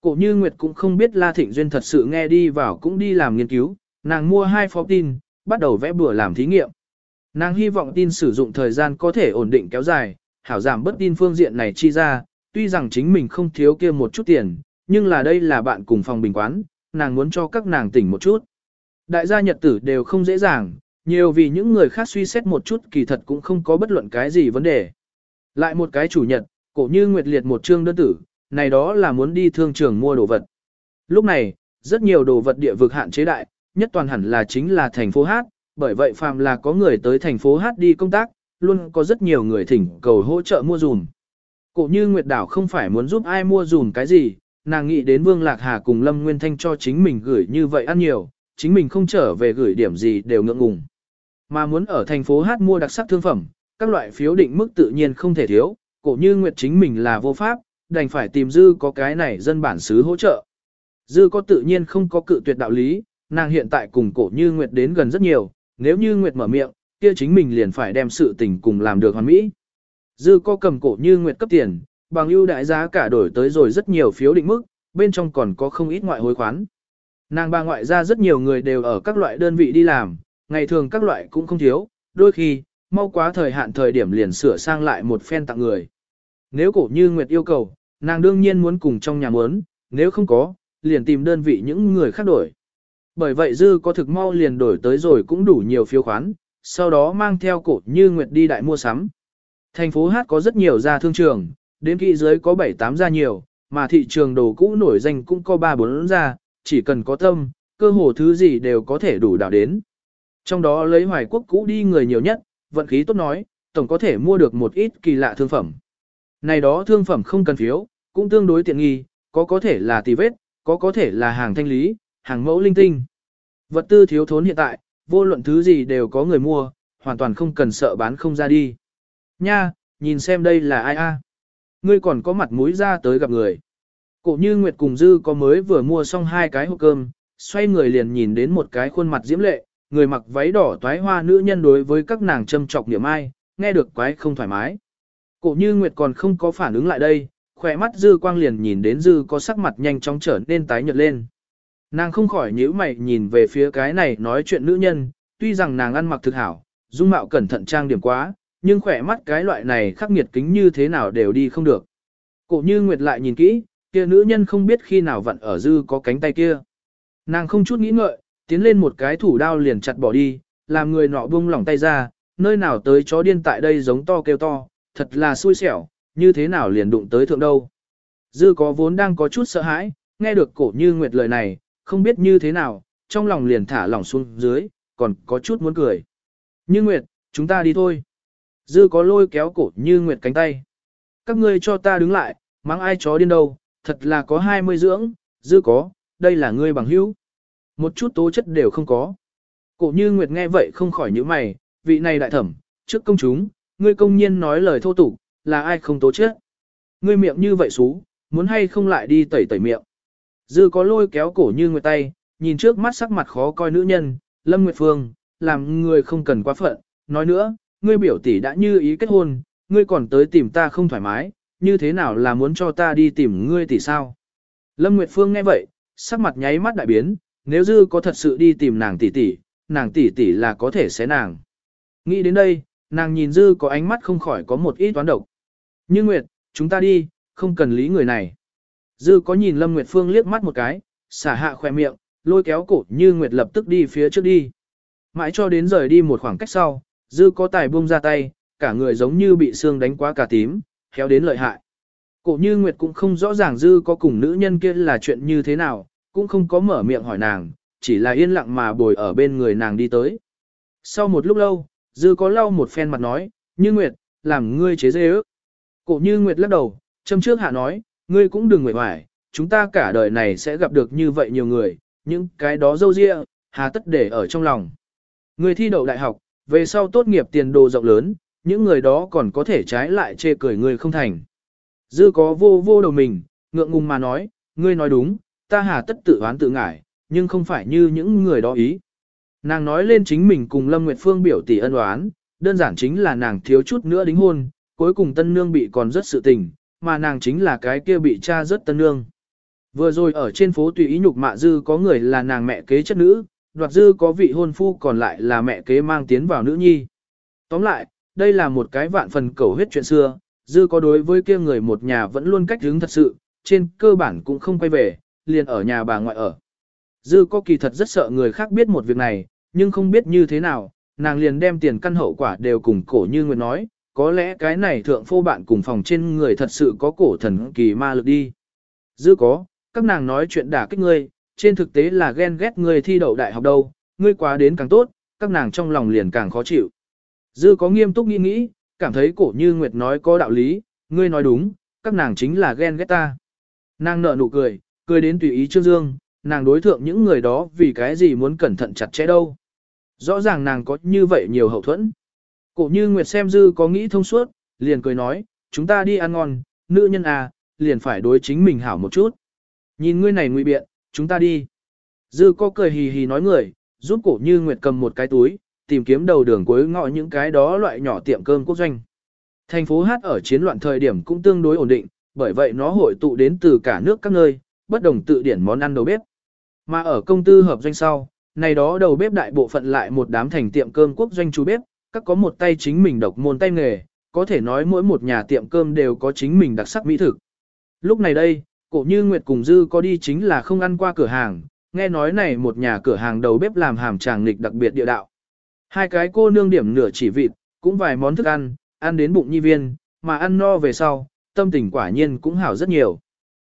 Cổ như Nguyệt cũng không biết La Thịnh Duyên thật sự nghe đi vào cũng đi làm nghiên cứu, nàng mua hai phó tin, bắt đầu vẽ bừa làm thí nghiệm. Nàng hy vọng tin sử dụng thời gian có thể ổn định kéo dài, hảo giảm bất tin phương diện này chi ra, tuy rằng chính mình không thiếu kia một chút tiền, nhưng là đây là bạn cùng phòng bình quán, nàng muốn cho các nàng tỉnh một chút. Đại gia nhật tử đều không dễ dàng, nhiều vì những người khác suy xét một chút kỳ thật cũng không có bất luận cái gì vấn đề. Lại một cái chủ nhật, cổ như nguyệt liệt một chương đơn tử, này đó là muốn đi thương trường mua đồ vật. Lúc này, rất nhiều đồ vật địa vực hạn chế đại, nhất toàn hẳn là chính là thành phố Hát, bởi vậy phàm là có người tới thành phố Hát đi công tác, luôn có rất nhiều người thỉnh cầu hỗ trợ mua dùm. Cổ như Nguyệt Đảo không phải muốn giúp ai mua dùm cái gì, nàng nghĩ đến Vương Lạc Hà cùng Lâm Nguyên Thanh cho chính mình gửi như vậy ăn nhiều, chính mình không trở về gửi điểm gì đều ngượng ngùng. Mà muốn ở thành phố Hát mua đặc sắc thương phẩm, các loại phiếu định mức tự nhiên không thể thiếu, cổ như Nguyệt chính mình là vô pháp, đành phải tìm Dư có cái này dân bản xứ hỗ trợ. Dư có tự nhiên không có cự tuyệt đạo lý, nàng hiện tại cùng cổ như Nguyệt đến gần rất nhiều, nếu như Nguyệt mở miệng, kia chính mình liền phải đem sự tình cùng làm được hoàn mỹ. Dư có cầm cổ như Nguyệt cấp tiền, bằng ưu đại giá cả đổi tới rồi rất nhiều phiếu định mức, bên trong còn có không ít ngoại hối khoán. Nàng bà ngoại ra rất nhiều người đều ở các loại đơn vị đi làm, ngày thường các loại cũng không thiếu, đôi khi, mau quá thời hạn thời điểm liền sửa sang lại một phen tặng người. Nếu cổ như Nguyệt yêu cầu, nàng đương nhiên muốn cùng trong nhà muốn, nếu không có, liền tìm đơn vị những người khác đổi. Bởi vậy dư có thực mau liền đổi tới rồi cũng đủ nhiều phiếu khoán, sau đó mang theo cổ như Nguyệt đi đại mua sắm. Thành phố Hát có rất nhiều gia thương trường, đến kỵ dưới có 7-8 gia nhiều, mà thị trường đồ cũ nổi danh cũng có 3-4 gia, chỉ cần có tâm, cơ hồ thứ gì đều có thể đủ đảo đến. Trong đó lấy hoài quốc cũ đi người nhiều nhất, vận khí tốt nói, tổng có thể mua được một ít kỳ lạ thương phẩm. Này đó thương phẩm không cần phiếu, cũng tương đối tiện nghi, có có thể là tì vết, có có thể là hàng thanh lý, hàng mẫu linh tinh. Vật tư thiếu thốn hiện tại, vô luận thứ gì đều có người mua, hoàn toàn không cần sợ bán không ra đi. Nha, nhìn xem đây là ai a? Ngươi còn có mặt mũi ra tới gặp người. Cổ như Nguyệt cùng Dư có mới vừa mua xong hai cái hộp cơm, xoay người liền nhìn đến một cái khuôn mặt diễm lệ, người mặc váy đỏ toái hoa nữ nhân đối với các nàng châm trọc niệm ai, nghe được quái không thoải mái. Cổ như Nguyệt còn không có phản ứng lại đây, khỏe mắt Dư quang liền nhìn đến Dư có sắc mặt nhanh chóng trở nên tái nhợt lên. Nàng không khỏi nhíu mày nhìn về phía cái này nói chuyện nữ nhân, tuy rằng nàng ăn mặc thực hảo, dung mạo cẩn thận trang điểm quá, nhưng khỏe mắt cái loại này khắc nghiệt kính như thế nào đều đi không được. Cổ như Nguyệt lại nhìn kỹ, kia nữ nhân không biết khi nào vặn ở dư có cánh tay kia. Nàng không chút nghĩ ngợi, tiến lên một cái thủ đao liền chặt bỏ đi, làm người nọ buông lỏng tay ra, nơi nào tới chó điên tại đây giống to kêu to, thật là xui xẻo, như thế nào liền đụng tới thượng đâu. Dư có vốn đang có chút sợ hãi, nghe được cổ như Nguyệt lời này, không biết như thế nào, trong lòng liền thả lỏng xuống dưới, còn có chút muốn cười. Như Nguyệt, chúng ta đi thôi. Dư có lôi kéo cổ như Nguyệt cánh tay. Các ngươi cho ta đứng lại, mắng ai chó điên đâu, thật là có 20 dưỡng, dư có, đây là ngươi bằng hữu. Một chút tố chất đều không có. Cổ như Nguyệt nghe vậy không khỏi nhíu mày, vị này đại thẩm, trước công chúng, ngươi công nhiên nói lời thô tục, là ai không tố chết. Ngươi miệng như vậy xú, muốn hay không lại đi tẩy tẩy miệng. Dư có lôi kéo cổ như Nguyệt tay, nhìn trước mắt sắc mặt khó coi nữ nhân, Lâm Nguyệt Phương, làm người không cần quá phận, nói nữa, ngươi biểu tỷ đã như ý kết hôn, ngươi còn tới tìm ta không thoải mái, như thế nào là muốn cho ta đi tìm ngươi tỷ sao? Lâm Nguyệt Phương nghe vậy, sắc mặt nháy mắt đại biến, nếu dư có thật sự đi tìm nàng tỷ tỷ, nàng tỷ tỷ là có thể xé nàng. Nghĩ đến đây, nàng nhìn dư có ánh mắt không khỏi có một ít toán độc. Như Nguyệt, chúng ta đi, không cần lý người này. Dư có nhìn Lâm Nguyệt Phương liếc mắt một cái, xả hạ khoe miệng, lôi kéo cổ như Nguyệt lập tức đi phía trước đi. Mãi cho đến rời đi một khoảng cách sau, Dư có tài buông ra tay, cả người giống như bị xương đánh quá cả tím, khéo đến lợi hại. Cổ như Nguyệt cũng không rõ ràng Dư có cùng nữ nhân kia là chuyện như thế nào, cũng không có mở miệng hỏi nàng, chỉ là yên lặng mà bồi ở bên người nàng đi tới. Sau một lúc lâu, Dư có lau một phen mặt nói, như Nguyệt, làm ngươi chế dê ước. Cổ như Nguyệt lắc đầu, châm trước hạ nói, ngươi cũng đừng nguyện hoài, chúng ta cả đời này sẽ gặp được như vậy nhiều người, những cái đó dâu dịa, hà tất để ở trong lòng. Ngươi thi đậu đại học, về sau tốt nghiệp tiền đồ rộng lớn, những người đó còn có thể trái lại chê cười người không thành. Dư có vô vô đầu mình, ngượng ngùng mà nói, ngươi nói đúng, ta hà tất tự oán tự ngải, nhưng không phải như những người đó ý. Nàng nói lên chính mình cùng Lâm Nguyệt Phương biểu tỷ ân oán, đơn giản chính là nàng thiếu chút nữa đính hôn, cuối cùng tân nương bị còn rất sự tình, mà nàng chính là cái kia bị cha rất tân nương. Vừa rồi ở trên phố tùy ý nhục mạ dư có người là nàng mẹ kế chất nữ, đoạt dư có vị hôn phu còn lại là mẹ kế mang tiến vào nữ nhi. Tóm lại, đây là một cái vạn phần cầu huyết chuyện xưa, dư có đối với kia người một nhà vẫn luôn cách hướng thật sự, trên cơ bản cũng không quay về, liền ở nhà bà ngoại ở. Dư có kỳ thật rất sợ người khác biết một việc này, nhưng không biết như thế nào, nàng liền đem tiền căn hậu quả đều cùng cổ như Nguyệt nói, có lẽ cái này thượng phô bạn cùng phòng trên người thật sự có cổ thần kỳ ma lực đi. Dư có, các nàng nói chuyện đả kích ngươi, trên thực tế là ghen ghét ngươi thi đậu đại học đâu, ngươi quá đến càng tốt, các nàng trong lòng liền càng khó chịu. Dư có nghiêm túc nghĩ nghĩ, cảm thấy cổ như Nguyệt nói có đạo lý, ngươi nói đúng, các nàng chính là ghen ghét ta. Nàng nợ nụ cười, cười đến tùy ý Trương Dương, nàng đối thượng những người đó vì cái gì muốn cẩn thận chặt chẽ đâu. Rõ ràng nàng có như vậy nhiều hậu thuẫn. Cổ như Nguyệt xem dư có nghĩ thông suốt, liền cười nói, chúng ta đi ăn ngon, nữ nhân à, liền phải đối chính mình hảo một chút. Nhìn ngươi này nguy biện, chúng ta đi. Dư có cười hì hì nói người, giúp cổ như Nguyệt cầm một cái túi, tìm kiếm đầu đường cuối ngõ những cái đó loại nhỏ tiệm cơm quốc doanh. Thành phố Hát ở chiến loạn thời điểm cũng tương đối ổn định, bởi vậy nó hội tụ đến từ cả nước các nơi, bất đồng tự điển món ăn đầu bếp. Mà ở công tư hợp doanh sau, này đó đầu bếp đại bộ phận lại một đám thành tiệm cơm quốc doanh chú bếp, các có một tay chính mình độc môn tay nghề, có thể nói mỗi một nhà tiệm cơm đều có chính mình đặc sắc mỹ thực. Lúc này đây, cổ như Nguyệt cùng Dư có đi chính là không ăn qua cửa hàng, nghe nói này một nhà cửa hàng đầu bếp làm hàm tràng lịch đặc biệt địa đạo. Hai cái cô nương điểm nửa chỉ vịt, cũng vài món thức ăn, ăn đến bụng nhi viên, mà ăn no về sau, tâm tình quả nhiên cũng hảo rất nhiều.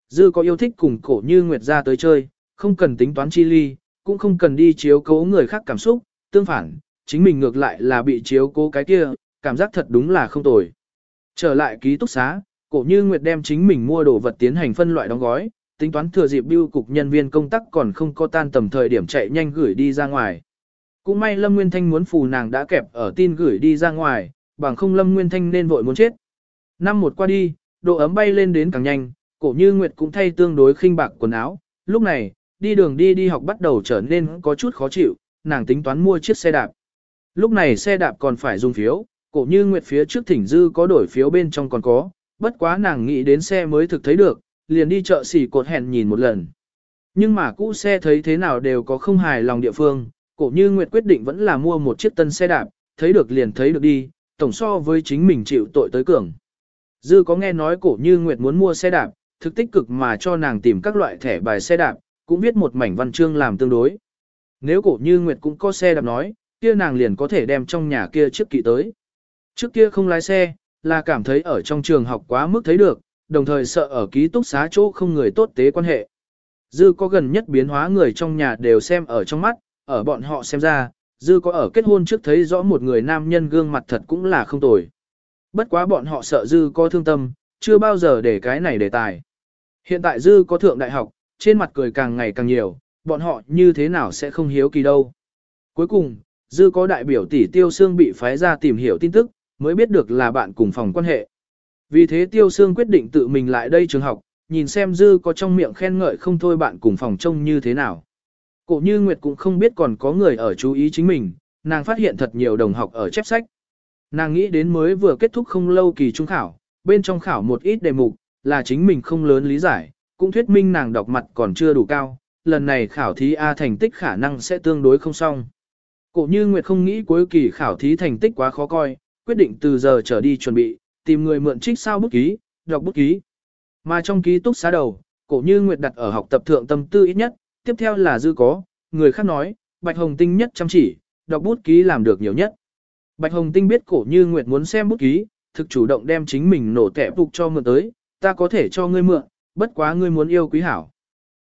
Dư có yêu thích cùng cổ như Nguyệt ra tới chơi, không cần tính toán chi ly, cũng không cần đi chiếu cố người khác cảm xúc, tương phản, chính mình ngược lại là bị chiếu cố cái kia, cảm giác thật đúng là không tồi. Trở lại ký túc xá, cổ như Nguyệt đem chính mình mua đồ vật tiến hành phân loại đóng gói, tính toán thừa dịp biêu cục nhân viên công tác còn không có tan tầm thời điểm chạy nhanh gửi đi ra ngoài. Cũng may Lâm Nguyên Thanh muốn phù nàng đã kẹp ở tin gửi đi ra ngoài, bằng không Lâm Nguyên Thanh nên vội muốn chết. Năm một qua đi, độ ấm bay lên đến càng nhanh, cổ như Nguyệt cũng thay tương đối khinh bạc quần áo. Lúc này, đi đường đi đi học bắt đầu trở nên có chút khó chịu, nàng tính toán mua chiếc xe đạp. Lúc này xe đạp còn phải dùng phiếu, cổ như Nguyệt phía trước thỉnh dư có đổi phiếu bên trong còn có, bất quá nàng nghĩ đến xe mới thực thấy được, liền đi chợ xỉ cột hẹn nhìn một lần. Nhưng mà cũ xe thấy thế nào đều có không hài lòng địa phương, cổ như Nguyệt quyết định vẫn là mua một chiếc tân xe đạp, thấy được liền thấy được đi, tổng so với chính mình chịu tội tới cường. Dư có nghe nói cổ như Nguyệt muốn mua xe đạp, thực tích cực mà cho nàng tìm các loại thẻ bài xe đạp, cũng viết một mảnh văn chương làm tương đối. Nếu cổ như Nguyệt cũng có xe đạp nói, kia nàng liền có thể đem trong nhà kia trước kỵ tới. Trước kia không lái xe, là cảm thấy ở trong trường học quá mức thấy được, đồng thời sợ ở ký túc xá chỗ không người tốt tế quan hệ. Dư có gần nhất biến hóa người trong nhà đều xem ở trong mắt, ở bọn họ xem ra, Dư có ở kết hôn trước thấy rõ một người nam nhân gương mặt thật cũng là không tồi. Bất quá bọn họ sợ Dư có thương tâm, chưa bao giờ để cái này đề tài. Hiện tại Dư có thượng đại học, trên mặt cười càng ngày càng nhiều, bọn họ như thế nào sẽ không hiếu kỳ đâu. Cuối cùng, Dư có đại biểu tỷ Tiêu Sương bị phái ra tìm hiểu tin tức, mới biết được là bạn cùng phòng quan hệ. Vì thế Tiêu Sương quyết định tự mình lại đây trường học, nhìn xem Dư có trong miệng khen ngợi không thôi bạn cùng phòng trông như thế nào. Cổ như Nguyệt cũng không biết còn có người ở chú ý chính mình, nàng phát hiện thật nhiều đồng học ở chép sách. Nàng nghĩ đến mới vừa kết thúc không lâu kỳ trung khảo, bên trong khảo một ít đề mục, là chính mình không lớn lý giải, cũng thuyết minh nàng đọc mặt còn chưa đủ cao, lần này khảo thí A thành tích khả năng sẽ tương đối không xong. Cổ như Nguyệt không nghĩ cuối kỳ khảo thí thành tích quá khó coi, quyết định từ giờ trở đi chuẩn bị, tìm người mượn trích sao bút ký, đọc bút ký. Mà trong ký túc xá đầu, cổ như Nguyệt đặt ở học tập thượng tâm tư ít nhất, tiếp theo là dư có, người khác nói, Bạch Hồng Tinh nhất chăm chỉ, đọc bút ký làm được nhiều nhất. Bạch Hồng Tinh biết cổ như Nguyệt muốn xem bút ký, thực chủ động đem chính mình nổ tẻ phục cho mượn tới, ta có thể cho ngươi mượn, bất quá ngươi muốn yêu quý hảo.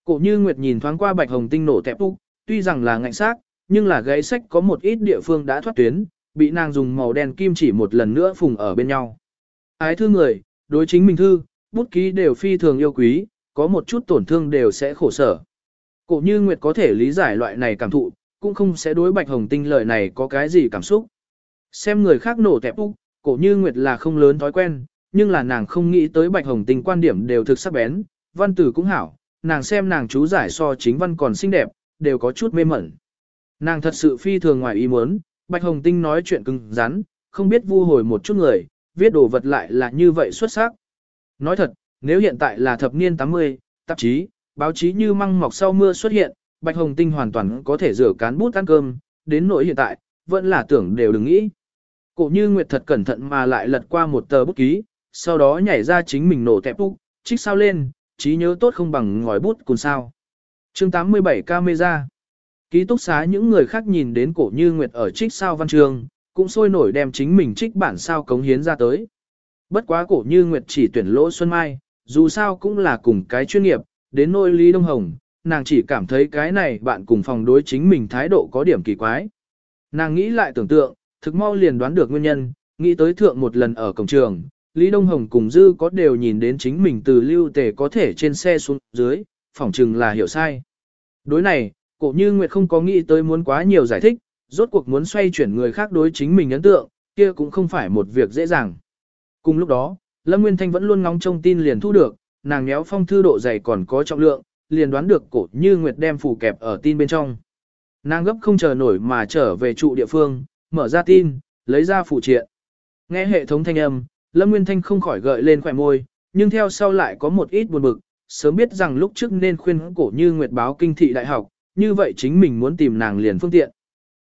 Cổ như Nguyệt nhìn thoáng qua Bạch Hồng Tinh nổ tẹp úc, tuy rằng là ngạnh xác, nhưng là gãy sách có một ít địa phương đã thoát tuyến, bị nàng dùng màu đen kim chỉ một lần nữa phùng ở bên nhau. Ái thư người, đối chính mình thư, bút ký đều phi thường yêu quý, có một chút tổn thương đều sẽ khổ sở. Cổ như Nguyệt có thể lý giải loại này cảm thụ, cũng không sẽ đối Bạch Hồng Tinh lời này có cái gì cảm xúc. Xem người khác nổ tẹp úc, cổ như Nguyệt là không lớn thói quen, nhưng là nàng không nghĩ tới Bạch Hồng Tinh quan điểm đều thực sắc bén, văn tử cũng hảo, nàng xem nàng chú giải so chính văn còn xinh đẹp, đều có chút mê mẩn. Nàng thật sự phi thường ngoài ý muốn, Bạch Hồng Tinh nói chuyện cứng rắn, không biết vu hồi một chút người, viết đồ vật lại là như vậy xuất sắc. Nói thật, nếu hiện tại là thập niên 80, tạp chí, Báo chí như măng mọc sau mưa xuất hiện, Bạch Hồng Tinh hoàn toàn có thể rửa cán bút ăn cơm, đến nỗi hiện tại, vẫn là tưởng đều đừng nghĩ. Cổ như Nguyệt thật cẩn thận mà lại lật qua một tờ bút ký, sau đó nhảy ra chính mình nổ tẹp úc, trích sao lên, trí nhớ tốt không bằng ngòi bút cùng sao. chương 87 camera. Ký túc xá những người khác nhìn đến cổ như Nguyệt ở trích sao văn trường, cũng sôi nổi đem chính mình trích bản sao cống hiến ra tới. Bất quá cổ như Nguyệt chỉ tuyển lỗ Xuân Mai, dù sao cũng là cùng cái chuyên nghiệp, đến nôi Lý Đông Hồng, nàng chỉ cảm thấy cái này bạn cùng phòng đối chính mình thái độ có điểm kỳ quái. Nàng nghĩ lại tưởng tượng, thực mau liền đoán được nguyên nhân, nghĩ tới thượng một lần ở cổng trường, Lý Đông Hồng cùng Dư có đều nhìn đến chính mình từ lưu tề có thể trên xe xuống dưới, phỏng chừng là hiểu sai. Đối này, cổ như Nguyệt không có nghĩ tới muốn quá nhiều giải thích, rốt cuộc muốn xoay chuyển người khác đối chính mình ấn tượng, kia cũng không phải một việc dễ dàng. Cùng lúc đó, Lâm Nguyên Thanh vẫn luôn ngóng trông tin liền thu được, nàng nhéo phong thư độ dày còn có trọng lượng, liền đoán được cổ như Nguyệt đem phủ kẹp ở tin bên trong. Nàng gấp không chờ nổi mà trở về trụ địa phương, mở ra tin, lấy ra phụ triện. Nghe hệ thống thanh âm, Lâm Nguyên Thanh không khỏi gợi lên khỏe môi, nhưng theo sau lại có một ít buồn bực, sớm biết rằng lúc trước nên khuyên cổ như Nguyệt báo kinh thị đại học, như vậy chính mình muốn tìm nàng liền phương tiện.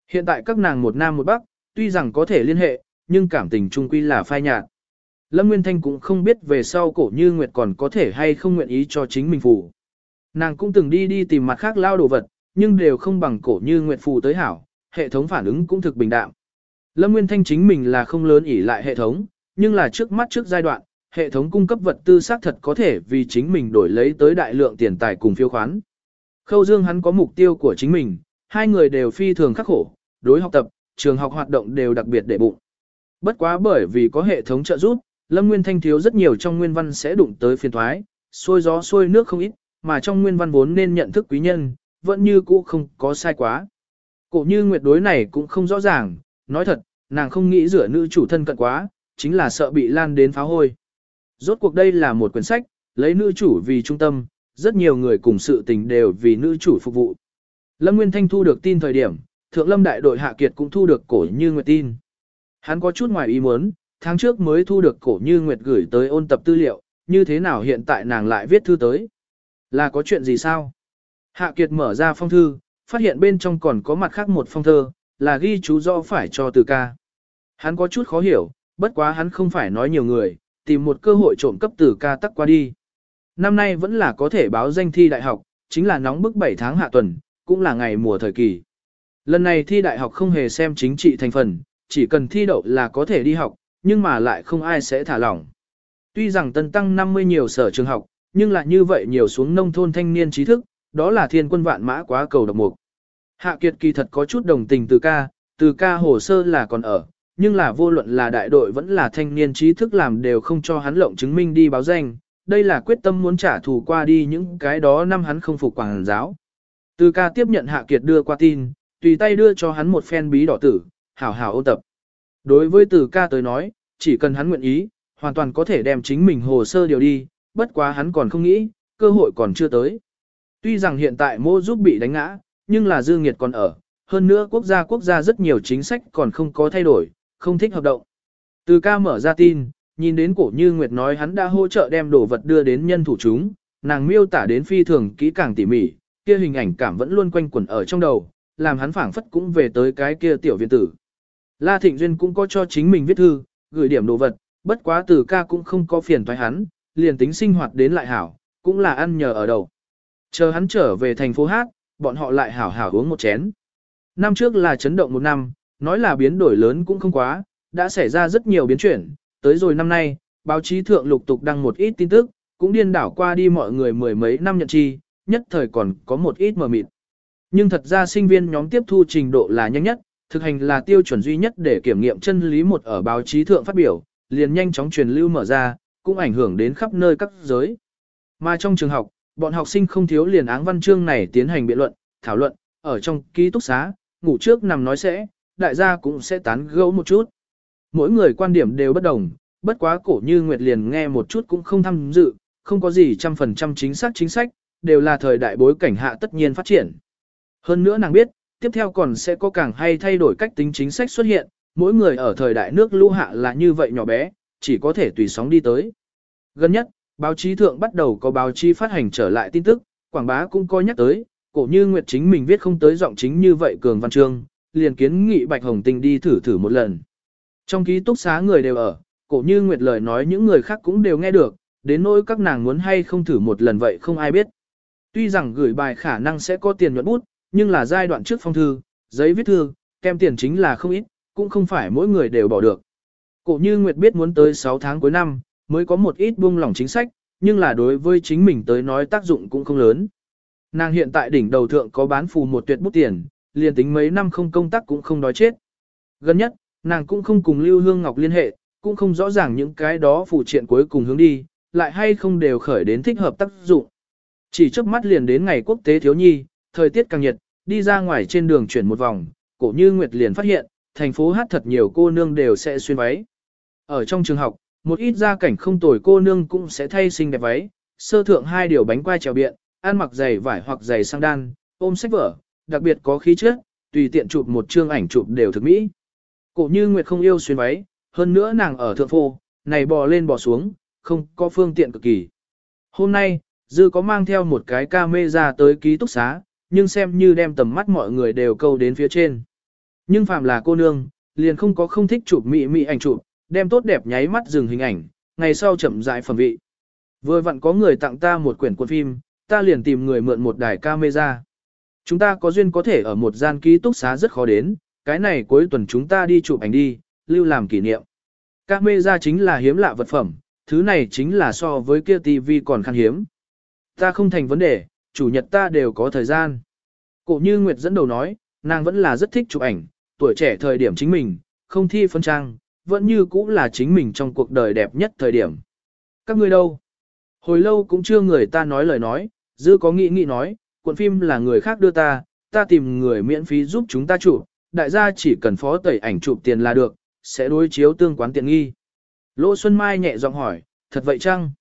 Hiện tại các nàng một nam một bắc, tuy rằng có thể liên hệ, nhưng cảm tình chung quy là phai nhạt. Lâm Nguyên Thanh cũng không biết về sau cổ như Nguyệt còn có thể hay không nguyện ý cho chính mình phù. Nàng cũng từng đi đi tìm mặt khác lao đồ vật, nhưng đều không bằng cổ như Nguyệt phù tới hảo, hệ thống phản ứng cũng thực bình đạm. Lâm Nguyên Thanh chính mình là không lớn ỉ lại hệ thống, nhưng là trước mắt trước giai đoạn, hệ thống cung cấp vật tư xác thật có thể vì chính mình đổi lấy tới đại lượng tiền tài cùng phiếu khoán. Khâu Dương hắn có mục tiêu của chính mình, hai người đều phi thường khắc khổ, đối học tập, trường học hoạt động đều đặc biệt để bụng. Bất quá bởi vì có hệ thống trợ giúp, Lâm Nguyên Thanh thiếu rất nhiều trong nguyên văn sẽ đụng tới phiền thoái, xôi gió xôi nước không ít, mà trong nguyên văn vốn nên nhận thức quý nhân, vẫn như cũ không có sai quá. Cổ như nguyệt đối này cũng không rõ ràng, nói thật, nàng không nghĩ rửa nữ chủ thân cận quá, chính là sợ bị lan đến phá hôi. Rốt cuộc đây là một quyển sách, lấy nữ chủ vì trung tâm, rất nhiều người cùng sự tình đều vì nữ chủ phục vụ. Lâm Nguyên Thanh thu được tin thời điểm, Thượng Lâm đại đội Hạ Kiệt cũng thu được cổ như nguyệt tin. Hắn có chút ngoài ý muốn, tháng trước mới thu được cổ như nguyệt gửi tới ôn tập tư liệu, như thế nào hiện tại nàng lại viết thư tới. Là có chuyện gì sao? Hạ Kiệt mở ra phong thư, phát hiện bên trong còn có mặt khác một phong thơ, là ghi chú rõ phải cho từ ca. Hắn có chút khó hiểu, bất quá hắn không phải nói nhiều người, tìm một cơ hội trộm cấp từ ca tắc qua đi. Năm nay vẫn là có thể báo danh thi đại học, chính là nóng bức 7 tháng hạ tuần, cũng là ngày mùa thời kỳ. Lần này thi đại học không hề xem chính trị thành phần, chỉ cần thi đậu là có thể đi học, nhưng mà lại không ai sẽ thả lỏng. Tuy rằng tân tăng 50 nhiều sở trường học, nhưng lại như vậy nhiều xuống nông thôn thanh niên trí thức, đó là thiên quân vạn mã quá cầu độc mục. Hạ Kiệt kỳ thật có chút đồng tình từ ca, từ ca hồ sơ là còn ở, nhưng là vô luận là đại đội vẫn là thanh niên trí thức làm đều không cho hắn lộng chứng minh đi báo danh, đây là quyết tâm muốn trả thù qua đi những cái đó năm hắn không phục quảng giáo. Từ ca tiếp nhận Hạ Kiệt đưa qua tin, tùy tay đưa cho hắn một phen bí đỏ tử, hảo hảo ôn tập. Đối với từ ca tới nói, chỉ cần hắn nguyện ý, hoàn toàn có thể đem chính mình hồ sơ điều đi, bất quá hắn còn không nghĩ, cơ hội còn chưa tới. Tuy rằng hiện tại mô giúp bị đánh ngã, nhưng là dư nghiệt còn ở, hơn nữa quốc gia quốc gia rất nhiều chính sách còn không có thay đổi, không thích hợp động. Từ ca mở ra tin, nhìn đến cổ như Nguyệt nói hắn đã hỗ trợ đem đồ vật đưa đến nhân thủ chúng, nàng miêu tả đến phi thường kỹ càng tỉ mỉ, kia hình ảnh cảm vẫn luôn quanh quẩn ở trong đầu, làm hắn phảng phất cũng về tới cái kia tiểu viện tử. La Thịnh Duyên cũng có cho chính mình viết thư, gửi điểm đồ vật, bất quá từ ca cũng không có phiền toái hắn, liền tính sinh hoạt đến lại hảo, cũng là ăn nhờ ở đầu. Chờ hắn trở về thành phố Hát, bọn họ lại hảo hảo uống một chén. Năm trước là chấn động một năm, nói là biến đổi lớn cũng không quá, đã xảy ra rất nhiều biến chuyển, tới rồi năm nay, báo chí thượng lục tục đăng một ít tin tức, cũng điên đảo qua đi mọi người mười mấy năm nhận chi, nhất thời còn có một ít mờ mịt. Nhưng thật ra sinh viên nhóm tiếp thu trình độ là nhanh nhất, thực hành là tiêu chuẩn duy nhất để kiểm nghiệm chân lý một ở báo chí thượng phát biểu, liền nhanh chóng truyền lưu mở ra, cũng ảnh hưởng đến khắp nơi các giới. Mà trong trường học, bọn học sinh không thiếu liền áng văn chương này tiến hành biện luận, thảo luận, ở trong ký túc xá, ngủ trước nằm nói sẽ, đại gia cũng sẽ tán gẫu một chút. Mỗi người quan điểm đều bất đồng, bất quá cổ như Nguyệt liền nghe một chút cũng không tham dự, không có gì trăm phần trăm chính xác chính sách, đều là thời đại bối cảnh hạ tất nhiên phát triển. Hơn nữa nàng biết, tiếp theo còn sẽ có càng hay thay đổi cách tính chính sách xuất hiện, mỗi người ở thời đại nước lũ hạ là như vậy nhỏ bé, chỉ có thể tùy sóng đi tới. Gần nhất, báo chí thượng bắt đầu có báo chí phát hành trở lại tin tức, Quảng bá cũng coi nhắc tới, cổ như Nguyệt chính mình viết không tới giọng chính như vậy cường văn chương, liền kiến nghị Bạch Hồng Tinh đi thử thử một lần. Trong ký túc xá người đều ở, cổ như Nguyệt lời nói những người khác cũng đều nghe được, đến nỗi các nàng muốn hay không thử một lần vậy không ai biết. Tuy rằng gửi bài khả năng sẽ có tiền nhuận bút, nhưng là giai đoạn trước phong thư, giấy viết thư, kem tiền chính là không ít, cũng không phải mỗi người đều bỏ được. Cổ như Nguyệt biết muốn tới 6 tháng cuối năm, mới có một ít buông lỏng chính sách, nhưng là đối với chính mình tới nói tác dụng cũng không lớn. Nàng hiện tại đỉnh đầu thượng có bán phù một tuyệt bút tiền, liền tính mấy năm không công tác cũng không đói chết. Gần nhất, nàng cũng không cùng Lưu Hương Ngọc liên hệ, cũng không rõ ràng những cái đó phụ triện cuối cùng hướng đi, lại hay không đều khởi đến thích hợp tác dụng. Chỉ trước mắt liền đến ngày quốc tế thiếu nhi, thời tiết càng nhiệt, đi ra ngoài trên đường chuyển một vòng, cổ như Nguyệt liền phát hiện, thành phố hát thật nhiều cô nương đều sẽ xuyên váy. Ở trong trường học, một ít gia cảnh không tồi cô nương cũng sẽ thay xinh đẹp váy, sơ thượng hai điều bánh quai trèo biện, ăn mặc giày vải hoặc giày sang đan, ôm sách vở, đặc biệt có khí chất, tùy tiện chụp một chương ảnh chụp đều thực mỹ. Cổ như Nguyệt không yêu xuyên váy, hơn nữa nàng ở thượng phô, này bò lên bò xuống, không có phương tiện cực kỳ. Hôm nay, Dư có mang theo một cái ca mê ra tới ký túc xá, nhưng xem như đem tầm mắt mọi người đều câu đến phía trên. Nhưng phạm là cô nương, liền không có không thích chụp mỹ mỹ ảnh chụp, đem tốt đẹp nháy mắt dừng hình ảnh, ngày sau chậm rãi phẩm vị. Vừa vặn có người tặng ta một quyển cuốn phim, ta liền tìm người mượn một đài camera. Chúng ta có duyên có thể ở một gian ký túc xá rất khó đến, cái này cuối tuần chúng ta đi chụp ảnh đi, lưu làm kỷ niệm. các mây ra chính là hiếm lạ vật phẩm, thứ này chính là so với kia TV còn khan hiếm. Ta không thành vấn đề, chủ nhật ta đều có thời gian. Cổ như Nguyệt dẫn đầu nói, nàng vẫn là rất thích chụp ảnh, tuổi trẻ thời điểm chính mình, không thi phân trang, vẫn như cũ là chính mình trong cuộc đời đẹp nhất thời điểm. Các ngươi đâu? Hồi lâu cũng chưa người ta nói lời nói, dư có nghĩ nghĩ nói, cuộn phim là người khác đưa ta, ta tìm người miễn phí giúp chúng ta chụp, đại gia chỉ cần phó tẩy ảnh chụp tiền là được, sẽ đối chiếu tương quán tiện nghi. Lỗ Xuân Mai nhẹ giọng hỏi, thật vậy chăng?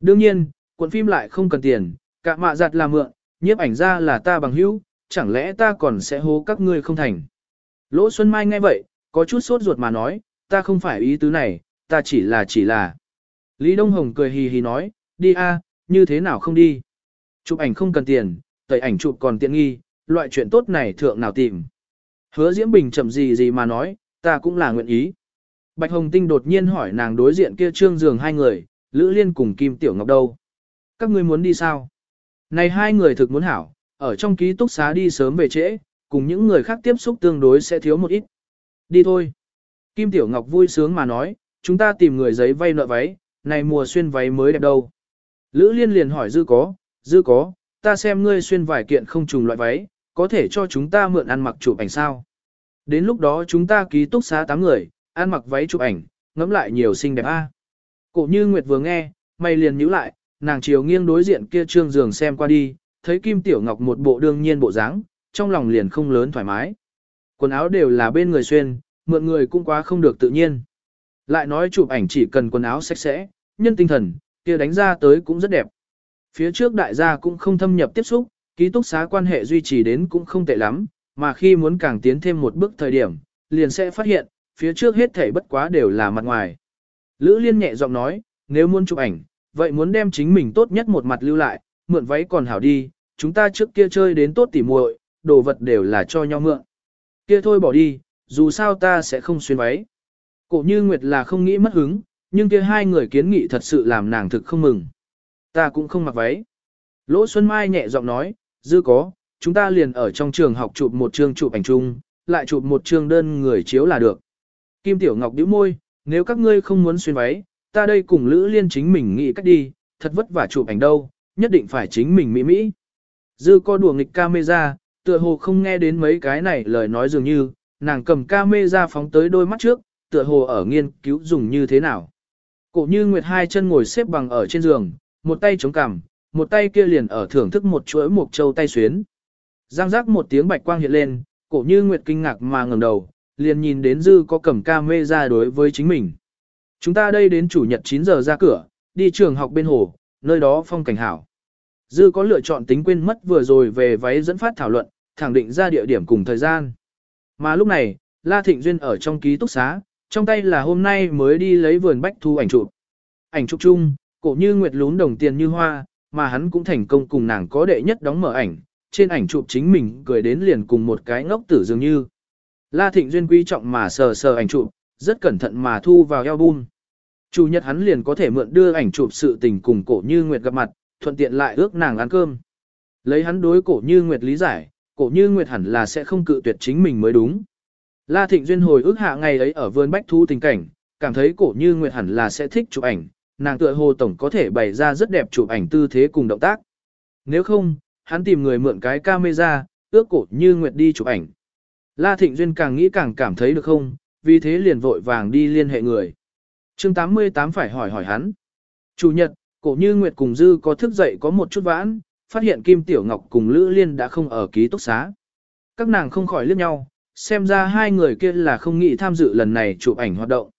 Đương nhiên, cuộn phim lại không cần tiền, cả mạ giặt là mượn, nhiếp ảnh ra là ta bằng hữu, chẳng lẽ ta còn sẽ hố các ngươi không thành? Lỗ Xuân Mai nghe vậy, có chút sốt ruột mà nói, ta không phải ý tứ này, ta chỉ là chỉ là. Lý Đông Hồng cười hì hì nói, đi a, như thế nào không đi. Chụp ảnh không cần tiền, tẩy ảnh chụp còn tiện nghi, loại chuyện tốt này thượng nào tìm. Hứa Diễm Bình chậm gì gì mà nói, ta cũng là nguyện ý. Bạch Hồng Tinh đột nhiên hỏi nàng đối diện kia trương giường hai người, Lữ Liên cùng Kim Tiểu Ngọc đâu. Các ngươi muốn đi sao? Này hai người thực muốn hảo, ở trong ký túc xá đi sớm về trễ, cùng những người khác tiếp xúc tương đối sẽ thiếu một ít. Đi thôi. Kim Tiểu Ngọc vui sướng mà nói, chúng ta tìm người giấy vay nợ váy, này mùa xuyên váy mới đẹp đâu. Lữ Liên liền hỏi Dư có, Dư có, ta xem ngươi xuyên vài kiện không trùng loại váy, có thể cho chúng ta mượn ăn mặc chụp ảnh sao. Đến lúc đó chúng ta ký túc xá 8 người, ăn mặc váy chụp ảnh, ngắm lại nhiều xinh đẹp a. Cổ như Nguyệt vừa nghe, mày liền nhíu lại, nàng chiều nghiêng đối diện kia trương giường xem qua đi, thấy Kim Tiểu Ngọc một bộ đương nhiên bộ dáng, trong lòng liền không lớn thoải mái. Quần áo đều là bên người xuyên, mượn người cũng quá không được tự nhiên. Lại nói chụp ảnh chỉ cần quần áo sạch sẽ, nhân tinh thần, kia đánh ra tới cũng rất đẹp. Phía trước đại gia cũng không thâm nhập tiếp xúc, ký túc xá quan hệ duy trì đến cũng không tệ lắm, mà khi muốn càng tiến thêm một bước thời điểm, liền sẽ phát hiện, phía trước hết thể bất quá đều là mặt ngoài. Lữ Liên nhẹ giọng nói, nếu muốn chụp ảnh, vậy muốn đem chính mình tốt nhất một mặt lưu lại, mượn váy còn hảo đi, chúng ta trước kia chơi đến tốt tỉ muội, đồ vật đều là cho nhau mượn. Kia thôi bỏ đi, dù sao ta sẽ không xuyên váy. Cổ như Nguyệt là không nghĩ mất hứng, nhưng kia hai người kiến nghị thật sự làm nàng thực không mừng. Ta cũng không mặc váy. Lỗ Xuân Mai nhẹ giọng nói, dư có, chúng ta liền ở trong trường học chụp một chương chụp ảnh chung, lại chụp một chương đơn người chiếu là được. Kim Tiểu Ngọc bĩu môi, nếu các ngươi không muốn xuyên váy, ta đây cùng Lữ Liên chính mình nghĩ cách đi, thật vất vả chụp ảnh đâu, nhất định phải chính mình mỹ mỹ. Dư co đùa nghịch camera, tựa hồ không nghe đến mấy cái này lời nói dường như, nàng cầm camera phóng tới đôi mắt trước, tựa hồ ở nghiên cứu dùng như thế nào. Cổ như Nguyệt hai chân ngồi xếp bằng ở trên giường, một tay chống cằm, một tay kia liền ở thưởng thức một chuỗi mục châu tay xuyến. Giang giác một tiếng bạch quang hiện lên, cổ như Nguyệt kinh ngạc mà ngẩng đầu, liền nhìn đến Dư có cầm camera đối với chính mình. Chúng ta đây đến chủ nhật 9 giờ ra cửa, đi trường học bên hồ, nơi đó phong cảnh hảo. Dư có lựa chọn tính quên mất vừa rồi về váy dẫn phát thảo luận, thẳng định ra địa điểm cùng thời gian. Mà lúc này, La Thịnh Duyên ở trong ký túc xá, trong tay là hôm nay mới đi lấy vườn bách thu ảnh chụp. Ảnh chụp chung, cổ như nguyệt lún đồng tiền như hoa, mà hắn cũng thành công cùng nàng có đệ nhất đóng mở ảnh, trên ảnh chụp chính mình cười đến liền cùng một cái ngốc tử dường như. La Thịnh Duyên quý trọng mà sờ sờ ảnh chụp, rất cẩn thận mà thu vào album. Chủ nhật hắn liền có thể mượn đưa ảnh chụp sự tình cùng cổ như Nguyệt gặp mặt, thuận tiện lại ước nàng ăn cơm. Lấy hắn đối cổ như Nguyệt lý giải, cổ như Nguyệt hẳn là sẽ không cự tuyệt chính mình mới đúng. La Thịnh Duyên hồi ước hạ ngày ấy ở vườn bách thu tình cảnh, cảm thấy cổ như Nguyệt hẳn là sẽ thích chụp ảnh, nàng tựa hồ tổng có thể bày ra rất đẹp chụp ảnh tư thế cùng động tác. Nếu không, hắn tìm người mượn cái camera, ước cổ như Nguyệt đi chụp ảnh. La Thịnh Duyên càng nghĩ càng cảm thấy được không, vì thế liền vội vàng đi liên hệ người. chương 88 phải hỏi hỏi hắn. Chủ nhật, cổ như Nguyệt cùng Dư có thức dậy có một chút vãn, phát hiện Kim Tiểu Ngọc cùng Lữ Liên đã không ở ký túc xá. Các nàng không khỏi liếc nhau, xem ra hai người kia là không nghĩ tham dự lần này chụp ảnh hoạt động.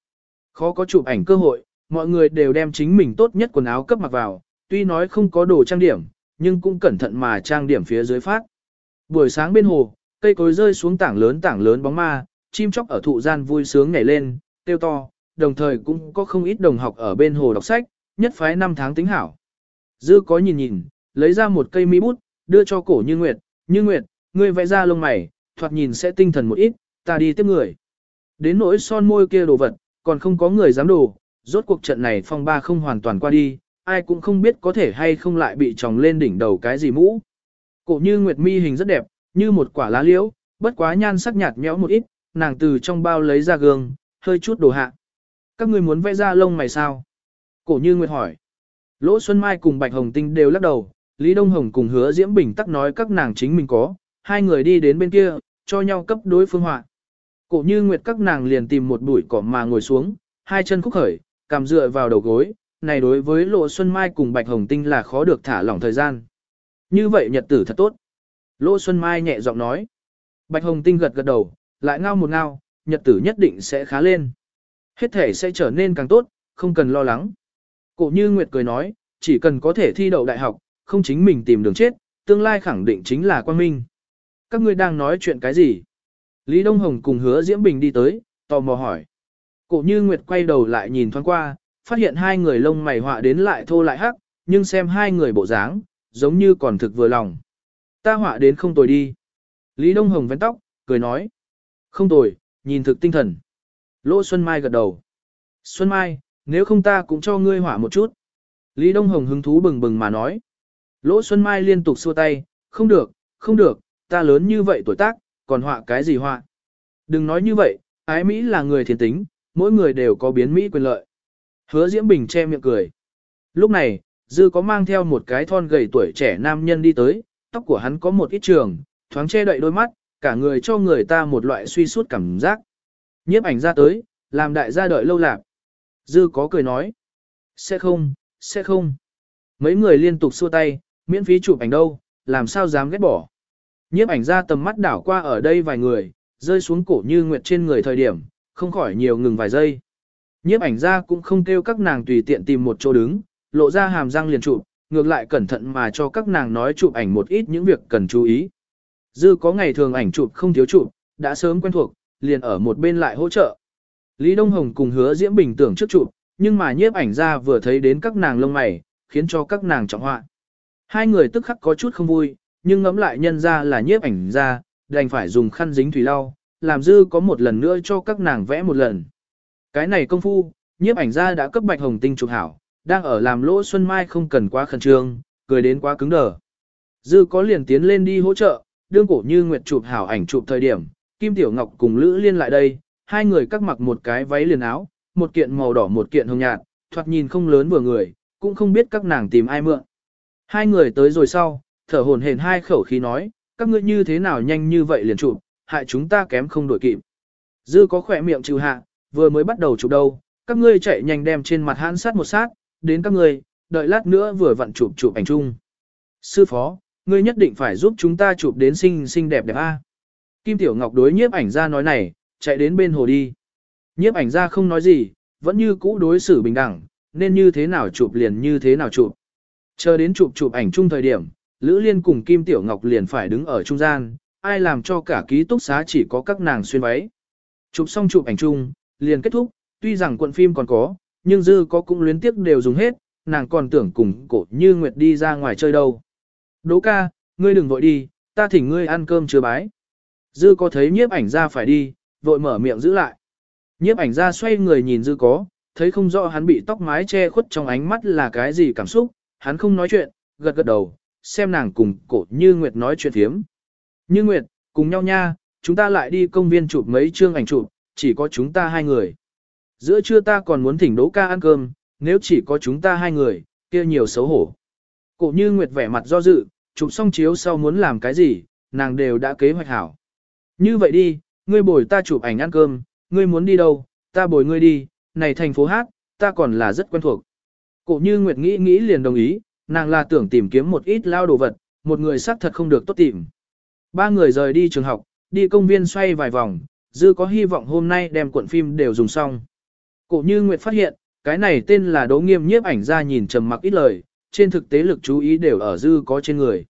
Khó có chụp ảnh cơ hội, mọi người đều đem chính mình tốt nhất quần áo cấp mặc vào, tuy nói không có đồ trang điểm, nhưng cũng cẩn thận mà trang điểm phía dưới phát. Buổi sáng bên hồ, cây cối rơi xuống tảng lớn tảng lớn bóng ma, chim chóc ở thụ gian vui sướng nhảy lên, tiêu to, đồng thời cũng có không ít đồng học ở bên hồ đọc sách, nhất phái năm tháng tính hảo. Dư có nhìn nhìn, lấy ra một cây mi bút, đưa cho cổ như nguyệt, như nguyệt, ngươi vẽ ra lông mày, thoạt nhìn sẽ tinh thần một ít, ta đi tiếp người. Đến nỗi son môi kia đồ vật, còn không có người dám đồ, rốt cuộc trận này phong ba không hoàn toàn qua đi, ai cũng không biết có thể hay không lại bị tròng lên đỉnh đầu cái gì mũ. Cổ như nguyệt mi hình rất đẹp, như một quả lá liễu, bất quá nhan sắc nhạt nhẽo một ít, nàng từ trong bao lấy ra gương, hơi chút đồ hạ. Các người muốn vẽ ra lông mày sao? Cổ như nguyệt hỏi. Lỗ Xuân Mai cùng Bạch Hồng Tinh đều lắc đầu, Lý Đông Hồng cùng hứa Diễm Bình tắc nói các nàng chính mình có, hai người đi đến bên kia, cho nhau cấp đối phương họa. Cổ như nguyệt các nàng liền tìm một bụi cỏ mà ngồi xuống, hai chân khúc khởi, cầm dựa vào đầu gối, này đối với Lộ Xuân Mai cùng Bạch Hồng Tinh là khó được thả lỏng thời gian. Như vậy nhật tử thật tốt. Lộ Xuân Mai nhẹ giọng nói. Bạch Hồng Tinh gật gật đầu, lại ngao một ngao, nhật tử nhất định sẽ khá lên. Hết thể sẽ trở nên càng tốt, không cần lo lắng. Cổ như Nguyệt cười nói, chỉ cần có thể thi đậu đại học, không chính mình tìm đường chết, tương lai khẳng định chính là quang minh. Các ngươi đang nói chuyện cái gì? Lý Đông Hồng cùng hứa Diễm Bình đi tới, tò mò hỏi. Cổ như Nguyệt quay đầu lại nhìn thoáng qua, phát hiện hai người lông mày họa đến lại thô lại hắc, nhưng xem hai người bộ dáng, giống như còn thực vừa lòng. Ta họa đến không tồi đi. Lý Đông Hồng vén tóc, cười nói. Không tồi, nhìn thực tinh thần. Lỗ Xuân Mai gật đầu. Xuân Mai, nếu không ta cũng cho ngươi họa một chút. Lý Đông Hồng hứng thú bừng bừng mà nói. Lỗ Xuân Mai liên tục xua tay, không được, không được, ta lớn như vậy tuổi tác, còn họa cái gì họa. Đừng nói như vậy, ái Mỹ là người thiền tính, mỗi người đều có biến Mỹ quyền lợi. Hứa Diễm Bình che miệng cười. Lúc này, Dư có mang theo một cái thon gầy tuổi trẻ nam nhân đi tới, tóc của hắn có một ít trường, thoáng che đậy đôi mắt, cả người cho người ta một loại suy suốt cảm giác. Nhiếp ảnh ra tới, làm đại gia đợi lâu lạc. Dư có cười nói. Sẽ không, sẽ không. Mấy người liên tục xua tay, miễn phí chụp ảnh đâu, làm sao dám ghét bỏ. Nhiếp ảnh ra tầm mắt đảo qua ở đây vài người, rơi xuống cổ như nguyệt trên người thời điểm, không khỏi nhiều ngừng vài giây. Nhiếp ảnh ra cũng không kêu các nàng tùy tiện tìm một chỗ đứng, lộ ra hàm răng liền chụp, ngược lại cẩn thận mà cho các nàng nói chụp ảnh một ít những việc cần chú ý. Dư có ngày thường ảnh chụp không thiếu chụp, đã sớm quen thuộc, liền ở một bên lại hỗ trợ. Lý Đông Hồng cùng hứa Diễm Bình tưởng trước chụp, nhưng mà nhiếp ảnh ra vừa thấy đến các nàng lông mày, khiến cho các nàng trọng họa. Hai người tức khắc có chút không vui, nhưng ngẫm lại nhân ra là nhiếp ảnh ra, đành phải dùng khăn dính thủy lau, làm dư có một lần nữa cho các nàng vẽ một lần. Cái này công phu, nhiếp ảnh gia đã cấp bạch hồng tinh chụp hảo, đang ở làm lỗ xuân mai không cần quá khẩn trương, cười đến quá cứng đờ. Dư có liền tiến lên đi hỗ trợ, đương cổ như nguyệt chụp hảo ảnh chụp thời điểm, Kim Tiểu Ngọc cùng Lữ Liên lại đây, hai người cắt mặc một cái váy liền áo, một kiện màu đỏ một kiện hồng nhạt, thoạt nhìn không lớn vừa người, cũng không biết các nàng tìm ai mượn. Hai người tới rồi sau, thở hổn hển hai khẩu khí nói, các ngươi như thế nào nhanh như vậy liền chụp, hại chúng ta kém không đổi kịp. Dư có khỏe miệng trừ hạ, vừa mới bắt đầu chụp đâu, các ngươi chạy nhanh đem trên mặt hãn sát một sát, đến các ngươi, đợi lát nữa vừa vặn chụp chụp ảnh chung. Sư phó, ngươi nhất định phải giúp chúng ta chụp đến xinh xinh đẹp đẹp a. Kim Tiểu Ngọc đối nhiếp ảnh ra nói này, chạy đến bên hồ đi. Nhiếp ảnh ra không nói gì, vẫn như cũ đối xử bình đẳng, nên như thế nào chụp liền như thế nào chụp. Chờ đến chụp chụp ảnh chung thời điểm, Lữ Liên cùng Kim Tiểu Ngọc liền phải đứng ở trung gian, ai làm cho cả ký túc xá chỉ có các nàng xuyên váy. Chụp xong chụp ảnh chung, liền kết thúc, tuy rằng cuộn phim còn có, nhưng dư có cũng luyến tiếc đều dùng hết, nàng còn tưởng cùng cổ như Nguyệt đi ra ngoài chơi đâu. Đỗ ca, ngươi đừng vội đi, ta thỉnh ngươi ăn cơm chưa bái. Dư có thấy nhiếp ảnh ra phải đi, vội mở miệng giữ lại. Nhiếp ảnh ra xoay người nhìn dư có, thấy không rõ hắn bị tóc mái che khuất trong ánh mắt là cái gì cảm xúc, hắn không nói chuyện, gật gật đầu, xem nàng cùng cổ như Nguyệt nói chuyện thiếm. Như Nguyệt, cùng nhau nha, chúng ta lại đi công viên chụp mấy chương ảnh chụp, chỉ có chúng ta hai người. Giữa trưa ta còn muốn thỉnh Đỗ ca ăn cơm, nếu chỉ có chúng ta hai người, kia nhiều xấu hổ. Cổ như Nguyệt vẻ mặt do dự, chụp xong chiếu sau muốn làm cái gì, nàng đều đã kế hoạch hảo. Như vậy đi, ngươi bồi ta chụp ảnh ăn cơm, ngươi muốn đi đâu, ta bồi ngươi đi, này thành phố hát, ta còn là rất quen thuộc. Cổ như Nguyệt nghĩ nghĩ liền đồng ý, nàng là tưởng tìm kiếm một ít lao đồ vật, một người xác thật không được tốt tìm. Ba người rời đi trường học, đi công viên xoay vài vòng, dư có hy vọng hôm nay đem cuộn phim đều dùng xong. Cổ như Nguyệt phát hiện, cái này tên là đố nghiêm nhiếp ảnh ra nhìn trầm mặc ít lời, trên thực tế lực chú ý đều ở dư có trên người.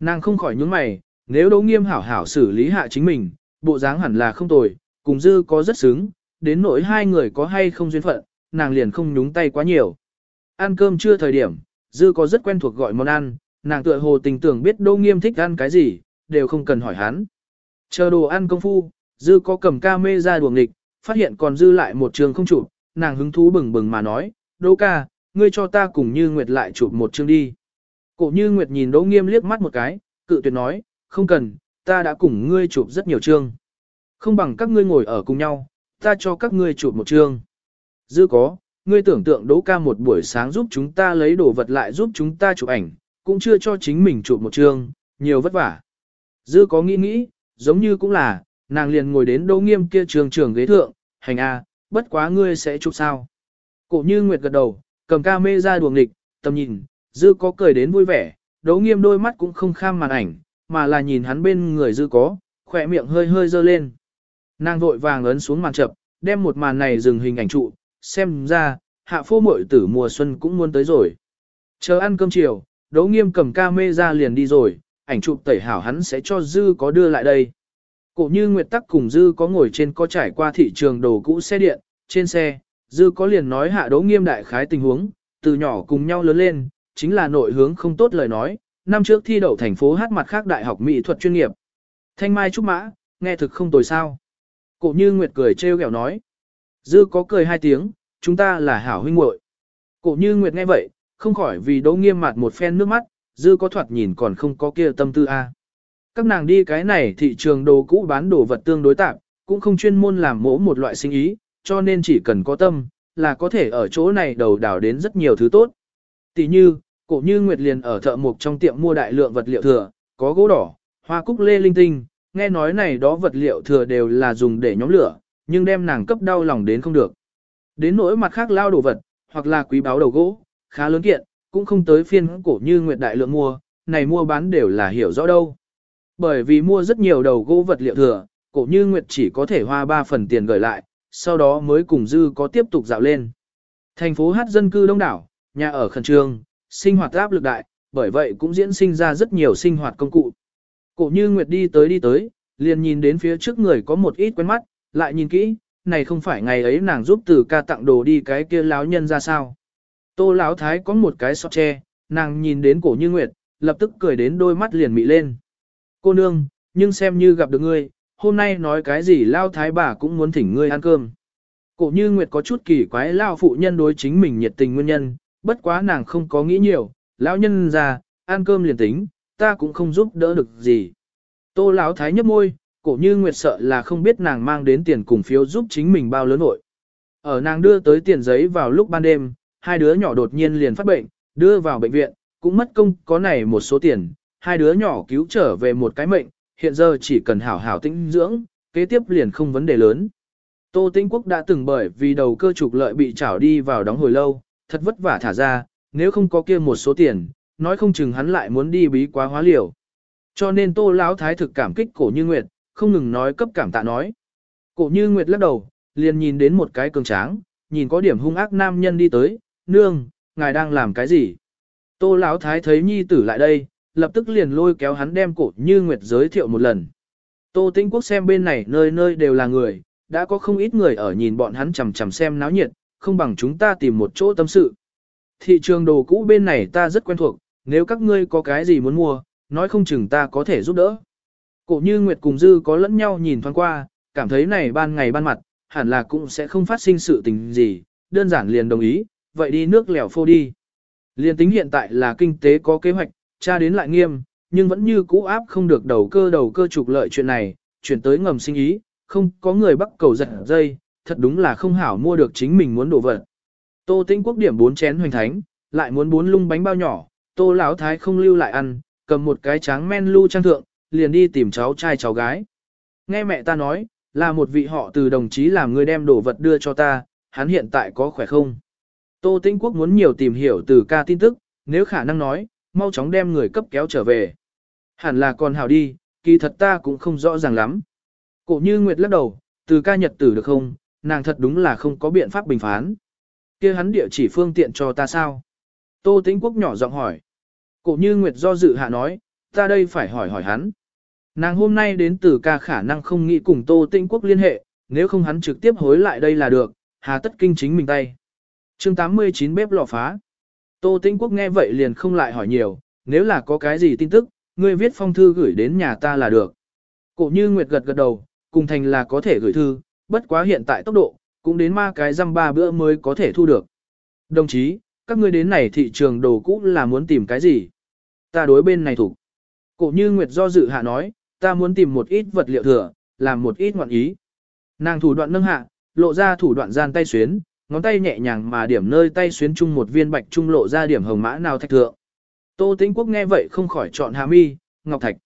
Nàng không khỏi nhướng mày, nếu đố nghiêm hảo hảo xử lý hạ chính mình, bộ dáng hẳn là không tồi, cùng dư có rất xứng, đến nỗi hai người có hay không duyên phận, nàng liền không nhúng tay quá nhiều. Ăn cơm chưa thời điểm, dư có rất quen thuộc gọi món ăn, nàng tựa hồ tình tưởng biết đô nghiêm thích ăn cái gì, đều không cần hỏi hắn. Chờ đồ ăn công phu, dư có cầm ca mê ra đuồng địch, phát hiện còn dư lại một trường không chụp, nàng hứng thú bừng bừng mà nói, Đỗ ca, ngươi cho ta cùng Như Nguyệt lại chụp một chương đi. Cổ Như Nguyệt nhìn Đỗ Nghiêm liếc mắt một cái, cự tuyệt nói, không cần, ta đã cùng ngươi chụp rất nhiều chương. Không bằng các ngươi ngồi ở cùng nhau, ta cho các ngươi chụp một chương. Dư có, ngươi tưởng tượng Đỗ ca một buổi sáng giúp chúng ta lấy đồ vật lại giúp chúng ta chụp ảnh, cũng chưa cho chính mình chụp một chương, nhiều vất vả. Dư có nghĩ nghĩ, giống như cũng là, nàng liền ngồi đến Đỗ Nghiêm kia trường trường ghế thượng, hành a, bất quá ngươi sẽ chụp sao. Cổ như Nguyệt gật đầu, cầm ca mê ra đuồng địch, tầm nhìn, dư có cười đến vui vẻ, Đỗ Nghiêm đôi mắt cũng không kham màn ảnh, mà là nhìn hắn bên người dư có, khỏe miệng hơi hơi dơ lên. Nàng vội vàng ấn xuống màn chập, đem một màn này dừng hình ảnh trụ, xem ra, hạ phô mội tử mùa xuân cũng muốn tới rồi. Chờ ăn cơm chiều, Đỗ Nghiêm cầm ca mê ra liền đi rồi, ảnh chụp tẩy hảo hắn sẽ cho Dư có đưa lại đây. Cổ như Nguyệt Tắc cùng Dư có ngồi trên có trải qua thị trường đồ cũ xe điện, trên xe, Dư có liền nói hạ Đỗ Nghiêm đại khái tình huống, từ nhỏ cùng nhau lớn lên, chính là nội hướng không tốt lời nói, năm trước thi đậu thành phố hát mặt khác đại học mỹ thuật chuyên nghiệp. Thanh Mai Trúc Mã, nghe thực không tồi sao. Cổ như Nguyệt cười trêu ghẹo nói. Dư có cười hai tiếng, chúng ta là hảo huynh muội. Cổ như Nguyệt nghe vậy, không khỏi vì Đỗ Nghiêm mặt một phen nước mắt, dư có thoạt nhìn còn không có kia tâm tư a. Các nàng đi cái này thị trường đồ cũ bán đồ vật tương đối tạp, cũng không chuyên môn làm mỗ một loại sinh ý, cho nên chỉ cần có tâm, là có thể ở chỗ này đầu đảo đến rất nhiều thứ tốt. Tỷ như, cổ như Nguyệt liền ở thợ mộc trong tiệm mua đại lượng vật liệu thừa, có gỗ đỏ, hoa cúc lê linh tinh, nghe nói này đó vật liệu thừa đều là dùng để nhóm lửa, nhưng đem nàng cấp đau lòng đến không được. Đến nỗi mặt khác lao đồ vật, hoặc là quý báo đầu gỗ, khá lớn kiện, cũng không tới phiên cổ như Nguyệt Đại lượng mua, này mua bán đều là hiểu rõ đâu. Bởi vì mua rất nhiều đầu gỗ vật liệu thừa, cổ như Nguyệt chỉ có thể hoa 3 phần tiền gửi lại, sau đó mới cùng dư có tiếp tục dạo lên. Thành phố hát dân cư đông đảo, nhà ở khẩn trương, sinh hoạt áp lực đại, bởi vậy cũng diễn sinh ra rất nhiều sinh hoạt công cụ. Cổ như Nguyệt đi tới đi tới, liền nhìn đến phía trước người có một ít quen mắt, lại nhìn kỹ, này không phải ngày ấy nàng giúp từ ca tặng đồ đi cái kia láo nhân ra sao. Tô Lão Thái có một cái sọt tre, nàng nhìn đến cổ như nguyệt, lập tức cười đến đôi mắt liền mị lên. Cô nương, nhưng xem như gặp được ngươi, hôm nay nói cái gì Lao Thái bà cũng muốn thỉnh ngươi ăn cơm. Cổ như nguyệt có chút kỳ quái Lao phụ nhân đối chính mình nhiệt tình nguyên nhân, bất quá nàng không có nghĩ nhiều, Lão nhân già, ăn cơm liền tính, ta cũng không giúp đỡ được gì. Tô Lão Thái nhấp môi, cổ như nguyệt sợ là không biết nàng mang đến tiền cùng phiếu giúp chính mình bao lớn nội. Ở nàng đưa tới tiền giấy vào lúc ban đêm, hai đứa nhỏ đột nhiên liền phát bệnh, đưa vào bệnh viện, cũng mất công có này một số tiền, hai đứa nhỏ cứu trở về một cái mệnh, hiện giờ chỉ cần hảo hảo tĩnh dưỡng, kế tiếp liền không vấn đề lớn. Tô Tĩnh Quốc đã từng bởi vì đầu cơ trục lợi bị trảo đi vào đóng hồi lâu, thật vất vả thả ra, nếu không có kia một số tiền, nói không chừng hắn lại muốn đi bí quá hóa liều. Cho nên Tô Lão Thái thực cảm kích cổ như Nguyệt, không ngừng nói cấp cảm tạ nói. Cổ như Nguyệt lắc đầu, liền nhìn đến một cái cường tráng, nhìn có điểm hung ác nam nhân đi tới, nương, ngài đang làm cái gì? Tô Lão Thái thấy nhi tử lại đây, lập tức liền lôi kéo hắn đem cổ như nguyệt giới thiệu một lần. Tô Tĩnh Quốc xem bên này nơi nơi đều là người, đã có không ít người ở nhìn bọn hắn chằm chằm xem náo nhiệt, không bằng chúng ta tìm một chỗ tâm sự. thị trường đồ cũ bên này ta rất quen thuộc, nếu các ngươi có cái gì muốn mua, nói không chừng ta có thể giúp đỡ. Cổ như Nguyệt cùng Dư có lẫn nhau nhìn thoáng qua, cảm thấy này ban ngày ban mặt, hẳn là cũng sẽ không phát sinh sự tình gì, đơn giản liền đồng ý, vậy đi nước lèo phô đi. Liên tính hiện tại là kinh tế có kế hoạch, tra đến lại nghiêm, nhưng vẫn như cũ áp không được đầu cơ đầu cơ trục lợi chuyện này, chuyển tới ngầm sinh ý, không có người bắt cầu giật dây, thật đúng là không hảo mua được chính mình muốn đổ vật. Tô Tĩnh Quốc điểm bốn chén hoành thánh, lại muốn bốn lung bánh bao nhỏ, Tô lão thái không lưu lại ăn, cầm một cái tráng men lưu trang thượng, liền đi tìm cháu trai cháu gái. Nghe mẹ ta nói, là một vị họ từ đồng chí làm người đem đồ vật đưa cho ta, hắn hiện tại có khỏe không? Tô Tĩnh Quốc muốn nhiều tìm hiểu từ ca tin tức, nếu khả năng nói, mau chóng đem người cấp kéo trở về. Hẳn là còn hào đi, kỳ thật ta cũng không rõ ràng lắm. Cổ như Nguyệt lắc đầu, từ ca nhật tử được không, nàng thật đúng là không có biện pháp bình phán. kia hắn địa chỉ phương tiện cho ta sao? Tô Tĩnh Quốc nhỏ giọng hỏi. Cổ như Nguyệt do dự hạ nói, ta đây phải hỏi hỏi hắn. Nàng hôm nay đến từ ca khả năng không nghĩ cùng Tô Tĩnh Quốc liên hệ, nếu không hắn trực tiếp hối lại đây là được, hà tất kinh chính mình tay chương 89 bếp lò phá. Tô Tĩnh Quốc nghe vậy liền không lại hỏi nhiều, nếu là có cái gì tin tức, ngươi viết phong thư gửi đến nhà ta là được. Cổ như Nguyệt gật gật đầu, cùng thành là có thể gửi thư, bất quá hiện tại tốc độ, cũng đến ma cái răm ba bữa mới có thể thu được. Đồng chí, các ngươi đến này thị trường đồ cũ là muốn tìm cái gì? Ta đối bên này thủ. Cổ như Nguyệt do dự hạ nói, ta muốn tìm một ít vật liệu thừa, làm một ít ngoạn ý. Nàng thủ đoạn nâng hạ, lộ ra thủ đoạn gian tay xuyến, ngón tay nhẹ nhàng mà điểm nơi tay xuyến chung một viên bạch trung lộ ra điểm hồng mã nào thạch thượng. Tô Tĩnh Quốc nghe vậy không khỏi chọn hà mi, ngọc thạch.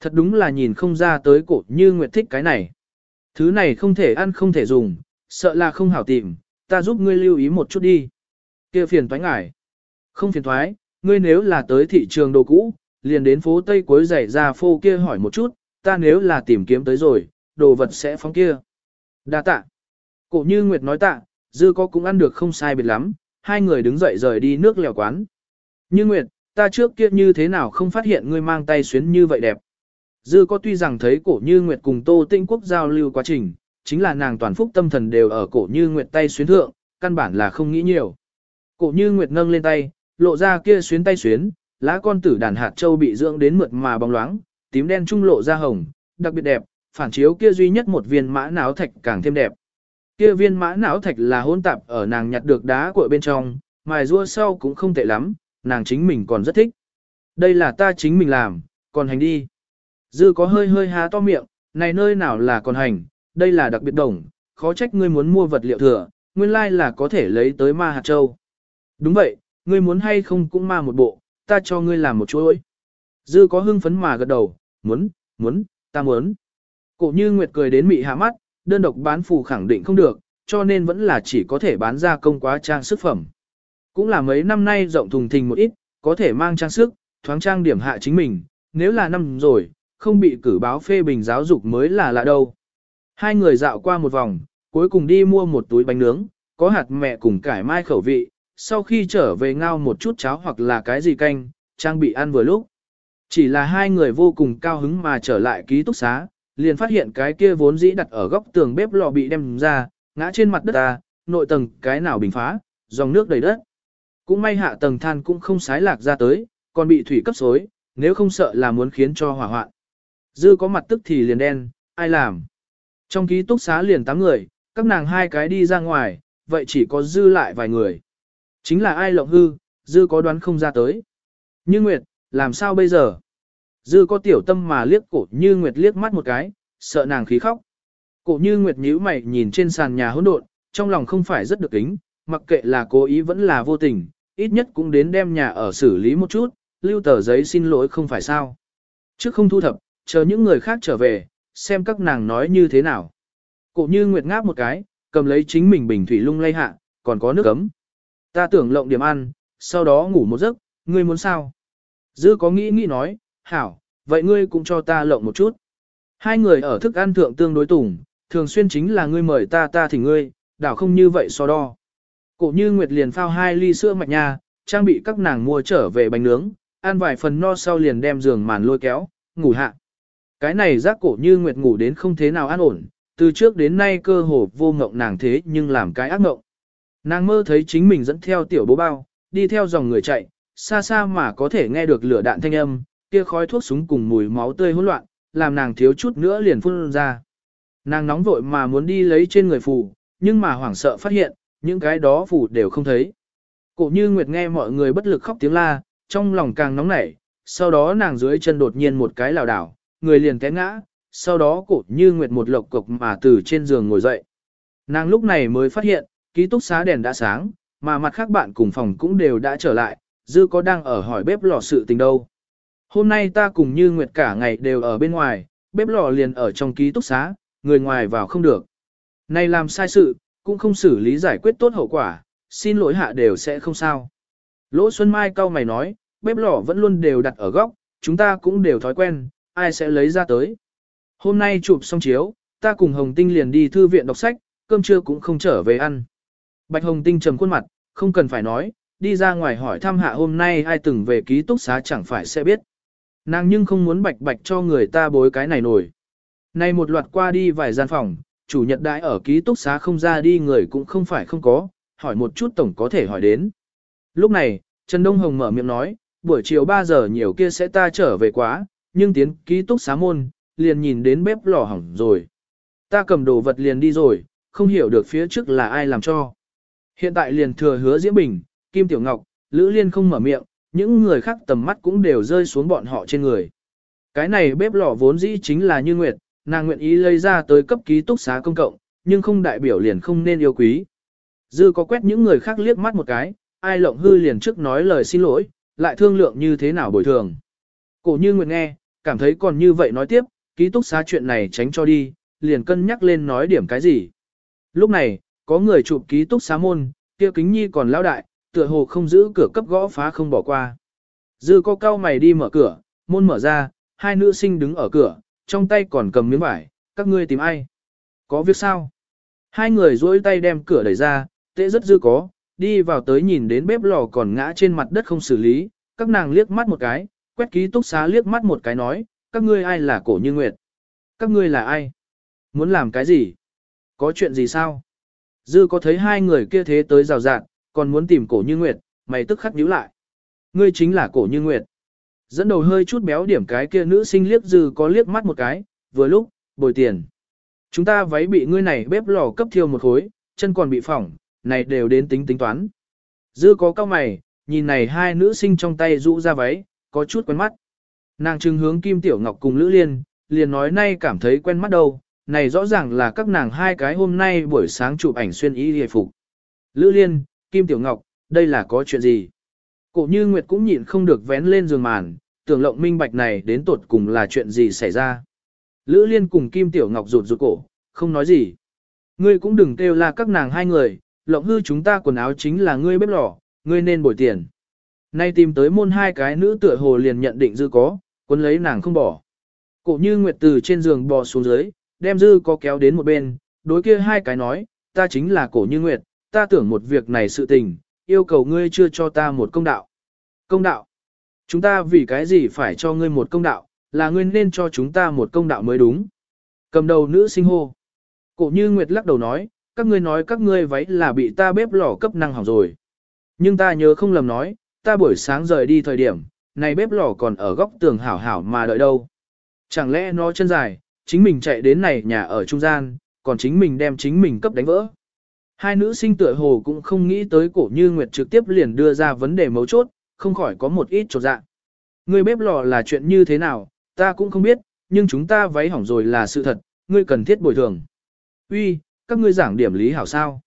Thật đúng là nhìn không ra tới cổ như Nguyệt thích cái này. Thứ này không thể ăn không thể dùng, sợ là không hảo tìm, ta giúp ngươi lưu ý một chút đi. kia phiền thoái ngải. Không phiền thoái, ngươi nếu là tới thị trường đồ cũ, liền đến phố Tây cuối giày ra phô kia hỏi một chút, ta nếu là tìm kiếm tới rồi, đồ vật sẽ phóng kia. Đa tạ. Cổ như Nguyệt nói tạ, dư có cũng ăn được không sai biệt lắm, hai người đứng dậy rời đi nước lèo quán. Như Nguyệt, ta trước kia như thế nào không phát hiện ngươi mang tay xuyến như vậy đẹp. Dư có tuy rằng thấy cổ như Nguyệt cùng Tô Tinh Quốc giao lưu quá trình, chính là nàng toàn phúc tâm thần đều ở cổ như Nguyệt tay xuyến thượng, căn bản là không nghĩ nhiều. Cổ như Nguyệt nâng lên tay, lộ ra kia xuyến tay xuyến, lá con tử đàn hạt châu bị dưỡng đến mượt mà bóng loáng, tím đen trung lộ ra hồng, đặc biệt đẹp, phản chiếu kia duy nhất một viên mã náo thạch càng thêm đẹp. Kia viên mã não thạch là hôn tạp ở nàng nhặt được đá của bên trong, mài rua sau cũng không tệ lắm, nàng chính mình còn rất thích. Đây là ta chính mình làm, còn hành đi. Dư có hơi hơi há to miệng, này nơi nào là còn hành, đây là đặc biệt đồng, khó trách ngươi muốn mua vật liệu thừa, nguyên lai là có thể lấy tới ma hạt châu. Đúng vậy, ngươi muốn hay không cũng ma một bộ, ta cho ngươi làm một chuỗi. Dư có hưng phấn mà gật đầu, muốn, muốn, ta muốn. Cổ như Nguyệt cười đến mị hạ mắt, đơn độc bán phù khẳng định không được, cho nên vẫn là chỉ có thể bán ra công quá trang sức phẩm. Cũng là mấy năm nay rộng thùng thình một ít, có thể mang trang sức, thoáng trang điểm hạ chính mình, nếu là năm rồi, không bị cử báo phê bình giáo dục mới là lạ đâu. Hai người dạo qua một vòng, cuối cùng đi mua một túi bánh nướng, có hạt mẹ cùng cải mai khẩu vị, sau khi trở về ngao một chút cháo hoặc là cái gì canh, trang bị ăn vừa lúc. Chỉ là hai người vô cùng cao hứng mà trở lại ký túc xá, liền phát hiện cái kia vốn dĩ đặt ở góc tường bếp lò bị đem ra, ngã trên mặt đất ta, nội tầng cái nào bình phá, dòng nước đầy đất. Cũng may hạ tầng than cũng không sái lạc ra tới, còn bị thủy cấp xối, nếu không sợ là muốn khiến cho hỏa hoạn. Dư có mặt tức thì liền đen, ai làm? Trong ký túc xá liền 8 người, các nàng hai cái đi ra ngoài, vậy chỉ có dư lại vài người. Chính là ai lộng hư, dư có đoán không ra tới. Như Nguyệt, làm sao bây giờ? Dư có tiểu tâm mà liếc cổ Như Nguyệt liếc mắt một cái, sợ nàng khí khóc. Cổ Như Nguyệt nhíu mày nhìn trên sàn nhà hỗn độn, trong lòng không phải rất được kính, mặc kệ là cố ý vẫn là vô tình, ít nhất cũng đến đem nhà ở xử lý một chút, lưu tờ giấy xin lỗi không phải sao. Trước không thu thập, chờ những người khác trở về, xem các nàng nói như thế nào. Cổ Như Nguyệt ngáp một cái, cầm lấy chính mình bình thủy lung lay hạ, còn có nước ấm. Ta tưởng lộng điểm ăn, sau đó ngủ một giấc, ngươi muốn sao? Dư có nghĩ nghĩ nói, hảo, vậy ngươi cũng cho ta lộng một chút. Hai người ở thức ăn thượng tương đối tùng, thường xuyên chính là ngươi mời ta ta thì ngươi, đảo không như vậy so đo. Cổ như Nguyệt liền phao hai ly sữa mạch nha, trang bị các nàng mua trở về bánh nướng, ăn vài phần no sau liền đem giường màn lôi kéo, ngủ hạ. Cái này giác cổ như Nguyệt ngủ đến không thế nào an ổn, từ trước đến nay cơ hồ vô ngộng nàng thế nhưng làm cái ác ngộng. Nàng mơ thấy chính mình dẫn theo tiểu bố bao, đi theo dòng người chạy, xa xa mà có thể nghe được lửa đạn thanh âm, kia khói thuốc súng cùng mùi máu tươi hỗn loạn, làm nàng thiếu chút nữa liền phun ra. Nàng nóng vội mà muốn đi lấy trên người phù, nhưng mà hoảng sợ phát hiện, những cái đó phù đều không thấy. Cổ như Nguyệt nghe mọi người bất lực khóc tiếng la, trong lòng càng nóng nảy, sau đó nàng dưới chân đột nhiên một cái lảo đảo, người liền té ngã, sau đó cổ như Nguyệt một lộc cục mà từ trên giường ngồi dậy. Nàng lúc này mới phát hiện, ký túc xá đèn đã sáng, mà mặt khác bạn cùng phòng cũng đều đã trở lại, dư có đang ở hỏi bếp lò sự tình đâu. Hôm nay ta cùng như Nguyệt cả ngày đều ở bên ngoài, bếp lò liền ở trong ký túc xá, người ngoài vào không được. Này làm sai sự, cũng không xử lý giải quyết tốt hậu quả, xin lỗi hạ đều sẽ không sao. Lỗ Xuân Mai cau mày nói, bếp lò vẫn luôn đều đặt ở góc, chúng ta cũng đều thói quen, ai sẽ lấy ra tới. Hôm nay chụp xong chiếu, ta cùng Hồng Tinh liền đi thư viện đọc sách, cơm trưa cũng không trở về ăn. Bạch Hồng Tinh trầm khuôn mặt, không cần phải nói, đi ra ngoài hỏi thăm hạ hôm nay ai từng về ký túc xá chẳng phải sẽ biết. Nàng nhưng không muốn bạch bạch cho người ta bối cái này nổi. Nay một loạt qua đi vài gian phòng, chủ nhật đại ở ký túc xá không ra đi người cũng không phải không có, hỏi một chút tổng có thể hỏi đến. Lúc này, Trần Đông Hồng mở miệng nói, buổi chiều 3 giờ nhiều kia sẽ ta trở về quá, nhưng tiến ký túc xá môn, liền nhìn đến bếp lò hỏng rồi. Ta cầm đồ vật liền đi rồi, không hiểu được phía trước là ai làm cho. Hiện tại liền thừa hứa Diễm Bình, Kim Tiểu Ngọc, Lữ Liên không mở miệng, những người khác tầm mắt cũng đều rơi xuống bọn họ trên người. Cái này bếp lò vốn dĩ chính là như nguyệt, nàng nguyện ý lấy ra tới cấp ký túc xá công cộng, nhưng không đại biểu liền không nên yêu quý. Dư có quét những người khác liếc mắt một cái, ai lộng hư liền trước nói lời xin lỗi, lại thương lượng như thế nào bồi thường. Cổ như Nguyệt nghe, cảm thấy còn như vậy nói tiếp, ký túc xá chuyện này tránh cho đi, liền cân nhắc lên nói điểm cái gì. Lúc này, có người chụp ký túc xá môn, kia kính nhi còn lão đại, tựa hồ không giữ cửa cấp gõ phá không bỏ qua. Dư có cao mày đi mở cửa, môn mở ra, hai nữ sinh đứng ở cửa, trong tay còn cầm miếng vải, các ngươi tìm ai? Có việc sao? Hai người duỗi tay đem cửa đẩy ra, tệ rất dư có, đi vào tới nhìn đến bếp lò còn ngã trên mặt đất không xử lý, các nàng liếc mắt một cái, quét ký túc xá liếc mắt một cái nói, các ngươi ai là cổ như nguyệt? Các ngươi là ai? Muốn làm cái gì? Có chuyện gì sao? Dư có thấy hai người kia thế tới rào rạt, còn muốn tìm cổ như nguyệt, mày tức khắc nhíu lại. Ngươi chính là cổ như nguyệt. Dẫn đầu hơi chút béo điểm cái kia nữ sinh liếc dư có liếc mắt một cái, vừa lúc, bồi tiền. Chúng ta váy bị ngươi này bếp lò cấp thiêu một khối, chân còn bị phỏng, này đều đến tính tính toán. Dư có cao mày, nhìn này hai nữ sinh trong tay rũ ra váy, có chút quen mắt. Nàng trưng hướng Kim Tiểu Ngọc cùng Lữ Liên, liền nói nay cảm thấy quen mắt đâu, này rõ ràng là các nàng hai cái hôm nay buổi sáng chụp ảnh xuyên y hề phục. Lữ Liên, Kim Tiểu Ngọc, đây là có chuyện gì? Cổ như Nguyệt cũng nhịn không được vén lên giường màn, tưởng lộng minh bạch này đến tột cùng là chuyện gì xảy ra. Lữ Liên cùng Kim Tiểu Ngọc rụt rụt cổ, không nói gì. Ngươi cũng đừng kêu là các nàng hai người, lộng hư chúng ta quần áo chính là ngươi bếp lò, ngươi nên bồi tiền. Nay tìm tới môn hai cái nữ tựa hồ liền nhận định dư có, quân lấy nàng không bỏ. Cổ như Nguyệt từ trên giường bò xuống dưới, đem dư có kéo đến một bên, đối kia hai cái nói, ta chính là cổ như Nguyệt, ta tưởng một việc này sự tình, yêu cầu ngươi chưa cho ta một công đạo. Công đạo? Chúng ta vì cái gì phải cho ngươi một công đạo, là ngươi nên cho chúng ta một công đạo mới đúng. Cầm đầu nữ sinh hô. Cổ như Nguyệt lắc đầu nói, các ngươi nói các ngươi váy là bị ta bếp lò cấp năng hỏng rồi. Nhưng ta nhớ không lầm nói, ta buổi sáng rời đi thời điểm, này bếp lò còn ở góc tường hảo hảo mà đợi đâu. Chẳng lẽ nó chân dài, chính mình chạy đến này nhà ở trung gian, còn chính mình đem chính mình cấp đánh vỡ. Hai nữ sinh tựa hồ cũng không nghĩ tới cổ như Nguyệt trực tiếp liền đưa ra vấn đề mấu chốt, không khỏi có một ít trột dạ. Người bếp lò là chuyện như thế nào, ta cũng không biết, nhưng chúng ta váy hỏng rồi là sự thật, ngươi cần thiết bồi thường. Uy, các ngươi giảng điểm lý hảo sao?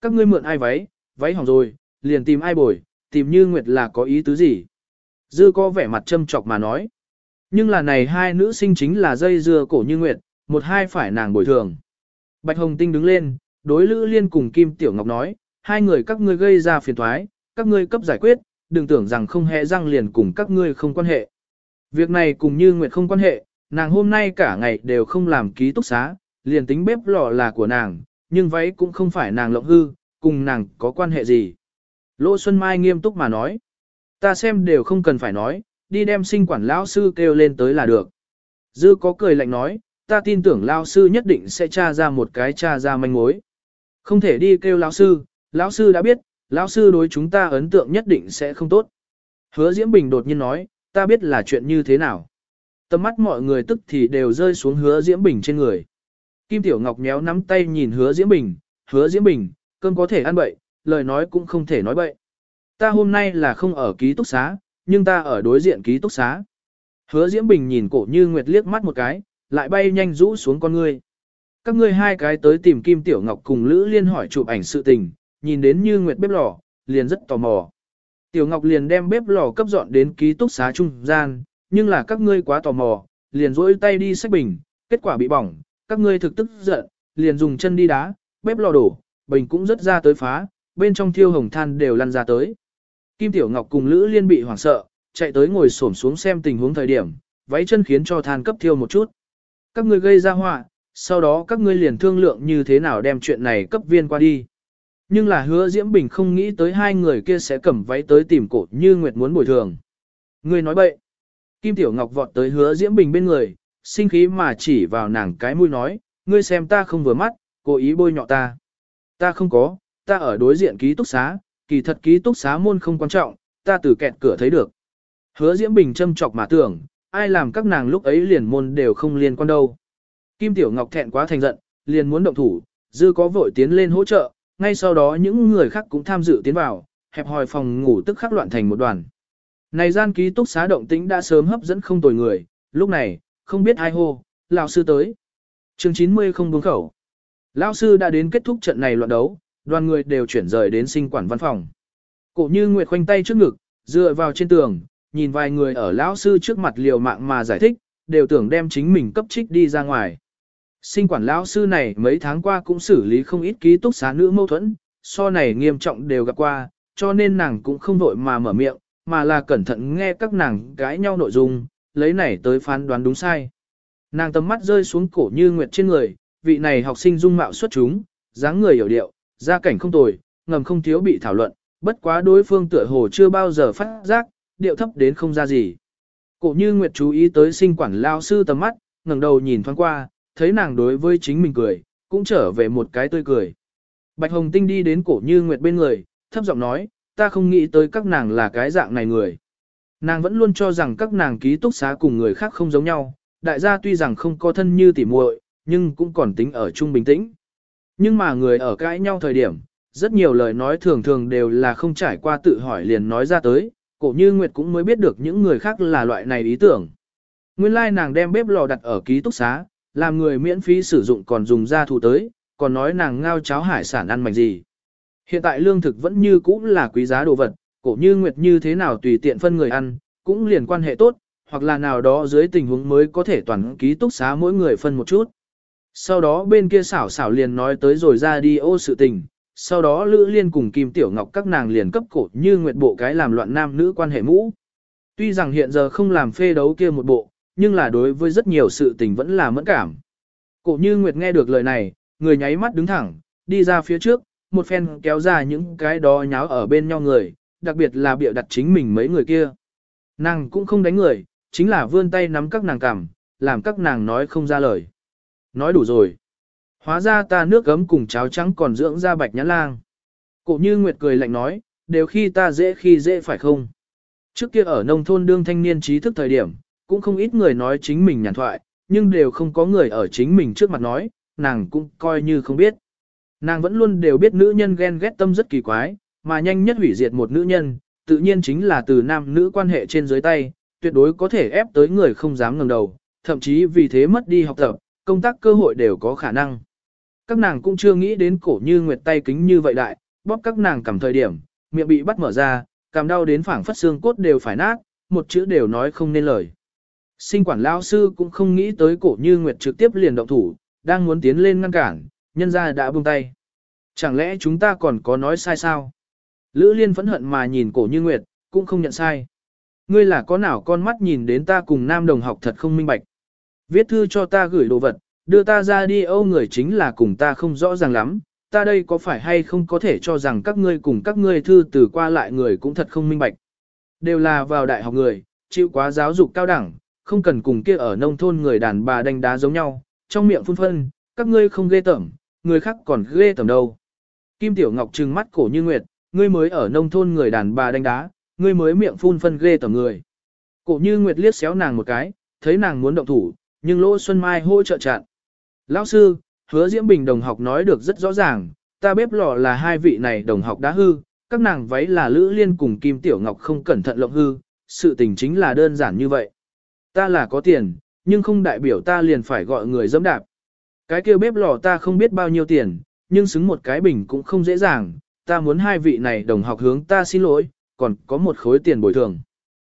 Các ngươi mượn ai váy, váy hỏng rồi, liền tìm ai bồi, tìm như Nguyệt là có ý tứ gì? Dư có vẻ mặt châm chọc mà nói. Nhưng là này hai nữ sinh chính là dây dưa cổ như Nguyệt, một hai phải nàng bồi thường. Bạch Hồng Tinh đứng lên, đối Lữ Liên cùng Kim Tiểu Ngọc nói, hai người các ngươi gây ra phiền toái, các ngươi cấp giải quyết, đừng tưởng rằng không hề răng liền cùng các ngươi không quan hệ. Việc này cùng như nguyện không quan hệ, nàng hôm nay cả ngày đều không làm ký túc xá, liền tính bếp lò là của nàng, nhưng váy cũng không phải nàng lộng hư, cùng nàng có quan hệ gì. Lỗ Xuân Mai nghiêm túc mà nói, ta xem đều không cần phải nói, đi đem sinh quản lão sư kêu lên tới là được. Dư có cười lạnh nói, ta tin tưởng lão sư nhất định sẽ tra ra một cái tra ra manh mối. Không thể đi kêu lão sư, lão sư đã biết, Lão sư đối chúng ta ấn tượng nhất định sẽ không tốt. Hứa Diễm Bình đột nhiên nói, ta biết là chuyện như thế nào. Tầm mắt mọi người tức thì đều rơi xuống hứa Diễm Bình trên người. Kim Tiểu Ngọc nhéo nắm tay nhìn hứa Diễm Bình, hứa Diễm Bình, cơm có thể ăn bậy, lời nói cũng không thể nói bậy. Ta hôm nay là không ở ký túc xá, nhưng ta ở đối diện ký túc xá. Hứa Diễm Bình nhìn cổ như Nguyệt liếc mắt một cái, lại bay nhanh rũ xuống con ngươi. Các ngươi hai cái tới tìm Kim Tiểu Ngọc cùng Lữ Liên hỏi chụp ảnh sự tình, nhìn đến như Nguyệt bếp lò, liền rất tò mò. Tiểu Ngọc liền đem bếp lò cấp dọn đến ký túc xá trung gian, nhưng là các ngươi quá tò mò, liền rỗi tay đi xách bình, kết quả bị bỏng, các ngươi thực tức giận, liền dùng chân đi đá, bếp lò đổ, bình cũng rất ra tới phá, bên trong thiêu hồng than đều lăn ra tới. Kim Tiểu Ngọc cùng Lữ Liên bị hoảng sợ, chạy tới ngồi xổm xuống xem tình huống thời điểm, váy chân khiến cho than cấp thiêu một chút. Các ngươi gây ra họa, sau đó các ngươi liền thương lượng như thế nào đem chuyện này cấp viên qua đi. Nhưng là hứa Diễm Bình không nghĩ tới hai người kia sẽ cầm váy tới tìm cổ như Nguyệt muốn bồi thường. Ngươi nói bậy. Kim Tiểu Ngọc vọt tới hứa Diễm Bình bên người, sinh khí mà chỉ vào nàng cái mũi nói, ngươi xem ta không vừa mắt, cố ý bôi nhọ ta. Ta không có, ta ở đối diện ký túc xá, kỳ thật ký túc xá môn không quan trọng, ta từ kẹt cửa thấy được. Hứa Diễm Bình châm chọc mà tưởng, ai làm các nàng lúc ấy liền môn đều không liên quan đâu. Kim Tiểu Ngọc thẹn quá thành giận, liền muốn động thủ, dư có vội tiến lên hỗ trợ, ngay sau đó những người khác cũng tham dự tiến vào, hẹp hòi phòng ngủ tức khắc loạn thành một đoàn. Này gian ký túc xá động tĩnh đã sớm hấp dẫn không tồi người, lúc này, không biết ai hô, lão sư tới. Chương 90 không buông khẩu. Lão sư đã đến kết thúc trận này loạn đấu, đoàn người đều chuyển rời đến sinh quản văn phòng. Cổ như Nguyệt khoanh tay trước ngực, dựa vào trên tường, nhìn vài người ở lão sư trước mặt liều mạng mà giải thích, đều tưởng đem chính mình cấp trích đi ra ngoài. Sinh quản lão sư này mấy tháng qua cũng xử lý không ít ký túc xá nữ mâu thuẫn, so này nghiêm trọng đều gặp qua, cho nên nàng cũng không vội mà mở miệng, mà là cẩn thận nghe các nàng gái nhau nội dung, lấy này tới phán đoán đúng sai. Nàng tầm mắt rơi xuống cổ như nguyệt trên người, vị này học sinh dung mạo xuất chúng, dáng người hiểu điệu, gia cảnh không tồi, ngầm không thiếu bị thảo luận, bất quá đối phương tựa hồ chưa bao giờ phát giác, điệu thấp đến không ra gì. Cổ như nguyệt chú ý tới sinh quản lao sư tầm mắt, ngẩng đầu nhìn thoáng qua, thấy nàng đối với chính mình cười, cũng trở về một cái tươi cười. Bạch Hồng Tinh đi đến cổ như nguyệt bên người, thấp giọng nói, ta không nghĩ tới các nàng là cái dạng này người. Nàng vẫn luôn cho rằng các nàng ký túc xá cùng người khác không giống nhau, đại gia tuy rằng không có thân như tỉ muội, nhưng cũng còn tính ở chung bình tĩnh. Nhưng mà người ở cãi nhau thời điểm, rất nhiều lời nói thường thường đều là không trải qua tự hỏi liền nói ra tới, cổ như Nguyệt cũng mới biết được những người khác là loại này ý tưởng. Nguyên lai like nàng đem bếp lò đặt ở ký túc xá, làm người miễn phí sử dụng còn dùng ra thủ tới, còn nói nàng ngao cháo hải sản ăn mảnh gì. Hiện tại lương thực vẫn như cũ là quý giá đồ vật, cổ như nguyệt như thế nào tùy tiện phân người ăn, cũng liền quan hệ tốt, hoặc là nào đó dưới tình huống mới có thể toàn ký túc xá mỗi người phân một chút. Sau đó bên kia xảo xảo liền nói tới rồi ra đi ô sự tình, sau đó Lữ Liên cùng Kim Tiểu Ngọc các nàng liền cấp cổ như nguyệt bộ cái làm loạn nam nữ quan hệ mũ. Tuy rằng hiện giờ không làm phê đấu kia một bộ, nhưng là đối với rất nhiều sự tình vẫn là mẫn cảm. Cổ như nguyệt nghe được lời này, người nháy mắt đứng thẳng, đi ra phía trước, một phen kéo ra những cái đó nháo ở bên nhau người, đặc biệt là bịa đặt chính mình mấy người kia. Nàng cũng không đánh người, chính là vươn tay nắm các nàng cằm, làm các nàng nói không ra lời. Nói đủ rồi. Hóa ra ta nước gấm cùng cháo trắng còn dưỡng ra bạch nhãn lang. Cổ như Nguyệt cười lạnh nói, đều khi ta dễ khi dễ phải không? Trước kia ở nông thôn đương thanh niên trí thức thời điểm, cũng không ít người nói chính mình nhàn thoại, nhưng đều không có người ở chính mình trước mặt nói, nàng cũng coi như không biết. Nàng vẫn luôn đều biết nữ nhân ghen ghét tâm rất kỳ quái, mà nhanh nhất hủy diệt một nữ nhân, tự nhiên chính là từ nam nữ quan hệ trên dưới tay, tuyệt đối có thể ép tới người không dám ngẩng đầu, thậm chí vì thế mất đi học tập, công tác cơ hội đều có khả năng. Các nàng cũng chưa nghĩ đến cổ như nguyệt tay kính như vậy đại, bóp các nàng cầm thời điểm, miệng bị bắt mở ra, cảm đau đến phảng phất xương cốt đều phải nát, một chữ đều nói không nên lời. Sinh quản lao sư cũng không nghĩ tới cổ như nguyệt trực tiếp liền động thủ, đang muốn tiến lên ngăn cản, nhân ra đã buông tay. Chẳng lẽ chúng ta còn có nói sai sao? Lữ liên phẫn hận mà nhìn cổ như nguyệt, cũng không nhận sai. Ngươi là có nào con mắt nhìn đến ta cùng nam đồng học thật không minh bạch. Viết thư cho ta gửi đồ vật, đưa ta ra đi âu người chính là cùng ta không rõ ràng lắm. Ta đây có phải hay không có thể cho rằng các ngươi cùng các ngươi thư từ qua lại người cũng thật không minh bạch. Đều là vào đại học người, chịu quá giáo dục cao đẳng, không cần cùng kia ở nông thôn người đàn bà đánh đá giống nhau, trong miệng phun phân, các ngươi không ghê tởm, người khác còn ghê tởm đâu. Kim Tiểu Ngọc trừng mắt cổ như nguyệt, ngươi mới ở nông thôn người đàn bà đánh đá, ngươi mới miệng phun phân ghê tởm người. Cổ như Nguyệt liếc xéo nàng một cái, thấy nàng muốn động thủ, nhưng Lỗ Xuân Mai hỗ trợ chặn. Lão sư, hứa Diễm Bình đồng học nói được rất rõ ràng, ta bếp lò là hai vị này đồng học đã hư, các nàng váy là Lữ Liên cùng Kim Tiểu Ngọc không cẩn thận lộng hư, sự tình chính là đơn giản như vậy. Ta là có tiền, nhưng không đại biểu ta liền phải gọi người dẫm đạp. Cái kia bếp lò ta không biết bao nhiêu tiền, nhưng xứng một cái bình cũng không dễ dàng, ta muốn hai vị này đồng học hướng ta xin lỗi, còn có một khối tiền bồi thường.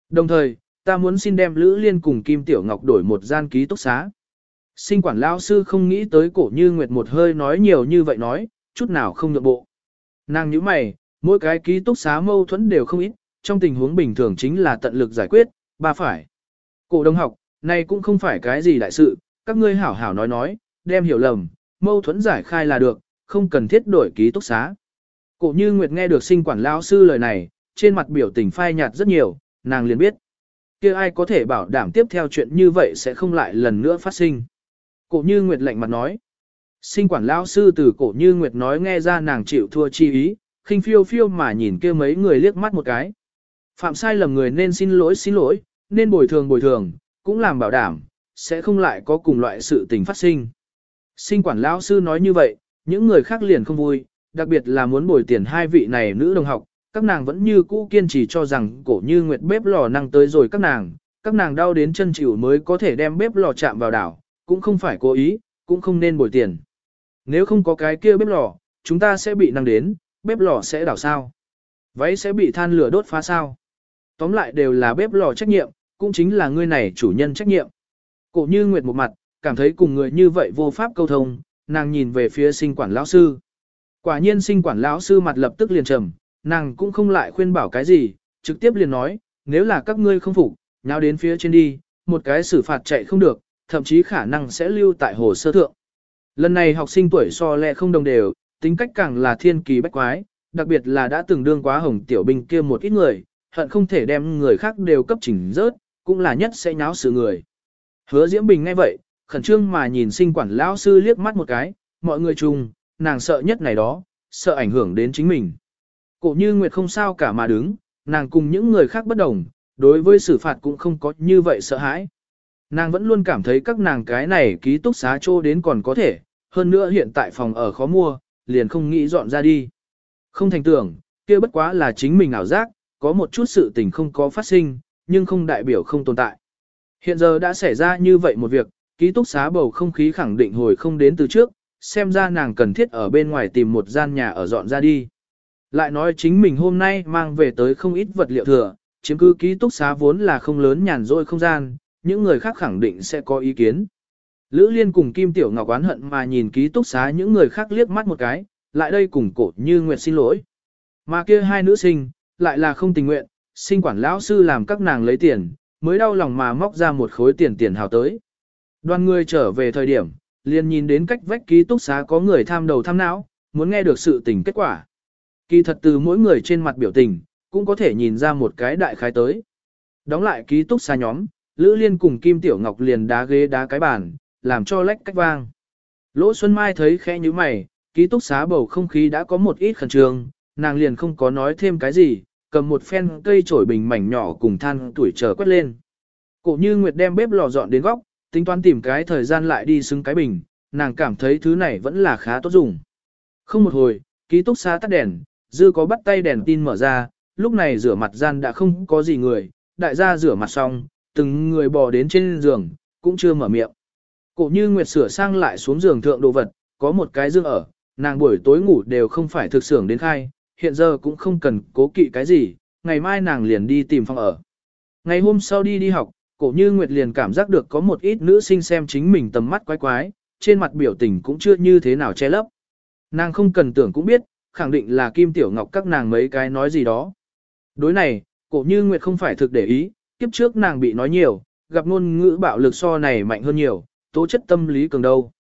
Đồng thời, ta muốn xin đem Lữ Liên cùng Kim Tiểu Ngọc đổi một gian ký túc xá. Sinh quản lao sư không nghĩ tới cổ như Nguyệt một hơi nói nhiều như vậy nói, chút nào không nhượng bộ. Nàng như mày, mỗi cái ký túc xá mâu thuẫn đều không ít, trong tình huống bình thường chính là tận lực giải quyết, ba phải. Cổ đồng học, này cũng không phải cái gì đại sự, các ngươi hảo hảo nói nói, đem hiểu lầm, mâu thuẫn giải khai là được, không cần thiết đổi ký túc xá. Cổ như Nguyệt nghe được sinh quản Lão sư lời này, trên mặt biểu tình phai nhạt rất nhiều, nàng liền biết. kia ai có thể bảo đảm tiếp theo chuyện như vậy sẽ không lại lần nữa phát sinh. Cổ như Nguyệt lạnh mặt nói. Sinh quản Lão sư từ cổ như Nguyệt nói nghe ra nàng chịu thua chi ý, khinh phiêu phiêu mà nhìn kia mấy người liếc mắt một cái. Phạm sai lầm người nên xin lỗi xin lỗi, nên bồi thường bồi thường, cũng làm bảo đảm, sẽ không lại có cùng loại sự tình phát sinh. Sinh quản lão sư nói như vậy, những người khác liền không vui, đặc biệt là muốn bồi tiền hai vị này nữ đồng học, các nàng vẫn như cũ kiên trì cho rằng cổ như nguyệt bếp lò năng tới rồi các nàng, các nàng đau đến chân chịu mới có thể đem bếp lò chạm vào đảo, cũng không phải cố ý, cũng không nên bồi tiền. Nếu không có cái kia bếp lò, chúng ta sẽ bị năng đến, bếp lò sẽ đảo sao? Váy sẽ bị than lửa đốt phá sao? Tóm lại đều là bếp lò trách nhiệm, cũng chính là ngươi này chủ nhân trách nhiệm. Cổ như nguyệt một mặt, cảm thấy cùng người như vậy vô pháp câu thông, nàng nhìn về phía sinh quản lão sư. Quả nhiên sinh quản lão sư mặt lập tức liền trầm, nàng cũng không lại khuyên bảo cái gì, trực tiếp liền nói, nếu là các ngươi không phục, nháo đến phía trên đi, một cái xử phạt chạy không được, thậm chí khả năng sẽ lưu tại hồ sơ thượng. Lần này học sinh tuổi so lẹ không đồng đều, tính cách càng là thiên kỳ bách quái, đặc biệt là đã từng đương quá hồng tiểu binh kia một ít người, hận không thể đem người khác đều cấp chỉnh rớt, cũng là nhất sẽ nháo sự người. Hứa Diễm Bình nghe vậy, khẩn trương mà nhìn sinh quản lão sư liếc mắt một cái, mọi người chung, nàng sợ nhất này đó, sợ ảnh hưởng đến chính mình. Cổ như Nguyệt không sao cả mà đứng, nàng cùng những người khác bất đồng, đối với xử phạt cũng không có như vậy sợ hãi. Nàng vẫn luôn cảm thấy các nàng cái này ký túc xá trô đến còn có thể, hơn nữa hiện tại phòng ở khó mua, liền không nghĩ dọn ra đi. Không thành tưởng, kia bất quá là chính mình ảo giác, có một chút sự tình không có phát sinh, nhưng không đại biểu không tồn tại. Hiện giờ đã xảy ra như vậy một việc, ký túc xá bầu không khí khẳng định hồi không đến từ trước, xem ra nàng cần thiết ở bên ngoài tìm một gian nhà ở dọn ra đi. Lại nói chính mình hôm nay mang về tới không ít vật liệu thừa, chiếm cứ ký túc xá vốn là không lớn nhàn rỗi không gian, những người khác khẳng định sẽ có ý kiến. Lữ Liên cùng Kim Tiểu Ngọc oán hận mà nhìn ký túc xá những người khác liếc mắt một cái, lại đây cùng cổ như Nguyệt xin lỗi. Mà kia hai nữ sinh, lại là không tình nguyện, sinh quản lão sư làm các nàng lấy tiền, mới đau lòng mà móc ra một khối tiền tiền hào tới. Đoàn người trở về thời điểm, liền nhìn đến cách vách ký túc xá có người tham đầu tham não, muốn nghe được sự tình kết quả. Kỳ thật từ mỗi người trên mặt biểu tình, cũng có thể nhìn ra một cái đại khái tới. Đóng lại ký túc xá nhóm, Lữ Liên cùng Kim Tiểu Ngọc liền đá ghế đá cái bàn, làm cho lách cách vang. Lỗ Xuân Mai thấy khẽ như mày, ký túc xá bầu không khí đã có một ít khẩn trương, nàng liền không có nói thêm cái gì, cầm một phen cây chổi bình mảnh nhỏ cùng than tuổi chờ quét lên. Cổ như Nguyệt đem bếp lò dọn đến góc, tính toán tìm cái thời gian lại đi xứng cái bình, nàng cảm thấy thứ này vẫn là khá tốt dùng. Không một hồi, ký túc xá tắt đèn, dư có bắt tay đèn tin mở ra, lúc này rửa mặt gian đã không có gì người, đại gia rửa mặt xong, từng người bò đến trên giường, cũng chưa mở miệng. Cổ như Nguyệt sửa sang lại xuống giường thượng đồ vật, có một cái dương ở, nàng buổi tối ngủ đều không phải thực xưởng đến khai, hiện giờ cũng không cần cố kỵ cái gì, ngày mai nàng liền đi tìm phòng ở. Ngày hôm sau đi đi học, cổ như Nguyệt liền cảm giác được có một ít nữ sinh xem chính mình tầm mắt quái quái, trên mặt biểu tình cũng chưa như thế nào che lấp. Nàng không cần tưởng cũng biết, khẳng định là Kim Tiểu Ngọc các nàng mấy cái nói gì đó. Đối này, cổ như Nguyệt không phải thực để ý, kiếp trước nàng bị nói nhiều, gặp ngôn ngữ bạo lực so này mạnh hơn nhiều, tố chất tâm lý cường đâu.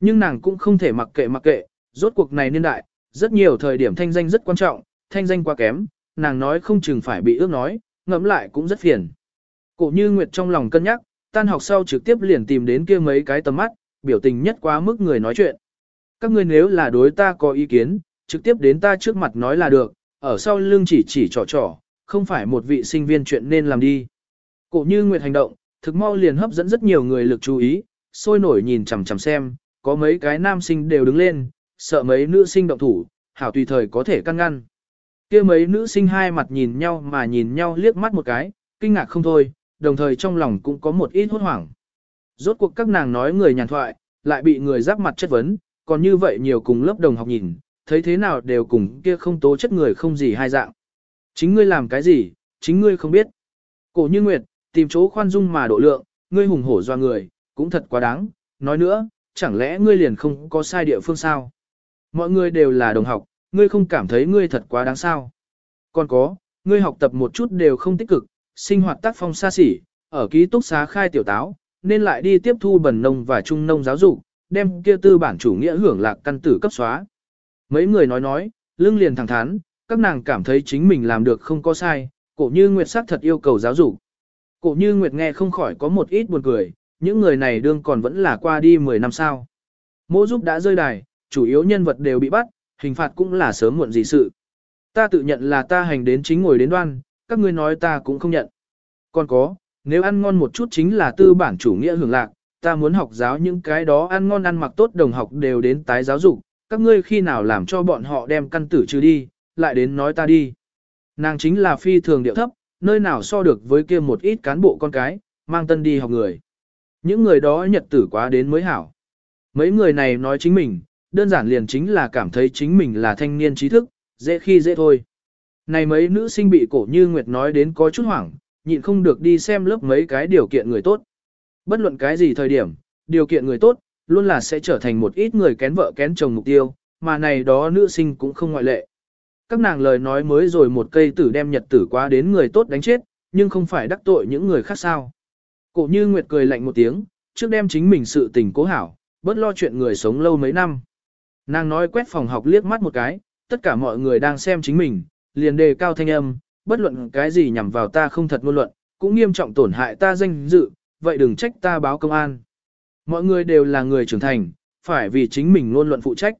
Nhưng nàng cũng không thể mặc kệ mặc kệ, rốt cuộc này niên đại, rất nhiều thời điểm thanh danh rất quan trọng, thanh danh quá kém, nàng nói không chừng phải bị ước nói, ngẫm lại cũng rất phiền. Cổ như Nguyệt trong lòng cân nhắc, tan học sau trực tiếp liền tìm đến kia mấy cái tầm mắt, biểu tình nhất quá mức người nói chuyện. Các ngươi nếu là đối ta có ý kiến, trực tiếp đến ta trước mặt nói là được, ở sau lưng chỉ chỉ trò trò, không phải một vị sinh viên chuyện nên làm đi. Cổ như Nguyệt hành động, thực mau liền hấp dẫn rất nhiều người lực chú ý, sôi nổi nhìn chằm chằm xem, có mấy cái nam sinh đều đứng lên, sợ mấy nữ sinh động thủ, hảo tùy thời có thể căn ngăn. kia mấy nữ sinh hai mặt nhìn nhau mà nhìn nhau liếc mắt một cái, kinh ngạc không thôi, đồng thời trong lòng cũng có một ít hốt hoảng. Rốt cuộc các nàng nói người nhàn thoại, lại bị người giáp mặt chất vấn, còn như vậy nhiều cùng lớp đồng học nhìn, thấy thế nào đều cùng kia không tố chất người không gì hai dạng. Chính ngươi làm cái gì, chính ngươi không biết. Cổ như Nguyệt, tìm chỗ khoan dung mà độ lượng, ngươi hùng hổ doa người, cũng thật quá đáng, nói nữa, chẳng lẽ ngươi liền không có sai địa phương sao? Mọi người đều là đồng học, ngươi không cảm thấy ngươi thật quá đáng sao? Còn có, ngươi học tập một chút đều không tích cực, sinh hoạt tác phong xa xỉ, ở ký túc xá khai tiểu táo, nên lại đi tiếp thu bần nông và trung nông giáo dục, đem kia tư bản chủ nghĩa hưởng lạc căn tử cấp xóa. Mấy người nói nói, lưng liền thẳng thắn, các nàng cảm thấy chính mình làm được không có sai, cổ như Nguyệt sắc thật yêu cầu giáo dục. Cổ như Nguyệt nghe không khỏi có một ít buồn cười, những người này đương còn vẫn là qua đi 10 năm sau. Mô giúp đã rơi đài, chủ yếu nhân vật đều bị bắt, hình phạt cũng là sớm muộn gì sự. Ta tự nhận là ta hành đến chính ngồi đến đoan, các ngươi nói ta cũng không nhận. Còn có, nếu ăn ngon một chút chính là tư bản chủ nghĩa hưởng lạc, ta muốn học giáo những cái đó ăn ngon ăn mặc tốt đồng học đều đến tái giáo dục, các ngươi khi nào làm cho bọn họ đem căn tử trừ đi, lại đến nói ta đi. Nàng chính là phi thường điệu thấp, nơi nào so được với kia một ít cán bộ con cái, mang tân đi học người. Những người đó nhật tử quá đến mới hảo. Mấy người này nói chính mình, đơn giản liền chính là cảm thấy chính mình là thanh niên trí thức, dễ khi dễ thôi. Này mấy nữ sinh bị cổ như Nguyệt nói đến có chút hoảng, nhịn không được đi xem lớp mấy cái điều kiện người tốt. Bất luận cái gì thời điểm, điều kiện người tốt, luôn là sẽ trở thành một ít người kén vợ kén chồng mục tiêu, mà này đó nữ sinh cũng không ngoại lệ. Các nàng lời nói mới rồi một cây tử đem nhật tử quá đến người tốt đánh chết, nhưng không phải đắc tội những người khác sao. Cổ như Nguyệt cười lạnh một tiếng, trước đem chính mình sự tình cố hảo, bớt lo chuyện người sống lâu mấy năm. Nàng nói quét phòng học liếc mắt một cái, tất cả mọi người đang xem chính mình, liền đề cao thanh âm, bất luận cái gì nhằm vào ta không thật ngôn luận, cũng nghiêm trọng tổn hại ta danh dự, vậy đừng trách ta báo công an. Mọi người đều là người trưởng thành, phải vì chính mình ngôn luận phụ trách.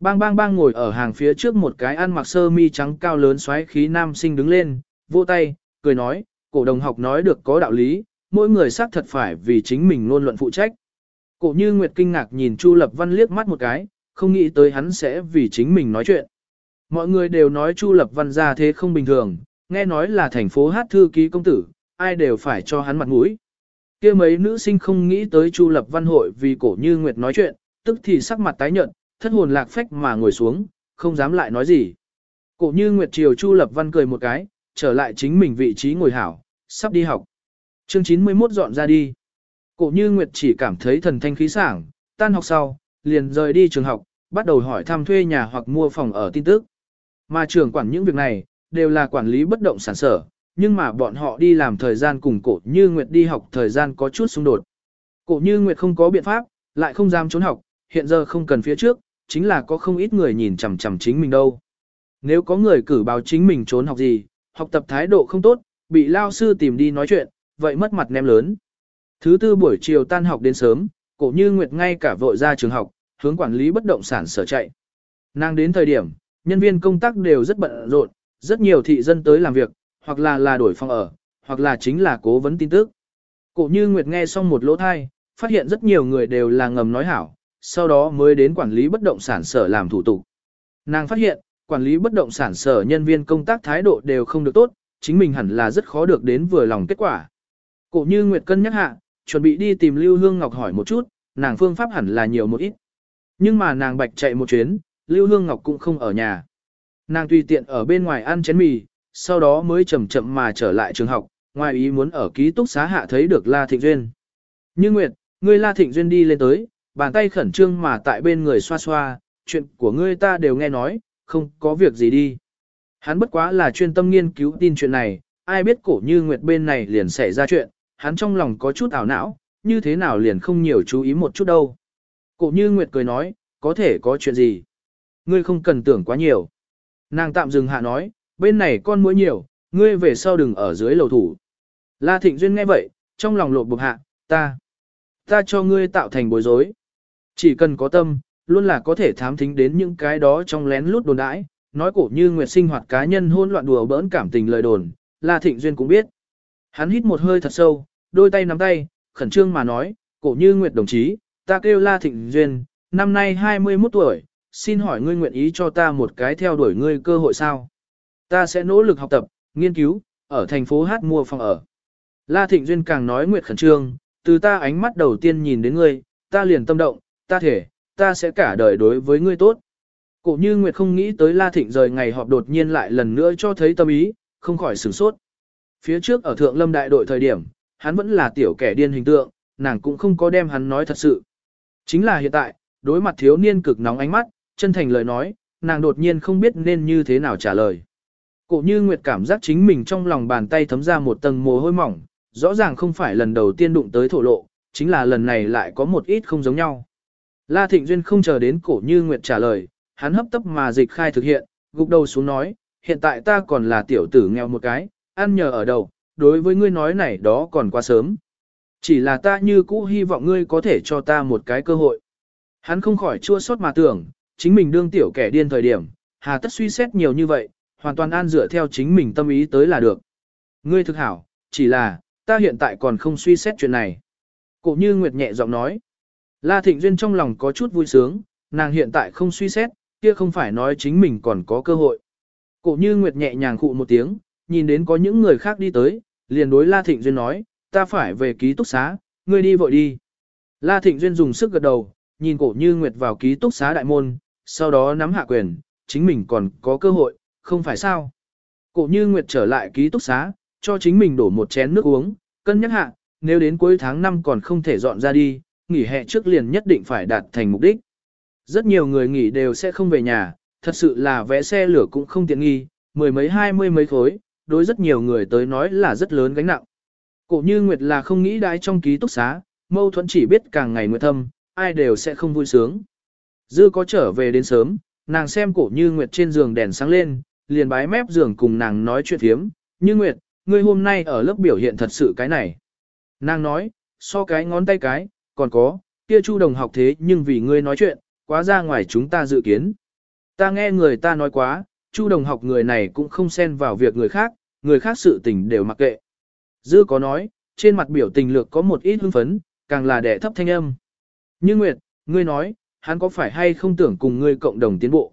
Bang bang bang ngồi ở hàng phía trước một cái ăn mặc sơ mi trắng cao lớn xoáy khí nam sinh đứng lên, vỗ tay, cười nói, cổ đồng học nói được có đạo lý, mỗi người xác thật phải vì chính mình ngôn luận phụ trách. Cổ như Nguyệt kinh ngạc nhìn Chu Lập Văn liếc mắt một cái, không nghĩ tới hắn sẽ vì chính mình nói chuyện. Mọi người đều nói Chu Lập Văn ra thế không bình thường, nghe nói là thành phố hát thư ký công tử, ai đều phải cho hắn mặt mũi. kia mấy nữ sinh không nghĩ tới Chu Lập Văn hội vì cổ như Nguyệt nói chuyện, tức thì sắc mặt tái nhợt, thất hồn lạc phách mà ngồi xuống, không dám lại nói gì. Cổ như Nguyệt Triều Chu Lập Văn cười một cái, trở lại chính mình vị trí ngồi hảo, sắp đi học. Chương 91 dọn ra đi. Cổ như Nguyệt chỉ cảm thấy thần thanh khí sảng, tan học sau, liền rời đi trường học, bắt đầu hỏi thăm thuê nhà hoặc mua phòng ở tin tức. Mà trưởng quản những việc này, đều là quản lý bất động sản sở, nhưng mà bọn họ đi làm thời gian cùng cổ như Nguyệt đi học thời gian có chút xung đột. Cổ như Nguyệt không có biện pháp, lại không dám trốn học, hiện giờ không cần phía trước, chính là có không ít người nhìn chằm chằm chính mình đâu. Nếu có người cử báo chính mình trốn học gì, học tập thái độ không tốt, bị lao sư tìm đi nói chuyện, vậy mất mặt nem lớn. Thứ tư buổi chiều tan học đến sớm, cổ như Nguyệt ngay cả vội ra trường học, hướng quản lý bất động sản sở chạy. Nàng đến thời điểm, nhân viên công tác đều rất bận rộn, rất nhiều thị dân tới làm việc, hoặc là là đổi phòng ở, hoặc là chính là cố vấn tin tức. Cổ như Nguyệt nghe xong một lỗ thai, phát hiện rất nhiều người đều là ngầm nói hảo, sau đó mới đến quản lý bất động sản sở làm thủ tục. Nàng phát hiện, quản lý bất động sản sở nhân viên công tác thái độ đều không được tốt, chính mình hẳn là rất khó được đến vừa lòng kết quả. Cổ như Nguyệt cân nhắc hạ, chuẩn bị đi tìm Lưu Hương Ngọc hỏi một chút, nàng phương pháp hẳn là nhiều một ít. Nhưng mà nàng bạch chạy một chuyến, Lưu Hương Ngọc cũng không ở nhà. Nàng tùy tiện ở bên ngoài ăn chén mì, sau đó mới chậm chậm mà trở lại trường học, ngoài ý muốn ở ký túc xá hạ thấy được La Thịnh Duyên. Như Nguyệt, ngươi La Thịnh Duyên đi lên tới, bàn tay khẩn trương mà tại bên người xoa xoa, chuyện của ngươi ta đều nghe nói, không có việc gì đi. Hắn bất quá là chuyên tâm nghiên cứu tin chuyện này, ai biết cổ như Nguyệt bên này liền xảy ra chuyện, hắn trong lòng có chút ảo não, như thế nào liền không nhiều chú ý một chút đâu. Cổ như Nguyệt cười nói, có thể có chuyện gì. Ngươi không cần tưởng quá nhiều. Nàng tạm dừng hạ nói, bên này con muỗi nhiều, ngươi về sau đừng ở dưới lầu thủ. La Thịnh Duyên nghe vậy, trong lòng lột bục hạ, ta, ta cho ngươi tạo thành bối rối. Chỉ cần có tâm, luôn là có thể thám thính đến những cái đó trong lén lút đồn đãi, nói cổ như nguyệt sinh hoạt cá nhân hôn loạn đùa bỡn cảm tình lời đồn, La Thịnh Duyên cũng biết. Hắn hít một hơi thật sâu, đôi tay nắm tay, khẩn trương mà nói, cổ như nguyệt đồng chí, ta kêu La Thịnh Duyên, năm nay 21 tuổi, xin hỏi ngươi nguyện ý cho ta một cái theo đuổi ngươi cơ hội sao? Ta sẽ nỗ lực học tập, nghiên cứu, ở thành phố Hát mua phòng ở. La Thịnh Duyên càng nói nguyệt khẩn trương, từ ta ánh mắt đầu tiên nhìn đến ngươi, ta liền tâm động, ta thể, ta sẽ cả đời đối với ngươi tốt. Cổ như Nguyệt không nghĩ tới La Thịnh rời ngày họp đột nhiên lại lần nữa cho thấy tâm ý, không khỏi sửng sốt. Phía trước ở Thượng Lâm đại đội thời điểm, hắn vẫn là tiểu kẻ điên hình tượng, nàng cũng không có đem hắn nói thật sự. Chính là hiện tại, đối mặt thiếu niên cực nóng ánh mắt, chân thành lời nói, nàng đột nhiên không biết nên như thế nào trả lời. Cổ như Nguyệt cảm giác chính mình trong lòng bàn tay thấm ra một tầng mồ hôi mỏng, rõ ràng không phải lần đầu tiên đụng tới thổ lộ, chính là lần này lại có một ít không giống nhau. La Thịnh Duyên không chờ đến cổ như Nguyệt trả lời, hắn hấp tấp mà dịch khai thực hiện, gục đầu xuống nói, hiện tại ta còn là tiểu tử nghèo một cái, ăn nhờ ở đầu, đối với ngươi nói này đó còn quá sớm. Chỉ là ta như cũ hy vọng ngươi có thể cho ta một cái cơ hội. Hắn không khỏi chua xót mà tưởng, chính mình đương tiểu kẻ điên thời điểm, hà tất suy xét nhiều như vậy, hoàn toàn an dựa theo chính mình tâm ý tới là được. Ngươi thực hảo, chỉ là, ta hiện tại còn không suy xét chuyện này. Cổ như Nguyệt nhẹ giọng nói. La Thịnh Duyên trong lòng có chút vui sướng, nàng hiện tại không suy xét, kia không phải nói chính mình còn có cơ hội. Cổ như Nguyệt nhẹ nhàng khụ một tiếng, nhìn đến có những người khác đi tới, liền đối La Thịnh Duyên nói, ta phải về ký túc xá, ngươi đi vội đi. La Thịnh Duyên dùng sức gật đầu, nhìn cổ như Nguyệt vào ký túc xá đại môn, sau đó nắm hạ quyền, chính mình còn có cơ hội, không phải sao. Cổ như Nguyệt trở lại ký túc xá, cho chính mình đổ một chén nước uống, cân nhắc hạ, nếu đến cuối tháng 5 còn không thể dọn ra đi, nghỉ hè trước liền nhất định phải đạt thành mục đích. Rất nhiều người nghỉ đều sẽ không về nhà, thật sự là vé xe lửa cũng không tiện nghi, mười mấy hai mươi mấy khối, đối rất nhiều người tới nói là rất lớn gánh nặng. Cổ như Nguyệt là không nghĩ đái trong ký túc xá, mâu thuẫn chỉ biết càng ngày nguyệt thâm, ai đều sẽ không vui sướng. Dư có trở về đến sớm, nàng xem cổ như Nguyệt trên giường đèn sáng lên, liền bái mép giường cùng nàng nói chuyện thiếm, như Nguyệt, ngươi hôm nay ở lớp biểu hiện thật sự cái này. Nàng nói, so cái ngón tay cái, còn có, kia chu đồng học thế nhưng vì ngươi nói chuyện, quá ra ngoài chúng ta dự kiến. Ta nghe người ta nói quá, chu đồng học người này cũng không xen vào việc người khác, người khác sự tình đều mặc kệ. Dư có nói, trên mặt biểu tình lược có một ít hưng phấn, càng là đẻ thấp thanh âm. Như Nguyệt, ngươi nói, hắn có phải hay không tưởng cùng ngươi cộng đồng tiến bộ?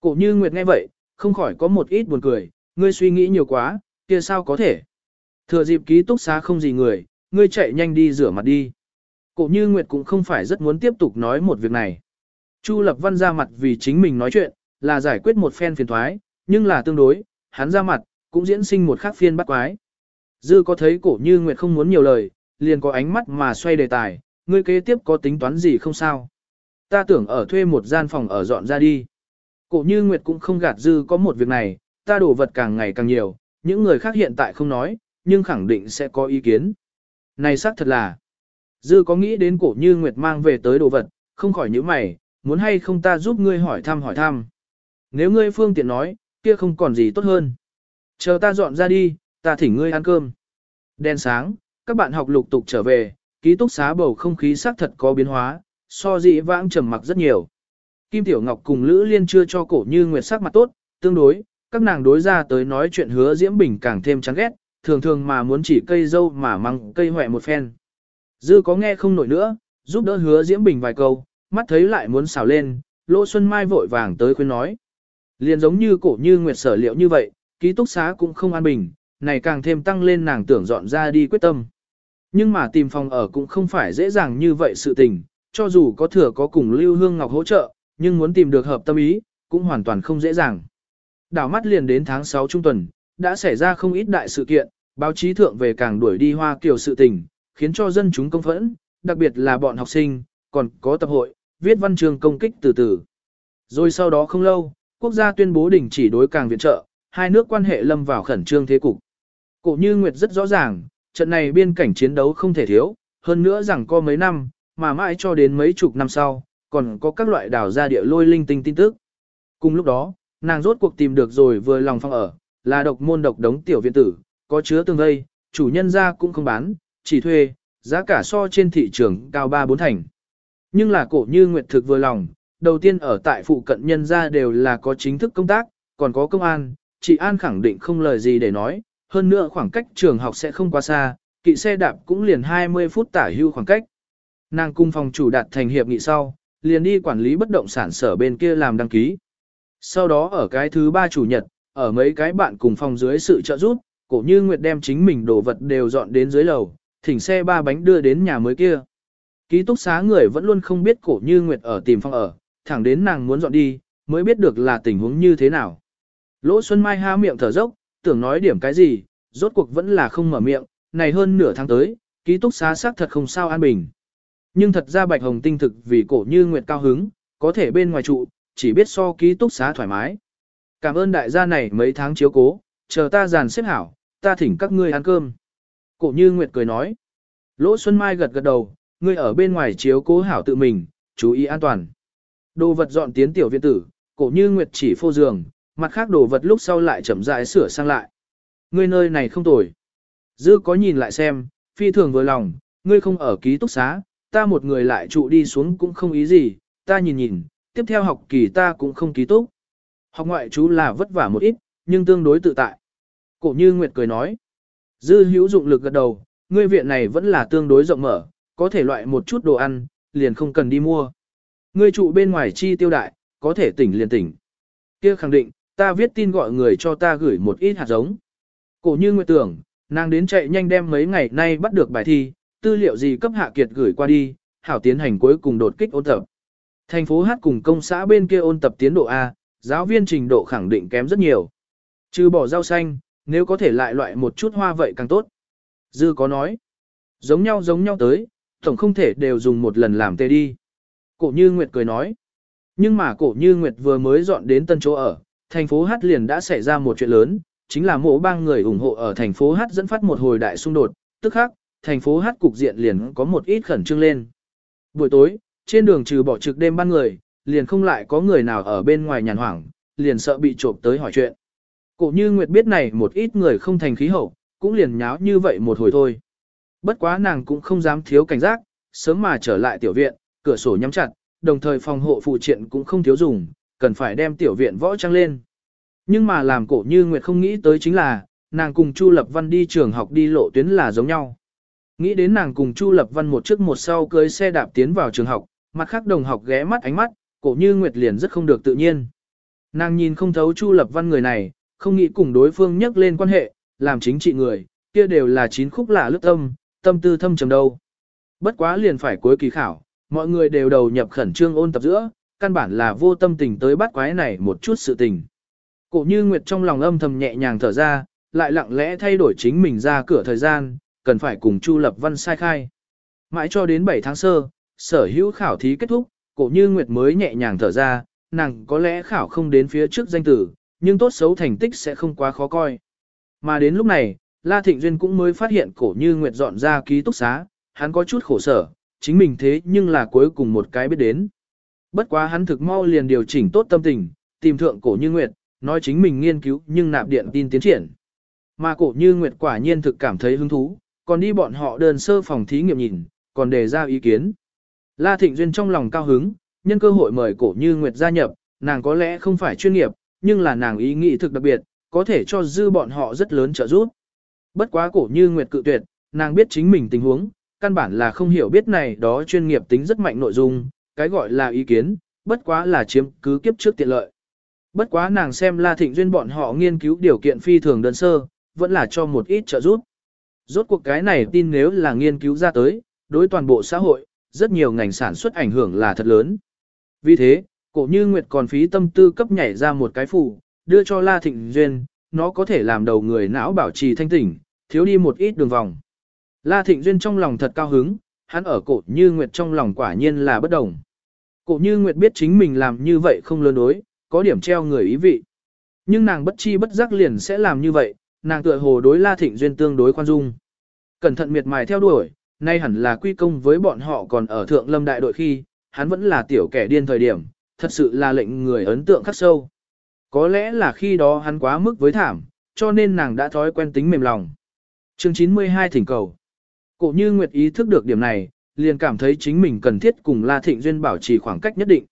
Cổ như Nguyệt nghe vậy, không khỏi có một ít buồn cười, ngươi suy nghĩ nhiều quá, kia sao có thể? Thừa dịp ký túc xá không gì người, ngươi chạy nhanh đi rửa mặt đi. Cổ như Nguyệt cũng không phải rất muốn tiếp tục nói một việc này. Chu Lập Văn ra mặt vì chính mình nói chuyện, là giải quyết một phen phiền thoái, nhưng là tương đối, hắn ra mặt, cũng diễn sinh một khác phiên bắt quái. Dư có thấy cổ như Nguyệt không muốn nhiều lời, liền có ánh mắt mà xoay đề tài, ngươi kế tiếp có tính toán gì không sao. Ta tưởng ở thuê một gian phòng ở dọn ra đi. Cổ như Nguyệt cũng không gạt Dư có một việc này, ta đổ vật càng ngày càng nhiều, những người khác hiện tại không nói, nhưng khẳng định sẽ có ý kiến. Này xác thật là, Dư có nghĩ đến cổ như Nguyệt mang về tới đồ vật, không khỏi những mày, muốn hay không ta giúp ngươi hỏi thăm hỏi thăm. Nếu ngươi phương tiện nói, kia không còn gì tốt hơn. Chờ ta dọn ra đi, ta thỉnh ngươi ăn cơm. Đèn sáng, các bạn học lục tục trở về, ký túc xá bầu không khí xác thật có biến hóa, so dị vãng trầm mặc rất nhiều. Kim Tiểu Ngọc cùng Lữ Liên chưa cho cổ như Nguyệt sắc mặt tốt, tương đối, các nàng đối ra tới nói chuyện hứa Diễm Bình càng thêm chán ghét, thường thường mà muốn chỉ cây dâu mà măng cây hỏe một phen. Dư có nghe không nổi nữa, giúp đỡ hứa Diễm Bình vài câu, mắt thấy lại muốn xào lên, Lỗ Xuân Mai vội vàng tới khuyên nói. Liền giống như cổ như Nguyệt sở liệu như vậy, ký túc xá cũng không an bình, này càng thêm tăng lên nàng tưởng dọn ra đi quyết tâm. Nhưng mà tìm phòng ở cũng không phải dễ dàng như vậy sự tình, cho dù có thừa có cùng Lưu Hương Ngọc hỗ trợ, nhưng muốn tìm được hợp tâm ý, cũng hoàn toàn không dễ dàng. Đảo mắt liền đến tháng 6 trung tuần, đã xảy ra không ít đại sự kiện, báo chí thượng về càng đuổi đi hoa kiều sự tình, khiến cho dân chúng công phẫn, đặc biệt là bọn học sinh, còn có tập hội, viết văn chương công kích từ từ. Rồi sau đó không lâu, quốc gia tuyên bố đình chỉ đối càng viện trợ, hai nước quan hệ lâm vào khẩn trương thế cục. Cổ như Nguyệt rất rõ ràng, trận này biên cảnh chiến đấu không thể thiếu, hơn nữa rằng có mấy năm, mà mãi cho đến mấy chục năm sau, còn có các loại đảo ra địa lôi linh tinh tin tức. Cùng lúc đó, nàng rốt cuộc tìm được rồi vừa lòng phong ở, là độc môn độc đống tiểu viện tử, có chứa tương vây, chủ nhân ra cũng không bán, chỉ thuê, giá cả so trên thị trường cao 3-4 thành. Nhưng là cổ như Nguyệt thực vừa lòng, đầu tiên ở tại phụ cận nhân ra đều là có chính thức công tác, còn có công an, chị An khẳng định không lời gì để nói, hơn nữa khoảng cách trường học sẽ không quá xa, kỵ xe đạp cũng liền 20 phút tả hưu khoảng cách. Nàng cung phòng chủ đạt thành hiệp nghị sau, liền đi quản lý bất động sản sở bên kia làm đăng ký. Sau đó ở cái thứ ba chủ nhật, ở mấy cái bạn cùng phòng dưới sự trợ giúp, cổ như Nguyệt đem chính mình đồ vật đều dọn đến dưới lầu, thỉnh xe ba bánh đưa đến nhà mới kia. Ký túc xá người vẫn luôn không biết cổ như Nguyệt ở tìm phòng ở, thẳng đến nàng muốn dọn đi, mới biết được là tình huống như thế nào. Lỗ Xuân Mai há miệng thở dốc, tưởng nói điểm cái gì, rốt cuộc vẫn là không mở miệng, này hơn nửa tháng tới, ký túc xá xác thật không sao an bình. Nhưng thật ra Bạch Hồng tinh thực vì cổ như Nguyệt cao hứng, có thể bên ngoài trụ, chỉ biết so ký túc xá thoải mái. Cảm ơn đại gia này mấy tháng chiếu cố, chờ ta dàn xếp hảo, ta thỉnh các ngươi ăn cơm. Cổ như Nguyệt cười nói. Lỗ Xuân Mai gật gật đầu, ngươi ở bên ngoài chiếu cố hảo tự mình, chú ý an toàn. Đồ vật dọn tiến tiểu viện tử, cổ như Nguyệt chỉ phô giường, mặt khác đồ vật lúc sau lại chậm rãi sửa sang lại. Ngươi nơi này không tồi. Dư có nhìn lại xem, phi thường vừa lòng, ngươi không ở ký túc xá, ta một người lại trụ đi xuống cũng không ý gì, ta nhìn nhìn, tiếp theo học kỳ ta cũng không ký túc. Học ngoại chú là vất vả một ít, nhưng tương đối tự tại. Cổ như Nguyệt cười nói. Dư hữu dụng lực gật đầu, ngươi viện này vẫn là tương đối rộng mở, có thể loại một chút đồ ăn, liền không cần đi mua. Ngươi trụ bên ngoài chi tiêu đại, có thể tỉnh liền tỉnh. Kia khẳng định, ta viết tin gọi người cho ta gửi một ít hạt giống. Cổ như Nguyệt tưởng, nàng đến chạy nhanh đem mấy ngày nay bắt được bài thi, tư liệu gì cấp hạ kiệt gửi qua đi, hảo tiến hành cuối cùng đột kích ôn tập. Thành phố Hát cùng công xã bên kia ôn tập tiến độ A, giáo viên trình độ khẳng định kém rất nhiều. Trừ bỏ rau xanh, nếu có thể lại loại một chút hoa vậy càng tốt. Dư có nói, giống nhau giống nhau tới, tổng không thể đều dùng một lần làm tê đi. Cổ như Nguyệt cười nói, nhưng mà cổ như Nguyệt vừa mới dọn đến tân chỗ ở, thành phố Hát liền đã xảy ra một chuyện lớn, chính là mộ bang người ủng hộ ở thành phố Hát dẫn phát một hồi đại xung đột, tức khác, thành phố Hát cục diện liền có một ít khẩn trương lên. Buổi tối, trên đường trừ bỏ trực đêm ban người, liền không lại có người nào ở bên ngoài nhàn hoảng, liền sợ bị trộm tới hỏi chuyện. Cổ như Nguyệt biết này một ít người không thành khí hậu, cũng liền nháo như vậy một hồi thôi. Bất quá nàng cũng không dám thiếu cảnh giác, sớm mà trở lại tiểu viện, cửa sổ nhắm chặt, đồng thời phòng hộ phụ triện cũng không thiếu dùng, cần phải đem tiểu viện võ trang lên. Nhưng mà làm cổ như Nguyệt không nghĩ tới chính là, nàng cùng Chu Lập Văn đi trường học đi lộ tuyến là giống nhau. Nghĩ đến nàng cùng Chu Lập Văn một trước một sau cưới xe đạp tiến vào trường học, mặt khác đồng học ghé mắt ánh mắt, cổ như Nguyệt liền rất không được tự nhiên. Nàng nhìn không thấu Chu Lập Văn người này, không nghĩ cùng đối phương nhắc lên quan hệ, làm chính trị người, kia đều là chín khúc lạ lướt tâm, tâm tư thâm trầm đâu. Bất quá liền phải cuối kỳ khảo, mọi người đều đầu nhập khẩn trương ôn tập giữa, căn bản là vô tâm tình tới bắt quái này một chút sự tình. Cổ như Nguyệt trong lòng âm thầm nhẹ nhàng thở ra, lại lặng lẽ thay đổi chính mình ra cửa thời gian, cần phải cùng Chu Lập Văn sai khai. Mãi cho đến 7 tháng sơ, sở hữu khảo thí kết thúc, cổ như Nguyệt mới nhẹ nhàng thở ra, nàng có lẽ khảo không đến phía trước danh tử, nhưng tốt xấu thành tích sẽ không quá khó coi. Mà đến lúc này, La Thịnh Duyên cũng mới phát hiện cổ như Nguyệt dọn ra ký túc xá, hắn có chút khổ sở, chính mình thế nhưng là cuối cùng một cái biết đến. Bất quá hắn thực mau liền điều chỉnh tốt tâm tình, tìm thượng cổ như Nguyệt, nói chính mình nghiên cứu nhưng nạp điện tin tiến triển. Mà cổ như Nguyệt quả nhiên thực cảm thấy hứng thú, còn đi bọn họ đơn sơ phòng thí nghiệm nhìn, còn đề ra ý kiến. La Thịnh Duyên trong lòng cao hứng, nhân cơ hội mời cổ như Nguyệt gia nhập, nàng có lẽ không phải chuyên nghiệp, nhưng là nàng ý nghĩ thực đặc biệt, có thể cho dư bọn họ rất lớn trợ giúp. Bất quá cổ như Nguyệt cự tuyệt, nàng biết chính mình tình huống, căn bản là không hiểu biết này đó chuyên nghiệp tính rất mạnh nội dung, cái gọi là ý kiến, bất quá là chiếm cứ kiếp trước tiện lợi. Bất quá nàng xem La Thịnh Duyên bọn họ nghiên cứu điều kiện phi thường đơn sơ, vẫn là cho một ít trợ giúp. Rốt cuộc cái này tin nếu là nghiên cứu ra tới, đối toàn bộ xã hội, rất nhiều ngành sản xuất ảnh hưởng là thật lớn. Vì thế, cổ như Nguyệt còn phí tâm tư cấp nhảy ra một cái phủ, đưa cho La Thịnh Duyên, nó có thể làm đầu người não bảo trì thanh tỉnh, thiếu đi một ít đường vòng. La Thịnh Duyên trong lòng thật cao hứng, hắn ở cổ như Nguyệt trong lòng quả nhiên là bất đồng. Cổ như Nguyệt biết chính mình làm như vậy không lớn đối, có điểm treo người ý vị. Nhưng nàng bất chi bất giác liền sẽ làm như vậy, nàng tựa hồ đối La Thịnh Duyên tương đối khoan dung. Cẩn thận miệt mài theo đuổi, nay hẳn là quy công với bọn họ còn ở thượng lâm đại đội khi, hắn vẫn là tiểu kẻ điên thời điểm, thật sự là lệnh người ấn tượng khắc sâu. Có lẽ là khi đó hắn quá mức với thảm, cho nên nàng đã thói quen tính mềm lòng. Chương 92 thỉnh cầu. Cổ như Nguyệt ý thức được điểm này, liền cảm thấy chính mình cần thiết cùng La Thịnh Duyên bảo trì khoảng cách nhất định.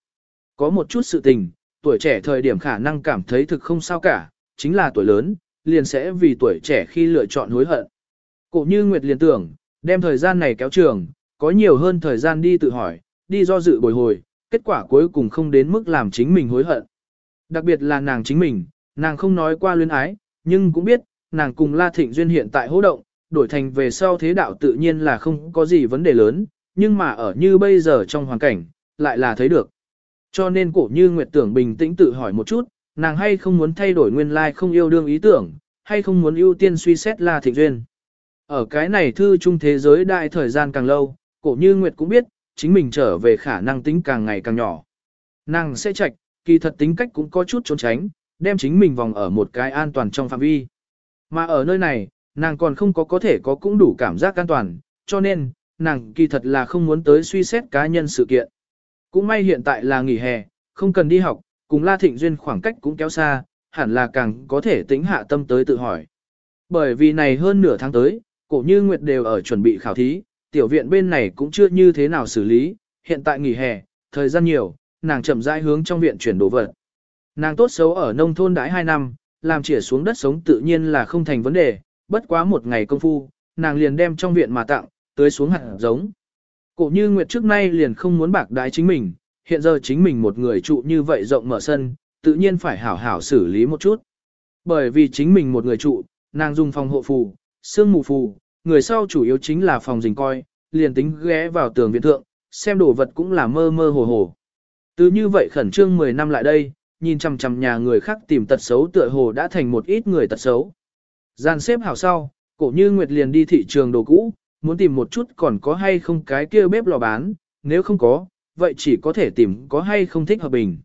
Có một chút sự tình, tuổi trẻ thời điểm khả năng cảm thấy thực không sao cả, chính là tuổi lớn, liền sẽ vì tuổi trẻ khi lựa chọn hối hận. Cổ như Nguyệt liền tưởng, đem thời gian này kéo trường, có nhiều hơn thời gian đi tự hỏi, đi do dự bồi hồi, kết quả cuối cùng không đến mức làm chính mình hối hận. Đặc biệt là nàng chính mình, nàng không nói qua luyến ái, nhưng cũng biết, nàng cùng La Thịnh Duyên hiện tại hỗ động, đổi thành về sau thế đạo tự nhiên là không có gì vấn đề lớn, nhưng mà ở như bây giờ trong hoàn cảnh, lại là thấy được. Cho nên cổ như Nguyệt tưởng bình tĩnh tự hỏi một chút, nàng hay không muốn thay đổi nguyên lai like không yêu đương ý tưởng, hay không muốn ưu tiên suy xét là Thịnh Duyên. Ở cái này thư trung thế giới đại thời gian càng lâu, cổ như Nguyệt cũng biết, chính mình trở về khả năng tính càng ngày càng nhỏ. Nàng sẽ chạch, kỳ thật tính cách cũng có chút trốn tránh, đem chính mình vòng ở một cái an toàn trong phạm vi. Mà ở nơi này, nàng còn không có có thể có cũng đủ cảm giác an toàn, cho nên, nàng kỳ thật là không muốn tới suy xét cá nhân sự kiện. Cũng may hiện tại là nghỉ hè, không cần đi học, cùng La Thịnh Duyên khoảng cách cũng kéo xa, hẳn là càng có thể tính hạ tâm tới tự hỏi. Bởi vì này hơn nửa tháng tới, cổ như Nguyệt đều ở chuẩn bị khảo thí, tiểu viện bên này cũng chưa như thế nào xử lý, hiện tại nghỉ hè, thời gian nhiều, nàng chậm rãi hướng trong viện chuyển đồ vật. Nàng tốt xấu ở nông thôn đãi 2 năm, làm chỉa xuống đất sống tự nhiên là không thành vấn đề, bất quá một ngày công phu, nàng liền đem trong viện mà tặng, tưới xuống hạt giống. Cổ như Nguyệt trước nay liền không muốn bạc đái chính mình, hiện giờ chính mình một người trụ như vậy rộng mở sân, tự nhiên phải hảo hảo xử lý một chút. Bởi vì chính mình một người trụ, nàng dùng phòng hộ phù, sương mù phù, người sau chủ yếu chính là phòng dình coi, liền tính ghé vào tường viện thượng, xem đồ vật cũng là mơ mơ hồ hồ. Từ như vậy khẩn trương 10 năm lại đây, nhìn chằm chằm nhà người khác tìm tật xấu tựa hồ đã thành một ít người tật xấu. Gian xếp hảo sau, cổ như Nguyệt liền đi thị trường đồ cũ, muốn tìm một chút còn có hay không cái kia bếp lò bán, nếu không có, vậy chỉ có thể tìm có hay không thích hợp bình.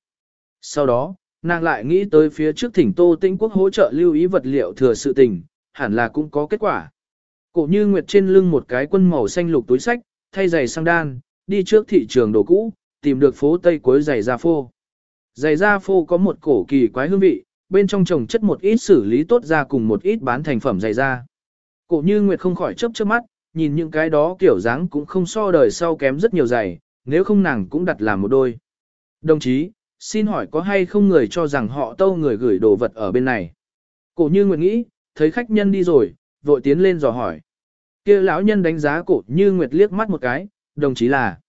Sau đó, nàng lại nghĩ tới phía trước thỉnh Tô Tĩnh Quốc hỗ trợ lưu ý vật liệu thừa sự tình, hẳn là cũng có kết quả. Cổ như Nguyệt trên lưng một cái quân màu xanh lục túi sách, thay giày sang đan, đi trước thị trường đồ cũ, tìm được phố Tây cuối giày da phô. Giày da phô có một cổ kỳ quái hương vị, bên trong trồng chất một ít xử lý tốt ra cùng một ít bán thành phẩm giày da. Cổ như Nguyệt không khỏi chớp chớp mắt, nhìn những cái đó kiểu dáng cũng không so đời sau kém rất nhiều giày, nếu không nàng cũng đặt làm một đôi. Đồng chí, xin hỏi có hay không người cho rằng họ tâu người gửi đồ vật ở bên này. Cổ như Nguyệt nghĩ, thấy khách nhân đi rồi, vội tiến lên dò hỏi. kia lão nhân đánh giá cổ như Nguyệt liếc mắt một cái, đồng chí là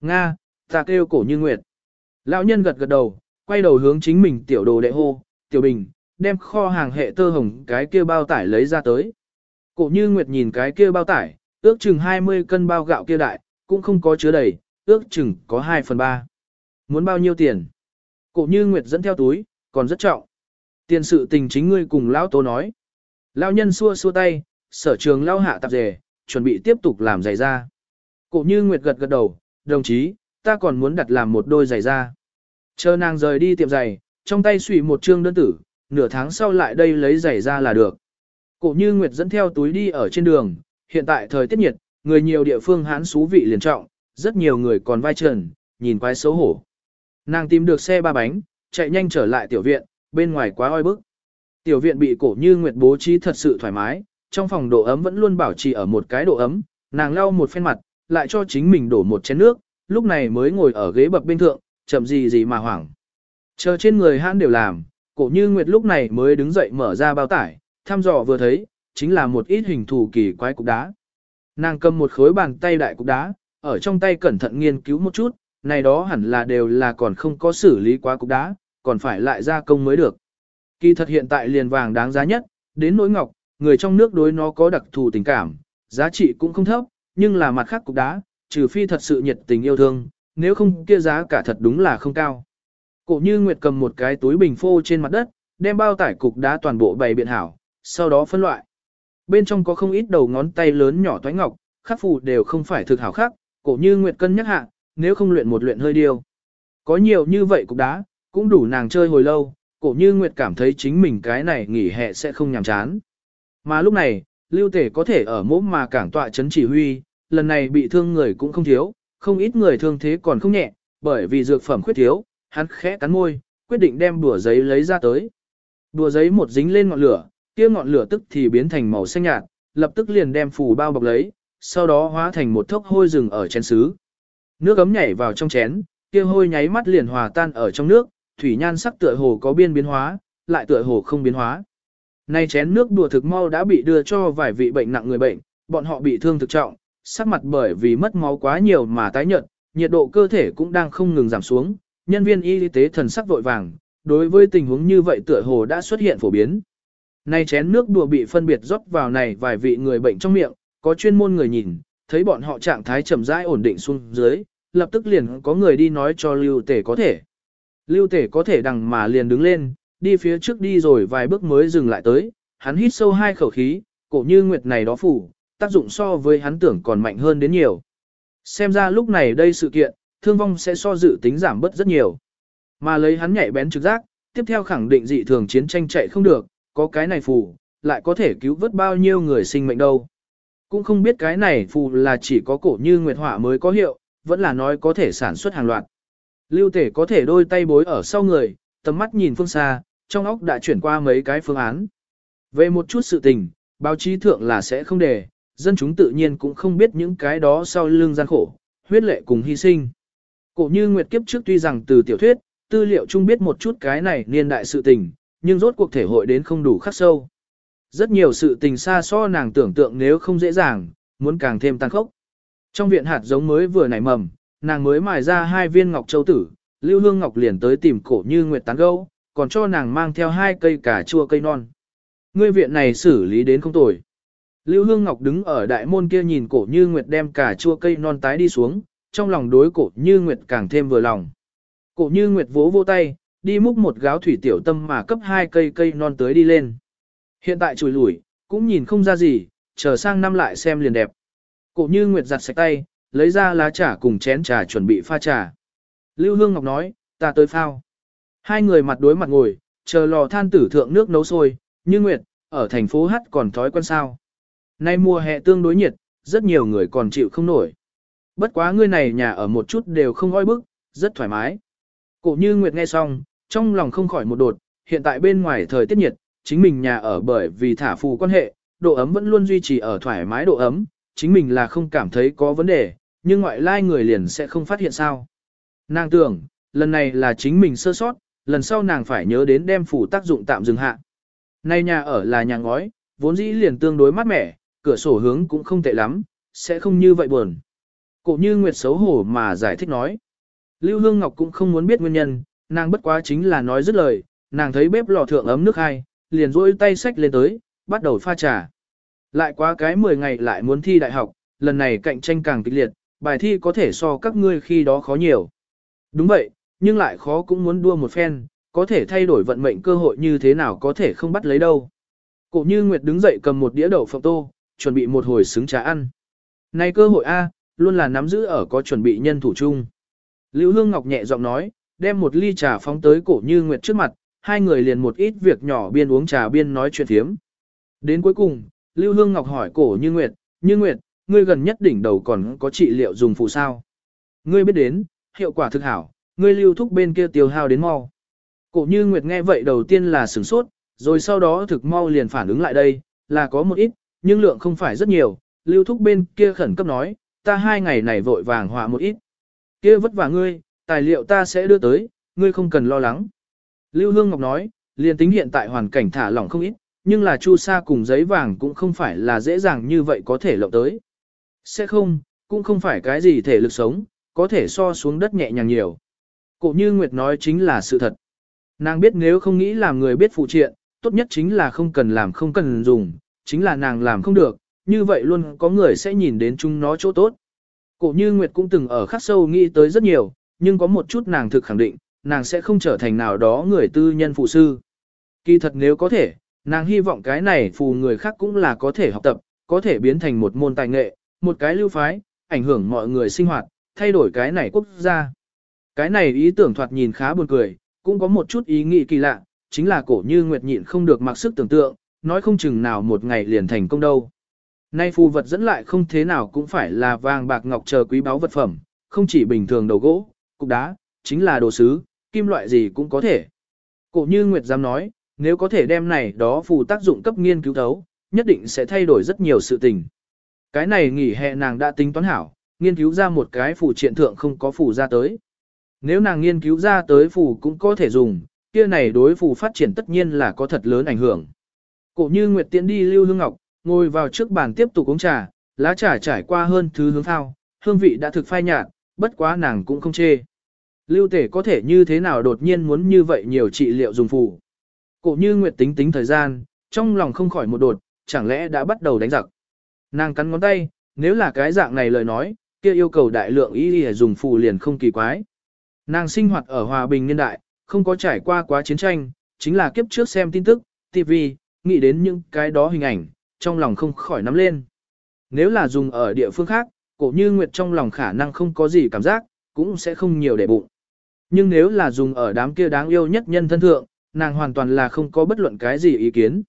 Nga, ta kêu cổ như Nguyệt. Lão nhân gật gật đầu, quay đầu hướng chính mình tiểu đồ đệ hô, tiểu bình, đem kho hàng hệ tơ hồng cái kia bao tải lấy ra tới. Cổ như Nguyệt nhìn cái kia bao tải, ước chừng 20 cân bao gạo kia đại, cũng không có chứa đầy, ước chừng có 2 phần 3. Muốn bao nhiêu tiền? Cổ như Nguyệt dẫn theo túi, còn rất trọng. Tiền sự tình chính ngươi cùng lão tố nói. Lão nhân xua xua tay, sở trường lao hạ tạp dề, chuẩn bị tiếp tục làm giày ra. Cổ như Nguyệt gật gật đầu, đồng chí, ta còn muốn đặt làm một đôi giày ra. Chờ nàng rời đi tiệm giày, trong tay xùy một trương đơn tử, nửa tháng sau lại đây lấy giày ra là được. Cổ như Nguyệt dẫn theo túi đi ở trên đường, hiện tại thời tiết nhiệt, người nhiều địa phương hán xú vị liền trọng, rất nhiều người còn vai trần, nhìn quái xấu hổ. Nàng tìm được xe ba bánh, chạy nhanh trở lại tiểu viện, bên ngoài quá oi bức. Tiểu viện bị cổ như Nguyệt bố trí thật sự thoải mái, trong phòng độ ấm vẫn luôn bảo trì ở một cái độ ấm, nàng lau một phen mặt, lại cho chính mình đổ một chén nước, lúc này mới ngồi ở ghế bập bên thượng, chậm gì gì mà hoảng. Chờ trên người hãn đều làm, cổ như Nguyệt lúc này mới đứng dậy mở ra bao tải, thăm dò vừa thấy, chính là một ít hình thù kỳ quái cục đá. Nàng cầm một khối bàn tay đại cục đá, ở trong tay cẩn thận nghiên cứu một chút, này đó hẳn là đều là còn không có xử lý quá cục đá, còn phải lại gia công mới được. Kỳ thật hiện tại liền vàng đáng giá nhất, đến nỗi ngọc, người trong nước đối nó có đặc thù tình cảm, giá trị cũng không thấp, nhưng là mặt khác cục đá, trừ phi thật sự nhiệt tình yêu thương, nếu không kia giá cả thật đúng là không cao. Cổ như Nguyệt cầm một cái túi bình phô trên mặt đất, đem bao tải cục đá toàn bộ bày biện hảo, sau đó phân loại. Bên trong có không ít đầu ngón tay lớn nhỏ toái ngọc, khắc phù đều không phải thực hảo khắc, cổ như Nguyệt cân nhắc hạ, nếu không luyện một luyện hơi điêu. Có nhiều như vậy cục đá, cũng đủ nàng chơi hồi lâu, cổ như Nguyệt cảm thấy chính mình cái này nghỉ hè sẽ không nhàm chán. Mà lúc này, lưu tể có thể ở mốm mà cảng tọa chấn chỉ huy, lần này bị thương người cũng không thiếu, không ít người thương thế còn không nhẹ, bởi vì dược phẩm khuyết thiếu, hắn khẽ cắn môi, quyết định đem đùa giấy lấy ra tới. Đùa giấy một dính lên ngọn lửa, kia ngọn lửa tức thì biến thành màu xanh nhạt, lập tức liền đem phủ bao bọc lấy, sau đó hóa thành một thốc hôi rừng ở chén xứ. Nước ấm nhảy vào trong chén, kia hôi nháy mắt liền hòa tan ở trong nước, thủy nhan sắc tựa hồ có biên biến hóa, lại tựa hồ không biến hóa. Nay chén nước đùa thực mau đã bị đưa cho vài vị bệnh nặng người bệnh, bọn họ bị thương thực trọng, sắc mặt bởi vì mất máu quá nhiều mà tái nhợt, nhiệt độ cơ thể cũng đang không ngừng giảm xuống, nhân viên y tế thần sắc vội vàng, đối với tình huống như vậy tựa hồ đã xuất hiện phổ biến. Nay chén nước đùa bị phân biệt rót vào này vài vị người bệnh trong miệng, có chuyên môn người nhìn, thấy bọn họ trạng thái chậm rãi ổn định xuống dưới, lập tức liền có người đi nói cho Lưu Tể có thể. Lưu Tể có thể đằng mà liền đứng lên, đi phía trước đi rồi vài bước mới dừng lại tới, hắn hít sâu hai khẩu khí, cổ như nguyệt này đó phủ, tác dụng so với hắn tưởng còn mạnh hơn đến nhiều. Xem ra lúc này đây sự kiện, thương vong sẽ so dự tính giảm bớt rất nhiều. Mà lấy hắn nhạy bén trực giác, tiếp theo khẳng định dị thường chiến tranh chạy không được, có cái này phù, lại có thể cứu vớt bao nhiêu người sinh mệnh đâu. Cũng không biết cái này phù là chỉ có cổ như nguyệt họa mới có hiệu, vẫn là nói có thể sản xuất hàng loạt. Lưu tể có thể đôi tay bối ở sau người, tầm mắt nhìn phương xa, trong óc đã chuyển qua mấy cái phương án. Về một chút sự tình, báo chí thượng là sẽ không để, dân chúng tự nhiên cũng không biết những cái đó sau lưng gian khổ, huyết lệ cùng hy sinh. Cổ như Nguyệt kiếp trước tuy rằng từ tiểu thuyết, tư liệu chung biết một chút cái này niên đại sự tình, nhưng rốt cuộc thể hội đến không đủ khắc sâu. Rất nhiều sự tình xa so nàng tưởng tượng nếu không dễ dàng, muốn càng thêm tăng khốc. Trong viện hạt giống mới vừa nảy mầm, nàng mới mài ra hai viên ngọc châu tử, Lưu Hương Ngọc liền tới tìm cổ như Nguyệt tán gâu, còn cho nàng mang theo hai cây cà chua cây non. Ngươi viện này xử lý đến không tồi. Lưu Hương Ngọc đứng ở đại môn kia nhìn cổ như Nguyệt đem cà chua cây non tái đi xuống, trong lòng đối cổ như Nguyệt càng thêm vừa lòng. Cổ như Nguyệt vỗ vô tay, đi múc một gáo thủy tiểu tâm mà cấp hai cây cây non tới đi lên. Hiện tại chùi lủi, cũng nhìn không ra gì, chờ sang năm lại xem liền đẹp. Cổ như Nguyệt giặt sạch tay, lấy ra lá trà cùng chén trà chuẩn bị pha trà. Lưu Hương Ngọc nói, ta tới phao. Hai người mặt đối mặt ngồi, chờ lò than tử thượng nước nấu sôi, như Nguyệt, ở thành phố hắt còn thói quen sao. Nay mùa hè tương đối nhiệt, rất nhiều người còn chịu không nổi. Bất quá ngươi này nhà ở một chút đều không oi bức, rất thoải mái. Cổ như Nguyệt nghe xong, trong lòng không khỏi một đột, hiện tại bên ngoài thời tiết nhiệt, chính mình nhà ở bởi vì thả phù quan hệ, độ ấm vẫn luôn duy trì ở thoải mái độ ấm, chính mình là không cảm thấy có vấn đề, nhưng ngoại lai người liền sẽ không phát hiện sao. Nàng tưởng, lần này là chính mình sơ sót, lần sau nàng phải nhớ đến đem phủ tác dụng tạm dừng hạ. Nay nhà ở là nhà ngói, vốn dĩ liền tương đối mát mẻ, cửa sổ hướng cũng không tệ lắm, sẽ không như vậy buồn. Cổ như Nguyệt xấu hổ mà giải thích nói. Lưu Hương Ngọc cũng không muốn biết nguyên nhân, nàng bất quá chính là nói dứt lời, nàng thấy bếp lò thượng ấm nước hai, liền rôi tay xách lên tới, bắt đầu pha trà. Lại quá cái 10 ngày lại muốn thi đại học, lần này cạnh tranh càng kịch liệt, bài thi có thể so các ngươi khi đó khó nhiều. Đúng vậy, nhưng lại khó cũng muốn đua một phen, có thể thay đổi vận mệnh cơ hội như thế nào có thể không bắt lấy đâu. Cổ như Nguyệt đứng dậy cầm một đĩa đậu phộng tô, chuẩn bị một hồi xứng trà ăn. Này cơ hội A, luôn là nắm giữ ở có chuẩn bị nhân thủ chung. Lưu Hương Ngọc nhẹ giọng nói, đem một ly trà phóng tới cổ như Nguyệt trước mặt, hai người liền một ít việc nhỏ biên uống trà biên nói chuyện thiếm. Đến cuối cùng, Lưu Hương Ngọc hỏi cổ như Nguyệt, như Nguyệt, ngươi gần nhất đỉnh đầu còn có trị liệu dùng phụ sao. Ngươi biết đến, hiệu quả thực hảo, ngươi lưu thúc bên kia tiêu hao đến mau. Cổ như Nguyệt nghe vậy đầu tiên là sửng sốt, rồi sau đó thực mau liền phản ứng lại đây, là có một ít, nhưng lượng không phải rất nhiều, lưu thúc bên kia khẩn cấp nói, ta hai ngày này vội vàng họa một ít. kia vất vả ngươi, tài liệu ta sẽ đưa tới, ngươi không cần lo lắng. Lưu Hương Ngọc nói, liền tính hiện tại hoàn cảnh thả lỏng không ít, nhưng là chu sa cùng giấy vàng cũng không phải là dễ dàng như vậy có thể lộng tới. Sẽ không, cũng không phải cái gì thể lực sống, có thể so xuống đất nhẹ nhàng nhiều. Cổ như Nguyệt nói chính là sự thật. Nàng biết nếu không nghĩ làm người biết phụ triện, tốt nhất chính là không cần làm không cần dùng, chính là nàng làm không được, như vậy luôn có người sẽ nhìn đến chúng nó chỗ tốt. Cổ như Nguyệt cũng từng ở khắc sâu nghĩ tới rất nhiều, nhưng có một chút nàng thực khẳng định, nàng sẽ không trở thành nào đó người tư nhân phụ sư. Kỳ thật nếu có thể, nàng hy vọng cái này phù người khác cũng là có thể học tập, có thể biến thành một môn tài nghệ, một cái lưu phái, ảnh hưởng mọi người sinh hoạt, thay đổi cái này quốc gia. Cái này ý tưởng thoạt nhìn khá buồn cười, cũng có một chút ý nghĩ kỳ lạ, chính là cổ như Nguyệt nhịn không được mặc sức tưởng tượng, nói không chừng nào một ngày liền thành công đâu. Nay phù vật dẫn lại không thế nào cũng phải là vàng bạc ngọc chờ quý báu vật phẩm, không chỉ bình thường đầu gỗ, cục đá, chính là đồ sứ, kim loại gì cũng có thể. Cổ như Nguyệt dám nói, nếu có thể đem này đó phù tác dụng cấp nghiên cứu thấu, nhất định sẽ thay đổi rất nhiều sự tình. Cái này nghỉ hè nàng đã tính toán hảo, nghiên cứu ra một cái phù triện thượng không có phù ra tới. Nếu nàng nghiên cứu ra tới phù cũng có thể dùng, kia này đối phù phát triển tất nhiên là có thật lớn ảnh hưởng. Cổ như Nguyệt Tiễn đi Lưu Hương Ngọc, ngồi vào trước bàn tiếp tục uống trà, lá trà trải qua hơn thứ hướng thao, hương vị đã thực phai nhạt, bất quá nàng cũng không chê. Lưu tể có thể như thế nào đột nhiên muốn như vậy nhiều trị liệu dùng phù. Cổ như Nguyệt tính tính thời gian, trong lòng không khỏi một đột, chẳng lẽ đã bắt đầu đánh giặc. Nàng cắn ngón tay, nếu là cái dạng này lời nói, kia yêu cầu đại lượng ý để dùng phù liền không kỳ quái. Nàng sinh hoạt ở hòa bình niên đại, không có trải qua quá chiến tranh, chính là kiếp trước xem tin tức, TV, nghĩ đến những cái đó hình ảnh, trong lòng không khỏi nắm lên. Nếu là dùng ở địa phương khác, cổ như Nguyệt trong lòng khả năng không có gì cảm giác, cũng sẽ không nhiều để bụng. Nhưng nếu là dùng ở đám kia đáng yêu nhất nhân thân thượng, nàng hoàn toàn là không có bất luận cái gì ý kiến.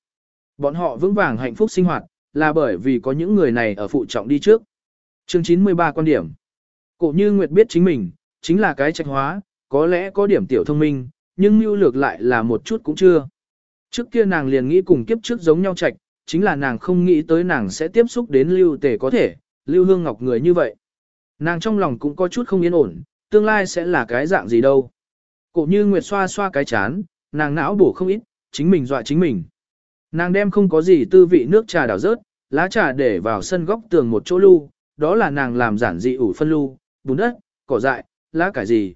Bọn họ vững vàng hạnh phúc sinh hoạt, là bởi vì có những người này ở phụ trọng đi trước. Chương 93 quan điểm. Cổ như Nguyệt biết chính mình, chính là cái trạch hóa, có lẽ có điểm tiểu thông minh, nhưng mưu lược lại là một chút cũng chưa. Trước kia nàng liền nghĩ cùng kiếp trước giống nhau trạch, chính là nàng không nghĩ tới nàng sẽ tiếp xúc đến lưu tề có thể, lưu hương ngọc người như vậy. Nàng trong lòng cũng có chút không yên ổn, tương lai sẽ là cái dạng gì đâu. Cổ như Nguyệt xoa xoa cái chán, nàng não bổ không ít, chính mình dọa chính mình. Nàng đem không có gì tư vị nước trà đảo rớt, lá trà để vào sân góc tường một chỗ lưu, đó là nàng làm giản dị ủ phân lưu, bùn đất, cỏ dại, lá cải gì.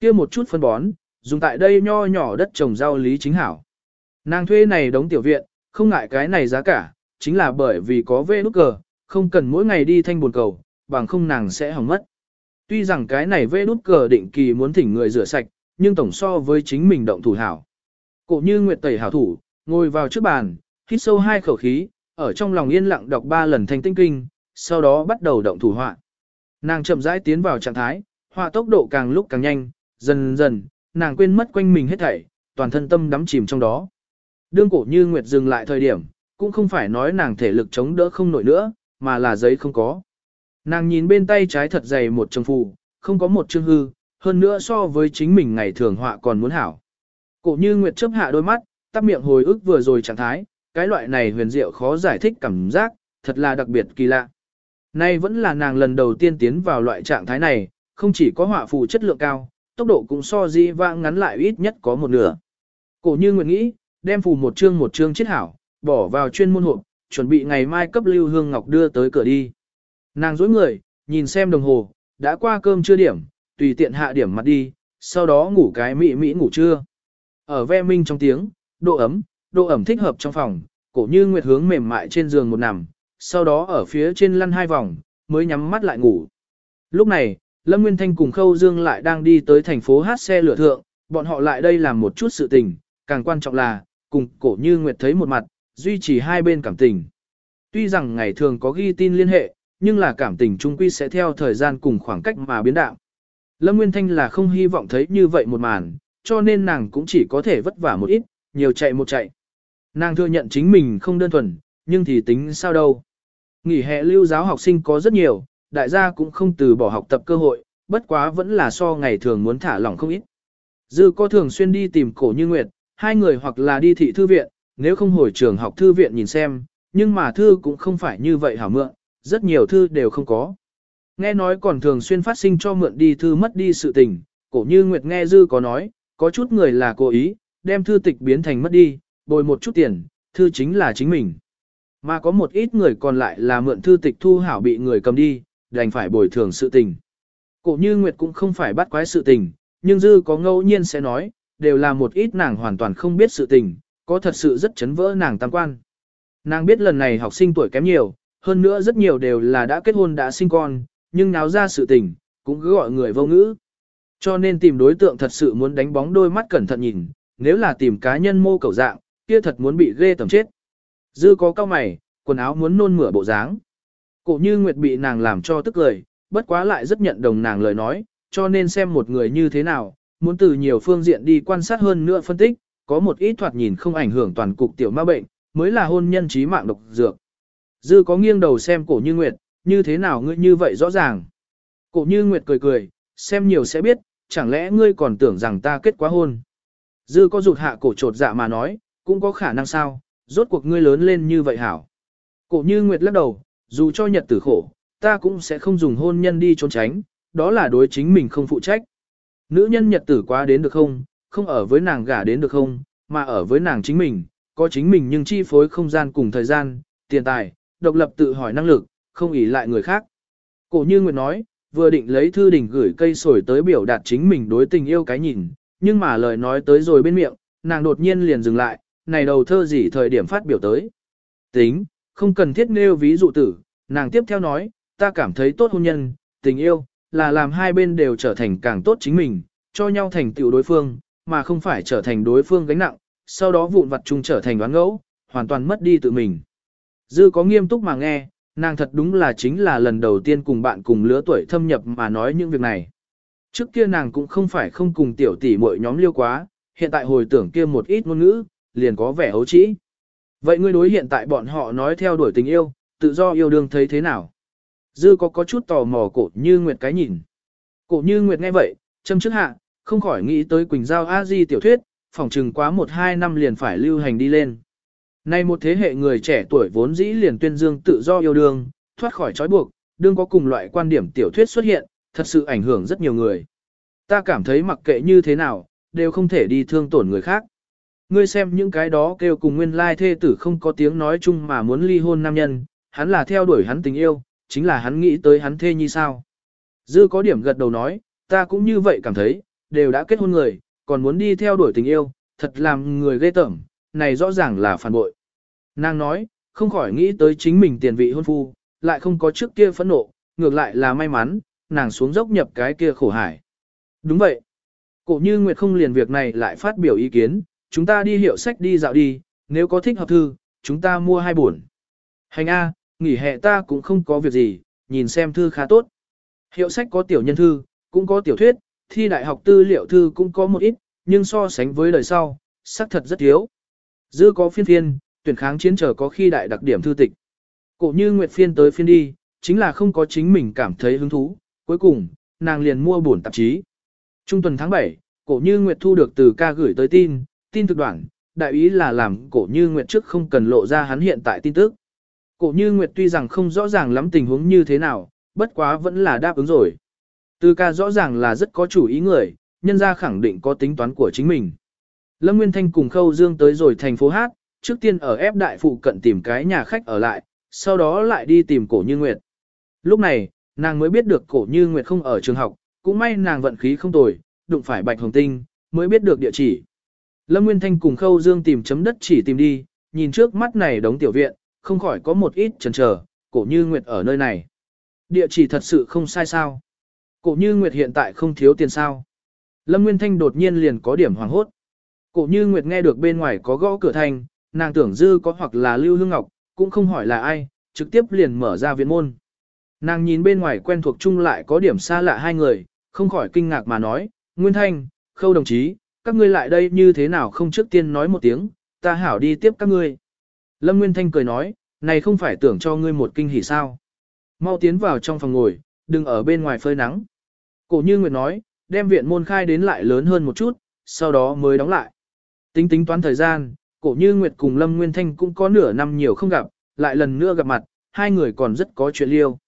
kia một chút phân bón, dùng tại đây nho nhỏ đất trồng rau lý chính hảo. Nàng thuê này đóng tiểu viện, không ngại cái này giá cả, chính là bởi vì có vê nút cờ, không cần mỗi ngày đi thanh buồn cầu, bằng không nàng sẽ hỏng mất. Tuy rằng cái này vê nút cờ định kỳ muốn thỉnh người rửa sạch, nhưng tổng so với chính mình động thủ hảo. Cổ như Nguyệt Tẩy hảo thủ, ngồi vào trước bàn, hít sâu hai khẩu khí, ở trong lòng yên lặng đọc ba lần thanh tinh kinh, sau đó bắt đầu động thủ họa. Nàng chậm rãi tiến vào trạng thái, họa tốc độ càng lúc càng nhanh, dần dần, nàng quên mất quanh mình hết thảy, toàn thân tâm đắm chìm trong đó. Đương cổ như Nguyệt dừng lại thời điểm, cũng không phải nói nàng thể lực chống đỡ không nổi nữa, mà là giấy không có. Nàng nhìn bên tay trái thật dày một chồng phù, không có một chương hư, hơn nữa so với chính mình ngày thường họa còn muốn hảo. Cổ như Nguyệt chớp hạ đôi mắt, tắp miệng hồi ức vừa rồi trạng thái, cái loại này huyền diệu khó giải thích cảm giác, thật là đặc biệt kỳ lạ. Nay vẫn là nàng lần đầu tiên tiến vào loại trạng thái này, không chỉ có họa phù chất lượng cao, tốc độ cũng so di vãng ngắn lại ít nhất có một nửa. Cổ như Nguyệt nghĩ, đem phù một chương một chương chiết hảo, bỏ vào chuyên môn hộp, chuẩn bị ngày mai cấp Lưu Hương Ngọc đưa tới cửa đi. Nàng dối người, nhìn xem đồng hồ, đã qua cơm chưa điểm, tùy tiện hạ điểm mặt đi, sau đó ngủ cái mị mỹ ngủ trưa. Ở ve minh trong tiếng, độ ấm, độ ẩm thích hợp trong phòng, cổ như nguyệt hướng mềm mại trên giường một nằm, sau đó ở phía trên lăn hai vòng, mới nhắm mắt lại ngủ. Lúc này, Lâm Nguyên Thanh cùng Khâu Dương lại đang đi tới thành phố hát xe lửa thượng, bọn họ lại đây làm một chút sự tình, càng quan trọng là, cùng cổ như nguyệt thấy một mặt, duy trì hai bên cảm tình. Tuy rằng ngày thường có ghi tin liên hệ, nhưng là cảm tình trung quy sẽ theo thời gian cùng khoảng cách mà biến đạo. Lâm Nguyên Thanh là không hy vọng thấy như vậy một màn, cho nên nàng cũng chỉ có thể vất vả một ít, nhiều chạy một chạy. Nàng thừa nhận chính mình không đơn thuần, nhưng thì tính sao đâu. Nghỉ hè lưu giáo học sinh có rất nhiều, đại gia cũng không từ bỏ học tập cơ hội, bất quá vẫn là so ngày thường muốn thả lỏng không ít. Dư có thường xuyên đi tìm cổ như Nguyệt, hai người hoặc là đi thị thư viện, nếu không hồi trường học thư viện nhìn xem, nhưng mà thư cũng không phải như vậy hảo mượn, rất nhiều thư đều không có. Nghe nói còn thường xuyên phát sinh cho mượn đi thư mất đi sự tình, cổ như Nguyệt nghe Dư có nói, có chút người là cố ý, đem thư tịch biến thành mất đi, bồi một chút tiền, thư chính là chính mình. Mà có một ít người còn lại là mượn thư tịch thu hảo bị người cầm đi, đành phải bồi thường sự tình. Cổ như Nguyệt cũng không phải bắt quái sự tình, nhưng Dư có ngẫu nhiên sẽ nói, đều là một ít nàng hoàn toàn không biết sự tình, có thật sự rất chấn vỡ nàng tam quan. Nàng biết lần này học sinh tuổi kém nhiều, hơn nữa rất nhiều đều là đã kết hôn đã sinh con, nhưng náo ra sự tình, cũng cứ gọi người vô ngữ. Cho nên tìm đối tượng thật sự muốn đánh bóng đôi mắt cẩn thận nhìn, nếu là tìm cá nhân mô cầu dạng, kia thật muốn bị ghê tầm chết. Dư có cao mày, quần áo muốn nôn mửa bộ dáng. Cổ như Nguyệt bị nàng làm cho tức lời, bất quá lại rất nhận đồng nàng lời nói, cho nên xem một người như thế nào, muốn từ nhiều phương diện đi quan sát hơn nữa phân tích, có một ít thoạt nhìn không ảnh hưởng toàn cục tiểu ma bệnh, mới là hôn nhân trí mạng độc dược. Dư có nghiêng đầu xem cổ như Nguyệt, như thế nào ngươi như vậy rõ ràng. Cổ như Nguyệt cười cười, xem nhiều sẽ biết, chẳng lẽ ngươi còn tưởng rằng ta kết quá hôn. Dư có rụt hạ cổ trột dạ mà nói, cũng có khả năng sao, rốt cuộc ngươi lớn lên như vậy hảo. Cổ như Nguyệt lắc đầu, dù cho nhật tử khổ, ta cũng sẽ không dùng hôn nhân đi trốn tránh, đó là đối chính mình không phụ trách. Nữ nhân nhật tử quá đến được không, không ở với nàng gả đến được không, mà ở với nàng chính mình, có chính mình nhưng chi phối không gian cùng thời gian, tiền tài, độc lập tự hỏi năng lực, không ỷ lại người khác. Cổ như Nguyệt nói, vừa định lấy thư đỉnh gửi cây sồi tới biểu đạt chính mình đối tình yêu cái nhìn, nhưng mà lời nói tới rồi bên miệng, nàng đột nhiên liền dừng lại, này đầu thơ gì thời điểm phát biểu tới. Tính, không cần thiết nêu ví dụ tử, nàng tiếp theo nói, ta cảm thấy tốt hôn nhân, tình yêu, là làm hai bên đều trở thành càng tốt chính mình, cho nhau thành tựu đối phương, mà không phải trở thành đối phương gánh nặng, sau đó vụn vặt chung trở thành đoán ngẫu, hoàn toàn mất đi tự mình. Dư có nghiêm túc mà nghe, nàng thật đúng là chính là lần đầu tiên cùng bạn cùng lứa tuổi thâm nhập mà nói những việc này. Trước kia nàng cũng không phải không cùng tiểu tỷ muội nhóm liêu quá, hiện tại hồi tưởng kia một ít ngôn ngữ, liền có vẻ hấu trĩ. Vậy ngươi đối hiện tại bọn họ nói theo đuổi tình yêu, tự do yêu đương thấy thế nào? Dư có có chút tò mò cổ như Nguyệt cái nhìn. Cổ như Nguyệt nghe vậy, châm trước hạ, không khỏi nghĩ tới Quỳnh Giao A Di tiểu thuyết, phỏng chừng quá một hai năm liền phải lưu hành đi lên. Nay một thế hệ người trẻ tuổi vốn dĩ liền tuyên dương tự do yêu đương, thoát khỏi trói buộc, đương có cùng loại quan điểm tiểu thuyết xuất hiện, thật sự ảnh hưởng rất nhiều người. Ta cảm thấy mặc kệ như thế nào, đều không thể đi thương tổn người khác. Ngươi xem những cái đó kêu cùng nguyên lai thê tử không có tiếng nói chung mà muốn ly hôn nam nhân, hắn là theo đuổi hắn tình yêu, chính là hắn nghĩ tới hắn thê như sao. Dư có điểm gật đầu nói, ta cũng như vậy cảm thấy, đều đã kết hôn người, còn muốn đi theo đuổi tình yêu, thật làm người ghê tởm, này rõ ràng là phản bội. Nàng nói, không khỏi nghĩ tới chính mình tiền vị hôn phu, lại không có trước kia phẫn nộ, ngược lại là may mắn, nàng xuống dốc nhập cái kia khổ hải. Đúng vậy. Cổ như Nguyệt không liền việc này lại phát biểu ý kiến, chúng ta đi hiệu sách đi dạo đi, nếu có thích hợp thư, chúng ta mua hai buồn. Hành A, nghỉ hè ta cũng không có việc gì, nhìn xem thư khá tốt. Hiệu sách có tiểu nhân thư, cũng có tiểu thuyết, thi đại học tư liệu thư cũng có một ít, nhưng so sánh với đời sau, xác thật rất thiếu. Dư có phiên phiên, tuyển kháng chiến trở có khi đại đặc điểm thư tịch. Cổ như Nguyệt phiên tới phiên đi, chính là không có chính mình cảm thấy hứng thú, cuối cùng, nàng liền mua bổn tạp chí. Trung tuần tháng 7, cổ như Nguyệt thu được từ ca gửi tới tin, tin thực đoạn, đại ý là làm cổ như Nguyệt trước không cần lộ ra hắn hiện tại tin tức. Cổ như Nguyệt tuy rằng không rõ ràng lắm tình huống như thế nào, bất quá vẫn là đáp ứng rồi. Từ ca rõ ràng là rất có chủ ý người, nhân ra khẳng định có tính toán của chính mình. Lâm Nguyên Thanh cùng Khâu Dương tới rồi thành phố Hát, trước tiên ở ép đại phụ cận tìm cái nhà khách ở lại, sau đó lại đi tìm cổ như Nguyệt. Lúc này, nàng mới biết được cổ như Nguyệt không ở trường học, cũng may nàng vận khí không tồi, đụng phải Bạch Hồng Tinh, mới biết được địa chỉ. Lâm Nguyên Thanh cùng Khâu Dương tìm chấm đất chỉ tìm đi, nhìn trước mắt này đống tiểu viện, không khỏi có một ít chần chờ, cổ như Nguyệt ở nơi này. Địa chỉ thật sự không sai sao. Cổ như Nguyệt hiện tại không thiếu tiền sao. Lâm Nguyên Thanh đột nhiên liền có điểm hoàng hốt. Cổ như Nguyệt nghe được bên ngoài có gõ cửa thành, nàng tưởng dư có hoặc là Lưu Hương Ngọc, cũng không hỏi là ai, trực tiếp liền mở ra viện môn. Nàng nhìn bên ngoài quen thuộc chung lại có điểm xa lạ hai người, không khỏi kinh ngạc mà nói, Nguyên Thanh, Khâu đồng chí, các ngươi lại đây như thế nào không trước tiên nói một tiếng, ta hảo đi tiếp các ngươi. Lâm Nguyên Thanh cười nói, này không phải tưởng cho ngươi một kinh hỉ sao. Mau tiến vào trong phòng ngồi, đừng ở bên ngoài phơi nắng. Cổ như Nguyệt nói, đem viện môn khai đến lại lớn hơn một chút, sau đó mới đóng lại. Tính tính toán thời gian, cổ như Nguyệt cùng Lâm Nguyên Thanh cũng có nửa năm nhiều không gặp, lại lần nữa gặp mặt, hai người còn rất có chuyện liêu.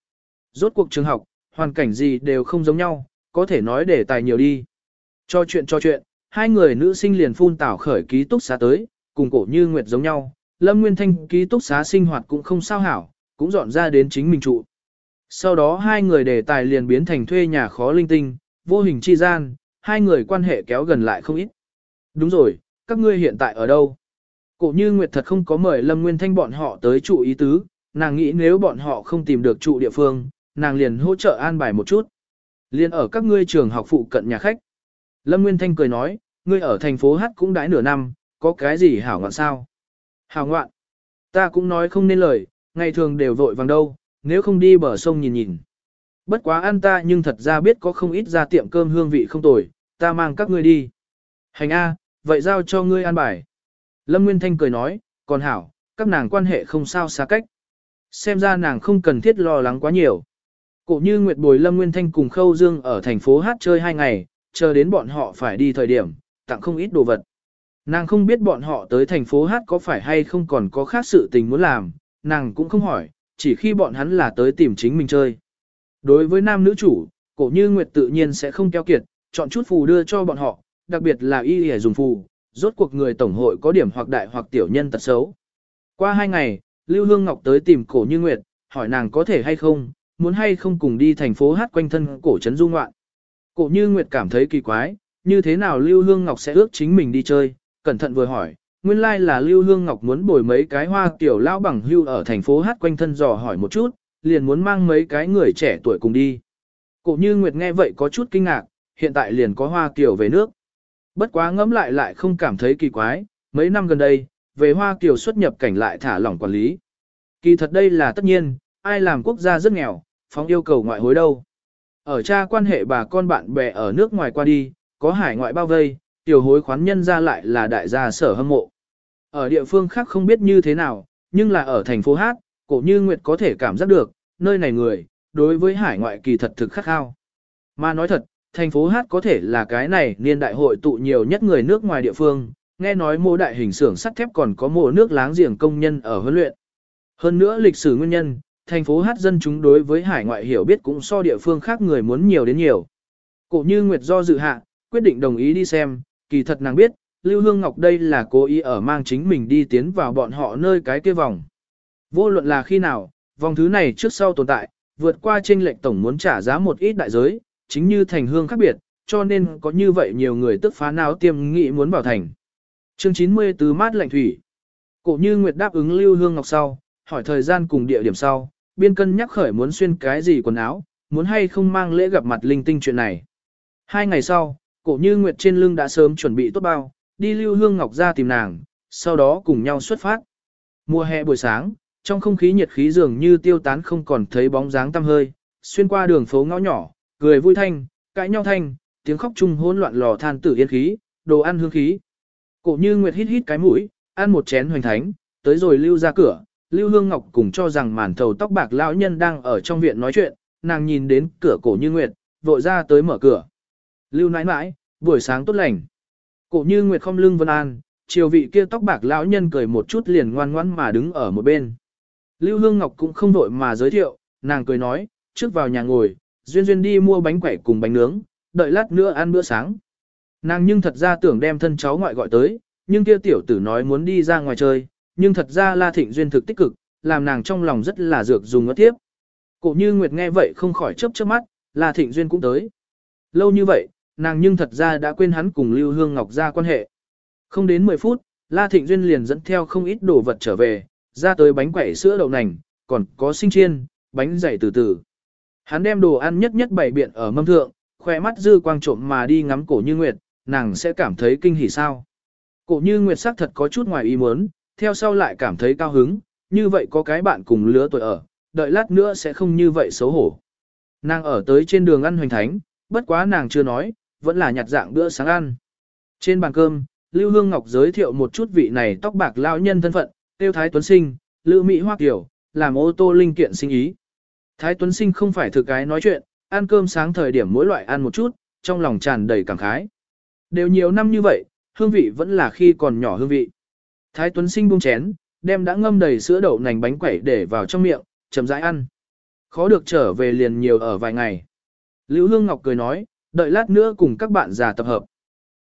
Rốt cuộc trường học, hoàn cảnh gì đều không giống nhau, có thể nói để tài nhiều đi. Cho chuyện cho chuyện, hai người nữ sinh liền phun tảo khởi ký túc xá tới, cùng cổ như Nguyệt giống nhau, Lâm Nguyên Thanh ký túc xá sinh hoạt cũng không sao hảo, cũng dọn ra đến chính mình trụ. Sau đó hai người đề tài liền biến thành thuê nhà khó linh tinh, vô hình chi gian, hai người quan hệ kéo gần lại không ít. Đúng rồi, các ngươi hiện tại ở đâu? Cổ như Nguyệt thật không có mời Lâm Nguyên Thanh bọn họ tới trụ ý tứ, nàng nghĩ nếu bọn họ không tìm được trụ địa phương, nàng liền hỗ trợ an bài một chút. Liền ở các ngươi trường học phụ cận nhà khách. Lâm Nguyên Thanh cười nói, ngươi ở thành phố Hát cũng đãi nửa năm, có cái gì hảo ngoạn sao? Hảo ngoạn. Ta cũng nói không nên lời, ngày thường đều vội vàng đâu, nếu không đi bờ sông nhìn nhìn. Bất quá ăn ta nhưng thật ra biết có không ít ra tiệm cơm hương vị không tồi, ta mang các ngươi đi. Hành A, vậy giao cho ngươi ăn bài. Lâm Nguyên Thanh cười nói, còn hảo, các nàng quan hệ không sao xa cách. Xem ra nàng không cần thiết lo lắng quá nhiều. Cổ như Nguyệt Bồi Lâm Nguyên Thanh cùng Khâu Dương ở thành phố hát chơi hai ngày, chờ đến bọn họ phải đi thời điểm, tặng không ít đồ vật. Nàng không biết bọn họ tới thành phố hát có phải hay không còn có khác sự tình muốn làm, nàng cũng không hỏi, chỉ khi bọn hắn là tới tìm chính mình chơi. Đối với nam nữ chủ, cổ như Nguyệt tự nhiên sẽ không keo kiệt, chọn chút phù đưa cho bọn họ, đặc biệt là y để dùng phù, rốt cuộc người tổng hội có điểm hoặc đại hoặc tiểu nhân tật xấu. Qua hai ngày, Lưu Hương Ngọc tới tìm cổ như Nguyệt, hỏi nàng có thể hay không, muốn hay không cùng đi thành phố hát quanh thân cổ trấn du ngoạn. Cổ như Nguyệt cảm thấy kỳ quái, như thế nào Lưu Hương Ngọc sẽ ước chính mình đi chơi, cẩn thận vừa hỏi, nguyên lai like là Lưu Hương Ngọc muốn bồi mấy cái hoa tiểu lão bằng hưu ở thành phố hát quanh thân dò hỏi một chút, liền muốn mang mấy cái người trẻ tuổi cùng đi. Cổ như Nguyệt nghe vậy có chút kinh ngạc, hiện tại liền có hoa tiểu về nước. Bất quá ngẫm lại lại không cảm thấy kỳ quái, mấy năm gần đây, về hoa tiểu xuất nhập cảnh lại thả lỏng quản lý. Kỳ thật đây là tất nhiên, ai làm quốc gia rất nghèo, phóng yêu cầu ngoại hối đâu. Ở cha quan hệ bà con bạn bè ở nước ngoài qua đi, có hải ngoại bao vây, tiểu hối khoán nhân ra lại là đại gia sở hâm mộ. Ở địa phương khác không biết như thế nào, nhưng là ở thành phố Hát, cổ như Nguyệt có thể cảm giác được, nơi này người, đối với hải ngoại kỳ thật thực khắc khao. Mà nói thật, thành phố Hát có thể là cái này niên đại hội tụ nhiều nhất người nước ngoài địa phương, nghe nói mô đại hình xưởng sắt thép còn có mô nước láng giềng công nhân ở huấn luyện. Hơn nữa lịch sử nguyên nhân, thành phố Hát dân chúng đối với hải ngoại hiểu biết cũng so địa phương khác người muốn nhiều đến nhiều. Cổ như Nguyệt do dự hạ, quyết định đồng ý đi xem, kỳ thật nàng biết, Lưu Hương Ngọc đây là cố ý ở mang chính mình đi tiến vào bọn họ nơi cái kia vòng. Vô luận là khi nào, vòng thứ này trước sau tồn tại, vượt qua trên lệnh tổng muốn trả giá một ít đại giới, chính như thành hương khác biệt, cho nên có như vậy nhiều người tức phá não tiêm nghị muốn vào thành. Chương 90 từ mát lạnh thủy. Cổ như Nguyệt đáp ứng Lưu Hương Ngọc sau, hỏi thời gian cùng địa điểm sau, biên cân nhắc khởi muốn xuyên cái gì quần áo, muốn hay không mang lễ gặp mặt linh tinh chuyện này. Hai ngày sau, cổ như Nguyệt trên lưng đã sớm chuẩn bị tốt bao, đi Lưu Hương Ngọc ra tìm nàng, sau đó cùng nhau xuất phát. Mùa hè buổi sáng, trong không khí nhiệt khí dường như tiêu tán không còn thấy bóng dáng tăm hơi, xuyên qua đường phố ngõ nhỏ, cười vui thanh, cãi nhau thanh, tiếng khóc chung hỗn loạn lò than tử yên khí, đồ ăn hương khí. Cổ như Nguyệt hít hít cái mũi, ăn một chén hoành thánh, tới rồi lưu ra cửa, Lưu Hương Ngọc cùng cho rằng màn thầu tóc bạc lão nhân đang ở trong viện nói chuyện, nàng nhìn đến cửa cổ như Nguyệt, vội ra tới mở cửa. Lưu nãi nãi, buổi sáng tốt lành. Cổ như Nguyệt không lưng vân an, chiều vị kia tóc bạc lão nhân cười một chút liền ngoan ngoãn mà đứng ở một bên. Lưu Hương Ngọc cũng không vội mà giới thiệu, nàng cười nói, trước vào nhà ngồi, duyên duyên đi mua bánh quẩy cùng bánh nướng, đợi lát nữa ăn bữa sáng. Nàng nhưng thật ra tưởng đem thân cháu ngoại gọi tới, nhưng kia tiểu tử nói muốn đi ra ngoài chơi, nhưng thật ra La Thịnh Duyên thực tích cực, làm nàng trong lòng rất là dược dùng ngất tiếp. Cổ như Nguyệt nghe vậy không khỏi chớp chớp mắt, La Thịnh Duyên cũng tới. Lâu như vậy, nàng nhưng thật ra đã quên hắn cùng Lưu Hương Ngọc ra quan hệ. Không đến 10 phút, La Thịnh Duyên liền dẫn theo không ít đồ vật trở về, ra tới bánh quẩy sữa đậu nành, còn có sinh chiên, bánh dày từ từ. Hắn đem đồ ăn nhất nhất bày biện ở mâm thượng, khỏe mắt dư quang trộm mà đi ngắm cổ như Nguyệt, nàng sẽ cảm thấy kinh hỉ sao. Cổ như Nguyệt sắc thật có chút ngoài ý muốn, theo sau lại cảm thấy cao hứng, như vậy có cái bạn cùng lứa tuổi ở, đợi lát nữa sẽ không như vậy xấu hổ. Nàng ở tới trên đường ăn hoành thánh, bất quá nàng chưa nói, vẫn là nhặt dạng bữa sáng ăn. Trên bàn cơm, Lưu Hương Ngọc giới thiệu một chút vị này tóc bạc lão nhân thân phận, tiêu Thái Tuấn Sinh, Lữ Mỹ Hoa Kiều, làm ô tô linh kiện sinh ý. Thái Tuấn Sinh không phải thực cái nói chuyện, ăn cơm sáng thời điểm mỗi loại ăn một chút, trong lòng tràn đầy cảm khái. Đều nhiều năm như vậy, hương vị vẫn là khi còn nhỏ hương vị. Thái Tuấn Sinh buông chén, đem đã ngâm đầy sữa đậu nành bánh quẩy để vào trong miệng, chậm rãi ăn. Khó được trở về liền nhiều ở vài ngày. Lưu Hương Ngọc cười nói, đợi lát nữa cùng các bạn già tập hợp.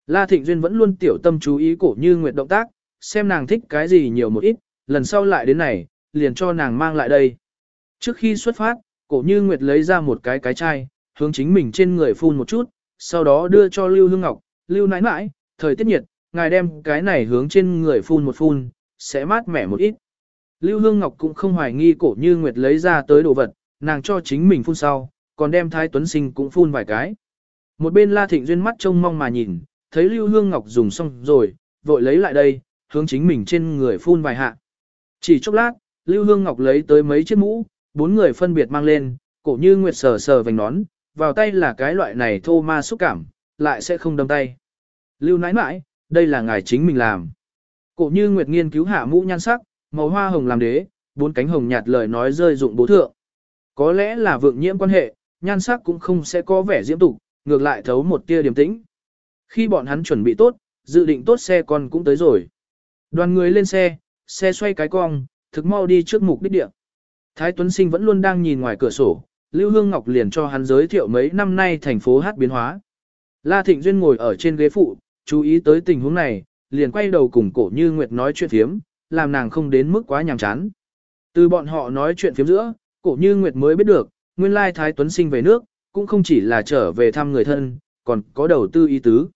La Thịnh Duyên vẫn luôn tiểu tâm chú ý cổ như nguyệt động tác, xem nàng thích cái gì nhiều một ít, lần sau lại đến này, liền cho nàng mang lại đây. Trước khi xuất phát, cổ như nguyệt lấy ra một cái cái chai, hướng chính mình trên người phun một chút, sau đó đưa cho Lưu Hương Ngọc, Lưu nãi nãi, thời tiết nhiệt, ngài đem cái này hướng trên người phun một phun, sẽ mát mẻ một ít. Lưu Hương Ngọc cũng không hoài nghi cổ như Nguyệt lấy ra tới đồ vật, nàng cho chính mình phun sau, còn đem Thái Tuấn Sinh cũng phun vài cái. Một bên La Thịnh Duyên mắt trông mong mà nhìn, thấy Lưu Hương Ngọc dùng xong rồi, vội lấy lại đây, hướng chính mình trên người phun vài hạ. Chỉ chốc lát, Lưu Hương Ngọc lấy tới mấy chiếc mũ, bốn người phân biệt mang lên, cổ như Nguyệt sờ sờ vành nón, vào tay là cái loại này thô ma xúc cảm, lại sẽ không đâm tay. Lưu nãi nãi, đây là ngài chính mình làm. Cổ như Nguyệt nghiên cứu hạ mũ nhan sắc, màu hoa hồng làm đế, bốn cánh hồng nhạt lời nói rơi dụng bố thượng. Có lẽ là vượng nhiễm quan hệ, nhan sắc cũng không sẽ có vẻ diễm tục, ngược lại thấu một tia điềm tĩnh. Khi bọn hắn chuẩn bị tốt, dự định tốt xe con cũng tới rồi. Đoàn người lên xe, xe xoay cái cong, thực mau đi trước mục đích địa. Thái Tuấn Sinh vẫn luôn đang nhìn ngoài cửa sổ, Lưu Hương Ngọc liền cho hắn giới thiệu mấy năm nay thành phố hát biến hóa. La Thịnh Duyên ngồi ở trên ghế phụ, chú ý tới tình huống này, liền quay đầu cùng cổ như Nguyệt nói chuyện phiếm, làm nàng không đến mức quá nhàm chán. Từ bọn họ nói chuyện phiếm giữa, cổ như Nguyệt mới biết được, nguyên lai Thái Tuấn Sinh về nước, cũng không chỉ là trở về thăm người thân, còn có đầu tư ý tứ.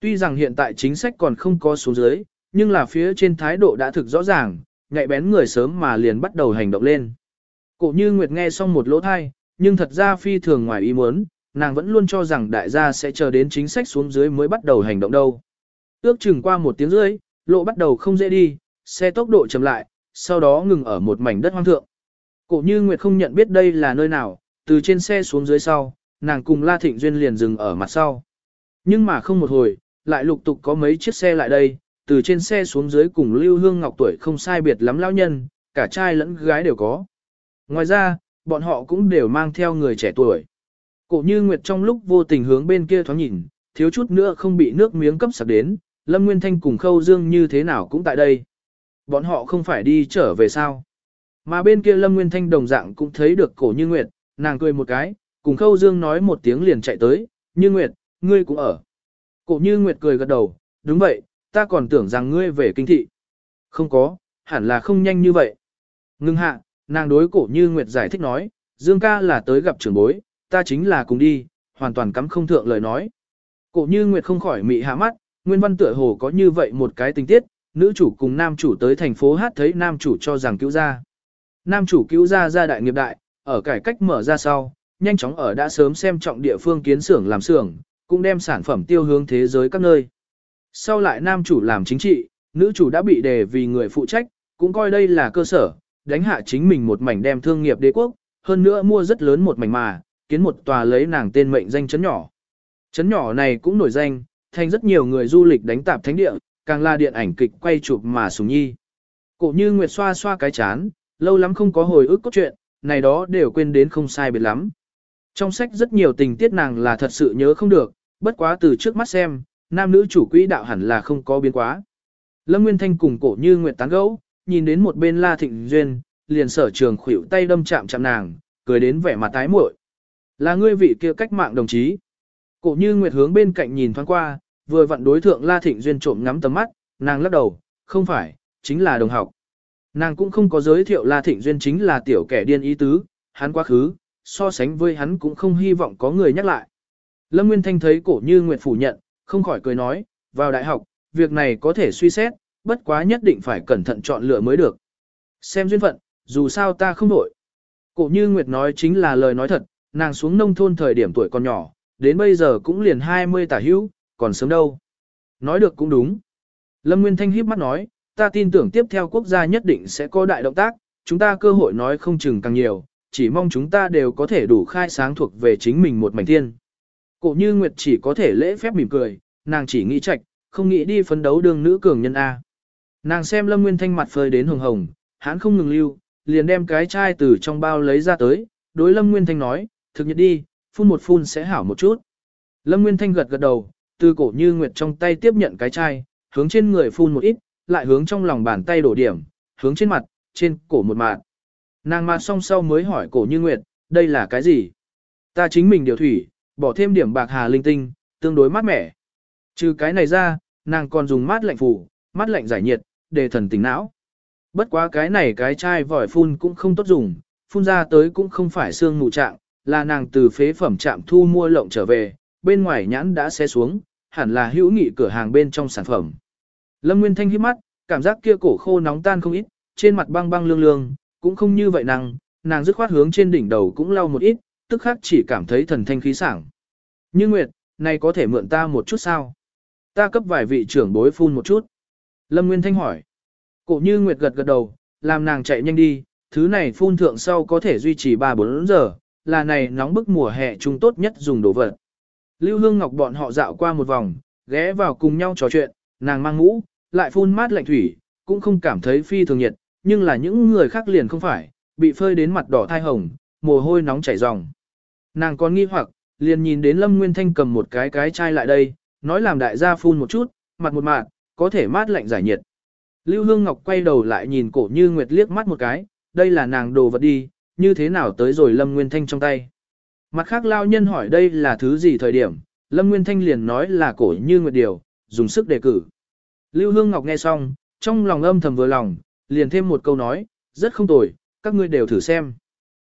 Tuy rằng hiện tại chính sách còn không có xuống dưới, nhưng là phía trên thái độ đã thực rõ ràng, nhạy bén người sớm mà liền bắt đầu hành động lên. Cổ như Nguyệt nghe xong một lỗ thai, nhưng thật ra phi thường ngoài ý muốn, nàng vẫn luôn cho rằng đại gia sẽ chờ đến chính sách xuống dưới mới bắt đầu hành động đâu. Ước chừng qua một tiếng rưỡi, lộ bắt đầu không dễ đi, xe tốc độ chậm lại, sau đó ngừng ở một mảnh đất hoang thượng. Cổ như Nguyệt không nhận biết đây là nơi nào, từ trên xe xuống dưới sau, nàng cùng La Thịnh Duyên liền dừng ở mặt sau. Nhưng mà không một hồi, lại lục tục có mấy chiếc xe lại đây, từ trên xe xuống dưới cùng Lưu Hương Ngọc tuổi không sai biệt lắm lão nhân, cả trai lẫn gái đều có. Ngoài ra, bọn họ cũng đều mang theo người trẻ tuổi. Cổ như Nguyệt trong lúc vô tình hướng bên kia thoáng nhìn, thiếu chút nữa không bị nước miếng cấp sặc đến, Lâm Nguyên Thanh cùng Khâu Dương như thế nào cũng tại đây. Bọn họ không phải đi trở về sao. Mà bên kia Lâm Nguyên Thanh đồng dạng cũng thấy được cổ như Nguyệt, nàng cười một cái, cùng Khâu Dương nói một tiếng liền chạy tới, như Nguyệt, ngươi cũng ở. Cổ như Nguyệt cười gật đầu, đúng vậy, ta còn tưởng rằng ngươi về kinh thị. Không có, hẳn là không nhanh như vậy. Ngưng hạ, nàng đối cổ như Nguyệt giải thích nói, Dương ca là tới gặp trưởng bối, ta chính là cùng đi, hoàn toàn cắm không thượng lời nói. Cổ như Nguyệt không khỏi mị hạ mắt, nguyên văn tựa hồ có như vậy một cái tình tiết, nữ chủ cùng nam chủ tới thành phố hát thấy nam chủ cho rằng cứu ra. Nam chủ cứu ra ra đại nghiệp đại, ở cải cách mở ra sau, nhanh chóng ở đã sớm xem trọng địa phương kiến xưởng làm xưởng, cũng đem sản phẩm tiêu hướng thế giới các nơi. Sau lại nam chủ làm chính trị, nữ chủ đã bị đề vì người phụ trách, cũng coi đây là cơ sở, đánh hạ chính mình một mảnh đem thương nghiệp đế quốc, hơn nữa mua rất lớn một mảnh mà, kiến một tòa lấy nàng tên mệnh danh chấn nhỏ. Chấn nhỏ này cũng nổi danh, thành rất nhiều người du lịch đánh tạp thánh địa, càng là điện ảnh kịch quay chụp mà sùng nhi. Cổ như Nguyệt xoa xoa cái chán, lâu lắm không có hồi ức cốt truyện, này đó đều quên đến không sai biệt lắm. Trong sách rất nhiều tình tiết nàng là thật sự nhớ không được, bất quá từ trước mắt xem, nam nữ chủ quỹ đạo hẳn là không có biến quá. Lâm Nguyên Thanh cùng cổ như Nguyệt tán gẫu, nhìn đến một bên La Thịnh Duyên, liền sở trường khuỷu tay đâm chạm chạm nàng, cười đến vẻ mặt tái muội. Là ngươi vị kia cách mạng đồng chí. Cổ như Nguyệt hướng bên cạnh nhìn thoáng qua, vừa vặn đối thượng La Thịnh Duyên trộm ngắm tầm mắt, nàng lắc đầu, không phải, chính là đồng học. Nàng cũng không có giới thiệu La Thịnh Duyên chính là tiểu kẻ điên ý tứ, hắn quá khứ, so sánh với hắn cũng không hy vọng có người nhắc lại. Lâm Nguyên Thanh thấy cổ như Nguyệt phủ nhận, không khỏi cười nói, vào đại học, việc này có thể suy xét, bất quá nhất định phải cẩn thận chọn lựa mới được. Xem duyên phận, dù sao ta không đổi. Cổ như Nguyệt nói chính là lời nói thật, nàng xuống nông thôn thời điểm tuổi còn nhỏ, đến bây giờ cũng liền 20 tả hữu, còn sớm đâu. Nói được cũng đúng. Lâm Nguyên Thanh híp mắt nói, ta tin tưởng tiếp theo quốc gia nhất định sẽ có đại động tác, chúng ta cơ hội nói không chừng càng nhiều, chỉ mong chúng ta đều có thể đủ khai sáng thuộc về chính mình một mảnh thiên. Cổ như Nguyệt chỉ có thể lễ phép mỉm cười, nàng chỉ nghĩ trạch, không nghĩ đi phấn đấu đường nữ cường nhân A. Nàng xem Lâm Nguyên Thanh mặt phơi đến hồng hồng, hắn không ngừng lưu, liền đem cái chai từ trong bao lấy ra tới, đối Lâm Nguyên Thanh nói, thực nhật đi, phun một phun sẽ hảo một chút. Lâm Nguyên Thanh gật gật đầu, từ cổ như Nguyệt trong tay tiếp nhận cái chai, hướng trên người phun một ít, lại hướng trong lòng bàn tay đổ điểm, hướng trên mặt, trên cổ một mạt. Nàng mặt song sau mới hỏi cổ như Nguyệt, đây là cái gì? Ta chính mình điều thủy, bỏ thêm điểm bạc hà linh tinh, tương đối mát mẻ. Trừ cái này ra, nàng còn dùng mát lạnh phủ, mát lạnh giải nhiệt, để thần tỉnh não. Bất quá cái này cái chai vòi phun cũng không tốt dùng, phun ra tới cũng không phải xương mù trạng, là nàng từ phế phẩm trạm thu mua lộng trở về, bên ngoài nhãn đã xé xuống, hẳn là hữu nghị cửa hàng bên trong sản phẩm. Lâm Nguyên Thanh hít mắt, cảm giác kia cổ khô nóng tan không ít, trên mặt băng băng lương lương, cũng không như vậy nàng, nàng dứt khoát hướng trên đỉnh đầu cũng lau một ít, tức khắc chỉ cảm thấy thần thanh khí sảng. Như Nguyệt, này có thể mượn ta một chút sao? Ta cấp vài vị trưởng bối phun một chút. Lâm Nguyên Thanh hỏi. Cổ như Nguyệt gật gật đầu, làm nàng chạy nhanh đi, thứ này phun thượng sau có thể duy trì 3-4 giờ, là này nóng bức mùa hè chúng tốt nhất dùng đồ vật. Lưu Hương Ngọc bọn họ dạo qua một vòng, ghé vào cùng nhau trò chuyện, nàng mang mũ, lại phun mát lạnh thủy, cũng không cảm thấy phi thường nhiệt, nhưng là những người khác liền không phải, bị phơi đến mặt đỏ thai hồng, mồ hôi nóng chảy ròng. Nàng còn nghi hoặc, liền nhìn đến Lâm Nguyên Thanh cầm một cái cái chai lại đây, nói làm đại gia phun một chút, mặt một mạt, có thể mát lạnh giải nhiệt. Lưu Hương Ngọc quay đầu lại nhìn cổ như Nguyệt liếc mắt một cái, đây là nàng đồ vật đi, như thế nào tới rồi Lâm Nguyên Thanh trong tay. Mặt khác lao nhân hỏi đây là thứ gì thời điểm, Lâm Nguyên Thanh liền nói là cổ như nguyệt điều, dùng sức đề cử. Lưu Hương Ngọc nghe xong, trong lòng âm thầm vừa lòng, liền thêm một câu nói, rất không tồi, các ngươi đều thử xem.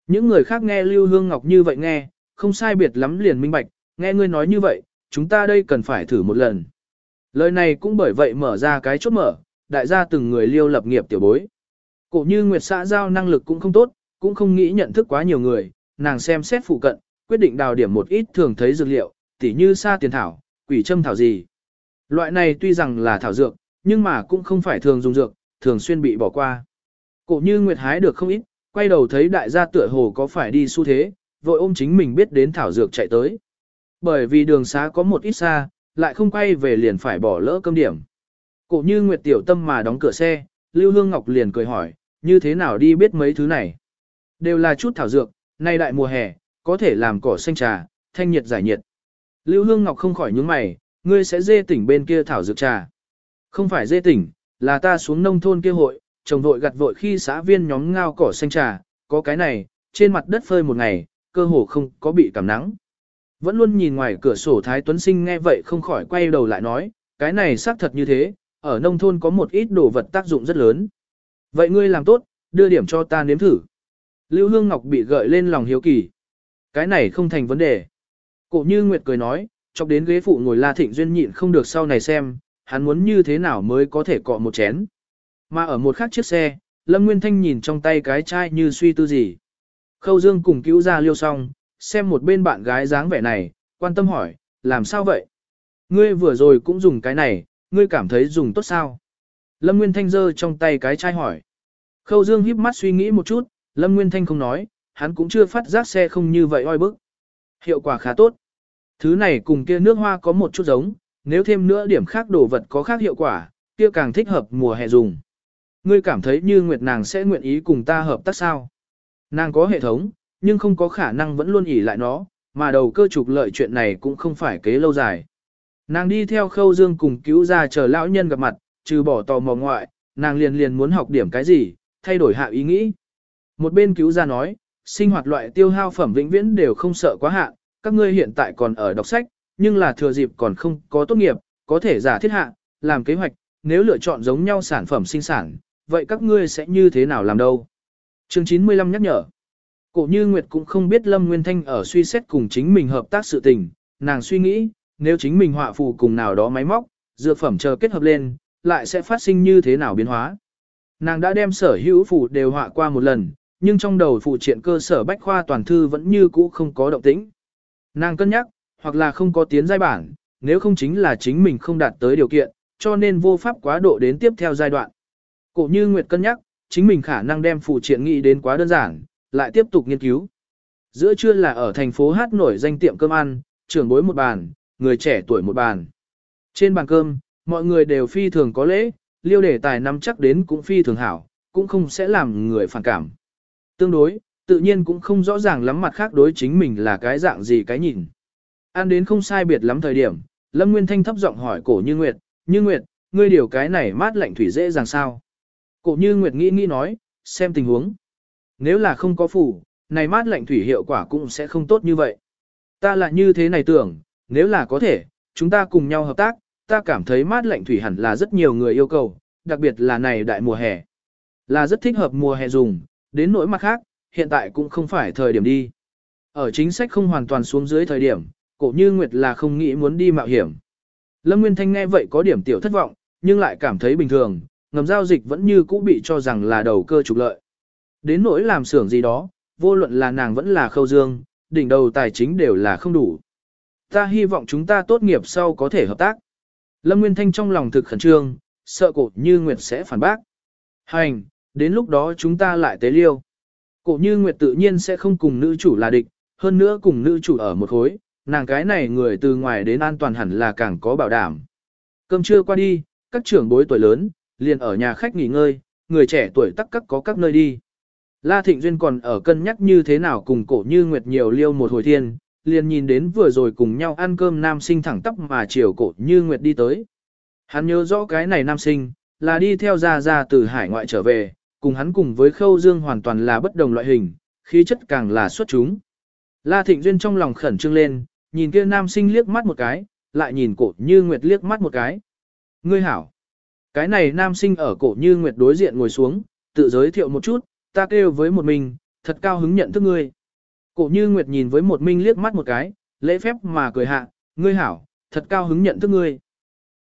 Những người khác nghe Lưu Hương Ngọc như vậy nghe, không sai biệt lắm liền minh bạch, nghe ngươi nói như vậy, chúng ta đây cần phải thử một lần. Lời này cũng bởi vậy mở ra cái chốt mở, đại gia từng người liêu lập nghiệp tiểu bối. Cổ như Nguyệt xã giao năng lực cũng không tốt, cũng không nghĩ nhận thức quá nhiều người, nàng xem xét phụ cận, quyết định đào điểm một ít thường thấy dược liệu, tỉ như sa tiền thảo, quỷ châm thảo gì. Loại này tuy rằng là thảo dược, nhưng mà cũng không phải thường dùng dược, thường xuyên bị bỏ qua. Cổ như Nguyệt hái được không ít, quay đầu thấy đại gia tựa hồ có phải đi xu thế, vội ôm chính mình biết đến thảo dược chạy tới. Bởi vì đường xá có một ít xa, lại không quay về liền phải bỏ lỡ cơm điểm. Cổ như Nguyệt tiểu tâm mà đóng cửa xe, Lưu Hương Ngọc liền cười hỏi, như thế nào đi biết mấy thứ này. Đều là chút thảo dược, nay đại mùa hè, có thể làm cỏ xanh trà, thanh nhiệt giải nhiệt. Lưu Hương Ngọc không khỏi nhướng mày, ngươi sẽ dê tỉnh bên kia thảo dược trà. Không phải dê tỉnh, là ta xuống nông thôn kia hội, trồng vội gặt vội khi xã viên nhóm ngao cỏ xanh trà, có cái này, trên mặt đất phơi một ngày, cơ hồ không có bị cảm nắng. Vẫn luôn nhìn ngoài cửa sổ Thái Tuấn Sinh nghe vậy không khỏi quay đầu lại nói, cái này xác thật như thế, ở nông thôn có một ít đồ vật tác dụng rất lớn. Vậy ngươi làm tốt, đưa điểm cho ta nếm thử. Lưu Hương Ngọc bị gợi lên lòng hiếu kỳ. Cái này không thành vấn đề. Cổ như Nguyệt cười nói, chọc đến ghế phụ ngồi La Thịnh Duyên nhịn không được sau này xem, hắn muốn như thế nào mới có thể cọ một chén. Mà ở một khác chiếc xe, Lâm Nguyên Thanh nhìn trong tay cái chai như suy tư gì. Khâu Dương cùng cứu ra liêu xong, xem một bên bạn gái dáng vẻ này, quan tâm hỏi, làm sao vậy? Ngươi vừa rồi cũng dùng cái này, ngươi cảm thấy dùng tốt sao? Lâm Nguyên Thanh giơ trong tay cái chai hỏi. Khâu Dương híp mắt suy nghĩ một chút, Lâm Nguyên Thanh không nói, hắn cũng chưa phát giác xe không như vậy oi bức. Hiệu quả khá tốt. Thứ này cùng kia nước hoa có một chút giống, nếu thêm nữa điểm khác đồ vật có khác hiệu quả, kia càng thích hợp mùa hè dùng. Ngươi cảm thấy như Nguyệt nàng sẽ nguyện ý cùng ta hợp tác sao? Nàng có hệ thống, nhưng không có khả năng vẫn luôn ỉ lại nó, mà đầu cơ trục lợi chuyện này cũng không phải kế lâu dài. Nàng đi theo khâu dương cùng cứu ra chờ lão nhân gặp mặt, trừ bỏ tò mò ngoại, nàng liền liền muốn học điểm cái gì, thay đổi hạ ý nghĩ. Một bên cứu ra nói, sinh hoạt loại tiêu hao phẩm vĩnh viễn đều không sợ quá hạn, các ngươi hiện tại còn ở đọc sách, nhưng là thừa dịp còn không có tốt nghiệp, có thể giả thiết hạ, làm kế hoạch, nếu lựa chọn giống nhau sản phẩm sinh sản, vậy các ngươi sẽ như thế nào làm đâu? Chương 95 nhắc nhở. Cổ như Nguyệt cũng không biết Lâm Nguyên Thanh ở suy xét cùng chính mình hợp tác sự tình, nàng suy nghĩ, nếu chính mình họa phù cùng nào đó máy móc, dược phẩm chờ kết hợp lên, lại sẽ phát sinh như thế nào biến hóa. Nàng đã đem sở hữu phù đều họa qua một lần, nhưng trong đầu phụ triện cơ sở bách khoa toàn thư vẫn như cũ không có động tĩnh. Nàng cân nhắc, hoặc là không có tiến giai bản, nếu không chính là chính mình không đạt tới điều kiện, cho nên vô pháp quá độ đến tiếp theo giai đoạn. Cổ như Nguyệt cân nhắc, chính mình khả năng đem phụ triện nghị đến quá đơn giản, lại tiếp tục nghiên cứu. Giữa trưa là ở thành phố hát nổi danh tiệm cơm ăn, trưởng bối một bàn, người trẻ tuổi một bàn. Trên bàn cơm, mọi người đều phi thường có lễ, liêu đề tài nắm chắc đến cũng phi thường hảo, cũng không sẽ làm người phản cảm. Tương đối, tự nhiên cũng không rõ ràng lắm mặt khác đối chính mình là cái dạng gì cái nhìn. Ăn đến không sai biệt lắm thời điểm, Lâm Nguyên Thanh thấp giọng hỏi cổ như Nguyệt, như Nguyệt, ngươi điều cái này mát lạnh thủy dễ dàng sao? Cổ như Nguyệt nghĩ nghĩ nói, xem tình huống. Nếu là không có phủ, này mát lạnh thủy hiệu quả cũng sẽ không tốt như vậy. Ta là như thế này tưởng, nếu là có thể, chúng ta cùng nhau hợp tác, ta cảm thấy mát lạnh thủy hẳn là rất nhiều người yêu cầu, đặc biệt là này đại mùa hè. Là rất thích hợp mùa hè dùng, đến nỗi mặt khác, hiện tại cũng không phải thời điểm đi. Ở chính sách không hoàn toàn xuống dưới thời điểm, cổ như Nguyệt là không nghĩ muốn đi mạo hiểm. Lâm Nguyên Thanh nghe vậy có điểm tiểu thất vọng, nhưng lại cảm thấy bình thường, ngầm giao dịch vẫn như cũ bị cho rằng là đầu cơ trục lợi. Đến nỗi làm xưởng gì đó, vô luận là nàng vẫn là khâu dương, đỉnh đầu tài chính đều là không đủ. Ta hy vọng chúng ta tốt nghiệp sau có thể hợp tác. Lâm Nguyên Thanh trong lòng thực khẩn trương, sợ cổ như Nguyệt sẽ phản bác. Hành, đến lúc đó chúng ta lại tế liêu. Cổ như Nguyệt tự nhiên sẽ không cùng nữ chủ là địch, hơn nữa cùng nữ chủ ở một khối, nàng cái này người từ ngoài đến an toàn hẳn là càng có bảo đảm. Cơm trưa qua đi, các trưởng bối tuổi lớn, liền ở nhà khách nghỉ ngơi, người trẻ tuổi tắc các có các nơi đi. La Thịnh Duyên còn ở cân nhắc như thế nào cùng cổ như Nguyệt nhiều liêu một hồi thiên, liền nhìn đến vừa rồi cùng nhau ăn cơm nam sinh thẳng tắp mà chiều cổ như Nguyệt đi tới. Hắn nhớ rõ cái này nam sinh, là đi theo ra ra từ hải ngoại trở về, cùng hắn cùng với khâu dương hoàn toàn là bất đồng loại hình, khí chất càng là xuất chúng. La Thịnh Duyên trong lòng khẩn trương lên, nhìn kia nam sinh liếc mắt một cái, lại nhìn cổ như nguyệt liếc mắt một cái. Ngươi hảo. Cái này nam sinh ở cổ như nguyệt đối diện ngồi xuống, tự giới thiệu một chút, ta kêu với một mình, thật cao hứng nhận thức ngươi. Cổ như nguyệt nhìn với một minh liếc mắt một cái, lễ phép mà cười hạ, ngươi hảo, thật cao hứng nhận thức ngươi.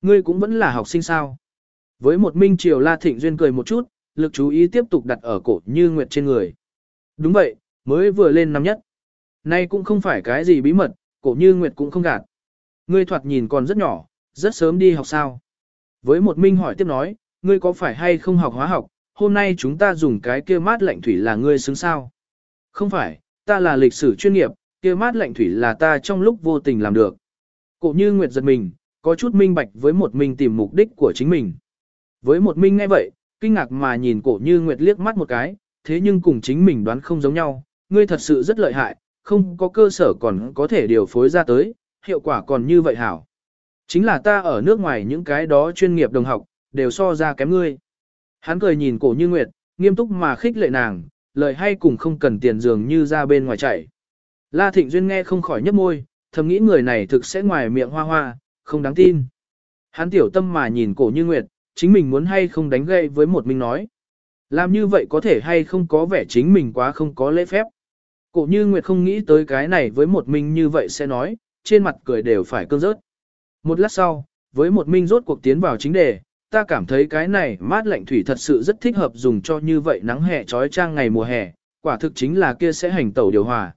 Ngươi cũng vẫn là học sinh sao. Với một minh triều la thịnh duyên cười một chút, lực chú ý tiếp tục đặt ở cổ như nguyệt trên người. Đúng vậy, mới vừa lên năm nhất. Nay cũng không phải cái gì bí mật, cổ như nguyệt cũng không gạt. Ngươi thoạt nhìn còn rất nhỏ, rất sớm đi học sao. Với một minh hỏi tiếp nói, ngươi có phải hay không học hóa học, hôm nay chúng ta dùng cái kia mát lạnh thủy là ngươi xứng sao? Không phải, ta là lịch sử chuyên nghiệp, kia mát lạnh thủy là ta trong lúc vô tình làm được. Cổ như Nguyệt giật mình, có chút minh bạch với một minh tìm mục đích của chính mình. Với một minh ngay vậy, kinh ngạc mà nhìn cổ như Nguyệt liếc mắt một cái, thế nhưng cùng chính mình đoán không giống nhau, ngươi thật sự rất lợi hại, không có cơ sở còn có thể điều phối ra tới, hiệu quả còn như vậy hảo. Chính là ta ở nước ngoài những cái đó chuyên nghiệp đồng học, đều so ra kém ngươi. Hắn cười nhìn cổ như Nguyệt, nghiêm túc mà khích lệ nàng, lời hay cùng không cần tiền dường như ra bên ngoài chạy. La Thịnh Duyên nghe không khỏi nhấp môi, thầm nghĩ người này thực sẽ ngoài miệng hoa hoa, không đáng tin. Hắn tiểu tâm mà nhìn cổ như Nguyệt, chính mình muốn hay không đánh gậy với một mình nói. Làm như vậy có thể hay không có vẻ chính mình quá không có lễ phép. Cổ như Nguyệt không nghĩ tới cái này với một mình như vậy sẽ nói, trên mặt cười đều phải cơn rớt. Một lát sau, với một minh rốt cuộc tiến vào chính đề, ta cảm thấy cái này mát lạnh thủy thật sự rất thích hợp dùng cho như vậy nắng hè trói trang ngày mùa hè, quả thực chính là kia sẽ hành tẩu điều hòa.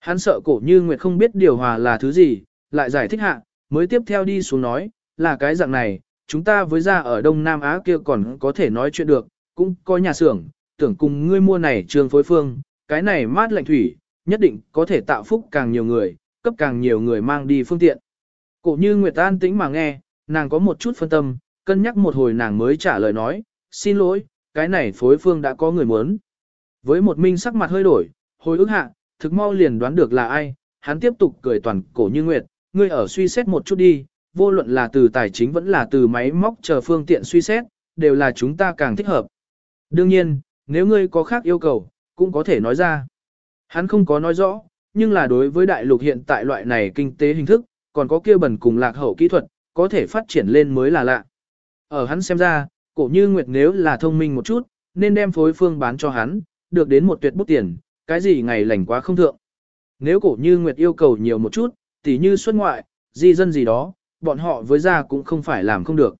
Hắn sợ cổ như Nguyệt không biết điều hòa là thứ gì, lại giải thích hạ, mới tiếp theo đi xuống nói, là cái dạng này, chúng ta với ra ở Đông Nam Á kia còn có thể nói chuyện được, cũng có nhà xưởng, tưởng cùng ngươi mua này trường phối phương, cái này mát lạnh thủy, nhất định có thể tạo phúc càng nhiều người, cấp càng nhiều người mang đi phương tiện. Cổ như Nguyệt an tĩnh mà nghe, nàng có một chút phân tâm, cân nhắc một hồi nàng mới trả lời nói, xin lỗi, cái này phối phương đã có người muốn. Với một minh sắc mặt hơi đổi, hồi ức hạ, thực mau liền đoán được là ai, hắn tiếp tục cười toàn cổ như Nguyệt, ngươi ở suy xét một chút đi, vô luận là từ tài chính vẫn là từ máy móc chờ phương tiện suy xét, đều là chúng ta càng thích hợp. Đương nhiên, nếu ngươi có khác yêu cầu, cũng có thể nói ra. Hắn không có nói rõ, nhưng là đối với đại lục hiện tại loại này kinh tế hình thức, còn có kia bẩn cùng lạc hậu kỹ thuật, có thể phát triển lên mới là lạ. Ở hắn xem ra, cổ như Nguyệt nếu là thông minh một chút, nên đem phối phương bán cho hắn, được đến một tuyệt bút tiền, cái gì ngày lành quá không thượng. Nếu cổ như Nguyệt yêu cầu nhiều một chút, tỉ như xuất ngoại, di dân gì đó, bọn họ với ra cũng không phải làm không được.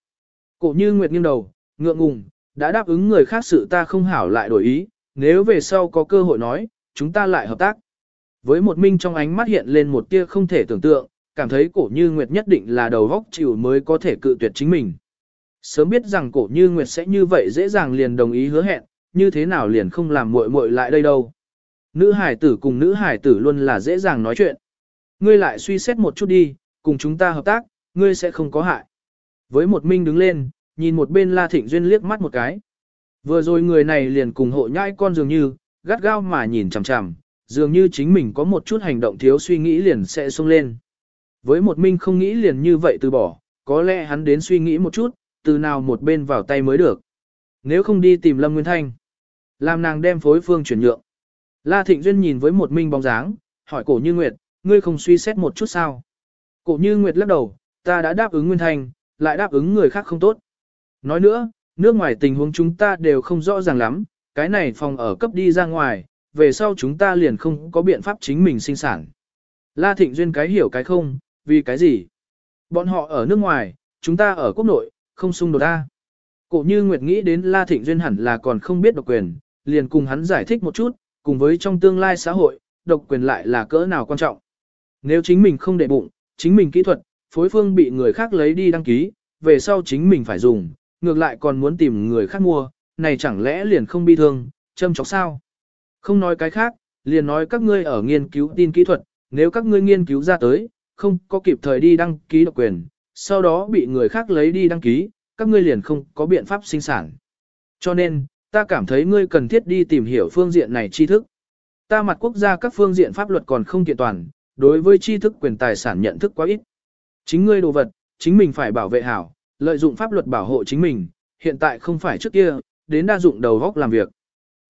Cổ như Nguyệt nghiêng đầu, ngượng ngùng, đã đáp ứng người khác sự ta không hảo lại đổi ý, nếu về sau có cơ hội nói, chúng ta lại hợp tác. Với một minh trong ánh mắt hiện lên một tia không thể tưởng tượng, cảm thấy cổ như Nguyệt nhất định là đầu góc chịu mới có thể cự tuyệt chính mình. Sớm biết rằng cổ như Nguyệt sẽ như vậy dễ dàng liền đồng ý hứa hẹn, như thế nào liền không làm muội muội lại đây đâu. Nữ hải tử cùng nữ hải tử luôn là dễ dàng nói chuyện. Ngươi lại suy xét một chút đi, cùng chúng ta hợp tác, ngươi sẽ không có hại. Với một minh đứng lên, nhìn một bên La Thịnh Duyên liếc mắt một cái. Vừa rồi người này liền cùng hộ nhãi con dường như, gắt gao mà nhìn chằm chằm, dường như chính mình có một chút hành động thiếu suy nghĩ liền sẽ xông lên. Với một minh không nghĩ liền như vậy từ bỏ, có lẽ hắn đến suy nghĩ một chút, từ nào một bên vào tay mới được. Nếu không đi tìm Lâm Nguyên Thanh, làm nàng đem phối phương chuyển nhượng. La Thịnh Duyên nhìn với một minh bóng dáng, hỏi cổ như Nguyệt, ngươi không suy xét một chút sao? Cổ như Nguyệt lắc đầu, ta đã đáp ứng Nguyên Thanh, lại đáp ứng người khác không tốt. Nói nữa, nước ngoài tình huống chúng ta đều không rõ ràng lắm, cái này phòng ở cấp đi ra ngoài, về sau chúng ta liền không có biện pháp chính mình sinh sản. La Thịnh Duyên cái hiểu cái không, vì cái gì? Bọn họ ở nước ngoài, chúng ta ở quốc nội, không xung đột ta. Cổ như Nguyệt nghĩ đến La Thịnh Duyên hẳn là còn không biết độc quyền, liền cùng hắn giải thích một chút, cùng với trong tương lai xã hội, độc quyền lại là cỡ nào quan trọng. Nếu chính mình không để bụng, chính mình kỹ thuật, phối phương bị người khác lấy đi đăng ký, về sau chính mình phải dùng, ngược lại còn muốn tìm người khác mua, này chẳng lẽ liền không bi thương, châm chọc sao? Không nói cái khác, liền nói các ngươi ở nghiên cứu tin kỹ thuật, nếu các ngươi nghiên cứu ra tới, không có kịp thời đi đăng ký độc quyền, sau đó bị người khác lấy đi đăng ký, các ngươi liền không có biện pháp sinh sản. Cho nên, ta cảm thấy ngươi cần thiết đi tìm hiểu phương diện này tri thức. Ta mặt quốc gia các phương diện pháp luật còn không kiện toàn, đối với tri thức quyền tài sản nhận thức quá ít. Chính ngươi đồ vật, chính mình phải bảo vệ hảo, lợi dụng pháp luật bảo hộ chính mình, hiện tại không phải trước kia, đến đa dụng đầu góc làm việc.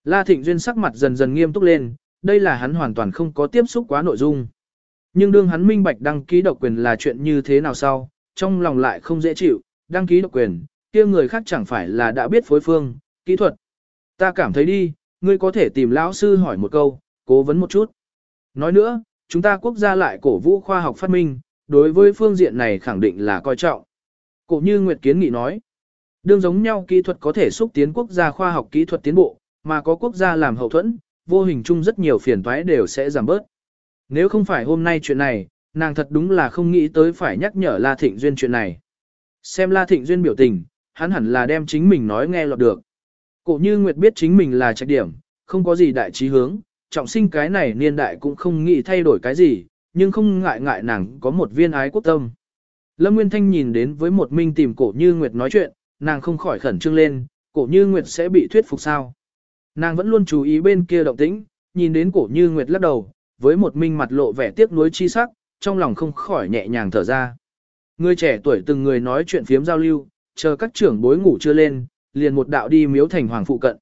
La Thịnh Duyên sắc mặt dần dần nghiêm túc lên, đây là hắn hoàn toàn không có tiếp xúc quá nội dung. Nhưng đương hắn minh bạch đăng ký độc quyền là chuyện như thế nào sau, trong lòng lại không dễ chịu, đăng ký độc quyền, kia người khác chẳng phải là đã biết phối phương, kỹ thuật. Ta cảm thấy đi, ngươi có thể tìm lão sư hỏi một câu, cố vấn một chút. Nói nữa, chúng ta quốc gia lại cổ vũ khoa học phát minh, đối với phương diện này khẳng định là coi trọng. Cổ như Nguyệt Kiến Nghị nói, đương giống nhau kỹ thuật có thể xúc tiến quốc gia khoa học kỹ thuật tiến bộ, mà có quốc gia làm hậu thuẫn, vô hình chung rất nhiều phiền toái đều sẽ giảm bớt. Nếu không phải hôm nay chuyện này, nàng thật đúng là không nghĩ tới phải nhắc nhở La Thịnh Duyên chuyện này. Xem La Thịnh Duyên biểu tình, hắn hẳn là đem chính mình nói nghe lọt được. Cổ như Nguyệt biết chính mình là trạch điểm, không có gì đại trí hướng, trọng sinh cái này niên đại cũng không nghĩ thay đổi cái gì, nhưng không ngại ngại nàng có một viên ái quốc tâm. Lâm Nguyên Thanh nhìn đến với một minh tìm cổ như Nguyệt nói chuyện, nàng không khỏi khẩn trương lên, cổ như Nguyệt sẽ bị thuyết phục sao. Nàng vẫn luôn chú ý bên kia động tĩnh, nhìn đến cổ như Nguyệt lắc đầu, với một minh mặt lộ vẻ tiếc nuối chi sắc, trong lòng không khỏi nhẹ nhàng thở ra. Người trẻ tuổi từng người nói chuyện phiếm giao lưu, chờ các trưởng bối ngủ chưa lên, liền một đạo đi miếu thành hoàng phụ cận.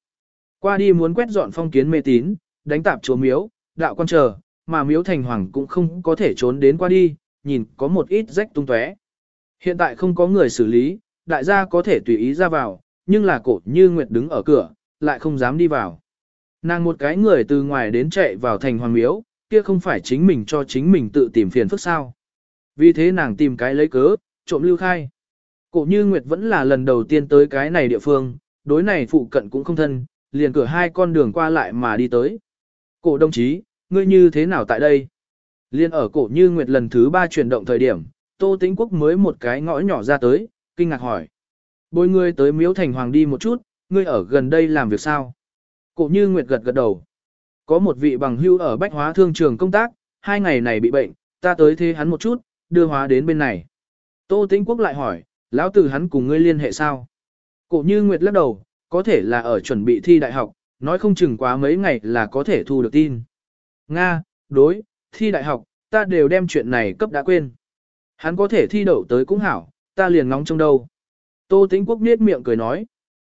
Qua đi muốn quét dọn phong kiến mê tín, đánh tạp chúa miếu, đạo quan chờ, mà miếu thành hoàng cũng không có thể trốn đến qua đi, nhìn có một ít rách tung tóe. Hiện tại không có người xử lý, đại gia có thể tùy ý ra vào, nhưng là cổ như Nguyệt đứng ở cửa, lại không dám đi vào. Nàng một cái người từ ngoài đến chạy vào thành hoàng miếu, kia không phải chính mình cho chính mình tự tìm phiền phức sao. Vì thế nàng tìm cái lấy cớ, trộm lưu khai. Cổ như Nguyệt vẫn là lần đầu tiên tới cái này địa phương, đối này phụ cận cũng không thân, liền cửa hai con đường qua lại mà đi tới. Cổ đồng chí, ngươi như thế nào tại đây? Liên ở cổ như Nguyệt lần thứ ba chuyển động thời điểm, Tô Tĩnh Quốc mới một cái ngõ nhỏ ra tới, kinh ngạc hỏi. Bồi ngươi tới miếu thành hoàng đi một chút, ngươi ở gần đây làm việc sao? Cổ như Nguyệt gật gật đầu. Có một vị bằng hưu ở bách hóa thương trường công tác, hai ngày này bị bệnh, ta tới thế hắn một chút, đưa hóa đến bên này. Tô Tĩnh Quốc lại hỏi, lão tử hắn cùng ngươi liên hệ sao? Cổ như Nguyệt lắc đầu, có thể là ở chuẩn bị thi đại học, nói không chừng quá mấy ngày là có thể thu được tin. Nga, đối, thi đại học, ta đều đem chuyện này cấp đã quên. Hắn có thể thi đậu tới cũng hảo, ta liền ngóng trong đâu. Tô Tĩnh Quốc niết miệng cười nói.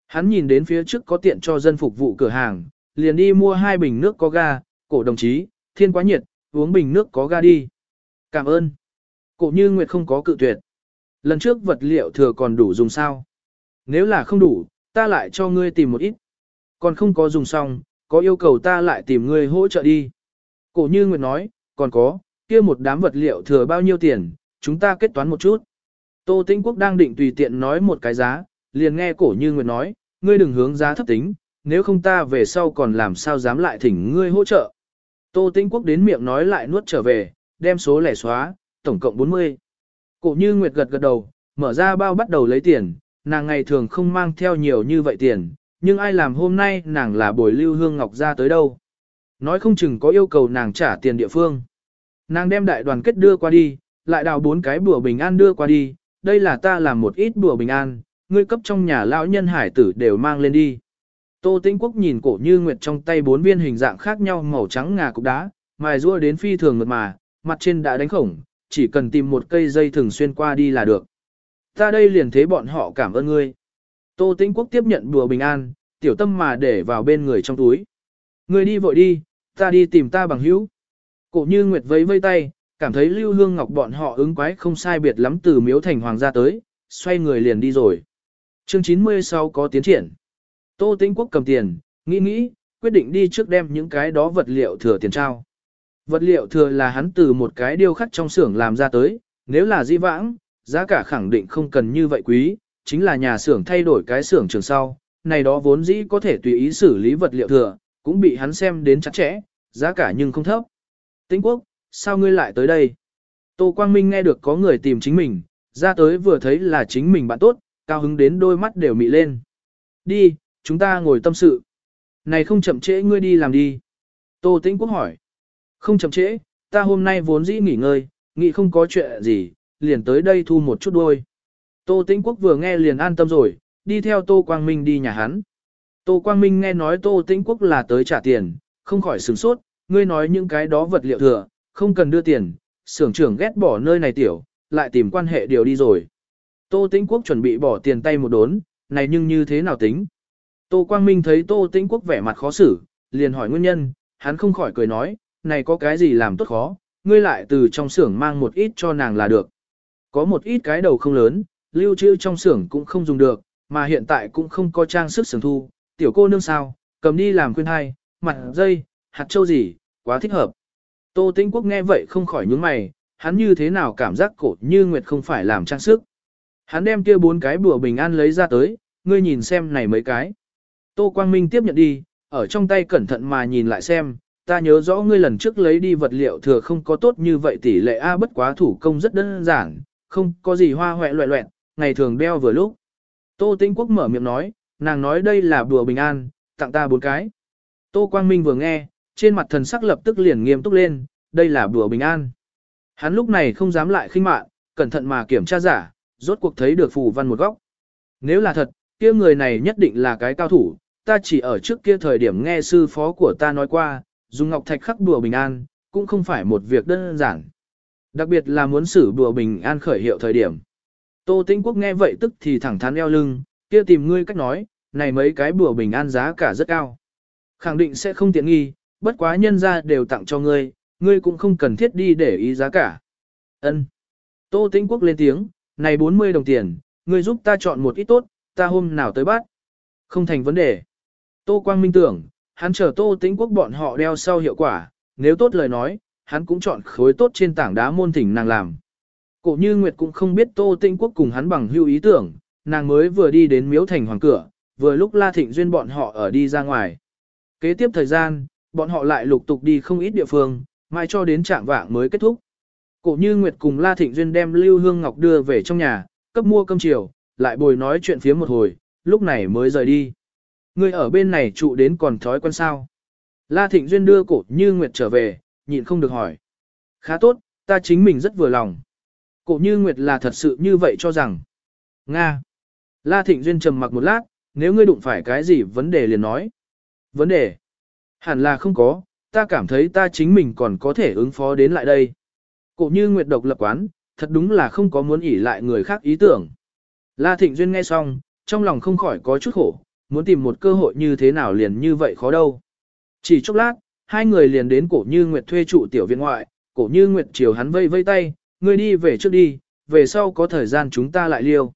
Hắn nhìn đến phía trước có tiện cho dân phục vụ cửa hàng, liền đi mua hai bình nước có ga, cổ đồng chí, thiên quá nhiệt, uống bình nước có ga đi. Cảm ơn. Cổ như Nguyệt không có cự tuyệt. Lần trước vật liệu thừa còn đủ dùng sao? Nếu là không đủ, ta lại cho ngươi tìm một ít. Còn không có dùng xong, có yêu cầu ta lại tìm ngươi hỗ trợ đi. Cổ như Nguyệt nói, còn có, kia một đám vật liệu thừa bao nhiêu tiền, chúng ta kết toán một chút. Tô Tĩnh Quốc đang định tùy tiện nói một cái giá, liền nghe cổ như Nguyệt nói, ngươi đừng hướng giá thấp tính, nếu không ta về sau còn làm sao dám lại thỉnh ngươi hỗ trợ. Tô Tĩnh Quốc đến miệng nói lại nuốt trở về, đem số lẻ xóa, tổng cộng 40. Cổ như Nguyệt gật gật đầu, mở ra bao bắt đầu lấy tiền, nàng ngày thường không mang theo nhiều như vậy tiền, nhưng ai làm hôm nay nàng là bồi lưu hương ngọc ra tới đâu. Nói không chừng có yêu cầu nàng trả tiền địa phương. Nàng đem đại đoàn kết đưa qua đi, lại đào bốn cái bùa bình an đưa qua đi, đây là ta làm một ít bùa bình an, ngươi cấp trong nhà lão nhân hải tử đều mang lên đi. Tô Tĩnh Quốc nhìn cổ như nguyệt trong tay bốn viên hình dạng khác nhau màu trắng ngà cục đá, mài rua đến phi thường mượt mà, mặt trên đã đánh khổng, chỉ cần tìm một cây dây thường xuyên qua đi là được. Ta đây liền thế bọn họ cảm ơn ngươi. Tô Tĩnh Quốc tiếp nhận bùa bình an, tiểu tâm mà để vào bên người trong túi. Ngươi đi vội đi, ta đi tìm ta bằng hữu. Cổ như Nguyệt vẫy vây tay, cảm thấy Lưu Hương Ngọc bọn họ ứng quái không sai biệt lắm từ miếu thành hoàng gia tới, xoay người liền đi rồi. Chương 96 có tiến triển. Tô Tĩnh Quốc cầm tiền, nghĩ nghĩ, quyết định đi trước đem những cái đó vật liệu thừa tiền trao. Vật liệu thừa là hắn từ một cái điêu khắc trong xưởng làm ra tới, nếu là di vãng, giá cả khẳng định không cần như vậy quý, chính là nhà xưởng thay đổi cái xưởng trường sau, này đó vốn dĩ có thể tùy ý xử lý vật liệu thừa, cũng bị hắn xem đến chặt chẽ, giá cả nhưng không thấp. Tĩnh quốc, sao ngươi lại tới đây? Tô Quang Minh nghe được có người tìm chính mình, ra tới vừa thấy là chính mình bạn tốt, cao hứng đến đôi mắt đều mị lên. Đi, chúng ta ngồi tâm sự. Này không chậm trễ ngươi đi làm đi. Tô Tĩnh Quốc hỏi. Không chậm trễ, ta hôm nay vốn dĩ nghỉ ngơi, nghĩ không có chuyện gì, liền tới đây thu một chút đôi. Tô Tĩnh Quốc vừa nghe liền an tâm rồi, đi theo Tô Quang Minh đi nhà hắn. Tô Quang Minh nghe nói Tô Tĩnh Quốc là tới trả tiền, không khỏi sửng sốt, ngươi nói những cái đó vật liệu thừa, không cần đưa tiền, xưởng trưởng ghét bỏ nơi này tiểu, lại tìm quan hệ điều đi rồi. Tô Tĩnh Quốc chuẩn bị bỏ tiền tay một đốn, này nhưng như thế nào tính? Tô Quang Minh thấy Tô Tĩnh Quốc vẻ mặt khó xử, liền hỏi nguyên nhân, hắn không khỏi cười nói, này có cái gì làm tốt khó, ngươi lại từ trong xưởng mang một ít cho nàng là được. Có một ít cái đầu không lớn, lưu trữ trong xưởng cũng không dùng được, mà hiện tại cũng không có trang sức xưởng thu, tiểu cô nương sao, cầm đi làm khuyên hai, mặt dây, hạt châu gì, quá thích hợp. Tô Tĩnh Quốc nghe vậy không khỏi nhướng mày, hắn như thế nào cảm giác cổ như nguyệt không phải làm trang sức. Hắn đem kia bốn cái bùa bình an lấy ra tới, ngươi nhìn xem này mấy cái. Tô Quang Minh tiếp nhận đi, ở trong tay cẩn thận mà nhìn lại xem, ta nhớ rõ ngươi lần trước lấy đi vật liệu thừa không có tốt như vậy tỷ lệ A bất quá thủ công rất đơn giản, không có gì hoa hoẹ loẹ loẹn, ngày thường đeo vừa lúc. Tô Tĩnh Quốc mở miệng nói, nàng nói đây là đùa bình an, tặng ta bốn cái. Tô Quang Minh vừa nghe, trên mặt thần sắc lập tức liền nghiêm túc lên, đây là đùa bình an. Hắn lúc này không dám lại khinh mạn, cẩn thận mà kiểm tra giả, rốt cuộc thấy được phù văn một góc. Nếu là thật, kia người này nhất định là cái cao thủ, ta chỉ ở trước kia thời điểm nghe sư phó của ta nói qua, dùng ngọc thạch khắc đùa bình an, cũng không phải một việc đơn giản. Đặc biệt là muốn xử đùa bình an khởi hiệu thời điểm. Tô Tĩnh Quốc nghe vậy tức thì thẳng thắn eo lưng, kia tìm ngươi cách nói, này mấy cái bùa bình an giá cả rất cao. Khẳng định sẽ không tiện nghi, bất quá nhân ra đều tặng cho ngươi, ngươi cũng không cần thiết đi để ý giá cả. Ân. Tô Tĩnh Quốc lên tiếng, này 40 đồng tiền, ngươi giúp ta chọn một ít tốt, ta hôm nào tới bắt. Không thành vấn đề. Tô Quang Minh tưởng, hắn chờ Tô Tĩnh Quốc bọn họ đeo sau hiệu quả, nếu tốt lời nói, hắn cũng chọn khối tốt trên tảng đá môn thỉnh nàng làm. Cổ như Nguyệt cũng không biết Tô Tĩnh Quốc cùng hắn bằng hưu ý tưởng, nàng mới vừa đi đến miếu thành hoàng cửa, vừa lúc La Thịnh Duyên bọn họ ở đi ra ngoài. Kế tiếp thời gian, bọn họ lại lục tục đi không ít địa phương, mai cho đến trạng vạng mới kết thúc. Cổ như Nguyệt cùng La Thịnh Duyên đem Lưu Hương Ngọc đưa về trong nhà, cấp mua cơm chiều, lại bồi nói chuyện phía một hồi, lúc này mới rời đi. Người ở bên này trụ đến còn thói quen sao. La Thịnh Duyên đưa cổ như Nguyệt trở về, nhịn không được hỏi. Khá tốt, ta chính mình rất vừa lòng. Cổ như Nguyệt là thật sự như vậy cho rằng. Nga. La Thịnh Duyên trầm mặc một lát, nếu ngươi đụng phải cái gì vấn đề liền nói. Vấn đề? Hẳn là không có, ta cảm thấy ta chính mình còn có thể ứng phó đến lại đây. Cổ như Nguyệt độc lập quán, thật đúng là không có muốn ỉ lại người khác ý tưởng. La Thịnh Duyên nghe xong, trong lòng không khỏi có chút khổ, muốn tìm một cơ hội như thế nào liền như vậy khó đâu. Chỉ chốc lát, hai người liền đến cổ như Nguyệt thuê trụ tiểu viện ngoại, cổ như Nguyệt chiều hắn vây vây tay, ngươi đi về trước đi, về sau có thời gian chúng ta lại liêu.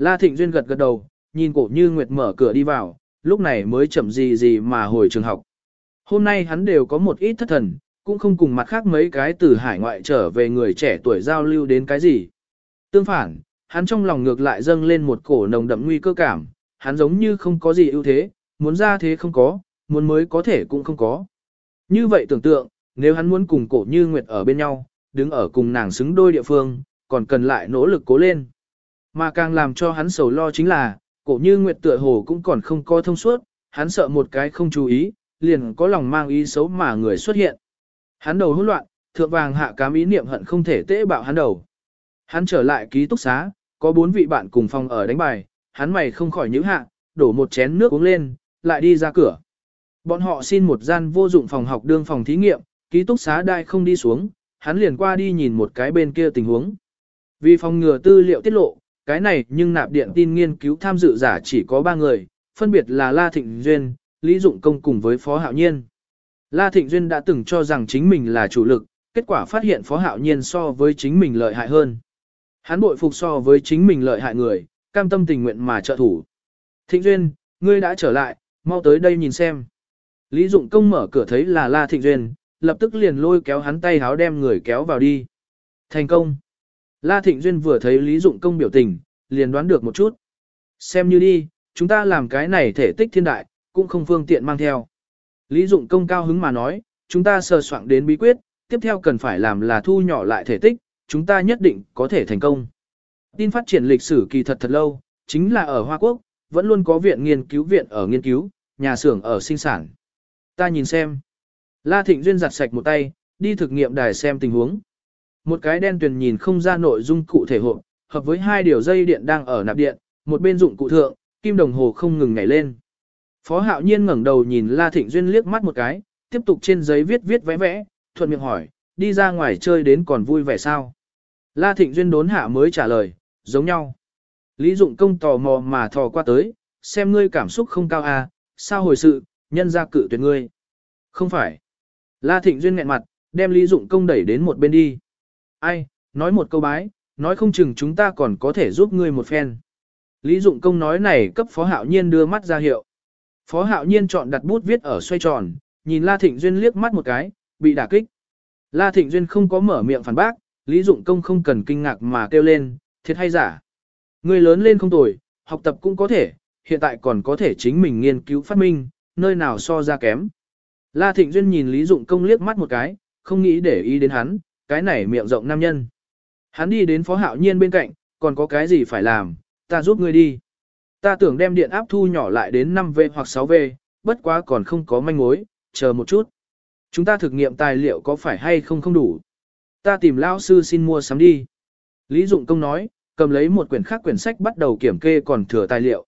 La Thịnh Duyên gật gật đầu, nhìn cổ như Nguyệt mở cửa đi vào, lúc này mới chậm gì gì mà hồi trường học. Hôm nay hắn đều có một ít thất thần, cũng không cùng mặt khác mấy cái từ hải ngoại trở về người trẻ tuổi giao lưu đến cái gì. Tương phản, hắn trong lòng ngược lại dâng lên một cổ nồng đậm nguy cơ cảm, hắn giống như không có gì ưu thế, muốn ra thế không có, muốn mới có thể cũng không có. Như vậy tưởng tượng, nếu hắn muốn cùng cổ như Nguyệt ở bên nhau, đứng ở cùng nàng xứng đôi địa phương, còn cần lại nỗ lực cố lên. Mà càng làm cho hắn sầu lo chính là, cổ như Nguyệt tựa hồ cũng còn không có thông suốt, hắn sợ một cái không chú ý, liền có lòng mang ý xấu mà người xuất hiện. Hắn đầu hỗn loạn, thượng vàng hạ cám ý niệm hận không thể tế bạo hắn đầu. Hắn trở lại ký túc xá, có bốn vị bạn cùng phòng ở đánh bài, hắn mày không khỏi nhíu hạ, đổ một chén nước uống lên, lại đi ra cửa. Bọn họ xin một gian vô dụng phòng học đương phòng thí nghiệm, ký túc xá đai không đi xuống, hắn liền qua đi nhìn một cái bên kia tình huống. Vì phòng ngừa tư liệu tiết lộ, cái này nhưng nạp điện tin nghiên cứu tham dự giả chỉ có ba người, phân biệt là La Thịnh Duyên, Lý Dụng Công cùng với Phó Hạo Nhiên. La Thịnh Duyên đã từng cho rằng chính mình là chủ lực, kết quả phát hiện Phó Hạo Nhiên so với chính mình lợi hại hơn. Hắn bội phục so với chính mình lợi hại người, cam tâm tình nguyện mà trợ thủ. Thịnh Duyên, ngươi đã trở lại, mau tới đây nhìn xem. Lý Dụng Công mở cửa thấy là La Thịnh Duyên, lập tức liền lôi kéo hắn tay háo đem người kéo vào đi. Thành công. La Thịnh Duyên vừa thấy Lý Dụng Công biểu tình, liền đoán được một chút. Xem như đi, chúng ta làm cái này thể tích thiên đại, cũng không phương tiện mang theo. Lý Dụng Công cao hứng mà nói, chúng ta sờ soạn đến bí quyết, tiếp theo cần phải làm là thu nhỏ lại thể tích, chúng ta nhất định có thể thành công. Tin phát triển lịch sử kỳ thật thật lâu, chính là ở Hoa Quốc, vẫn luôn có viện nghiên cứu viện ở nghiên cứu, nhà xưởng ở sinh sản. Ta nhìn xem. La Thịnh Duyên giặt sạch một tay, đi thực nghiệm đài xem tình huống. Một cái đen tuyền nhìn không ra nội dung cụ thể hộp, hợp với hai điều dây điện đang ở nạp điện, một bên dụng cụ thượng, kim đồng hồ không ngừng nhảy lên. Phó Hạo Nhiên ngẩng đầu nhìn La Thịnh Duyên liếc mắt một cái, tiếp tục trên giấy viết viết vẽ vẽ, thuận miệng hỏi, đi ra ngoài chơi đến còn vui vẻ sao? La Thịnh Duyên đốn hạ mới trả lời, giống nhau. Lý Dụng Công tò mò mà thò qua tới, xem ngươi cảm xúc không cao à, sao hồi sự, nhân ra cự tuyệt ngươi. Không phải. La Thịnh Duyên nghẹn mặt, đem Lý Dụng Công đẩy đến một bên đi. Ai, nói một câu bái, nói không chừng chúng ta còn có thể giúp ngươi một phen. Lý Dụng Công nói này cấp Phó Hạo Nhiên đưa mắt ra hiệu. Phó Hạo Nhiên chọn đặt bút viết ở xoay tròn, nhìn La Thịnh Duyên liếc mắt một cái, bị đả kích. La Thịnh Duyên không có mở miệng phản bác, Lý Dụng Công không cần kinh ngạc mà kêu lên, thiệt hay giả. Người lớn lên không tồi, học tập cũng có thể, hiện tại còn có thể chính mình nghiên cứu phát minh, nơi nào so ra kém. La Thịnh Duyên nhìn Lý Dụng Công liếc mắt một cái, không nghĩ để ý đến hắn, cái này miệng rộng nam nhân. Hắn đi đến Phó Hạo Nhiên bên cạnh, còn có cái gì phải làm, ta giúp ngươi đi. Ta tưởng đem điện áp thu nhỏ lại đến 5V hoặc 6V, bất quá còn không có manh mối, chờ một chút. Chúng ta thực nghiệm tài liệu có phải hay không không đủ. Ta tìm lão sư xin mua sắm đi. Lý Dụng Công nói, cầm lấy một quyển khác quyển sách bắt đầu kiểm kê còn thừa tài liệu.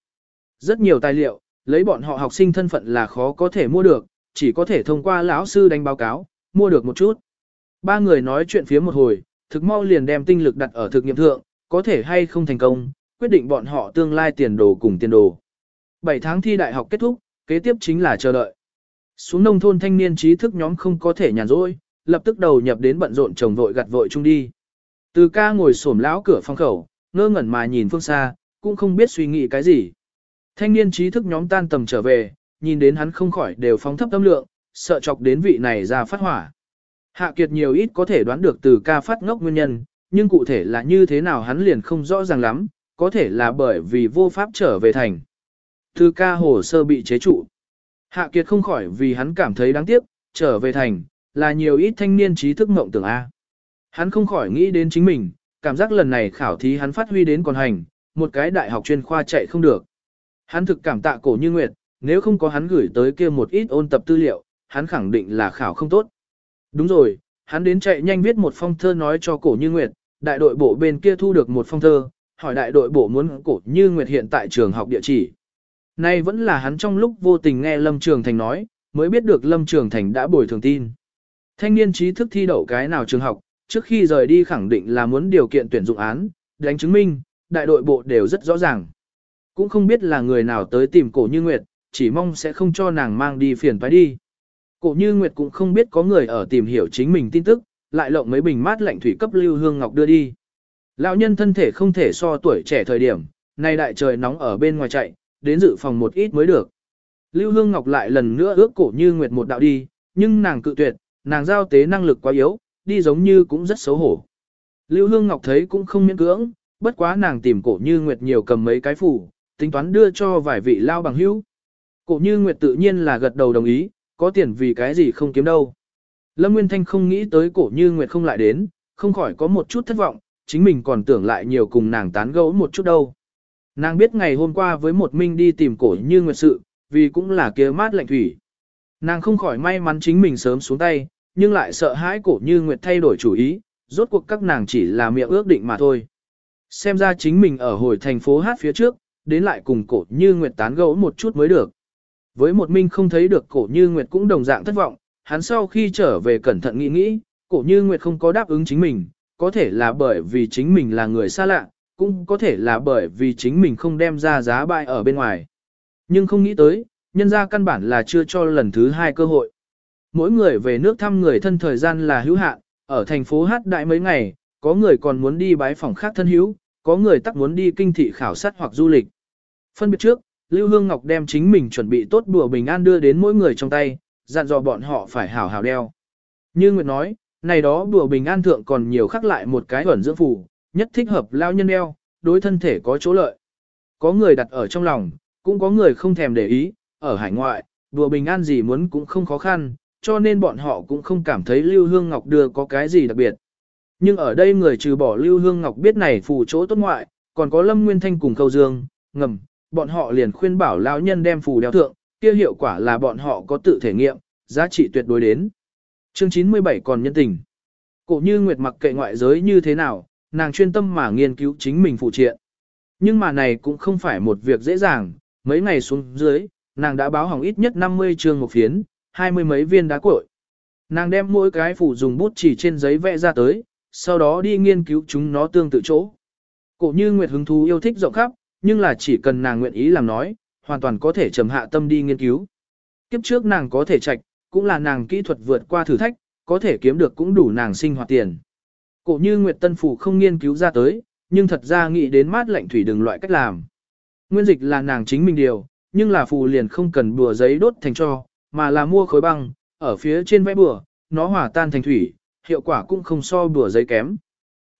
Rất nhiều tài liệu, lấy bọn họ học sinh thân phận là khó có thể mua được, chỉ có thể thông qua lão sư đánh báo cáo, mua được một chút. Ba người nói chuyện phía một hồi, thực mau liền đem tinh lực đặt ở thực nghiệm thượng, có thể hay không thành công, quyết định bọn họ tương lai tiền đồ cùng tiền đồ. 7 tháng thi đại học kết thúc, kế tiếp chính là chờ đợi. Xuống nông thôn thanh niên trí thức nhóm không có thể nhàn rỗi, lập tức đầu nhập đến bận rộn chồng vội gặt vội chung đi. Từ ca ngồi xổm lão cửa phòng khẩu, ngơ ngẩn mà nhìn phương xa, cũng không biết suy nghĩ cái gì. Thanh niên trí thức nhóm tan tầm trở về, nhìn đến hắn không khỏi đều phóng thấp tâm lượng, sợ chọc đến vị này ra phát hỏa. Hạ Kiệt nhiều ít có thể đoán được từ ca phát ngốc nguyên nhân, nhưng cụ thể là như thế nào hắn liền không rõ ràng lắm, có thể là bởi vì vô pháp trở về thành. Từ ca hồ sơ bị chế trụ. Hạ Kiệt không khỏi vì hắn cảm thấy đáng tiếc, trở về thành, là nhiều ít thanh niên trí thức mộng tưởng A. Hắn không khỏi nghĩ đến chính mình, cảm giác lần này khảo thí hắn phát huy đến còn hành, một cái đại học chuyên khoa chạy không được. Hắn thực cảm tạ cổ như Nguyệt, nếu không có hắn gửi tới kia một ít ôn tập tư liệu, hắn khẳng định là khảo không tốt. Đúng rồi, hắn đến chạy nhanh viết một phong thơ nói cho cổ như Nguyệt, đại đội bộ bên kia thu được một phong thơ, hỏi đại đội bộ muốn cổ như Nguyệt hiện tại trường học địa chỉ. Nay vẫn là hắn trong lúc vô tình nghe Lâm Trường Thành nói, mới biết được Lâm Trường Thành đã bồi thường tin. Thanh niên trí thức thi đậu cái nào trường học, trước khi rời đi khẳng định là muốn điều kiện tuyển dụng án, đánh chứng minh, đại đội bộ đều rất rõ ràng. Cũng không biết là người nào tới tìm cổ như Nguyệt, chỉ mong sẽ không cho nàng mang đi phiền phải đi. Cổ như Nguyệt cũng không biết có người ở tìm hiểu chính mình tin tức, lại lộng mấy bình mát lạnh thủy cấp Lưu Hương Ngọc đưa đi. Lão nhân thân thể không thể so tuổi trẻ thời điểm, nay đại trời nóng ở bên ngoài chạy, đến dự phòng một ít mới được. Lưu Hương Ngọc lại lần nữa ước cổ như Nguyệt một đạo đi, nhưng nàng cự tuyệt, nàng giao tế năng lực quá yếu, đi giống như cũng rất xấu hổ. Lưu Hương Ngọc thấy cũng không miễn cưỡng, bất quá nàng tìm cổ như Nguyệt nhiều cầm mấy cái phủ, tính toán đưa cho vài vị lao bằng hữu. Cổ như Nguyệt tự nhiên là gật đầu đồng ý, có tiền vì cái gì không kiếm đâu. Lâm Nguyên Thanh không nghĩ tới cổ như Nguyệt không lại đến, không khỏi có một chút thất vọng, chính mình còn tưởng lại nhiều cùng nàng tán gẫu một chút đâu. Nàng biết ngày hôm qua với một minh đi tìm cổ như Nguyệt sự, vì cũng là kia mát lạnh thủy. Nàng không khỏi may mắn chính mình sớm xuống tay, nhưng lại sợ hãi cổ như Nguyệt thay đổi chủ ý, rốt cuộc các nàng chỉ là miệng ước định mà thôi. Xem ra chính mình ở hồi thành phố hát phía trước, đến lại cùng cổ như Nguyệt tán gẫu một chút mới được. Với một minh không thấy được cổ như Nguyệt cũng đồng dạng thất vọng, hắn sau khi trở về cẩn thận nghĩ nghĩ, cổ như Nguyệt không có đáp ứng chính mình, có thể là bởi vì chính mình là người xa lạ, cũng có thể là bởi vì chính mình không đem ra giá bại ở bên ngoài. Nhưng không nghĩ tới, nhân ra căn bản là chưa cho lần thứ hai cơ hội. Mỗi người về nước thăm người thân thời gian là hữu hạn, ở thành phố Hát Đại mấy ngày, có người còn muốn đi bái phòng khác thân hữu, có người tắc muốn đi kinh thị khảo sát hoặc du lịch. Phân biệt trước, Lưu Hương Ngọc đem chính mình chuẩn bị tốt đùa bình an đưa đến mỗi người trong tay, dặn dò bọn họ phải hảo hảo đeo. Như Nguyệt nói, này đó đùa bình an thượng còn nhiều khắc lại một cái ẩn dưỡng phù, nhất thích hợp lao nhân đeo, đối thân thể có chỗ lợi. Có người đặt ở trong lòng, cũng có người không thèm để ý, ở hải ngoại, đùa bình an gì muốn cũng không khó khăn, cho nên bọn họ cũng không cảm thấy Lưu Hương Ngọc đưa có cái gì đặc biệt. Nhưng ở đây người trừ bỏ Lưu Hương Ngọc biết này phù chỗ tốt ngoại, còn có Lâm Nguyên Thanh cùng Khâu Dương, ngầm, bọn họ liền khuyên bảo lão nhân đem phù đeo thượng, kia hiệu quả là bọn họ có tự thể nghiệm, giá trị tuyệt đối đến. Chương 97 còn nhân tình. Cổ như Nguyệt mặc kệ ngoại giới như thế nào, nàng chuyên tâm mà nghiên cứu chính mình phụ triện. Nhưng mà này cũng không phải một việc dễ dàng, mấy ngày xuống dưới, nàng đã báo hỏng ít nhất 50 chương một phiến, hai mươi mấy viên đá cội. Nàng đem mỗi cái phủ dùng bút chỉ trên giấy vẽ ra tới, sau đó đi nghiên cứu chúng nó tương tự chỗ. Cổ như Nguyệt hứng thú yêu thích rộng khắp, nhưng là chỉ cần nàng nguyện ý làm nói, hoàn toàn có thể trầm hạ tâm đi nghiên cứu. Kiếp trước nàng có thể trạch, cũng là nàng kỹ thuật vượt qua thử thách, có thể kiếm được cũng đủ nàng sinh hoạt tiền. Cổ như Nguyệt Tân Phủ không nghiên cứu ra tới, nhưng thật ra nghĩ đến mát lạnh thủy đừng loại cách làm. Nguyên dịch là nàng chính mình điều, nhưng là phù liền không cần bùa giấy đốt thành cho, mà là mua khối băng, ở phía trên vẽ bùa, nó hòa tan thành thủy, hiệu quả cũng không so bùa giấy kém.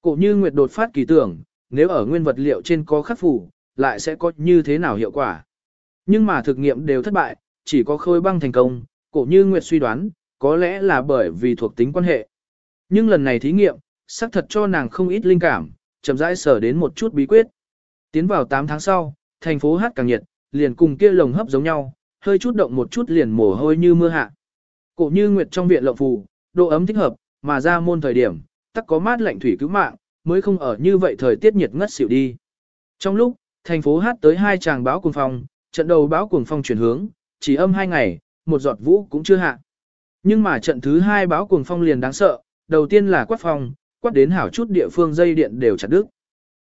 Cổ như Nguyệt đột phát kỳ tưởng, nếu ở nguyên vật liệu trên có khắc phù, lại sẽ có như thế nào hiệu quả. Nhưng mà thực nghiệm đều thất bại, chỉ có khôi băng thành công, cổ như Nguyệt suy đoán, có lẽ là bởi vì thuộc tính quan hệ. Nhưng lần này thí nghiệm, xác thật cho nàng không ít linh cảm, chậm rãi sở đến một chút bí quyết. Tiến vào 8 tháng sau, thành phố hát càng nhiệt, liền cùng kia lồng hấp giống nhau, hơi chút động một chút liền mồ hôi như mưa hạ. Cổ như nguyệt trong viện lộng phù, độ ấm thích hợp, mà ra môn thời điểm, tắc có mát lạnh thủy cứu mạng, mới không ở như vậy thời tiết nhiệt ngất xỉu đi. Trong lúc, thành phố hát tới hai chàng báo cuồng phong, trận đầu báo cuồng phong chuyển hướng, chỉ âm hai ngày, một giọt vũ cũng chưa hạ. Nhưng mà trận thứ hai báo cuồng phong liền đáng sợ, đầu tiên là quát phong, quát đến hảo chút địa phương dây điện đều chặt đứt.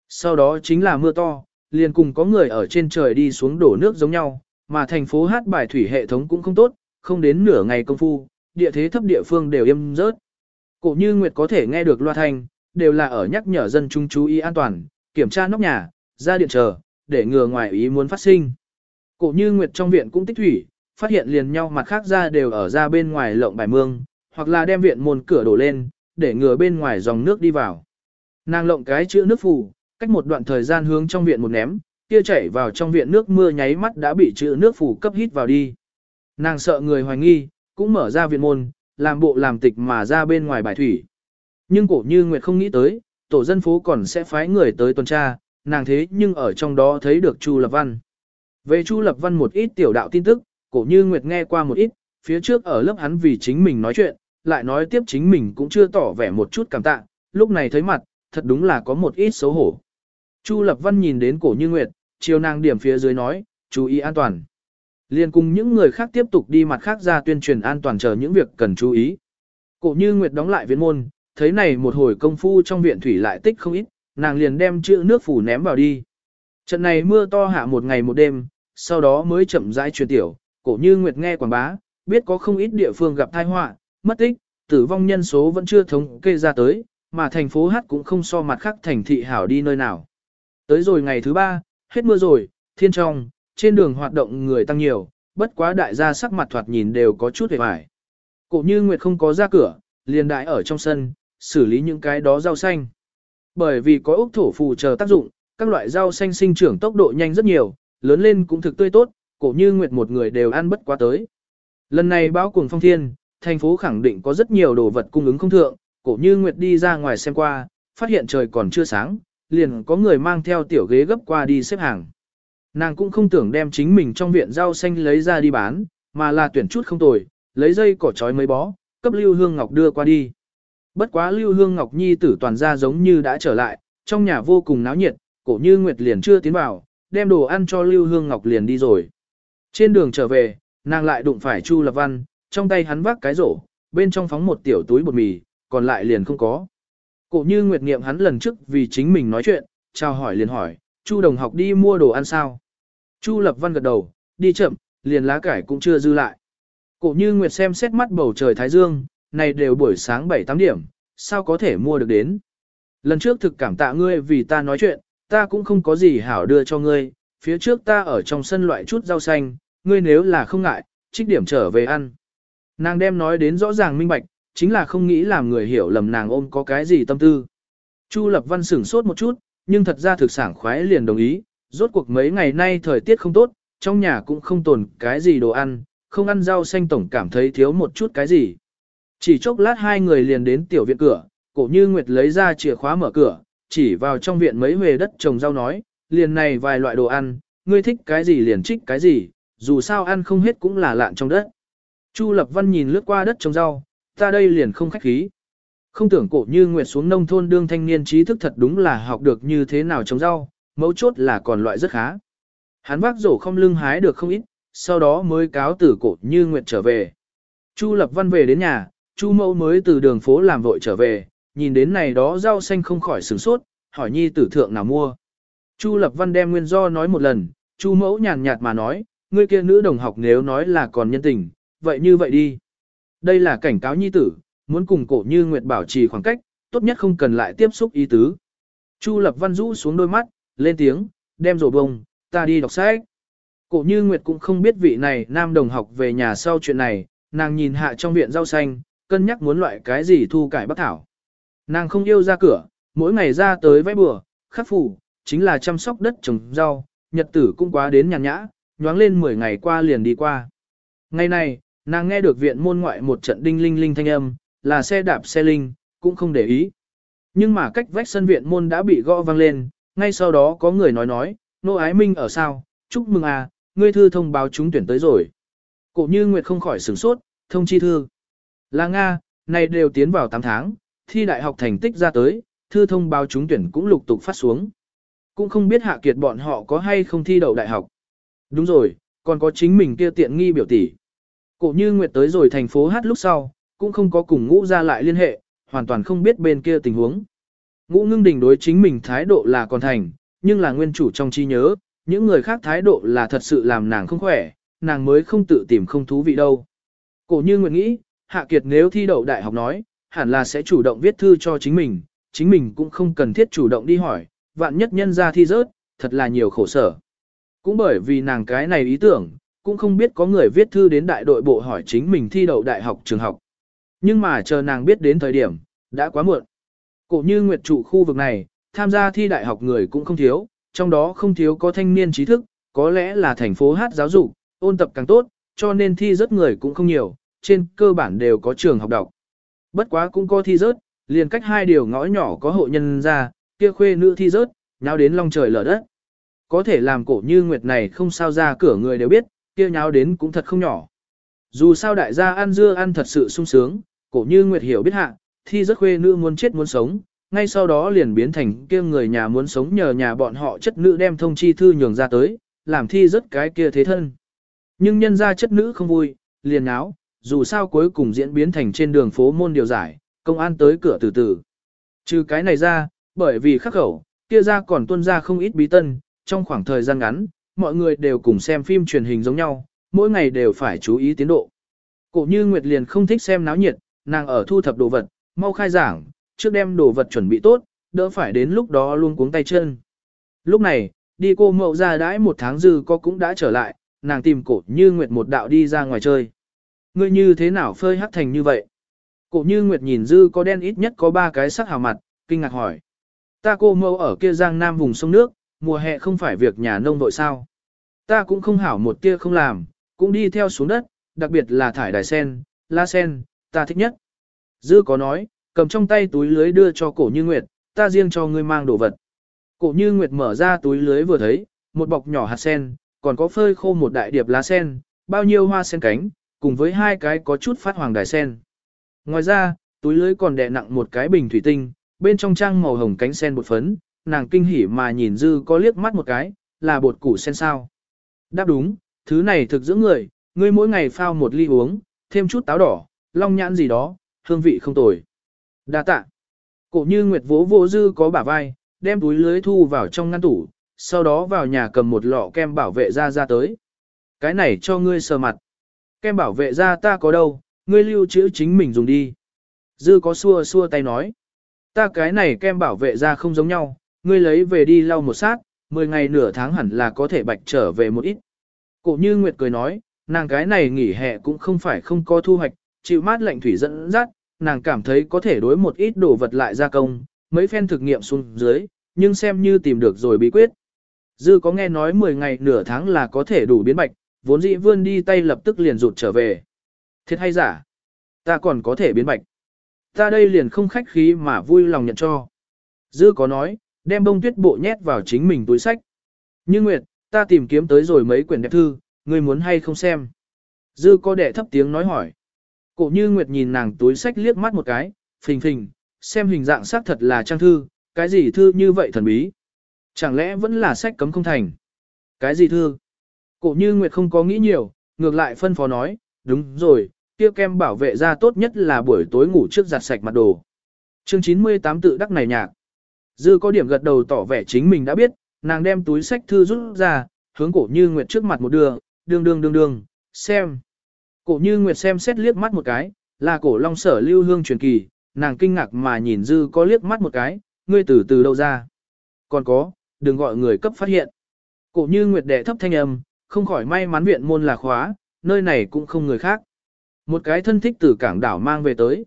Sau đó chính là mưa to, liền cùng có người ở trên trời đi xuống đổ nước giống nhau, mà thành phố hát bài thủy hệ thống cũng không tốt, không đến nửa ngày công phu, địa thế thấp địa phương đều im rớt. Cổ như Nguyệt có thể nghe được loa thanh, đều là ở nhắc nhở dân chúng chú ý an toàn, kiểm tra nóc nhà, ra điện chờ, để ngừa ngoài ý muốn phát sinh. Cổ như Nguyệt trong viện cũng tích thủy, phát hiện liền nhau mặt khác ra đều ở ra bên ngoài lộng bài mương, hoặc là đem viện môn cửa đổ lên, để ngừa bên ngoài dòng nước đi vào. Nàng lộng cái chữ nước phù, cách một đoạn thời gian hướng trong viện một ném, kia chảy vào trong viện nước mưa nháy mắt đã bị chữ nước phù cấp hít vào đi. Nàng sợ người hoài nghi, cũng mở ra viện môn, làm bộ làm tịch mà ra bên ngoài bài thủy. Nhưng cổ như Nguyệt không nghĩ tới, tổ dân phố còn sẽ phái người tới tuần tra, nàng thế nhưng ở trong đó thấy được Chu Lập Văn. Về Chu Lập Văn một ít tiểu đạo tin tức, cổ như Nguyệt nghe qua một ít, phía trước ở lớp hắn vì chính mình nói chuyện, lại nói tiếp chính mình cũng chưa tỏ vẻ một chút cảm tạ, lúc này thấy mặt, thật đúng là có một ít xấu hổ. Chu Lập Văn nhìn đến cổ như Nguyệt, chiều nàng điểm phía dưới nói, chú ý an toàn. Liên cùng những người khác tiếp tục đi mặt khác ra tuyên truyền an toàn chờ những việc cần chú ý. Cổ như Nguyệt đóng lại viện môn, thấy này một hồi công phu trong viện thủy lại tích không ít, nàng liền đem chữ nước phủ ném vào đi. Trận này mưa to hạ một ngày một đêm, sau đó mới chậm rãi truyền tiểu, cổ như Nguyệt nghe quảng bá, biết có không ít địa phương gặp tai họa, mất tích, tử vong nhân số vẫn chưa thống kê ra tới, mà thành phố Hát cũng không so mặt khác thành thị hảo đi nơi nào. Tới rồi ngày thứ ba, hết mưa rồi, thiên trong, trên đường hoạt động người tăng nhiều, bất quá đại gia sắc mặt thoạt nhìn đều có chút hề hoài. Cổ như Nguyệt không có ra cửa, liền đại ở trong sân, xử lý những cái đó rau xanh. Bởi vì có ốc thổ phù chờ tác dụng, các loại rau xanh sinh trưởng tốc độ nhanh rất nhiều, lớn lên cũng thực tươi tốt, cổ như Nguyệt một người đều ăn bất quá tới. Lần này báo cuồng phong thiên, thành phố khẳng định có rất nhiều đồ vật cung ứng không thượng, cổ như Nguyệt đi ra ngoài xem qua, phát hiện trời còn chưa sáng, liền có người mang theo tiểu ghế gấp qua đi xếp hàng. Nàng cũng không tưởng đem chính mình trong viện rau xanh lấy ra đi bán, mà là tuyển chút không tồi, lấy dây cỏ trói mấy bó, cấp Lưu Hương Ngọc đưa qua đi. Bất quá Lưu Hương Ngọc Nhi tử toàn ra giống như đã trở lại, trong nhà vô cùng náo nhiệt, cổ như Nguyệt liền chưa tiến vào, đem đồ ăn cho Lưu Hương Ngọc liền đi rồi. Trên đường trở về, nàng lại đụng phải Chu Lập Văn, trong tay hắn vác cái rổ, bên trong phóng một tiểu túi bột mì, còn lại liền không có. Cổ như Nguyệt Niệm hắn lần trước vì chính mình nói chuyện, chào hỏi liền hỏi, Chu đồng học đi mua đồ ăn sao? Chu Lập Văn gật đầu, đi chậm, liền lá cải cũng chưa dư lại. Cổ như Nguyệt xem xét mắt bầu trời Thái Dương, này đều buổi sáng 7-8 điểm, sao có thể mua được đến? Lần trước thực cảm tạ ngươi vì ta nói chuyện, ta cũng không có gì hảo đưa cho ngươi, phía trước ta ở trong sân loại chút rau xanh, ngươi nếu là không ngại, trích điểm trở về ăn. Nàng đem nói đến rõ ràng minh bạch, chính là không nghĩ làm người hiểu lầm nàng ôm có cái gì tâm tư. Chu Lập Văn sửng sốt một chút, nhưng thật ra thực sản khoái liền đồng ý, rốt cuộc mấy ngày nay thời tiết không tốt, trong nhà cũng không tồn cái gì đồ ăn, không ăn rau xanh tổng cảm thấy thiếu một chút cái gì. Chỉ chốc lát hai người liền đến tiểu viện cửa, cổ như Nguyệt lấy ra chìa khóa mở cửa, chỉ vào trong viện mấy huề đất trồng rau nói, liền này vài loại đồ ăn, ngươi thích cái gì liền trích cái gì, dù sao ăn không hết cũng là lạn trong đất. Chu Lập Văn nhìn lướt qua đất trồng rau, ta đây liền không khách khí. Không tưởng cổ như Nguyệt xuống nông thôn đương thanh niên trí thức thật đúng là học được như thế nào trồng rau, mấu chốt là còn loại rất khá. Hắn vác rổ không lưng hái được không ít, sau đó mới cáo tử cổ như Nguyệt trở về. Chu Lập Văn về đến nhà, Chu Mẫu mới từ đường phố làm vội trở về, nhìn đến này đó rau xanh không khỏi sửng sốt, hỏi nhi tử thượng nào mua. Chu Lập Văn đem nguyên do nói một lần, Chu Mẫu nhàn nhạt mà nói, ngươi kia nữ đồng học nếu nói là còn nhân tình, vậy như vậy đi. Đây là cảnh cáo nhi tử, muốn cùng cổ như Nguyệt bảo trì khoảng cách, tốt nhất không cần lại tiếp xúc ý tứ. Chu Lập Văn rũ xuống đôi mắt, lên tiếng, đem rổ bông, ta đi đọc sách. Cổ như Nguyệt cũng không biết vị này nam đồng học về nhà sau chuyện này, nàng nhìn hạ trong viện rau xanh, cân nhắc muốn loại cái gì thu cải bắc thảo. Nàng không yêu ra cửa, mỗi ngày ra tới vẽ bừa, khắc phủ, chính là chăm sóc đất trồng rau, nhật tử cũng quá đến nhàn nhã, nhoáng lên 10 ngày qua liền đi qua. Ngày này, nàng nghe được viện môn ngoại một trận đinh linh linh thanh âm, là xe đạp xe linh, cũng không để ý. Nhưng mà cách vách sân viện môn đã bị gõ vang lên, ngay sau đó có người nói nói, nô ái minh ở sao, chúc mừng à, ngươi thư thông báo chúng tuyển tới rồi. Cổ như Nguyệt không khỏi sửng sốt, thông chi thư. Là Nga, này đều tiến vào 8 tháng, thi đại học thành tích ra tới, thư thông báo trúng tuyển cũng lục tục phát xuống. Cũng không biết hạ kiệt bọn họ có hay không thi đậu đại học. Đúng rồi, còn có chính mình kia tiện nghi biểu tỷ. Cổ như Nguyệt tới rồi thành phố hát lúc sau, cũng không có cùng ngũ ra lại liên hệ, hoàn toàn không biết bên kia tình huống. Ngũ ngưng đình đối chính mình thái độ là còn thành, nhưng là nguyên chủ trong trí nhớ, những người khác thái độ là thật sự làm nàng không khỏe, nàng mới không tự tìm không thú vị đâu. Cổ như Nguyệt nghĩ, Hạ Kiệt nếu thi đậu đại học nói, hẳn là sẽ chủ động viết thư cho chính mình, chính mình cũng không cần thiết chủ động đi hỏi, vạn nhất nhân ra thi rớt, thật là nhiều khổ sở. Cũng bởi vì nàng cái này ý tưởng, cũng không biết có người viết thư đến đại đội bộ hỏi chính mình thi đậu đại học trường học. Nhưng mà chờ nàng biết đến thời điểm, đã quá muộn. Cổ như nguyệt trụ khu vực này, tham gia thi đại học người cũng không thiếu, trong đó không thiếu có thanh niên trí thức, có lẽ là thành phố hát giáo dục, ôn tập càng tốt, cho nên thi rớt người cũng không nhiều, trên cơ bản đều có trường học đọc. Bất quá cũng có thi rớt, liền cách hai điều ngõ nhỏ có hộ nhân ra, kia khuê nữ thi rớt, nháo đến long trời lở đất. Có thể làm cổ như nguyệt này không sao ra cửa người đều biết, kia nháo đến cũng thật không nhỏ. Dù sao đại gia ăn dưa ăn thật sự sung sướng, cổ như nguyệt hiểu biết hạ, thi rất khuê nữ muốn chết muốn sống, ngay sau đó liền biến thành kia người nhà muốn sống nhờ nhà bọn họ chất nữ đem thông chi thư nhường ra tới, làm thi rất cái kia thế thân. Nhưng nhân ra chất nữ không vui, liền áo, dù sao cuối cùng diễn biến thành trên đường phố môn điều giải, công an tới cửa từ từ. Trừ cái này ra, bởi vì khắc khẩu, kia ra còn tuân ra không ít bí tân, trong khoảng thời gian ngắn, mọi người đều cùng xem phim truyền hình giống nhau, mỗi ngày đều phải chú ý tiến độ. Cổ như Nguyệt liền không thích xem náo nhiệt, nàng ở thu thập đồ vật, mau khai giảng, trước đem đồ vật chuẩn bị tốt, đỡ phải đến lúc đó luôn cuống tay chân. Lúc này, đi cô mậu ra đãi một tháng dư có cũng đã trở lại, nàng tìm cổ như Nguyệt một đạo đi ra ngoài chơi. Ngươi như thế nào phơi hắc thành như vậy? Cổ như Nguyệt nhìn dư có đen ít nhất có ba cái sắc hào mặt, kinh ngạc hỏi. Ta cô mẫu ở kia giang nam vùng sông nước, mùa hè không phải việc nhà nông vội sao. Ta cũng không hảo một tia không làm, cũng đi theo xuống đất, đặc biệt là thải đài sen, la sen, ta thích nhất. Dư có nói, cầm trong tay túi lưới đưa cho cổ như Nguyệt, ta riêng cho ngươi mang đồ vật. Cổ như Nguyệt mở ra túi lưới vừa thấy, một bọc nhỏ hạt sen, còn có phơi khô một đại điệp lá sen, bao nhiêu hoa sen cánh, cùng với hai cái có chút phát hoàng đài sen. Ngoài ra, túi lưới còn đè nặng một cái bình thủy tinh, bên trong trang màu hồng cánh sen bột phấn, nàng kinh hỉ mà nhìn dư có liếc mắt một cái, là bột củ sen sao. Đáp đúng, thứ này thực dưỡng người, ngươi mỗi ngày phao một ly uống, thêm chút táo đỏ, long nhãn gì đó, hương vị không tồi. Đa tạ. Cổ như Nguyệt vỗ vô dư có bả vai, đem túi lưới thu vào trong ngăn tủ, sau đó vào nhà cầm một lọ kem bảo vệ da ra tới. Cái này cho ngươi sờ mặt. Kem bảo vệ da ta có đâu, ngươi lưu trữ chính mình dùng đi. Dư có xua xua tay nói. Ta cái này kem bảo vệ da không giống nhau, ngươi lấy về đi lau một sát, 10 ngày nửa tháng hẳn là có thể bạch trở về một ít. Cổ như Nguyệt cười nói, nàng cái này nghỉ hè cũng không phải không có thu hoạch, chịu mát lạnh thủy dẫn dắt, nàng cảm thấy có thể đối một ít đồ vật lại gia công, mấy phen thực nghiệm xuống dưới, nhưng xem như tìm được rồi bí quyết. Dư có nghe nói 10 ngày nửa tháng là có thể đủ biến bạch, vốn dĩ vươn đi tay lập tức liền rụt trở về. Thiệt hay giả? Ta còn có thể biến bạch. Ta đây liền không khách khí mà vui lòng nhận cho. Dư có nói, đem bông tuyết bộ nhét vào chính mình túi sách. Như Nguyệt, ta tìm kiếm tới rồi mấy quyển đẹp thư, ngươi muốn hay không xem. Dư có đệ thấp tiếng nói hỏi. Cổ như Nguyệt nhìn nàng túi sách liếc mắt một cái, phình phình, xem hình dạng xác thật là trang thư, cái gì thư như vậy thần bí. Chẳng lẽ vẫn là sách cấm không thành? Cái gì thư? Cổ như Nguyệt không có nghĩ nhiều, ngược lại phân phó nói, đúng rồi, tiêu kem bảo vệ da tốt nhất là buổi tối ngủ trước giặt sạch mặt đồ. Chương 98 tự đắc này nhạc. Dư có điểm gật đầu tỏ vẻ chính mình đã biết, nàng đem túi sách thư rút ra, hướng cổ như Nguyệt trước mặt một đưa, đương đương đương đương, xem. Cổ như Nguyệt xem xét liếc mắt một cái, là cổ long sở lưu hương truyền kỳ, nàng kinh ngạc mà nhìn dư có liếc mắt một cái, ngươi từ từ đâu ra. Còn có, đừng gọi người cấp phát hiện. Cổ như nguyệt đệ thấp thanh âm, không khỏi may mắn viện môn là khóa, nơi này cũng không người khác. Một cái thân thích từ cảng đảo mang về tới.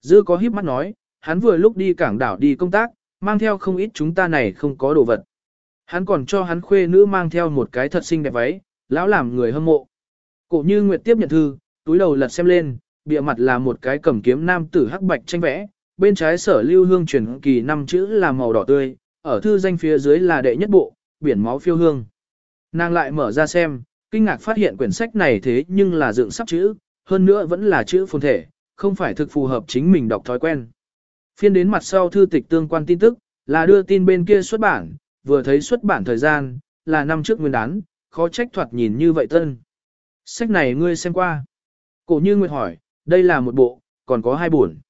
Dư có híp mắt nói, hắn vừa lúc đi cảng đảo đi công tác, mang theo không ít chúng ta này không có đồ vật. Hắn còn cho hắn khuê nữ mang theo một cái thật xinh đẹp váy, lão làm người hâm mộ. Cổ như Nguyệt tiếp nhận thư, túi đầu lật xem lên, bìa mặt là một cái cầm kiếm nam tử hắc bạch tranh vẽ, bên trái sở lưu hương truyền kỳ năm chữ là màu đỏ tươi, ở thư danh phía dưới là đệ nhất bộ, biển máu phiêu hương. Nàng lại mở ra xem, kinh ngạc phát hiện quyển sách này thế nhưng là dựng sắp chữ, hơn nữa vẫn là chữ phồn thể, không phải thực phù hợp chính mình đọc thói quen. Phiên đến mặt sau thư tịch tương quan tin tức, là đưa tin bên kia xuất bản, vừa thấy xuất bản thời gian, là năm trước nguyên đán, khó trách thoạt nhìn như vậy tân. Sách này ngươi xem qua. Cổ như Nguyệt hỏi, đây là một bộ, còn có hai buồn.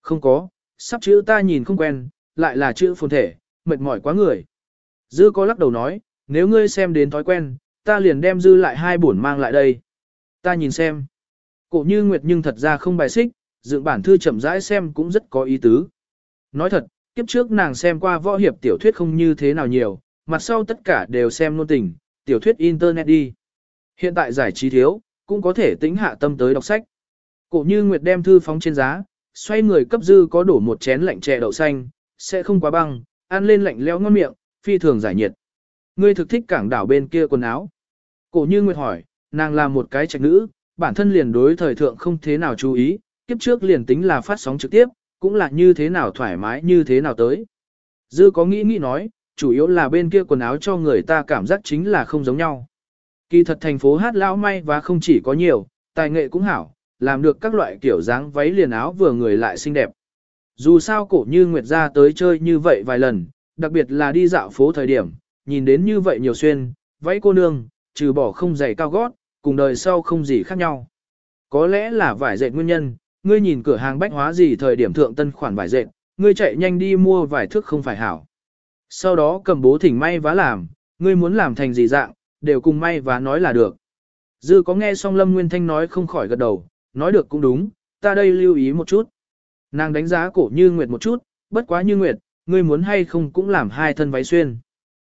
Không có, sắp chữ ta nhìn không quen, lại là chữ phồn thể, mệt mỏi quá người. Dư có lắc đầu nói, nếu ngươi xem đến thói quen, ta liền đem dư lại hai bổn mang lại đây. Ta nhìn xem. Cổ như Nguyệt nhưng thật ra không bài xích, dựng bản thư chậm rãi xem cũng rất có ý tứ. Nói thật, kiếp trước nàng xem qua võ hiệp tiểu thuyết không như thế nào nhiều, mặt sau tất cả đều xem nôn tình, tiểu thuyết internet đi. Hiện tại giải trí thiếu, cũng có thể tính hạ tâm tới đọc sách. Cổ như Nguyệt đem thư phóng trên giá, xoay người cấp dư có đổ một chén lạnh chè đậu xanh, sẽ không quá băng, ăn lên lạnh lẽo ngon miệng, phi thường giải nhiệt. Ngươi thực thích cảng đảo bên kia quần áo. Cổ như Nguyệt hỏi, nàng là một cái trạch nữ, bản thân liền đối thời thượng không thế nào chú ý, kiếp trước liền tính là phát sóng trực tiếp, cũng là như thế nào thoải mái như thế nào tới. Dư có nghĩ nghĩ nói, chủ yếu là bên kia quần áo cho người ta cảm giác chính là không giống nhau. Kỳ thật thành phố hát lão may và không chỉ có nhiều, tài nghệ cũng hảo, làm được các loại kiểu dáng váy liền áo vừa người lại xinh đẹp. Dù sao cổ như Nguyệt ra tới chơi như vậy vài lần, đặc biệt là đi dạo phố thời điểm, nhìn đến như vậy nhiều xuyên, váy cô nương, trừ bỏ không giày cao gót, cùng đời sau không gì khác nhau. Có lẽ là vải dệt nguyên nhân, ngươi nhìn cửa hàng bách hóa gì thời điểm thượng tân khoản vải dệt, ngươi chạy nhanh đi mua vải thước không phải hảo. Sau đó cầm bố thỉnh may vá làm, ngươi muốn làm thành gì dạng, đều cùng may vá nói là được. Dư có nghe xong Lâm Nguyên Thanh nói không khỏi gật đầu, nói được cũng đúng, ta đây lưu ý một chút. Nàng đánh giá cổ như Nguyệt một chút, bất quá như Nguyệt, ngươi muốn hay không cũng làm hai thân váy xuyên.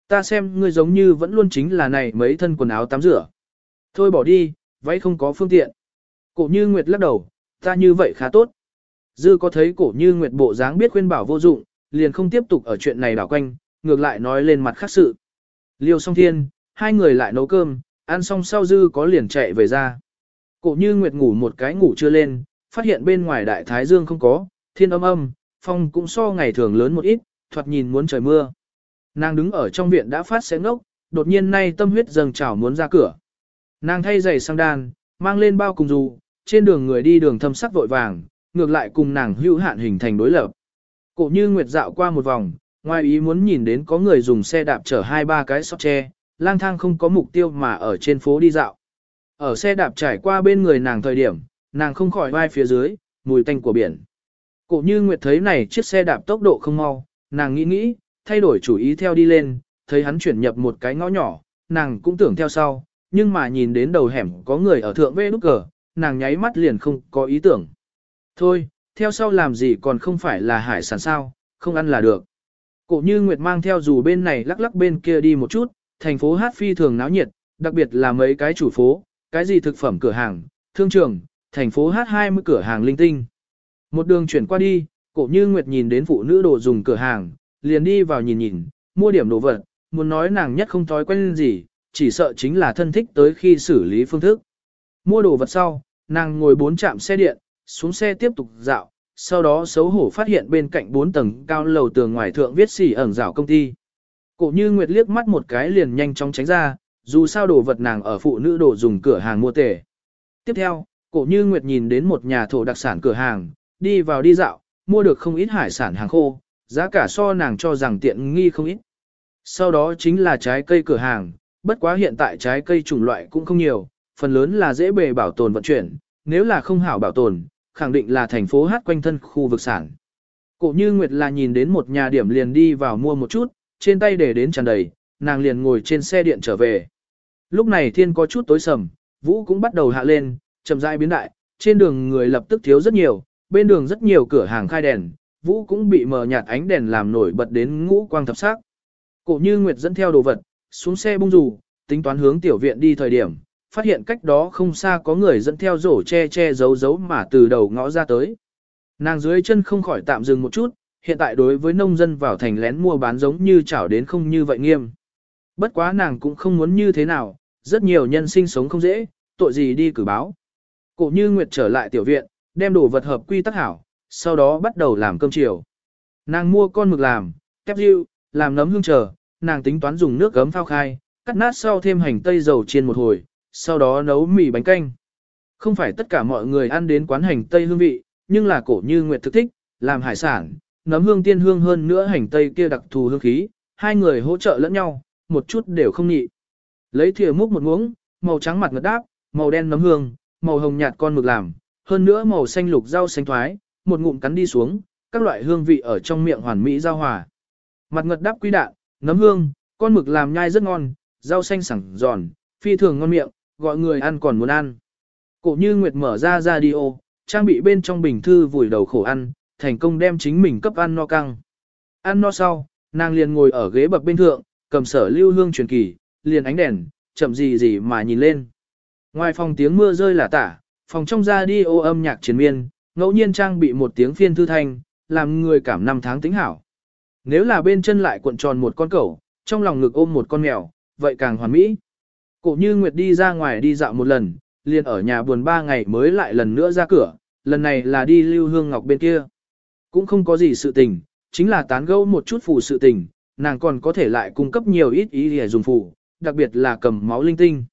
Ta xem ngươi giống như vẫn luôn chính là này mấy thân quần áo tắm rửa. Thôi bỏ đi, váy không có phương tiện. Cổ như Nguyệt lắc đầu, ta như vậy khá tốt. Dư có thấy cổ như Nguyệt bộ dáng biết khuyên bảo vô dụng, liền không tiếp tục ở chuyện này đảo quanh, ngược lại nói lên mặt khác sự. Liêu song thiên, hai người lại nấu cơm, ăn xong sau Dư có liền chạy về ra. Cổ như Nguyệt ngủ một cái ngủ chưa lên, phát hiện bên ngoài đại thái dương không có, thiên âm âm, phong cũng so ngày thường lớn một ít, thoạt nhìn muốn trời mưa. Nàng đứng ở trong viện đã phát sẽ ngốc, đột nhiên nay tâm huyết dâng trào muốn ra cửa. Nàng thay giày sang đan, mang lên bao cùng dù, trên đường người đi đường thâm sắc vội vàng, ngược lại cùng nàng hữu hạn hình thành đối lập. Cổ như Nguyệt dạo qua một vòng, ngoài ý muốn nhìn đến có người dùng xe đạp chở hai ba cái sọt tre, lang thang không có mục tiêu mà ở trên phố đi dạo. Ở xe đạp trải qua bên người nàng thời điểm, nàng không khỏi vai phía dưới, mùi tanh của biển. Cổ như Nguyệt thấy này chiếc xe đạp tốc độ không mau, nàng nghĩ nghĩ, thay đổi chủ ý theo đi lên, thấy hắn chuyển nhập một cái ngõ nhỏ, nàng cũng tưởng theo sau, nhưng mà nhìn đến đầu hẻm có người ở thượng vê nút cờ, nàng nháy mắt liền không có ý tưởng. Thôi, theo sau làm gì còn không phải là hải sản sao, không ăn là được. Cổ như Nguyệt mang theo dù bên này lắc lắc bên kia đi một chút, thành phố hát phi thường náo nhiệt, đặc biệt là mấy cái chủ phố, cái gì thực phẩm cửa hàng, thương trường, thành phố hát 20 cửa hàng linh tinh. Một đường chuyển qua đi, cổ như Nguyệt nhìn đến phụ nữ đồ dùng cửa hàng, liền đi vào nhìn nhìn, mua điểm đồ vật, muốn nói nàng nhất không thói quen gì, chỉ sợ chính là thân thích tới khi xử lý phương thức. Mua đồ vật sau, nàng ngồi bốn trạm xe điện, xuống xe tiếp tục dạo, sau đó xấu hổ phát hiện bên cạnh bốn tầng cao lầu tường ngoài thượng viết xỉ ẩn rào công ty. Cổ như Nguyệt liếc mắt một cái liền nhanh chóng tránh ra, dù sao đồ vật nàng ở phụ nữ đồ dùng cửa hàng mua tể. Tiếp theo, cổ như Nguyệt nhìn đến một nhà thổ đặc sản cửa hàng, đi vào đi dạo, mua được không ít hải sản hàng khô, giá cả so nàng cho rằng tiện nghi không ít. Sau đó chính là trái cây cửa hàng, bất quá hiện tại trái cây chủng loại cũng không nhiều, phần lớn là dễ bề bảo tồn vận chuyển, nếu là không hảo bảo tồn, khẳng định là thành phố hát quanh thân khu vực sản. Cổ như Nguyệt là nhìn đến một nhà điểm liền đi vào mua một chút, trên tay để đến tràn đầy, nàng liền ngồi trên xe điện trở về. Lúc này thiên có chút tối sầm, vũ cũng bắt đầu hạ lên, chậm rãi biến đại, trên đường người lập tức thiếu rất nhiều, bên đường rất nhiều cửa hàng khai đèn, vũ cũng bị mờ nhạt ánh đèn làm nổi bật đến ngũ quang thập sắc. Cổ như Nguyệt dẫn theo đồ vật, xuống xe bung rủ, tính toán hướng tiểu viện đi thời điểm, phát hiện cách đó không xa có người dẫn theo rổ che che giấu giấu mà từ đầu ngõ ra tới. Nàng dưới chân không khỏi tạm dừng một chút, hiện tại đối với nông dân vào thành lén mua bán giống như chảo đến không như vậy nghiêm. Bất quá nàng cũng không muốn như thế nào, rất nhiều nhân sinh sống không dễ, tội gì đi cử báo. Cổ như Nguyệt trở lại tiểu viện, đem đồ vật hợp quy tắc hảo, sau đó bắt đầu làm cơm chiều. Nàng mua con mực làm, kép riêu, làm nấm hương chờ, nàng tính toán dùng nước gấm phao khai, cắt nát sau thêm hành tây dầu chiên một hồi, sau đó nấu mì bánh canh. Không phải tất cả mọi người ăn đến quán hành tây hương vị, nhưng là cổ như Nguyệt thực thích, làm hải sản, nấm hương tiên hương hơn nữa hành tây kia đặc thù hương khí, hai người hỗ trợ lẫn nhau, một chút đều không nhị. Lấy thìa múc một muỗng, màu trắng mặt ngật đáp, màu đen nấm hương, màu hồng nhạt con mực làm, hơn nữa màu xanh lục rau xanh thoái, một ngụm cắn đi xuống, các loại hương vị ở trong miệng hoàn mỹ giao hòa. Mặt ngật đáp quý đạn, nấm hương, con mực làm nhai rất ngon, rau xanh sẵn giòn, phi thường ngon miệng, gọi người ăn còn muốn ăn. Cổ như Nguyệt mở ra radio, trang bị bên trong bình thư vùi đầu khổ ăn, thành công đem chính mình cấp ăn no căng. Ăn no sau, nàng liền ngồi ở ghế bậc bên thượng, cầm sở lưu hương truyền kỳ, liền ánh đèn, chậm gì gì mà nhìn lên. Ngoài phòng tiếng mưa rơi là tả, phòng trong ra đi ô âm nhạc chiến miên, ngẫu nhiên trang bị một tiếng phiên thư thanh, làm người cảm năm tháng tính hảo. Nếu là bên chân lại cuộn tròn một con cẩu, trong lòng ngực ôm một con mèo, vậy càng hoàn mỹ. Cổ như Nguyệt đi ra ngoài đi dạo một lần, liền ở nhà buồn ba ngày mới lại lần nữa ra cửa, lần này là đi lưu hương ngọc bên kia. Cũng không có gì sự tình, chính là tán gẫu một chút phù sự tình, nàng còn có thể lại cung cấp nhiều ít ý để dùng phù, đặc biệt là cầm máu linh tinh.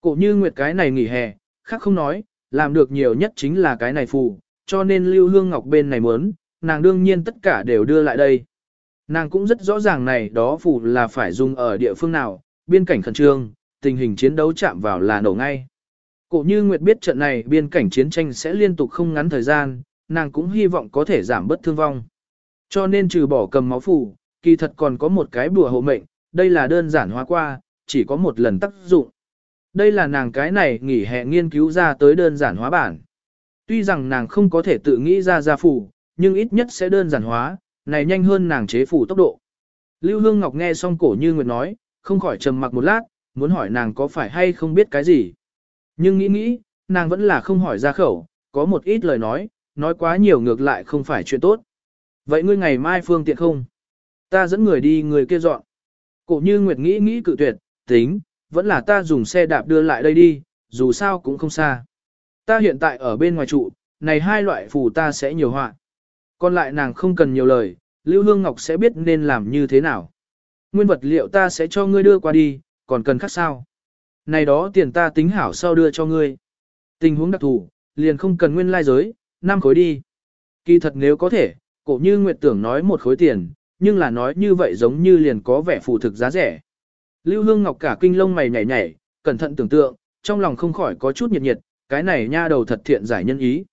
Cổ như Nguyệt cái này nghỉ hè, khác không nói, làm được nhiều nhất chính là cái này phù, cho nên lưu hương ngọc bên này muốn, nàng đương nhiên tất cả đều đưa lại đây. Nàng cũng rất rõ ràng này đó phù là phải dùng ở địa phương nào, biên cảnh khẩn trương, tình hình chiến đấu chạm vào là nổ ngay. Cổ như Nguyệt biết trận này biên cảnh chiến tranh sẽ liên tục không ngắn thời gian, nàng cũng hy vọng có thể giảm bớt thương vong. Cho nên trừ bỏ cầm máu phù, kỳ thật còn có một cái bùa hộ mệnh, đây là đơn giản hóa qua, chỉ có một lần tác dụng. Đây là nàng cái này nghỉ hè nghiên cứu ra tới đơn giản hóa bản. Tuy rằng nàng không có thể tự nghĩ ra gia phủ, nhưng ít nhất sẽ đơn giản hóa, này nhanh hơn nàng chế phủ tốc độ. Lưu Hương Ngọc nghe xong cổ như Nguyệt nói, không khỏi trầm mặc một lát, muốn hỏi nàng có phải hay không biết cái gì. Nhưng nghĩ nghĩ, nàng vẫn là không hỏi ra khẩu, có một ít lời nói, nói quá nhiều ngược lại không phải chuyện tốt. Vậy ngươi ngày mai phương tiện không? Ta dẫn người đi người kia dọn. Cổ như Nguyệt nghĩ nghĩ cự tuyệt, tính, vẫn là ta dùng xe đạp đưa lại đây đi, dù sao cũng không xa. Ta hiện tại ở bên ngoài trụ, này hai loại phù ta sẽ nhiều họa. Còn lại nàng không cần nhiều lời, Lưu Hương Ngọc sẽ biết nên làm như thế nào. Nguyên vật liệu ta sẽ cho ngươi đưa qua đi, còn cần khác sao. Này đó tiền ta tính hảo sau đưa cho ngươi. Tình huống đặc thù, liền không cần nguyên lai giới, năm khối đi. Kỳ thật nếu có thể, cổ như Nguyệt tưởng nói một khối tiền, nhưng là nói như vậy giống như liền có vẻ phù thực giá rẻ. Lưu Hương Ngọc cả kinh lông mày nhảy nhảy, cẩn thận tưởng tượng, trong lòng không khỏi có chút nhiệt nhiệt, cái này nha đầu thật thiện giải nhân ý.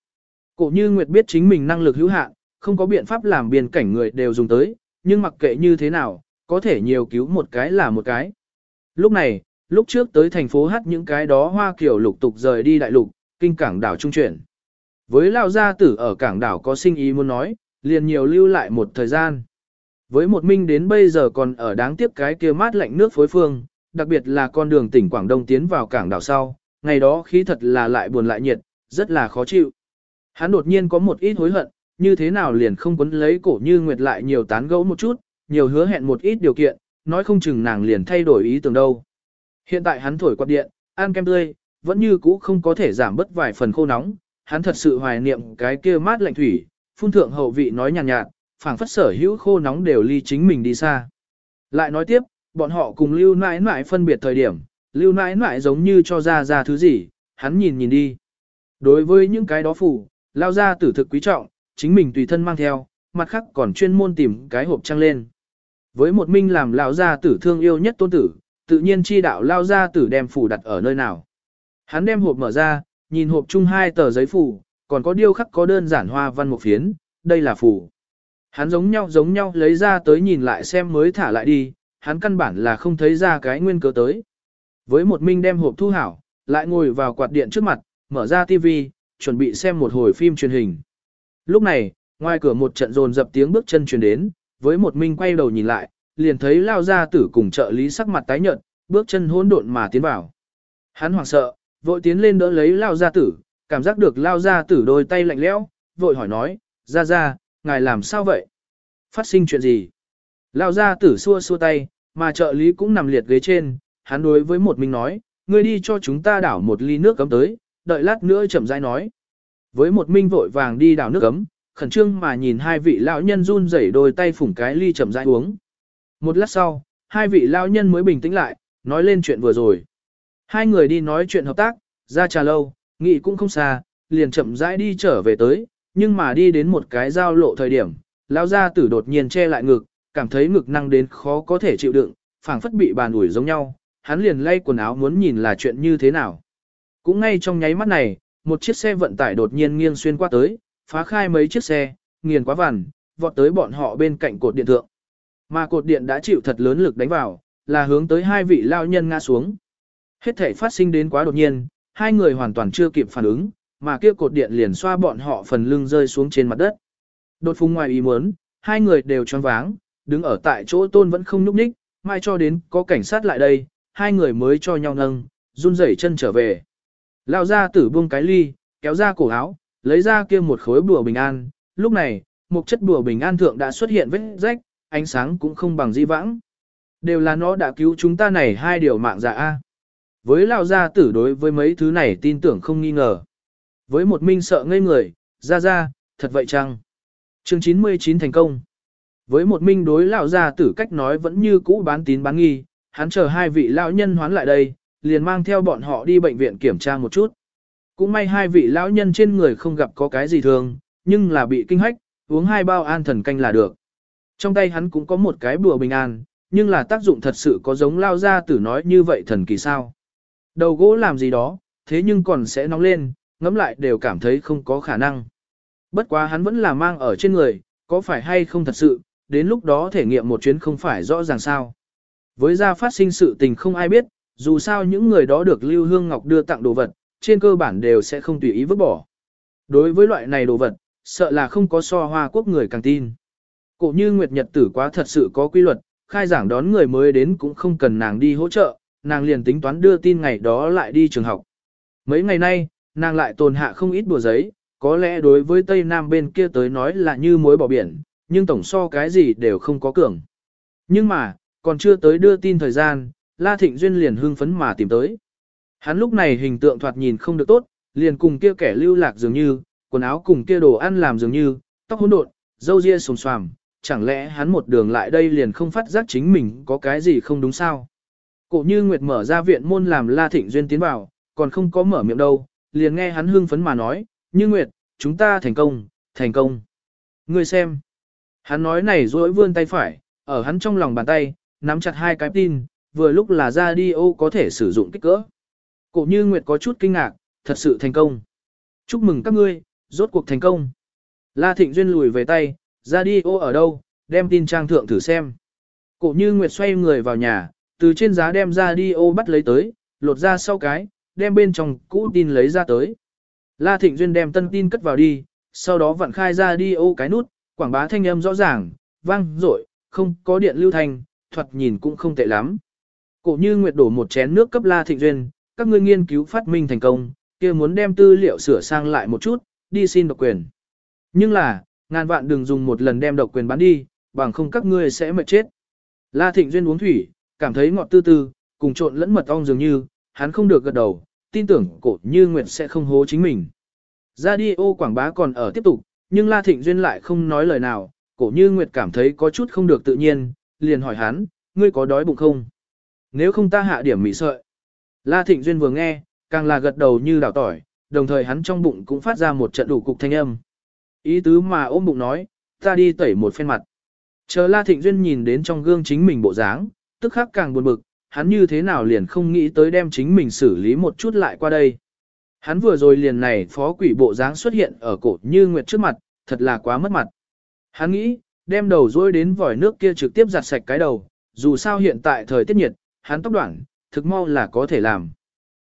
Cổ như Nguyệt biết chính mình năng lực hữu hạn, không có biện pháp làm biên cảnh người đều dùng tới, nhưng mặc kệ như thế nào, có thể nhiều cứu một cái là một cái. Lúc này, lúc trước tới thành phố hát những cái đó hoa kiểu lục tục rời đi đại lục, kinh cảng đảo trung chuyển. Với lao gia tử ở cảng đảo có sinh ý muốn nói, liền nhiều lưu lại một thời gian. Với một minh đến bây giờ còn ở đáng tiếc cái kia mát lạnh nước phối phương, đặc biệt là con đường tỉnh Quảng Đông tiến vào cảng đảo sau, ngày đó khí thật là lại buồn lại nhiệt, rất là khó chịu. Hắn đột nhiên có một ít hối hận, như thế nào liền không quấn lấy cổ như nguyệt lại nhiều tán gẫu một chút, nhiều hứa hẹn một ít điều kiện, nói không chừng nàng liền thay đổi ý tưởng đâu. Hiện tại hắn thổi quạt điện, ăn kem tươi, vẫn như cũ không có thể giảm bớt vài phần khô nóng, hắn thật sự hoài niệm cái kia mát lạnh thủy, phun thượng hậu vị nói nhàn nhạt, nhạt phảng phất sở hữu khô nóng đều ly chính mình đi xa. Lại nói tiếp, bọn họ cùng lưu mãi mãi phân biệt thời điểm, lưu nãi nãi giống như cho ra ra thứ gì, hắn nhìn nhìn đi. Đối với những cái đó phủ, lao ra tử thực quý trọng, chính mình tùy thân mang theo, mặt khác còn chuyên môn tìm cái hộp trăng lên. Với một minh làm lão gia tử thương yêu nhất tôn tử, tự nhiên chi đạo lao gia tử đem phủ đặt ở nơi nào. Hắn đem hộp mở ra, nhìn hộp chung hai tờ giấy phủ, còn có điêu khắc có đơn giản hoa văn một phiến, đây là phủ. Hắn giống nhau giống nhau lấy ra tới nhìn lại xem mới thả lại đi, hắn căn bản là không thấy ra cái nguyên cớ tới. Với một minh đem hộp thu hảo, lại ngồi vào quạt điện trước mặt, mở ra tivi, chuẩn bị xem một hồi phim truyền hình. Lúc này, ngoài cửa một trận rồn dập tiếng bước chân truyền đến, với một minh quay đầu nhìn lại, liền thấy lao gia tử cùng trợ lý sắc mặt tái nhợt, bước chân hỗn độn mà tiến vào. Hắn hoảng sợ, vội tiến lên đỡ lấy lao gia tử, cảm giác được lao gia tử đôi tay lạnh lẽo, vội hỏi nói, ra ra, ngài làm sao vậy? Phát sinh chuyện gì? Lao gia tử xua xua tay, mà trợ lý cũng nằm liệt ghế trên, hắn đối với một minh nói, ngươi đi cho chúng ta đảo một ly nước cấm tới, đợi lát nữa chậm rãi nói. Với một minh vội vàng đi đảo nước cấm, khẩn trương mà nhìn hai vị lão nhân run rẩy đôi tay phủng cái ly chậm rãi uống. Một lát sau, hai vị lão nhân mới bình tĩnh lại, nói lên chuyện vừa rồi. Hai người đi nói chuyện hợp tác, ra trà lâu, nghị cũng không xa, liền chậm rãi đi trở về tới, nhưng mà đi đến một cái giao lộ thời điểm, lão gia tử đột nhiên che lại ngực, cảm thấy ngực năng đến khó có thể chịu đựng, phảng phất bị bàn ủi giống nhau, hắn liền lay quần áo muốn nhìn là chuyện như thế nào. Cũng ngay trong nháy mắt này, một chiếc xe vận tải đột nhiên nghiêng xuyên qua tới, phá khai mấy chiếc xe, nghiền quá vằn, vọt tới bọn họ bên cạnh cột điện thượng. Mà cột điện đã chịu thật lớn lực đánh vào, là hướng tới hai vị lao nhân ngã xuống. Hết thể phát sinh đến quá đột nhiên, hai người hoàn toàn chưa kịp phản ứng, mà kia cột điện liền xoa bọn họ phần lưng rơi xuống trên mặt đất. Đột phung ngoài ý muốn, hai người đều choáng váng, đứng ở tại chỗ tôn vẫn không nhúc nhích, mai cho đến có cảnh sát lại đây, hai người mới cho nhau nâng, run rẩy chân trở về. Lao ra tử buông cái ly, kéo ra cổ áo, lấy ra kia một khối bùa bình an, lúc này, một chất bùa bình an thượng đã xuất hiện vết rách, ánh sáng cũng không bằng di vãng. Đều là nó đã cứu chúng ta này hai điều mạng dạ A. Với Lao gia tử đối với mấy thứ này tin tưởng không nghi ngờ. Với một minh sợ ngây người, ra ra, thật vậy chăng? Chương 99 thành công. Với một minh đối lão gia tử cách nói vẫn như cũ bán tín bán nghi, hắn chờ hai vị lão nhân hoán lại đây, liền mang theo bọn họ đi bệnh viện kiểm tra một chút. Cũng may hai vị lão nhân trên người không gặp có cái gì thường, nhưng là bị kinh hách, uống hai bao an thần canh là được. Trong tay hắn cũng có một cái bùa bình an, nhưng là tác dụng thật sự có giống lao gia tử nói như vậy thần kỳ sao. Đầu gỗ làm gì đó, thế nhưng còn sẽ nóng lên, ngẫm lại đều cảm thấy không có khả năng. Bất quá hắn vẫn là mang ở trên người, có phải hay không thật sự, đến lúc đó thể nghiệm một chuyến không phải rõ ràng sao. Với ra phát sinh sự tình không ai biết, dù sao những người đó được Lưu Hương Ngọc đưa tặng đồ vật, trên cơ bản đều sẽ không tùy ý vứt bỏ. Đối với loại này đồ vật, sợ là không có so hoa quốc người càng tin. Cổ như Nguyệt Nhật tử quá thật sự có quy luật, khai giảng đón người mới đến cũng không cần nàng đi hỗ trợ, nàng liền tính toán đưa tin ngày đó lại đi trường học. Mấy ngày nay, nàng lại tồn hạ không ít đùa giấy, có lẽ đối với Tây Nam bên kia tới nói là như mối bỏ biển, nhưng tổng so cái gì đều không có cường. Nhưng mà, còn chưa tới đưa tin thời gian, La Thịnh Duyên liền hưng phấn mà tìm tới. Hắn lúc này hình tượng thoạt nhìn không được tốt, liền cùng kia kẻ lưu lạc dường như, quần áo cùng kia đồ ăn làm dường như, tóc hỗn độn, râu ria xồm xoàm, chẳng lẽ hắn một đường lại đây liền không phát giác chính mình có cái gì không đúng sao? Cổ như Nguyệt mở ra viện môn làm La Thịnh Duyên tiến vào, còn không có mở miệng đâu, liền nghe hắn hưng phấn mà nói, như Nguyệt, chúng ta thành công, thành công. Ngươi xem. Hắn nói này rỗi vươn tay phải, ở hắn trong lòng bàn tay, nắm chặt hai cái tin, vừa lúc là radio có thể sử dụng kích cỡ. Cổ như Nguyệt có chút kinh ngạc, thật sự thành công. Chúc mừng các ngươi, rốt cuộc thành công. La Thịnh Duyên lùi về tay, radio ở đâu, đem tin trang thượng thử xem. Cổ như Nguyệt xoay người vào nhà, từ trên giá đem radio bắt lấy tới, lột ra sau cái, đem bên trong cũ tin lấy ra tới. La Thịnh Duyên đem tân tin cất vào đi, sau đó vặn khai radio cái nút, quảng bá thanh âm rõ ràng, vang, rội, không có điện lưu thành thuật nhìn cũng không tệ lắm. Cổ như Nguyệt đổ một chén nước cấp La Thịnh Duyên, các ngươi nghiên cứu phát minh thành công, kia muốn đem tư liệu sửa sang lại một chút, đi xin độc quyền. Nhưng là, ngàn vạn đừng dùng một lần đem độc quyền bán đi, bằng không các ngươi sẽ mệt chết. La Thịnh Duyên uống thủy, cảm thấy ngọt tư tư, cùng trộn lẫn mật ong dường như, hắn không được gật đầu, tin tưởng cổ như Nguyệt sẽ không hố chính mình. Radio quảng bá còn ở tiếp tục, nhưng La Thịnh Duyên lại không nói lời nào, cổ như Nguyệt cảm thấy có chút không được tự nhiên, liền hỏi hắn, ngươi có đói bụng không? Nếu không ta hạ điểm mì sợi. La Thịnh Duyên vừa nghe, càng là gật đầu như đảo tỏi, đồng thời hắn trong bụng cũng phát ra một trận đủ cục thanh âm. Ý tứ mà ôm bụng nói, ta đi tẩy một phen mặt. Chờ La Thịnh Duyên nhìn đến trong gương chính mình bộ dáng, tức khắc càng buồn bực, hắn như thế nào liền không nghĩ tới đem chính mình xử lý một chút lại qua đây. Hắn vừa rồi liền này phó quỷ bộ dáng xuất hiện ở cổ như nguyệt trước mặt, thật là quá mất mặt. Hắn nghĩ, đem đầu rôi đến vòi nước kia trực tiếp giặt sạch cái đầu, dù sao hiện tại thời tiết nhiệt, hắn tóc đoạn, thực mau là có thể làm.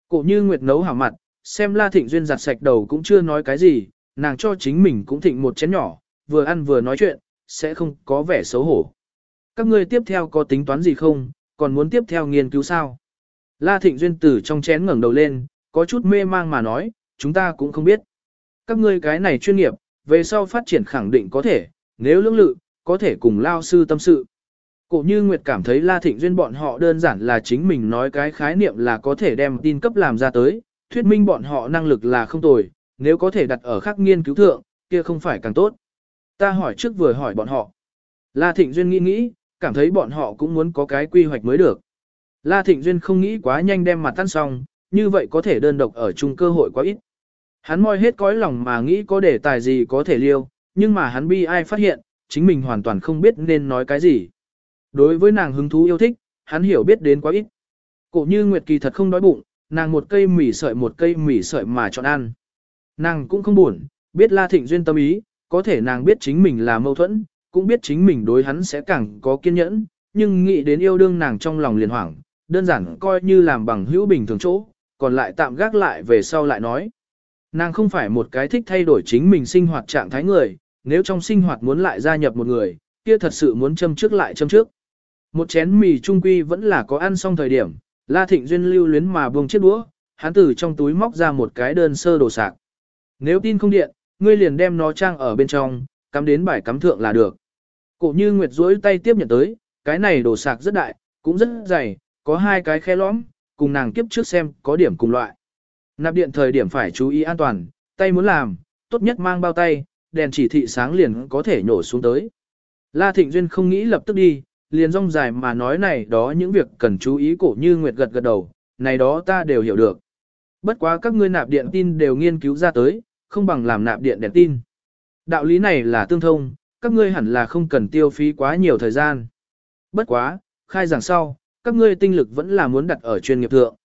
Cổ như nguyệt nấu hảo mặt, xem La Thịnh Duyên giặt sạch đầu cũng chưa nói cái gì, nàng cho chính mình cũng thịnh một chén nhỏ, vừa ăn vừa nói chuyện, sẽ không có vẻ xấu hổ. Các ngươi tiếp theo có tính toán gì không, còn muốn tiếp theo nghiên cứu sao? La Thịnh Duyên từ trong chén ngẩng đầu lên, có chút mê mang mà nói, chúng ta cũng không biết. Các ngươi cái này chuyên nghiệp, về sau phát triển khẳng định có thể, nếu lưỡng lự, có thể cùng lao sư tâm sự. Cổ như Nguyệt cảm thấy La Thịnh Duyên bọn họ đơn giản là chính mình nói cái khái niệm là có thể đem tin cấp làm ra tới, thuyết minh bọn họ năng lực là không tồi, nếu có thể đặt ở khắc nghiên cứu thượng, kia không phải càng tốt. Ta hỏi trước vừa hỏi bọn họ. La Thịnh Duyên nghĩ nghĩ, cảm thấy bọn họ cũng muốn có cái quy hoạch mới được. La Thịnh Duyên không nghĩ quá nhanh đem mặt tan xong, như vậy có thể đơn độc ở chung cơ hội quá ít. Hắn moi hết cõi lòng mà nghĩ có đề tài gì có thể liêu, nhưng mà hắn bi ai phát hiện, chính mình hoàn toàn không biết nên nói cái gì. Đối với nàng hứng thú yêu thích, hắn hiểu biết đến quá ít. Cổ như Nguyệt Kỳ thật không đói bụng, nàng một cây mì sợi một cây mì sợi mà chọn ăn. Nàng cũng không buồn, biết La Thịnh Duyên tâm ý, có thể nàng biết chính mình là mâu thuẫn, cũng biết chính mình đối hắn sẽ càng có kiên nhẫn, nhưng nghĩ đến yêu đương nàng trong lòng liền hoảng, đơn giản coi như làm bằng hữu bình thường chỗ, còn lại tạm gác lại về sau lại nói. Nàng không phải một cái thích thay đổi chính mình sinh hoạt trạng thái người, nếu trong sinh hoạt muốn lại gia nhập một người, kia thật sự muốn châm trước lại châm trước. Một chén mì trung quy vẫn là có ăn xong thời điểm, La Thịnh Duyên lưu luyến mà buông chiếc đũa, hắn từ trong túi móc ra một cái đơn sơ đồ sạc. Nếu tin không điện, ngươi liền đem nó trang ở bên trong, cắm đến bài cắm thượng là được. Cổ như Nguyệt duỗi tay tiếp nhận tới, cái này đồ sạc rất đại, cũng rất dày, có hai cái khe lõm, cùng nàng kiếp trước xem có điểm cùng loại. Nạp điện thời điểm phải chú ý an toàn, tay muốn làm, tốt nhất mang bao tay, đèn chỉ thị sáng liền có thể nhổ xuống tới. La Thịnh Duyên không nghĩ lập tức đi, liền rong dài mà nói này đó những việc cần chú ý cổ như Nguyệt gật gật đầu, này đó ta đều hiểu được. Bất quá các ngươi nạp điện tin đều nghiên cứu ra tới, không bằng làm nạp điện đèn tin. Đạo lý này là tương thông, các ngươi hẳn là không cần tiêu phí quá nhiều thời gian. Bất quá, khai giảng sau, các ngươi tinh lực vẫn là muốn đặt ở chuyên nghiệp thượng.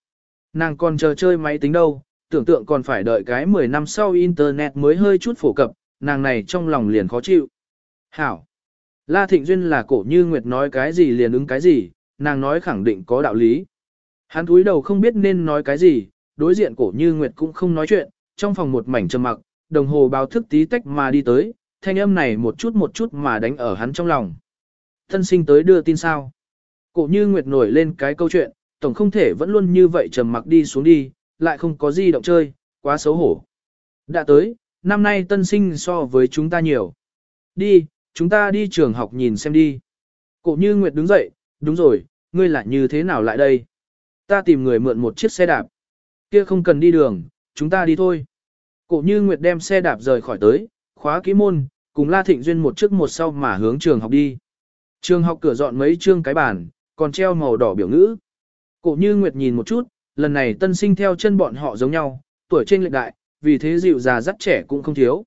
Nàng còn chờ chơi máy tính đâu, tưởng tượng còn phải đợi cái 10 năm sau Internet mới hơi chút phổ cập, nàng này trong lòng liền khó chịu. Hảo! La Thịnh Duyên là cổ như Nguyệt nói cái gì liền ứng cái gì, nàng nói khẳng định có đạo lý. Hắn túi đầu không biết nên nói cái gì, đối diện cổ như Nguyệt cũng không nói chuyện, trong phòng một mảnh trầm mặc, đồng hồ báo thức tí tách mà đi tới, thanh âm này một chút một chút mà đánh ở hắn trong lòng. Thân sinh tới đưa tin sao? Cổ như Nguyệt nổi lên cái câu chuyện, tổng không thể vẫn luôn như vậy trầm mặc đi xuống đi, lại không có gì động chơi, quá xấu hổ. Đã tới, năm nay tân sinh so với chúng ta nhiều. Đi, chúng ta đi trường học nhìn xem đi. Cổ như Nguyệt đứng dậy, đúng rồi, ngươi lại như thế nào lại đây? Ta tìm người mượn một chiếc xe đạp. Kia không cần đi đường, chúng ta đi thôi. Cổ như Nguyệt đem xe đạp rời khỏi tới, khóa ký môn, cùng La Thịnh Duyên một trước một sau mà hướng trường học đi. Trường học cửa dọn mấy chương cái bàn, còn treo màu đỏ biểu ngữ. Cổ như Nguyệt nhìn một chút, lần này tân sinh theo chân bọn họ giống nhau, tuổi trên lệch đại, vì thế dịu già dắt trẻ cũng không thiếu.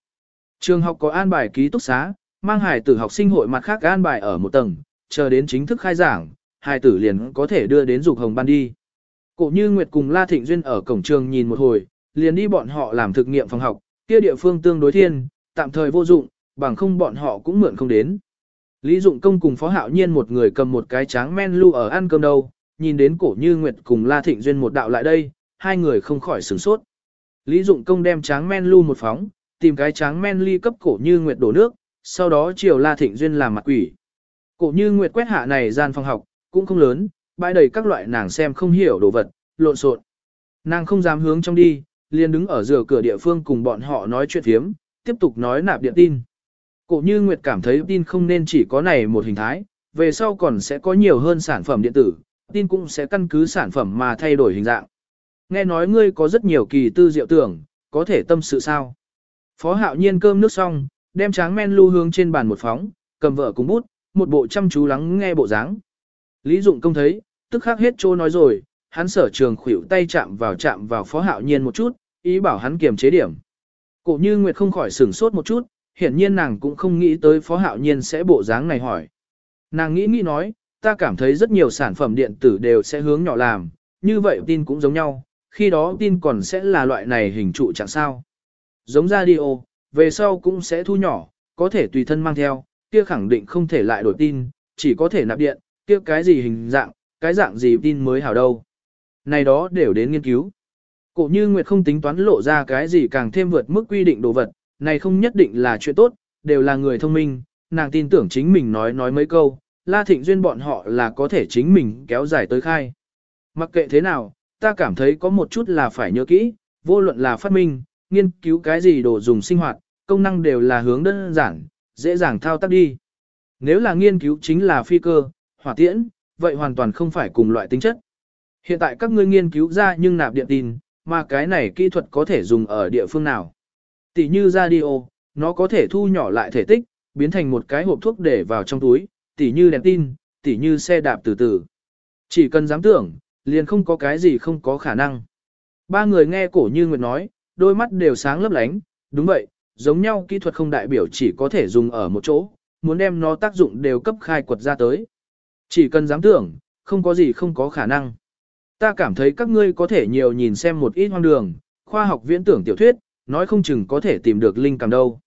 Trường học có an bài ký túc xá, mang hài tử học sinh hội mặt khác an bài ở một tầng, chờ đến chính thức khai giảng, hài tử liền có thể đưa đến dục hồng ban đi. Cổ như Nguyệt cùng La Thịnh Duyên ở cổng trường nhìn một hồi, liền đi bọn họ làm thực nghiệm phòng học, kia địa phương tương đối thiên, tạm thời vô dụng, bằng không bọn họ cũng mượn không đến. Lý Dụng Công cùng Phó Hạo Nhiên một người cầm một cái tráng men lu ở ăn cơm đâu, nhìn đến cổ như Nguyệt cùng La Thịnh Duyên một đạo lại đây, hai người không khỏi sửng sốt. Lý Dụng Công đem tráng men lu một phóng, tìm cái tráng men ly cấp cổ như Nguyệt đổ nước, sau đó chiều La Thịnh Duyên làm mặt quỷ. Cổ như Nguyệt quét hạ này gian phòng học, cũng không lớn, bãi đầy các loại nàng xem không hiểu đồ vật, lộn xộn. Nàng không dám hướng trong đi, liền đứng ở giữa cửa địa phương cùng bọn họ nói chuyện phiếm, tiếp tục nói nạp điện tin. Cổ như Nguyệt cảm thấy tin không nên chỉ có này một hình thái, về sau còn sẽ có nhiều hơn sản phẩm điện tử, tin cũng sẽ căn cứ sản phẩm mà thay đổi hình dạng. Nghe nói ngươi có rất nhiều kỳ tư diệu tưởng, có thể tâm sự sao. Phó hạo nhiên cơm nước xong, đem tráng men lưu hướng trên bàn một phóng, cầm vợ cùng bút, một bộ chăm chú lắng nghe bộ dáng. Lý Dụng công thấy, tức khắc hết trô nói rồi, hắn sở trường khuỷu tay chạm vào chạm vào phó hạo nhiên một chút, ý bảo hắn kiềm chế điểm. Cổ như Nguyệt không khỏi sửng sốt một chút, hiển nhiên nàng cũng không nghĩ tới phó hạo nhiên sẽ bộ dáng này hỏi. Nàng nghĩ nghĩ nói, ta cảm thấy rất nhiều sản phẩm điện tử đều sẽ hướng nhỏ làm, như vậy tin cũng giống nhau, khi đó tin còn sẽ là loại này hình trụ chẳng sao. Giống radio, về sau cũng sẽ thu nhỏ, có thể tùy thân mang theo, kia khẳng định không thể lại đổi tin, chỉ có thể nạp điện, kia cái gì hình dạng, cái dạng gì tin mới hảo đâu. Này đó đều đến nghiên cứu. Cổ như Nguyệt không tính toán lộ ra cái gì càng thêm vượt mức quy định đồ vật, này không nhất định là chuyện tốt, đều là người thông minh, nàng tin tưởng chính mình nói nói mấy câu, La Thịnh Duyên bọn họ là có thể chính mình kéo dài tới khai. Mặc kệ thế nào, ta cảm thấy có một chút là phải nhớ kỹ, vô luận là phát minh, nghiên cứu cái gì đồ dùng sinh hoạt, công năng đều là hướng đơn giản, dễ dàng thao tác đi. Nếu là nghiên cứu chính là phi cơ, hỏa tiễn, vậy hoàn toàn không phải cùng loại tính chất. Hiện tại các ngươi nghiên cứu ra nhưng nạp điện tin, mà cái này kỹ thuật có thể dùng ở địa phương nào. Tỷ như radio, nó có thể thu nhỏ lại thể tích, biến thành một cái hộp thuốc để vào trong túi, tỷ như đèn tin, tỷ như xe đạp từ từ. Chỉ cần dám tưởng, liền không có cái gì không có khả năng. Ba người nghe cổ như Nguyệt nói, đôi mắt đều sáng lấp lánh, đúng vậy, giống nhau kỹ thuật không đại biểu chỉ có thể dùng ở một chỗ, muốn đem nó tác dụng đều cấp khai quật ra tới. Chỉ cần dám tưởng, không có gì không có khả năng. Ta cảm thấy các ngươi có thể nhiều nhìn xem một ít hoang đường, khoa học viễn tưởng tiểu thuyết, nói không chừng có thể tìm được linh cảm đâu.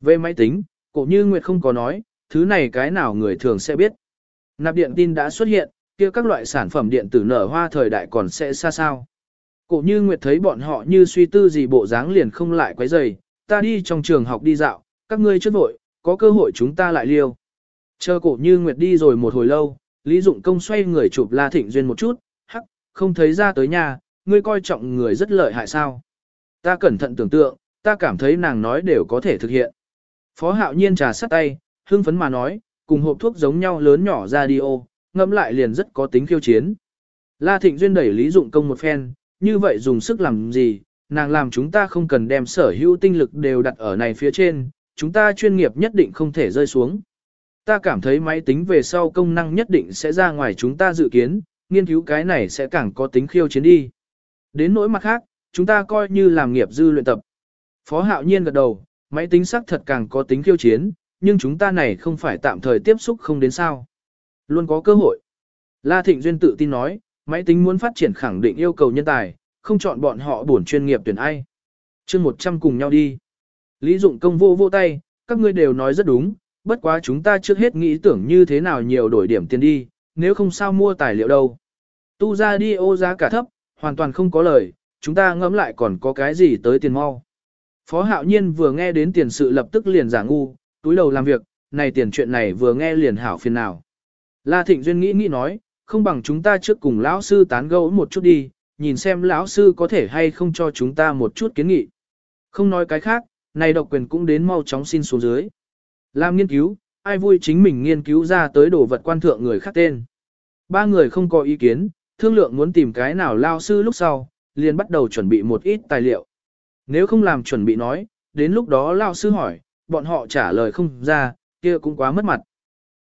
Về máy tính, cổ như Nguyệt không có nói, thứ này cái nào người thường sẽ biết. Nạp điện tin đã xuất hiện, kia các loại sản phẩm điện tử nở hoa thời đại còn sẽ xa sao. Cổ như Nguyệt thấy bọn họ như suy tư gì bộ dáng liền không lại quấy rầy, ta đi trong trường học đi dạo, các ngươi chất vội, có cơ hội chúng ta lại liêu. Chờ cổ như Nguyệt đi rồi một hồi lâu, Lý Dụng Công xoay người chụp La Thịnh Duyên một chút, hắc, không thấy ra tới nhà, ngươi coi trọng người rất lợi hại sao. Ta cẩn thận tưởng tượng, ta cảm thấy nàng nói đều có thể thực hiện. Phó hạo nhiên trà sắt tay, hưng phấn mà nói, cùng hộp thuốc giống nhau lớn nhỏ radio, ngẫm lại liền rất có tính khiêu chiến. La Thịnh Duyên đẩy Lý Dụng Công một phen, như vậy dùng sức làm gì, nàng làm chúng ta không cần đem sở hữu tinh lực đều đặt ở này phía trên, chúng ta chuyên nghiệp nhất định không thể rơi xuống. Ta cảm thấy máy tính về sau công năng nhất định sẽ ra ngoài chúng ta dự kiến, nghiên cứu cái này sẽ càng có tính khiêu chiến đi. Đến nỗi mặt khác, chúng ta coi như làm nghiệp dư luyện tập. Phó hạo nhiên gật đầu, máy tính xác thật càng có tính khiêu chiến, nhưng chúng ta này không phải tạm thời tiếp xúc không đến sao. Luôn có cơ hội. La Thịnh Duyên tự tin nói, máy tính muốn phát triển khẳng định yêu cầu nhân tài, không chọn bọn họ bổn chuyên nghiệp tuyển ai. chương 100 cùng nhau đi. Lý dụng công vô vô tay, các ngươi đều nói rất đúng, bất quá chúng ta trước hết nghĩ tưởng như thế nào nhiều đổi điểm tiền đi, nếu không sao mua tài liệu đâu. Tu ra đi ô giá cả thấp, hoàn toàn không có lời, chúng ta ngẫm lại còn có cái gì tới tiền mau. Phó hạo nhiên vừa nghe đến tiền sự lập tức liền giả ngu, túi đầu làm việc, này tiền chuyện này vừa nghe liền hảo phiền nào. La Thịnh Duyên nghĩ nghĩ nói, không bằng chúng ta trước cùng lão sư tán gẫu một chút đi, nhìn xem lão sư có thể hay không cho chúng ta một chút kiến nghị. Không nói cái khác, này độc quyền cũng đến mau chóng xin xuống dưới. Làm nghiên cứu, ai vui chính mình nghiên cứu ra tới đồ vật quan thượng người khác tên. Ba người không có ý kiến, thương lượng muốn tìm cái nào lao sư lúc sau, liền bắt đầu chuẩn bị một ít tài liệu. Nếu không làm chuẩn bị nói, đến lúc đó lao sư hỏi, bọn họ trả lời không ra, kia cũng quá mất mặt.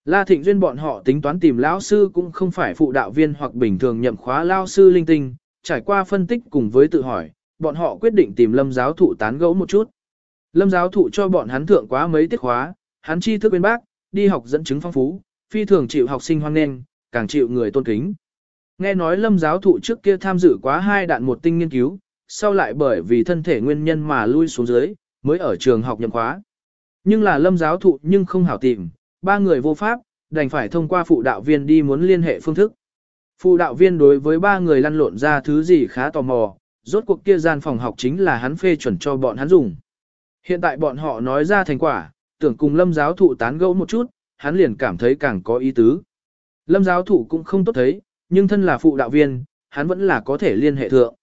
La Thịnh Duyên bọn họ tính toán tìm lão sư cũng không phải phụ đạo viên hoặc bình thường nhậm khóa lao sư linh tinh, trải qua phân tích cùng với tự hỏi, bọn họ quyết định tìm lâm giáo thụ tán gẫu một chút. Lâm giáo thụ cho bọn hắn thượng quá mấy tiết khóa, hắn tri thức bên bác, đi học dẫn chứng phong phú, phi thường chịu học sinh hoan nghênh, càng chịu người tôn kính. Nghe nói lâm giáo thụ trước kia tham dự quá hai đạn một tinh nghiên cứu, sau lại bởi vì thân thể nguyên nhân mà lui xuống dưới, mới ở trường học nhậm khóa. Nhưng là lâm giáo thụ nhưng không hảo tìm, ba người vô pháp, đành phải thông qua phụ đạo viên đi muốn liên hệ phương thức. Phụ đạo viên đối với ba người lăn lộn ra thứ gì khá tò mò, rốt cuộc kia gian phòng học chính là hắn phê chuẩn cho bọn hắn dùng. Hiện tại bọn họ nói ra thành quả, tưởng cùng lâm giáo thụ tán gẫu một chút, hắn liền cảm thấy càng có ý tứ. Lâm giáo thụ cũng không tốt thấy, nhưng thân là phụ đạo viên, hắn vẫn là có thể liên hệ thượng.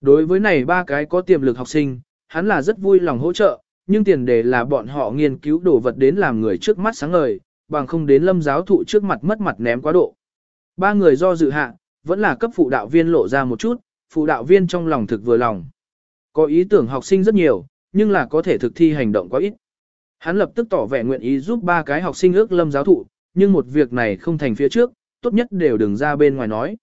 Đối với này ba cái có tiềm lực học sinh, hắn là rất vui lòng hỗ trợ, nhưng tiền đề là bọn họ nghiên cứu đồ vật đến làm người trước mắt sáng ngời, bằng không đến lâm giáo thụ trước mặt mất mặt ném quá độ. Ba người do dự hạ, vẫn là cấp phụ đạo viên lộ ra một chút, phụ đạo viên trong lòng thực vừa lòng. Có ý tưởng học sinh rất nhiều, nhưng là có thể thực thi hành động quá ít. Hắn lập tức tỏ vẻ nguyện ý giúp ba cái học sinh ước lâm giáo thụ, nhưng một việc này không thành phía trước, tốt nhất đều đừng ra bên ngoài nói.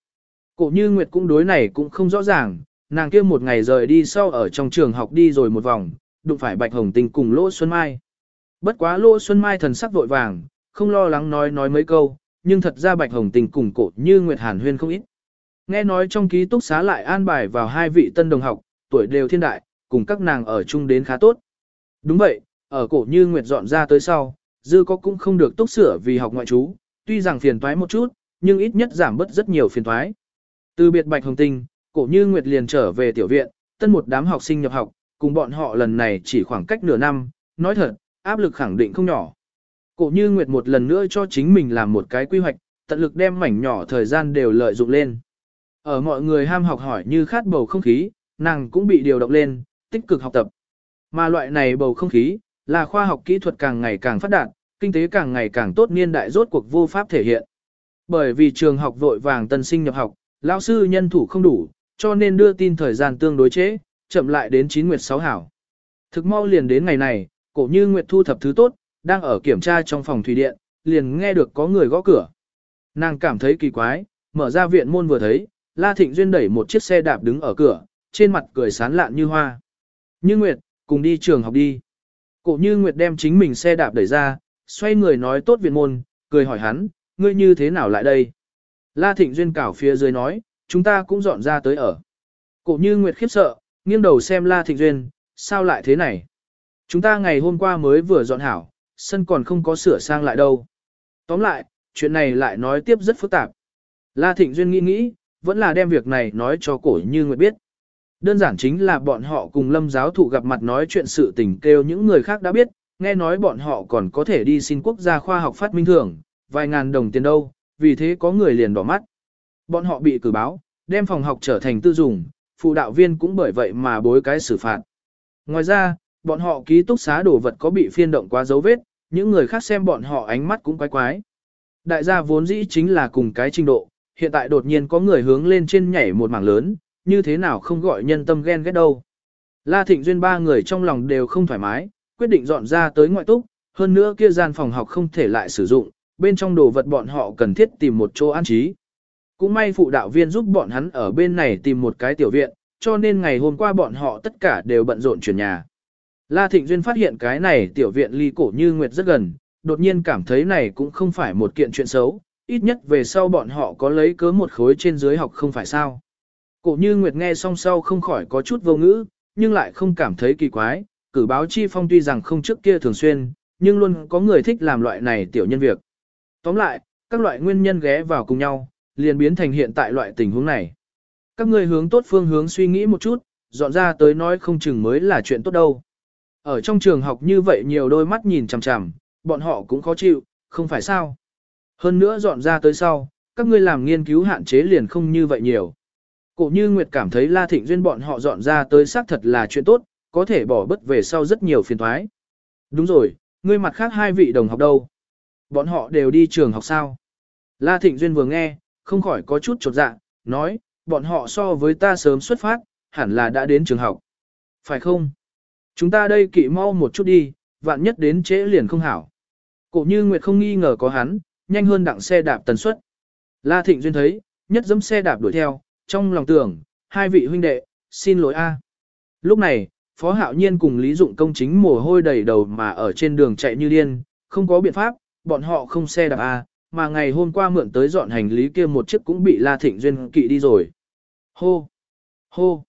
Cổ như Nguyệt cũng đối này cũng không rõ ràng, nàng kia một ngày rời đi sau ở trong trường học đi rồi một vòng, đụng phải Bạch Hồng Tình cùng Lỗ Xuân Mai. Bất quá Lỗ Xuân Mai thần sắc vội vàng, không lo lắng nói nói mấy câu, nhưng thật ra Bạch Hồng Tình cùng cổ như Nguyệt Hàn Huyên không ít. Nghe nói trong ký túc xá lại an bài vào hai vị tân đồng học, tuổi đều thiên đại, cùng các nàng ở chung đến khá tốt. Đúng vậy, ở cổ như Nguyệt dọn ra tới sau, dư có cũng không được túc sửa vì học ngoại trú, tuy rằng phiền toái một chút, nhưng ít nhất giảm bớt rất nhiều phiền toái. Từ biệt Bạch Hồng Tinh, cổ như Nguyệt liền trở về tiểu viện, tân một đám học sinh nhập học, cùng bọn họ lần này chỉ khoảng cách nửa năm, nói thật, áp lực khẳng định không nhỏ. Cổ như Nguyệt một lần nữa cho chính mình làm một cái quy hoạch, tận lực đem mảnh nhỏ thời gian đều lợi dụng lên. Ở mọi người ham học hỏi như khát bầu không khí, nàng cũng bị điều động lên, tích cực học tập. Mà loại này bầu không khí, là khoa học kỹ thuật càng ngày càng phát đạt, kinh tế càng ngày càng tốt niên đại rốt cuộc vô pháp thể hiện. Bởi vì trường học vội vàng tân sinh nhập học, lão sư nhân thủ không đủ, cho nên đưa tin thời gian tương đối chế, chậm lại đến 9 nguyệt 6 hảo. Thực mau liền đến ngày này, cổ như Nguyệt thu thập thứ tốt, đang ở kiểm tra trong phòng thủy điện, liền nghe được có người gõ cửa. Nàng cảm thấy kỳ quái, mở ra viện môn vừa thấy, La Thịnh Duyên đẩy một chiếc xe đạp đứng ở cửa, trên mặt cười sán lạn như hoa. Như Nguyệt, cùng đi trường học đi. Cổ như Nguyệt đem chính mình xe đạp đẩy ra, xoay người nói tốt viện môn, cười hỏi hắn, ngươi như thế nào lại đây? La Thịnh Duyên cảo phía dưới nói, chúng ta cũng dọn ra tới ở. Cổ như Nguyệt khiếp sợ, nghiêng đầu xem La Thịnh Duyên, sao lại thế này? Chúng ta ngày hôm qua mới vừa dọn hảo, sân còn không có sửa sang lại đâu. Tóm lại, chuyện này lại nói tiếp rất phức tạp. La Thịnh Duyên nghĩ nghĩ, vẫn là đem việc này nói cho cổ như người biết. Đơn giản chính là bọn họ cùng lâm giáo thụ gặp mặt nói chuyện sự tình kêu những người khác đã biết, nghe nói bọn họ còn có thể đi xin quốc gia khoa học phát minh thưởng, vài ngàn đồng tiền đâu, vì thế có người liền đỏ mắt. Bọn họ bị cử báo, đem phòng học trở thành tư dùng, phụ đạo viên cũng bởi vậy mà bối cái xử phạt. Ngoài ra, bọn họ ký túc xá đồ vật có bị phiên động quá dấu vết, những người khác xem bọn họ ánh mắt cũng quái quái. Đại gia vốn dĩ chính là cùng cái trình độ, hiện tại đột nhiên có người hướng lên trên nhảy một mảng lớn, như thế nào không gọi nhân tâm ghen ghét đâu. La Thịnh Duyên ba người trong lòng đều không thoải mái, quyết định dọn ra tới ngoại túc, hơn nữa kia gian phòng học không thể lại sử dụng, bên trong đồ vật bọn họ cần thiết tìm một chỗ an trí. Cũng may phụ đạo viên giúp bọn hắn ở bên này tìm một cái tiểu viện, cho nên ngày hôm qua bọn họ tất cả đều bận rộn chuyển nhà. La Thịnh Duyên phát hiện cái này tiểu viện ly cổ như nguyệt rất gần, đột nhiên cảm thấy này cũng không phải một kiện chuyện xấu, ít nhất về sau bọn họ có lấy cớ một khối trên dưới học không phải sao. Cổ như nguyệt nghe xong sau không khỏi có chút vô ngữ, nhưng lại không cảm thấy kỳ quái, cử báo chi phong tuy rằng không trước kia thường xuyên, nhưng luôn có người thích làm loại này tiểu nhân việc. Tóm lại, các loại nguyên nhân ghé vào cùng nhau, liền biến thành hiện tại loại tình huống này. Các người hướng tốt phương hướng suy nghĩ một chút, dọn ra tới nói không chừng mới là chuyện tốt đâu. Ở trong trường học như vậy nhiều đôi mắt nhìn chằm chằm, bọn họ cũng khó chịu, không phải sao. Hơn nữa dọn ra tới sau, các ngươi làm nghiên cứu hạn chế liền không như vậy nhiều. Cổ như Nguyệt cảm thấy La Thịnh Duyên bọn họ dọn ra tới xác thật là chuyện tốt, có thể bỏ bất về sau rất nhiều phiền thoái. Đúng rồi, ngươi mặt khác hai vị đồng học đâu? Bọn họ đều đi trường học sao? La Thịnh Duyên vừa nghe, không khỏi có chút chột dạ, nói, bọn họ so với ta sớm xuất phát, hẳn là đã đến trường học. Phải không? Chúng ta đây kỵ mau một chút đi, vạn nhất đến trễ liền không hảo. Cổ như Nguyệt không nghi ngờ có hắn, nhanh hơn đặng xe đạp tần suất. La Thịnh Duyên thấy, nhất dẫm xe đạp đuổi theo, trong lòng tưởng, hai vị huynh đệ, xin lỗi a. Lúc này, Phó Hạo Nhiên cùng Lý Dụng công chính mồ hôi đầy đầu mà ở trên đường chạy như điên, không có biện pháp, bọn họ không xe đạp a, mà ngày hôm qua mượn tới dọn hành lý kia một chiếc cũng bị La Thịnh Duyên kỵ đi rồi. Hô! Hô!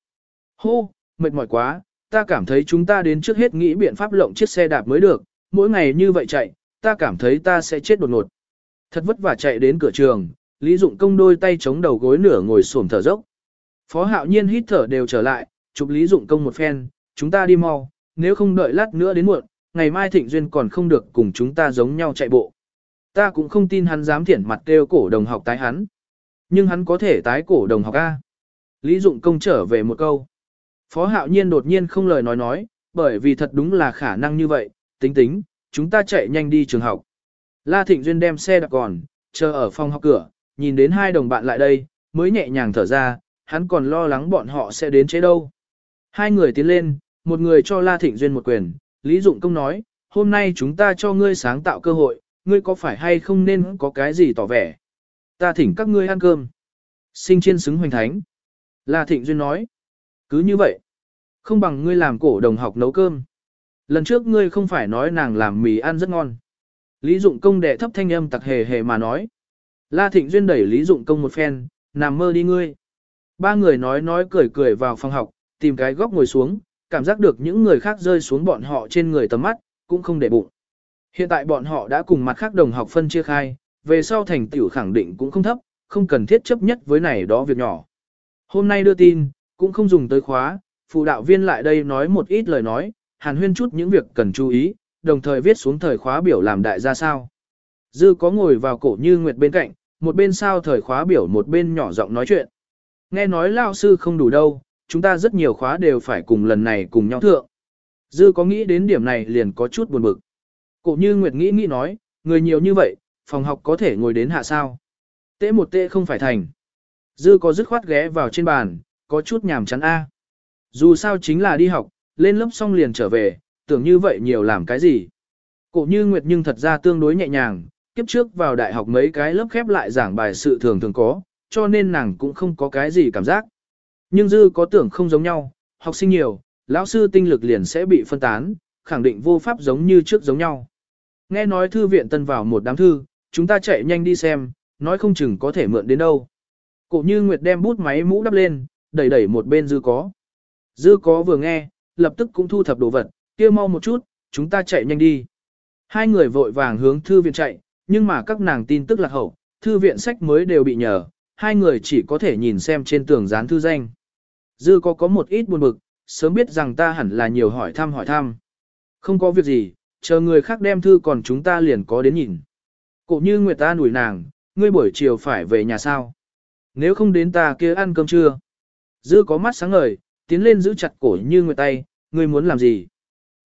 Hô! Mệt mỏi quá, ta cảm thấy chúng ta đến trước hết nghĩ biện pháp lộng chiếc xe đạp mới được, mỗi ngày như vậy chạy, ta cảm thấy ta sẽ chết đột ngột. Thật vất vả chạy đến cửa trường, Lý Dụng công đôi tay chống đầu gối nửa ngồi xổm thở dốc. Phó Hạo Nhiên hít thở đều trở lại, chụp Lý Dụng công một phen, chúng ta đi mau, nếu không đợi lát nữa đến muộn, ngày mai Thịnh Duyên còn không được cùng chúng ta giống nhau chạy bộ. Ta cũng không tin hắn dám thiển mặt kêu cổ đồng học tái hắn. Nhưng hắn có thể tái cổ đồng học A. Lý Dụng công trở về một câu. Phó Hạo Nhiên đột nhiên không lời nói nói, bởi vì thật đúng là khả năng như vậy, tính tính, chúng ta chạy nhanh đi trường học. La Thịnh Duyên đem xe đặt còn, chờ ở phòng học cửa, nhìn đến hai đồng bạn lại đây, mới nhẹ nhàng thở ra, hắn còn lo lắng bọn họ sẽ đến chế đâu. Hai người tiến lên, một người cho La Thịnh Duyên một quyền, Lý Dụng Công nói, hôm nay chúng ta cho ngươi sáng tạo cơ hội, ngươi có phải hay không nên có cái gì tỏ vẻ. Ta thỉnh các ngươi ăn cơm. Sinh chiên xứng hoành thánh. La Thịnh Duyên nói, cứ như vậy, không bằng ngươi làm cổ đồng học nấu cơm. Lần trước ngươi không phải nói nàng làm mì ăn rất ngon. Lý Dụng Công đệ thấp thanh âm tặc hề hề mà nói. La Thịnh Duyên đẩy Lý Dụng Công một phen, nằm mơ đi ngươi. Ba người nói nói cười cười vào phòng học, tìm cái góc ngồi xuống, cảm giác được những người khác rơi xuống bọn họ trên người tầm mắt, cũng không để bụng. Hiện tại bọn họ đã cùng mặt khác đồng học phân chia khai, về sau thành tiểu khẳng định cũng không thấp, không cần thiết chấp nhất với này đó việc nhỏ. Hôm nay đưa tin, cũng không dùng tới khóa, phụ đạo viên lại đây nói một ít lời nói, hàn huyên chút những việc cần chú ý, đồng thời viết xuống thời khóa biểu làm đại gia sao. Dư có ngồi vào cổ như nguyệt bên cạnh, một bên sao thời khóa biểu một bên nhỏ giọng nói chuyện. Nghe nói lao sư không đủ đâu, chúng ta rất nhiều khóa đều phải cùng lần này cùng nhau thượng. Dư có nghĩ đến điểm này liền có chút buồn bực. Cổ như Nguyệt nghĩ nghĩ nói, người nhiều như vậy, phòng học có thể ngồi đến hạ sao. Tễ một tệ không phải thành. Dư có dứt khoát ghé vào trên bàn, có chút nhàm chán A. Dù sao chính là đi học, lên lớp xong liền trở về, tưởng như vậy nhiều làm cái gì. Cổ như Nguyệt nhưng thật ra tương đối nhẹ nhàng, kiếp trước vào đại học mấy cái lớp khép lại giảng bài sự thường thường có, cho nên nàng cũng không có cái gì cảm giác. Nhưng dư có tưởng không giống nhau, học sinh nhiều, lão sư tinh lực liền sẽ bị phân tán, khẳng định vô pháp giống như trước giống nhau. Nghe nói thư viện tân vào một đám thư, chúng ta chạy nhanh đi xem, nói không chừng có thể mượn đến đâu. Cổ như Nguyệt đem bút máy mũ đắp lên, đẩy đẩy một bên dư có. Dư có vừa nghe, lập tức cũng thu thập đồ vật, kia mau một chút, chúng ta chạy nhanh đi. Hai người vội vàng hướng thư viện chạy, nhưng mà các nàng tin tức lạc hậu, thư viện sách mới đều bị nhờ, hai người chỉ có thể nhìn xem trên tường dán thư danh. Dư có có một ít buồn bực, sớm biết rằng ta hẳn là nhiều hỏi thăm hỏi thăm. Không có việc gì, chờ người khác đem thư còn chúng ta liền có đến nhìn. Cổ như Nguyệt ta nủi nàng, ngươi buổi chiều phải về nhà sao? Nếu không đến ta kia ăn cơm trưa. Dư có mắt sáng ngời, tiến lên giữ chặt cổ như Nguyệt tay, ngươi muốn làm gì?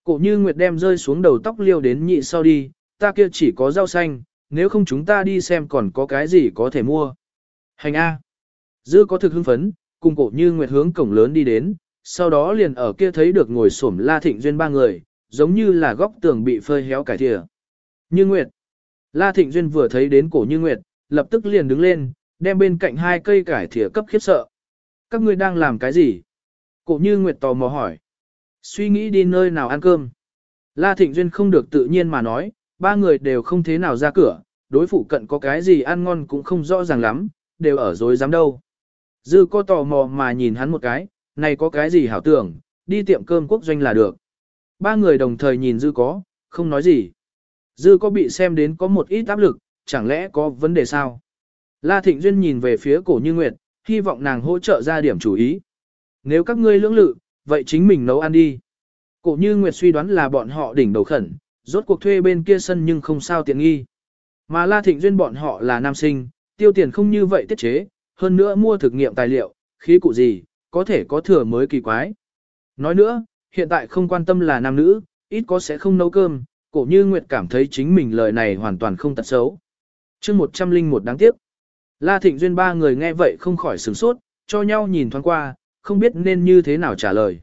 Cổ như Nguyệt đem rơi xuống đầu tóc liêu đến nhị sau đi, ta kia chỉ có rau xanh, nếu không chúng ta đi xem còn có cái gì có thể mua. Hành A. Dư có thực hưng phấn, cùng cổ như Nguyệt hướng cổng lớn đi đến, sau đó liền ở kia thấy được ngồi xổm La Thịnh Duyên ba người, giống như là góc tường bị phơi héo cải thìa. Như Nguyệt. La Thịnh Duyên vừa thấy đến cổ Như Nguyệt, lập tức liền đứng lên, đem bên cạnh hai cây cải thìa cấp khiếp sợ. Các ngươi đang làm cái gì? Cổ Như Nguyệt tò mò hỏi. Suy nghĩ đi nơi nào ăn cơm. La Thịnh Duyên không được tự nhiên mà nói, ba người đều không thế nào ra cửa, đối phụ cận có cái gì ăn ngon cũng không rõ ràng lắm, đều ở dối dám đâu. Dư có tò mò mà nhìn hắn một cái, này có cái gì hảo tưởng, đi tiệm cơm quốc doanh là được. Ba người đồng thời nhìn Dư có, không nói gì. Dư có bị xem đến có một ít áp lực, chẳng lẽ có vấn đề sao? La Thịnh Duyên nhìn về phía cổ như Nguyệt, hy vọng nàng hỗ trợ ra điểm chủ ý. Nếu các ngươi lưỡng lự, vậy chính mình nấu ăn đi. Cổ như Nguyệt suy đoán là bọn họ đỉnh đầu khẩn, rốt cuộc thuê bên kia sân nhưng không sao tiện nghi. Mà La Thịnh Duyên bọn họ là nam sinh, tiêu tiền không như vậy tiết chế, hơn nữa mua thực nghiệm tài liệu, khí cụ gì, có thể có thừa mới kỳ quái. Nói nữa, hiện tại không quan tâm là nam nữ, ít có sẽ không nấu cơm, cổ như Nguyệt cảm thấy chính mình lời này hoàn toàn không tật xấu. chương 101 đáng tiếc. La Thịnh Duyên ba người nghe vậy không khỏi sửng sốt, cho nhau nhìn thoáng qua, không biết nên như thế nào trả lời.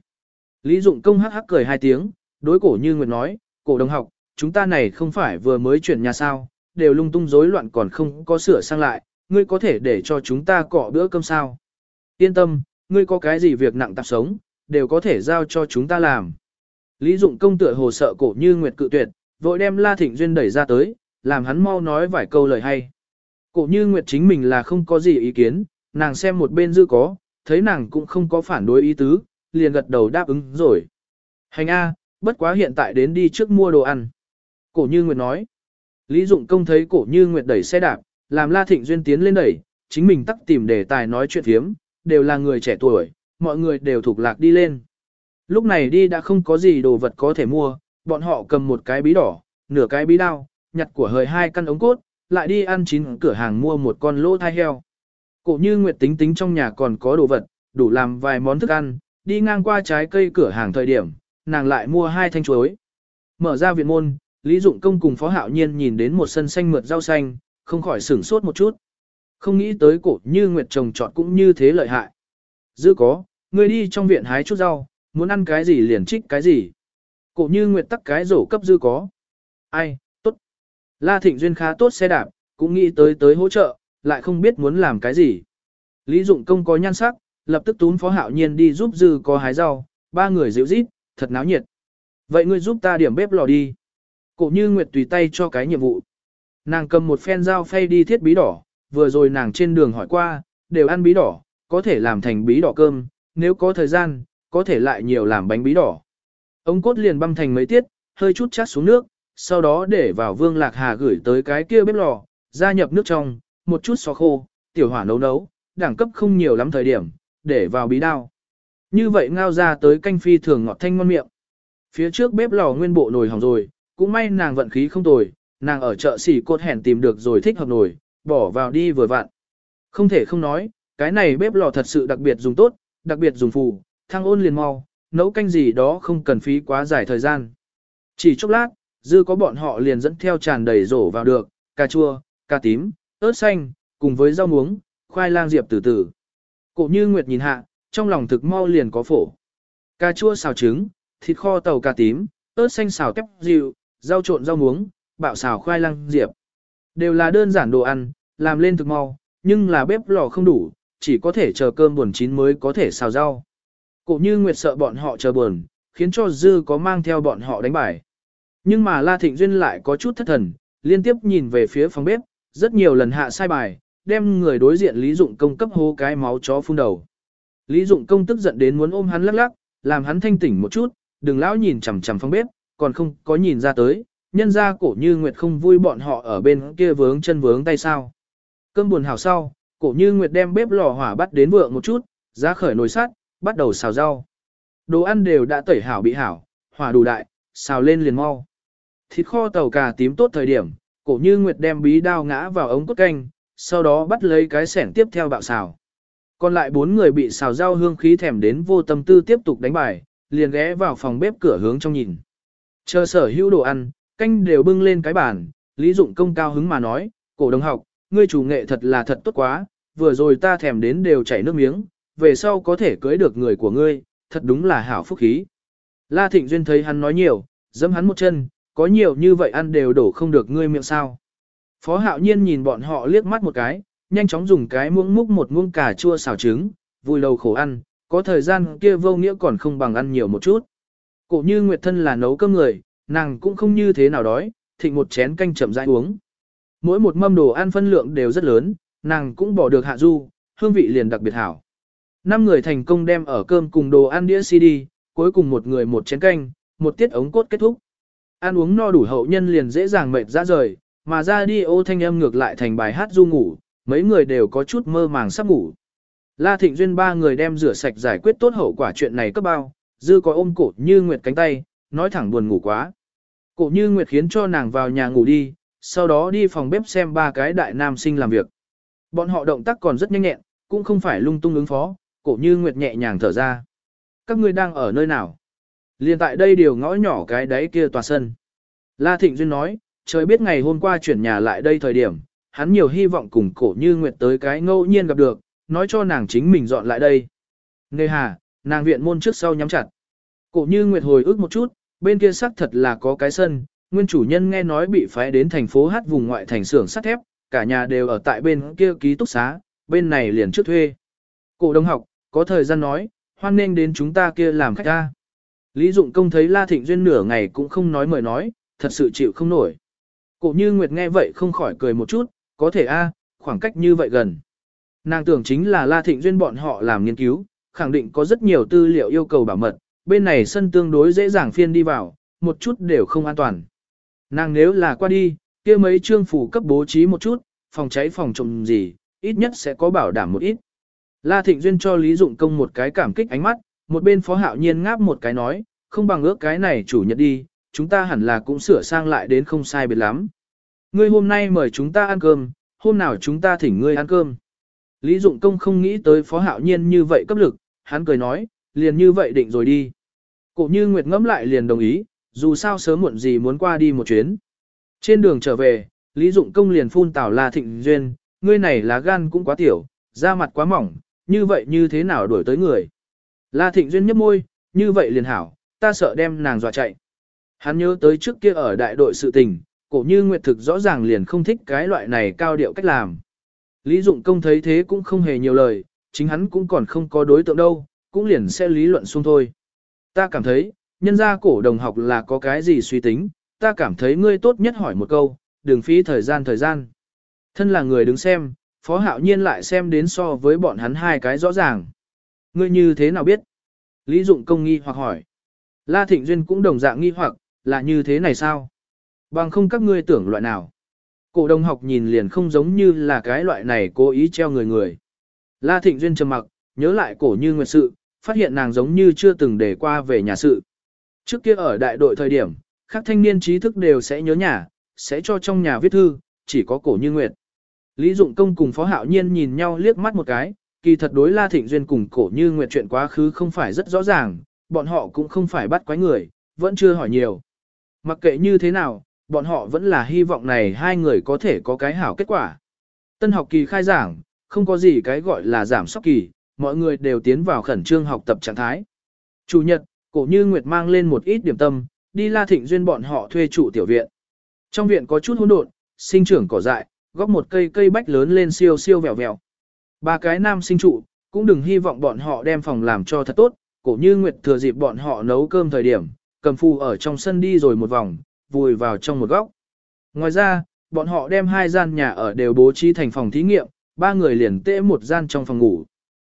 Lý Dụng Công hắc hắc cười hai tiếng, đối cổ như Nguyệt nói, cổ đồng học, chúng ta này không phải vừa mới chuyển nhà sao, đều lung tung rối loạn còn không có sửa sang lại, ngươi có thể để cho chúng ta cọ bữa cơm sao. Yên tâm, ngươi có cái gì việc nặng tạp sống, đều có thể giao cho chúng ta làm. Lý Dụng công tựa hồ sợ cổ như Nguyệt cự tuyệt, vội đem La Thịnh Duyên đẩy ra tới, làm hắn mau nói vài câu lời hay. Cổ như Nguyệt chính mình là không có gì ý kiến, nàng xem một bên dư có, thấy nàng cũng không có phản đối ý tứ, liền gật đầu đáp ứng rồi. Hành A, bất quá hiện tại đến đi trước mua đồ ăn. Cổ như Nguyệt nói. Lý Dụng công thấy cổ như Nguyệt đẩy xe đạp, làm La Thịnh Duyên tiến lên đẩy, chính mình tắt tìm đề tài nói chuyện thiếm, đều là người trẻ tuổi, mọi người đều thuộc lạc đi lên. Lúc này đi đã không có gì đồ vật có thể mua, bọn họ cầm một cái bí đỏ, nửa cái bí đao, nhặt của hời hai căn ống cốt, lại đi ăn chín cửa hàng mua một con lỗ thai heo. Cổ như Nguyệt tính tính trong nhà còn có đồ vật, đủ làm vài món thức ăn, đi ngang qua trái cây cửa hàng thời điểm, nàng lại mua hai thanh chuối. Mở ra viện môn, Lý Dụng Công cùng Phó Hạo Nhiên nhìn đến một sân xanh mượt rau xanh, không khỏi sửng sốt một chút. Không nghĩ tới cổ như Nguyệt trồng trọt cũng như thế lợi hại. Dư có, người đi trong viện hái chút rau, muốn ăn cái gì liền trích cái gì. Cổ như Nguyệt tắc cái rổ cấp dư có. Ai, tốt. La Thịnh Duyên khá tốt xe đạp, cũng nghĩ tới tới hỗ trợ, lại không biết muốn làm cái gì. Lý Dụng Công có nhan sắc, lập tức túm Phó Hạo Nhiên đi giúp dư có hái rau, ba người dịu rít, thật náo nhiệt. Vậy ngươi giúp ta điểm bếp lò đi. Cổ như Nguyệt tùy tay cho cái nhiệm vụ. Nàng cầm một phen dao phay đi thiết bí đỏ, vừa rồi nàng trên đường hỏi qua, đều ăn bí đỏ, có thể làm thành bí đỏ cơm, nếu có thời gian, có thể lại nhiều làm bánh bí đỏ. Ông cốt liền băm thành mấy tiết, hơi chút chát xuống nước, sau đó để vào vương lạc hà gửi tới cái kia bếp lò, gia nhập nước trong, một chút xò khô, tiểu hỏa nấu nấu, đẳng cấp không nhiều lắm thời điểm, để vào bí đao. Như vậy ngao ra tới canh phi thường ngọt thanh ngon miệng. Phía trước bếp lò nguyên bộ nồi hỏng rồi, cũng may nàng vận khí không tồi, nàng ở chợ xỉ cốt hẻn tìm được rồi thích hợp nồi, bỏ vào đi vừa vặn. Không thể không nói, cái này bếp lò thật sự đặc biệt dùng tốt, đặc biệt dùng phù, thăng ôn liền mau, nấu canh gì đó không cần phí quá dài thời gian. Chỉ chốc lát, dư có bọn họ liền dẫn theo tràn đầy rổ vào được, cà chua, cà tím, ớt xanh, cùng với rau muống, khoai lang diệp từ từ. Cổ như Nguyệt nhìn hạ, trong lòng thực mau liền có phổ. Cà chua xào trứng, thịt kho tàu cà tím, ớt xanh xào tép dịu, rau trộn rau muống, bạo xào khoai lang diệp. Đều là đơn giản đồ ăn, làm lên thực mau, nhưng là bếp lò không đủ, chỉ có thể chờ cơm buồn chín mới có thể xào rau. Cổ như Nguyệt sợ bọn họ chờ buồn, khiến cho Dư có mang theo bọn họ đánh bài. Nhưng mà La Thịnh Duyên lại có chút thất thần, liên tiếp nhìn về phía phòng bếp, rất nhiều lần hạ sai bài, đem người đối diện Lý Dụng Công cấp hô cái máu chó phun đầu. Lý Dụng Công tức giận đến muốn ôm hắn lắc lắc, làm hắn thanh tỉnh một chút, đừng lão nhìn chằm chằm phòng bếp, còn không có nhìn ra tới, nhân ra cổ như Nguyệt không vui bọn họ ở bên kia vướng chân vướng tay sao. Cơm buồn hảo sau, cổ như Nguyệt đem bếp lò hỏa bắt đến vượng một chút, ra khởi nồi sắt, bắt đầu xào rau. Đồ ăn đều đã tẩy hảo bị hảo, hỏa đủ đại, xào lên liền mau. Thịt kho tàu cà tím tốt thời điểm, cổ như Nguyệt đem bí đao ngã vào ống cốt canh, sau đó bắt lấy cái sẻn tiếp theo bạo xào. Còn lại bốn người bị xào rau hương khí thèm đến vô tâm tư tiếp tục đánh bài, liền ghé vào phòng bếp cửa hướng trong nhìn. Chờ sở hữu đồ ăn, canh đều bưng lên cái bàn, Lý Dụng công cao hứng mà nói, cổ đồng học, ngươi chủ nghệ thật là thật tốt quá, vừa rồi ta thèm đến đều chảy nước miếng, về sau có thể cưới được người của ngươi, thật đúng là hảo phúc khí. La Thịnh Duyên thấy hắn nói nhiều, giẫm hắn một chân, có nhiều như vậy ăn đều đổ không được ngươi miệng sao. Phó hạo nhiên nhìn bọn họ liếc mắt một cái, nhanh chóng dùng cái muỗng múc một muỗng cà chua xào trứng, vui đầu khổ ăn, có thời gian kia vô nghĩa còn không bằng ăn nhiều một chút. Cổ như Nguyệt thân là nấu cơm người, nàng cũng không như thế nào đói, thịnh một chén canh chậm rãi uống. Mỗi một mâm đồ ăn phân lượng đều rất lớn, nàng cũng bỏ được hạ du, hương vị liền đặc biệt hảo. Năm người thành công đem ở cơm cùng đồ ăn đĩa CD, cuối cùng một người một chén canh, một tiết ống cốt kết thúc. Ăn uống no đủ hậu nhân liền dễ dàng mệt ra rời, mà ra đi ô thanh âm ngược lại thành bài hát du ngủ, mấy người đều có chút mơ màng sắp ngủ. La Thịnh Duyên ba người đem rửa sạch giải quyết tốt hậu quả chuyện này cấp bao, dư có ôm cổ như Nguyệt cánh tay, nói thẳng buồn ngủ quá. Cổ như Nguyệt khiến cho nàng vào nhà ngủ đi, sau đó đi phòng bếp xem ba cái đại nam sinh làm việc. Bọn họ động tác còn rất nhanh nhẹn, cũng không phải lung tung ứng phó, cổ như Nguyệt nhẹ nhàng thở ra. Các ngươi đang ở nơi nào? Liên tại đây điều ngõ nhỏ cái đáy kia tòa sân. La Thịnh Duyên nói, trời biết ngày hôm qua chuyển nhà lại đây thời điểm, hắn nhiều hy vọng cùng cổ như Nguyệt tới cái ngẫu nhiên gặp được, nói cho nàng chính mình dọn lại đây. Nề hà, nàng viện môn trước sau nhắm chặt. Cổ như Nguyệt hồi ức một chút, bên kia xác thật là có cái sân, nguyên chủ nhân nghe nói bị phái đến thành phố hát vùng ngoại thành xưởng sắt thép, cả nhà đều ở tại bên kia ký túc xá, bên này liền trước thuê. Cổ đồng học, có thời gian nói, hoan nên đến chúng ta kia làm khách ta. Lý Dụng Công thấy La Thịnh Duyên nửa ngày cũng không nói mời nói, thật sự chịu không nổi. Cổ như Nguyệt nghe vậy không khỏi cười một chút, có thể a, khoảng cách như vậy gần. Nàng tưởng chính là La Thịnh Duyên bọn họ làm nghiên cứu, khẳng định có rất nhiều tư liệu yêu cầu bảo mật, bên này sân tương đối dễ dàng phiên đi vào, một chút đều không an toàn. Nàng nếu là qua đi, kia mấy trương phủ cấp bố trí một chút, phòng cháy phòng trộm gì, ít nhất sẽ có bảo đảm một ít. La Thịnh Duyên cho Lý Dụng Công một cái cảm kích ánh mắt, một bên Phó Hạo Nhiên ngáp một cái nói, không bằng ước cái này chủ nhật đi, chúng ta hẳn là cũng sửa sang lại đến không sai biệt lắm. Ngươi hôm nay mời chúng ta ăn cơm, hôm nào chúng ta thỉnh ngươi ăn cơm. Lý Dụng Công không nghĩ tới Phó Hạo Nhiên như vậy cấp lực, hắn cười nói, liền như vậy định rồi đi. Cổ như Nguyệt ngẫm lại liền đồng ý, dù sao sớm muộn gì muốn qua đi một chuyến. Trên đường trở về, Lý Dụng Công liền phun tảo La Thịnh Duyên, ngươi này lá gan cũng quá tiểu, da mặt quá mỏng, như vậy như thế nào đuổi tới người. La Thịnh Duyên nhấp môi, như vậy liền hảo, ta sợ đem nàng dọa chạy. Hắn nhớ tới trước kia ở đại đội sự tình, cổ như Nguyệt thực rõ ràng liền không thích cái loại này cao điệu cách làm. Lý Dụng Công thấy thế cũng không hề nhiều lời, chính hắn cũng còn không có đối tượng đâu, cũng liền sẽ lý luận xuống thôi. Ta cảm thấy, nhân gia cổ đồng học là có cái gì suy tính, ta cảm thấy ngươi tốt nhất hỏi một câu, đừng phí thời gian thời gian. Thân là người đứng xem, Phó Hạo Nhiên lại xem đến so với bọn hắn hai cái rõ ràng. Ngươi như thế nào biết? Lý Dụng Công nghi hoặc hỏi. La Thịnh Duyên cũng đồng dạng nghi hoặc, là như thế này sao? Bằng không các ngươi tưởng loại nào? Cổ đồng học nhìn liền không giống như là cái loại này cố ý treo người người. La Thịnh Duyên trầm mặc, nhớ lại cổ như nguyệt sự, phát hiện nàng giống như chưa từng để qua về nhà sự. Trước kia ở đại đội thời điểm, các thanh niên trí thức đều sẽ nhớ nhà, sẽ cho trong nhà viết thư, chỉ có cổ như nguyệt. Lý Dụng Công cùng Phó Hạo Nhiên nhìn nhau liếc mắt một cái, kỳ thật đối La Thịnh Duyên cùng cổ như nguyệt chuyện quá khứ không phải rất rõ ràng, bọn họ cũng không phải bắt quái người, vẫn chưa hỏi nhiều. Mặc kệ như thế nào, bọn họ vẫn là hy vọng này hai người có thể có cái hảo kết quả. Tân học kỳ khai giảng, không có gì cái gọi là giảm sóc kỳ, mọi người đều tiến vào khẩn trương học tập trạng thái. Chủ nhật, cổ như Nguyệt mang lên một ít điểm tâm, đi La Thịnh Duyên bọn họ thuê chủ tiểu viện. Trong viện có chút hỗn độn, sinh trưởng cỏ dại, góc một cây cây bách lớn lên siêu siêu vẹo vẹo. Ba cái nam sinh trụ, cũng đừng hy vọng bọn họ đem phòng làm cho thật tốt, cổ như Nguyệt thừa dịp bọn họ nấu cơm thời điểm, cầm phù ở trong sân đi rồi một vòng, vùi vào trong một góc. Ngoài ra, bọn họ đem hai gian nhà ở đều bố trí thành phòng thí nghiệm, ba người liền tễ một gian trong phòng ngủ.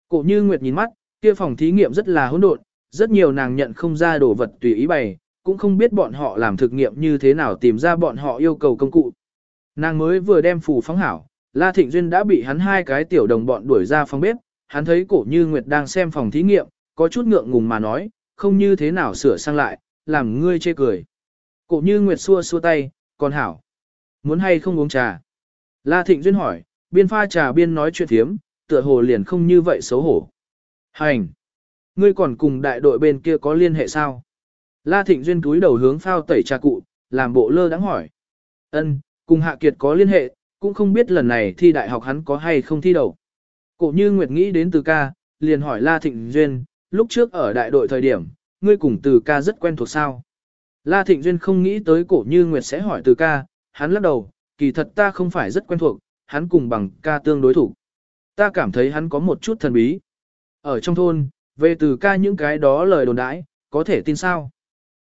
Cổ như Nguyệt nhìn mắt, kia phòng thí nghiệm rất là hỗn độn, rất nhiều nàng nhận không ra đồ vật tùy ý bày, cũng không biết bọn họ làm thực nghiệm như thế nào tìm ra bọn họ yêu cầu công cụ. Nàng mới vừa đem phù phóng hảo, La Thịnh Duyên đã bị hắn hai cái tiểu đồng bọn đuổi ra phòng bếp, hắn thấy cổ như Nguyệt đang xem phòng thí nghiệm, có chút ngượng ngùng mà nói, không như thế nào sửa sang lại, làm ngươi chê cười. Cổ như Nguyệt xua xua tay, còn hảo. Muốn hay không uống trà? La Thịnh Duyên hỏi, biên pha trà biên nói chuyện thiếm, tựa hồ liền không như vậy xấu hổ. Hành! Ngươi còn cùng đại đội bên kia có liên hệ sao? La Thịnh Duyên túi đầu hướng phao tẩy trà cụ, làm bộ lơ đắng hỏi. Ân, cùng Hạ Kiệt có liên hệ, cũng không biết lần này thi đại học hắn có hay không thi đầu. Cổ như Nguyệt nghĩ đến từ ca, liền hỏi La Thịnh Duyên, lúc trước ở đại đội thời điểm, ngươi cùng từ ca rất quen thuộc sao? La Thịnh Duyên không nghĩ tới cổ như Nguyệt sẽ hỏi từ ca, hắn lắc đầu, kỳ thật ta không phải rất quen thuộc, hắn cùng bằng ca tương đối thủ. Ta cảm thấy hắn có một chút thần bí. Ở trong thôn, về từ ca những cái đó lời đồn đãi, có thể tin sao?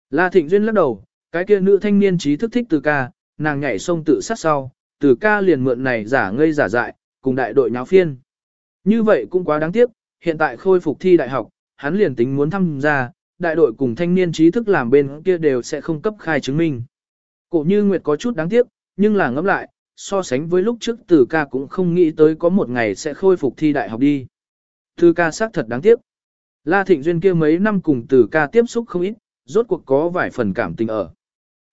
La Thịnh Duyên lắc đầu, cái kia nữ thanh niên trí thức thích từ ca, nàng nhảy sông tự sát sau, từ ca liền mượn này giả ngây giả dại, cùng đại đội nháo phiên. Như vậy cũng quá đáng tiếc, hiện tại khôi phục thi đại học, hắn liền tính muốn tham gia, đại đội cùng thanh niên trí thức làm bên kia đều sẽ không cấp khai chứng minh. Cổ như Nguyệt có chút đáng tiếc, nhưng là ngẫm lại, so sánh với lúc trước từ ca cũng không nghĩ tới có một ngày sẽ khôi phục thi đại học đi. Từ ca xác thật đáng tiếc. La Thịnh Duyên kia mấy năm cùng từ ca tiếp xúc không ít, rốt cuộc có vài phần cảm tình ở.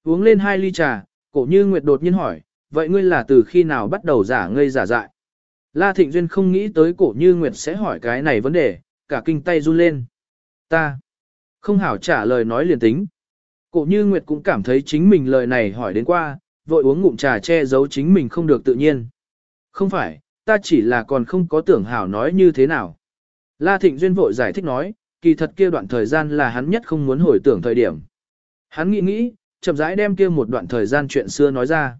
Uống lên hai ly trà, cổ như Nguyệt đột nhiên hỏi, vậy ngươi là từ khi nào bắt đầu giả ngây giả dại? La Thịnh Duyên không nghĩ tới cổ như Nguyệt sẽ hỏi cái này vấn đề, cả kinh tay run lên. Ta, không hảo trả lời nói liền tính. Cổ như Nguyệt cũng cảm thấy chính mình lời này hỏi đến qua, vội uống ngụm trà che giấu chính mình không được tự nhiên. Không phải, ta chỉ là còn không có tưởng hảo nói như thế nào. La Thịnh Duyên vội giải thích nói, kỳ thật kia đoạn thời gian là hắn nhất không muốn hồi tưởng thời điểm. Hắn nghĩ nghĩ, chậm rãi đem kia một đoạn thời gian chuyện xưa nói ra.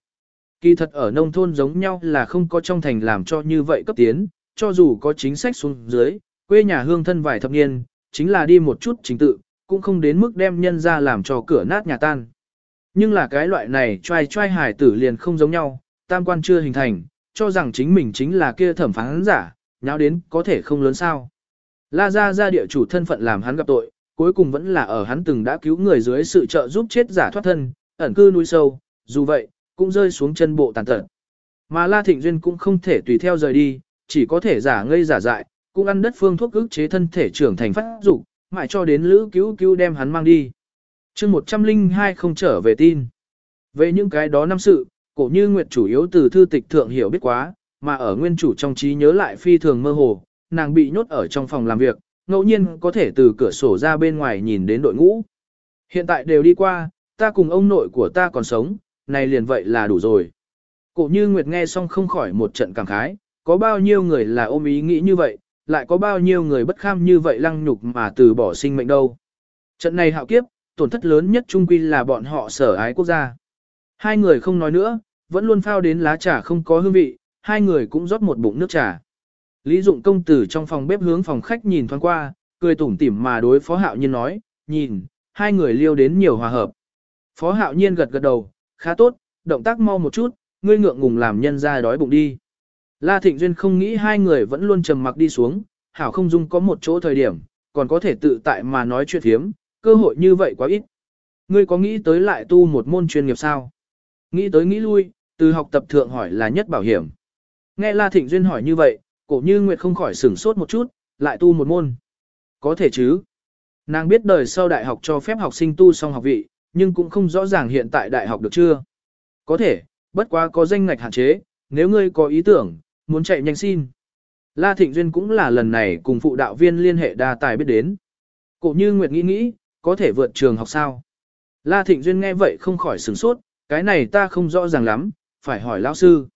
Kỳ thật ở nông thôn giống nhau là không có trong thành làm cho như vậy cấp tiến, cho dù có chính sách xuống dưới, quê nhà hương thân vài thập niên, chính là đi một chút chính tự, cũng không đến mức đem nhân ra làm cho cửa nát nhà tan. Nhưng là cái loại này trai trai hải tử liền không giống nhau, tam quan chưa hình thành, cho rằng chính mình chính là kia thẩm phán giả, nháo đến có thể không lớn sao. La gia gia địa chủ thân phận làm hắn gặp tội, cuối cùng vẫn là ở hắn từng đã cứu người dưới sự trợ giúp chết giả thoát thân, ẩn cư núi sâu, dù vậy, cũng rơi xuống chân bộ tàn tật. Mà La Thịnh Duyên cũng không thể tùy theo rời đi, chỉ có thể giả ngây giả dại, cũng ăn đất phương thuốc ức chế thân thể trưởng thành phát dục, mãi cho đến lữ cứu cứu đem hắn mang đi. chương 102 không trở về tin. Về những cái đó năm sự, cổ như Nguyệt chủ yếu từ thư tịch thượng hiểu biết quá, mà ở nguyên chủ trong trí nhớ lại phi thường mơ hồ, nàng bị nhốt ở trong phòng làm việc, ngẫu nhiên có thể từ cửa sổ ra bên ngoài nhìn đến đội ngũ. Hiện tại đều đi qua, ta cùng ông nội của ta còn sống, này liền vậy là đủ rồi. Cổ như Nguyệt nghe xong không khỏi một trận cảm khái, có bao nhiêu người là ôm ý nghĩ như vậy, lại có bao nhiêu người bất kham như vậy lăng nhục mà từ bỏ sinh mệnh đâu. Trận này hạo kiếp, tổn thất lớn nhất trung quy là bọn họ sở ái quốc gia. Hai người không nói nữa, vẫn luôn phao đến lá trà không có hương vị, hai người cũng rót một bụng nước trà. Lý dụng công tử trong phòng bếp hướng phòng khách nhìn thoáng qua, cười tủm tỉm mà đối phó hạo nhiên nói, nhìn, hai người liêu đến nhiều hòa hợp. Phó hạo nhiên gật gật đầu, khá tốt, động tác mau một chút, ngươi ngượng ngùng làm nhân ra đói bụng đi. La Thịnh Duyên không nghĩ hai người vẫn luôn trầm mặc đi xuống, hảo không dung có một chỗ thời điểm, còn có thể tự tại mà nói chuyện hiếm, cơ hội như vậy quá ít. Ngươi có nghĩ tới lại tu một môn chuyên nghiệp sao? Nghĩ tới nghĩ lui, từ học tập thượng hỏi là nhất bảo hiểm. Nghe La Thịnh Duyên hỏi như vậy, cổ như Nguyệt không khỏi sửng sốt một chút, lại tu một môn. Có thể chứ. Nàng biết đời sau đại học cho phép học sinh tu xong học vị, nhưng cũng không rõ ràng hiện tại đại học được chưa. Có thể, bất quá có danh ngạch hạn chế, nếu ngươi có ý tưởng, muốn chạy nhanh xin. La Thịnh Duyên cũng là lần này cùng phụ đạo viên liên hệ đa tài biết đến. Cổ như Nguyệt nghĩ nghĩ, có thể vượt trường học sao? La Thịnh Duyên nghe vậy không khỏi sửng sốt, cái này ta không rõ ràng lắm, phải hỏi lão sư.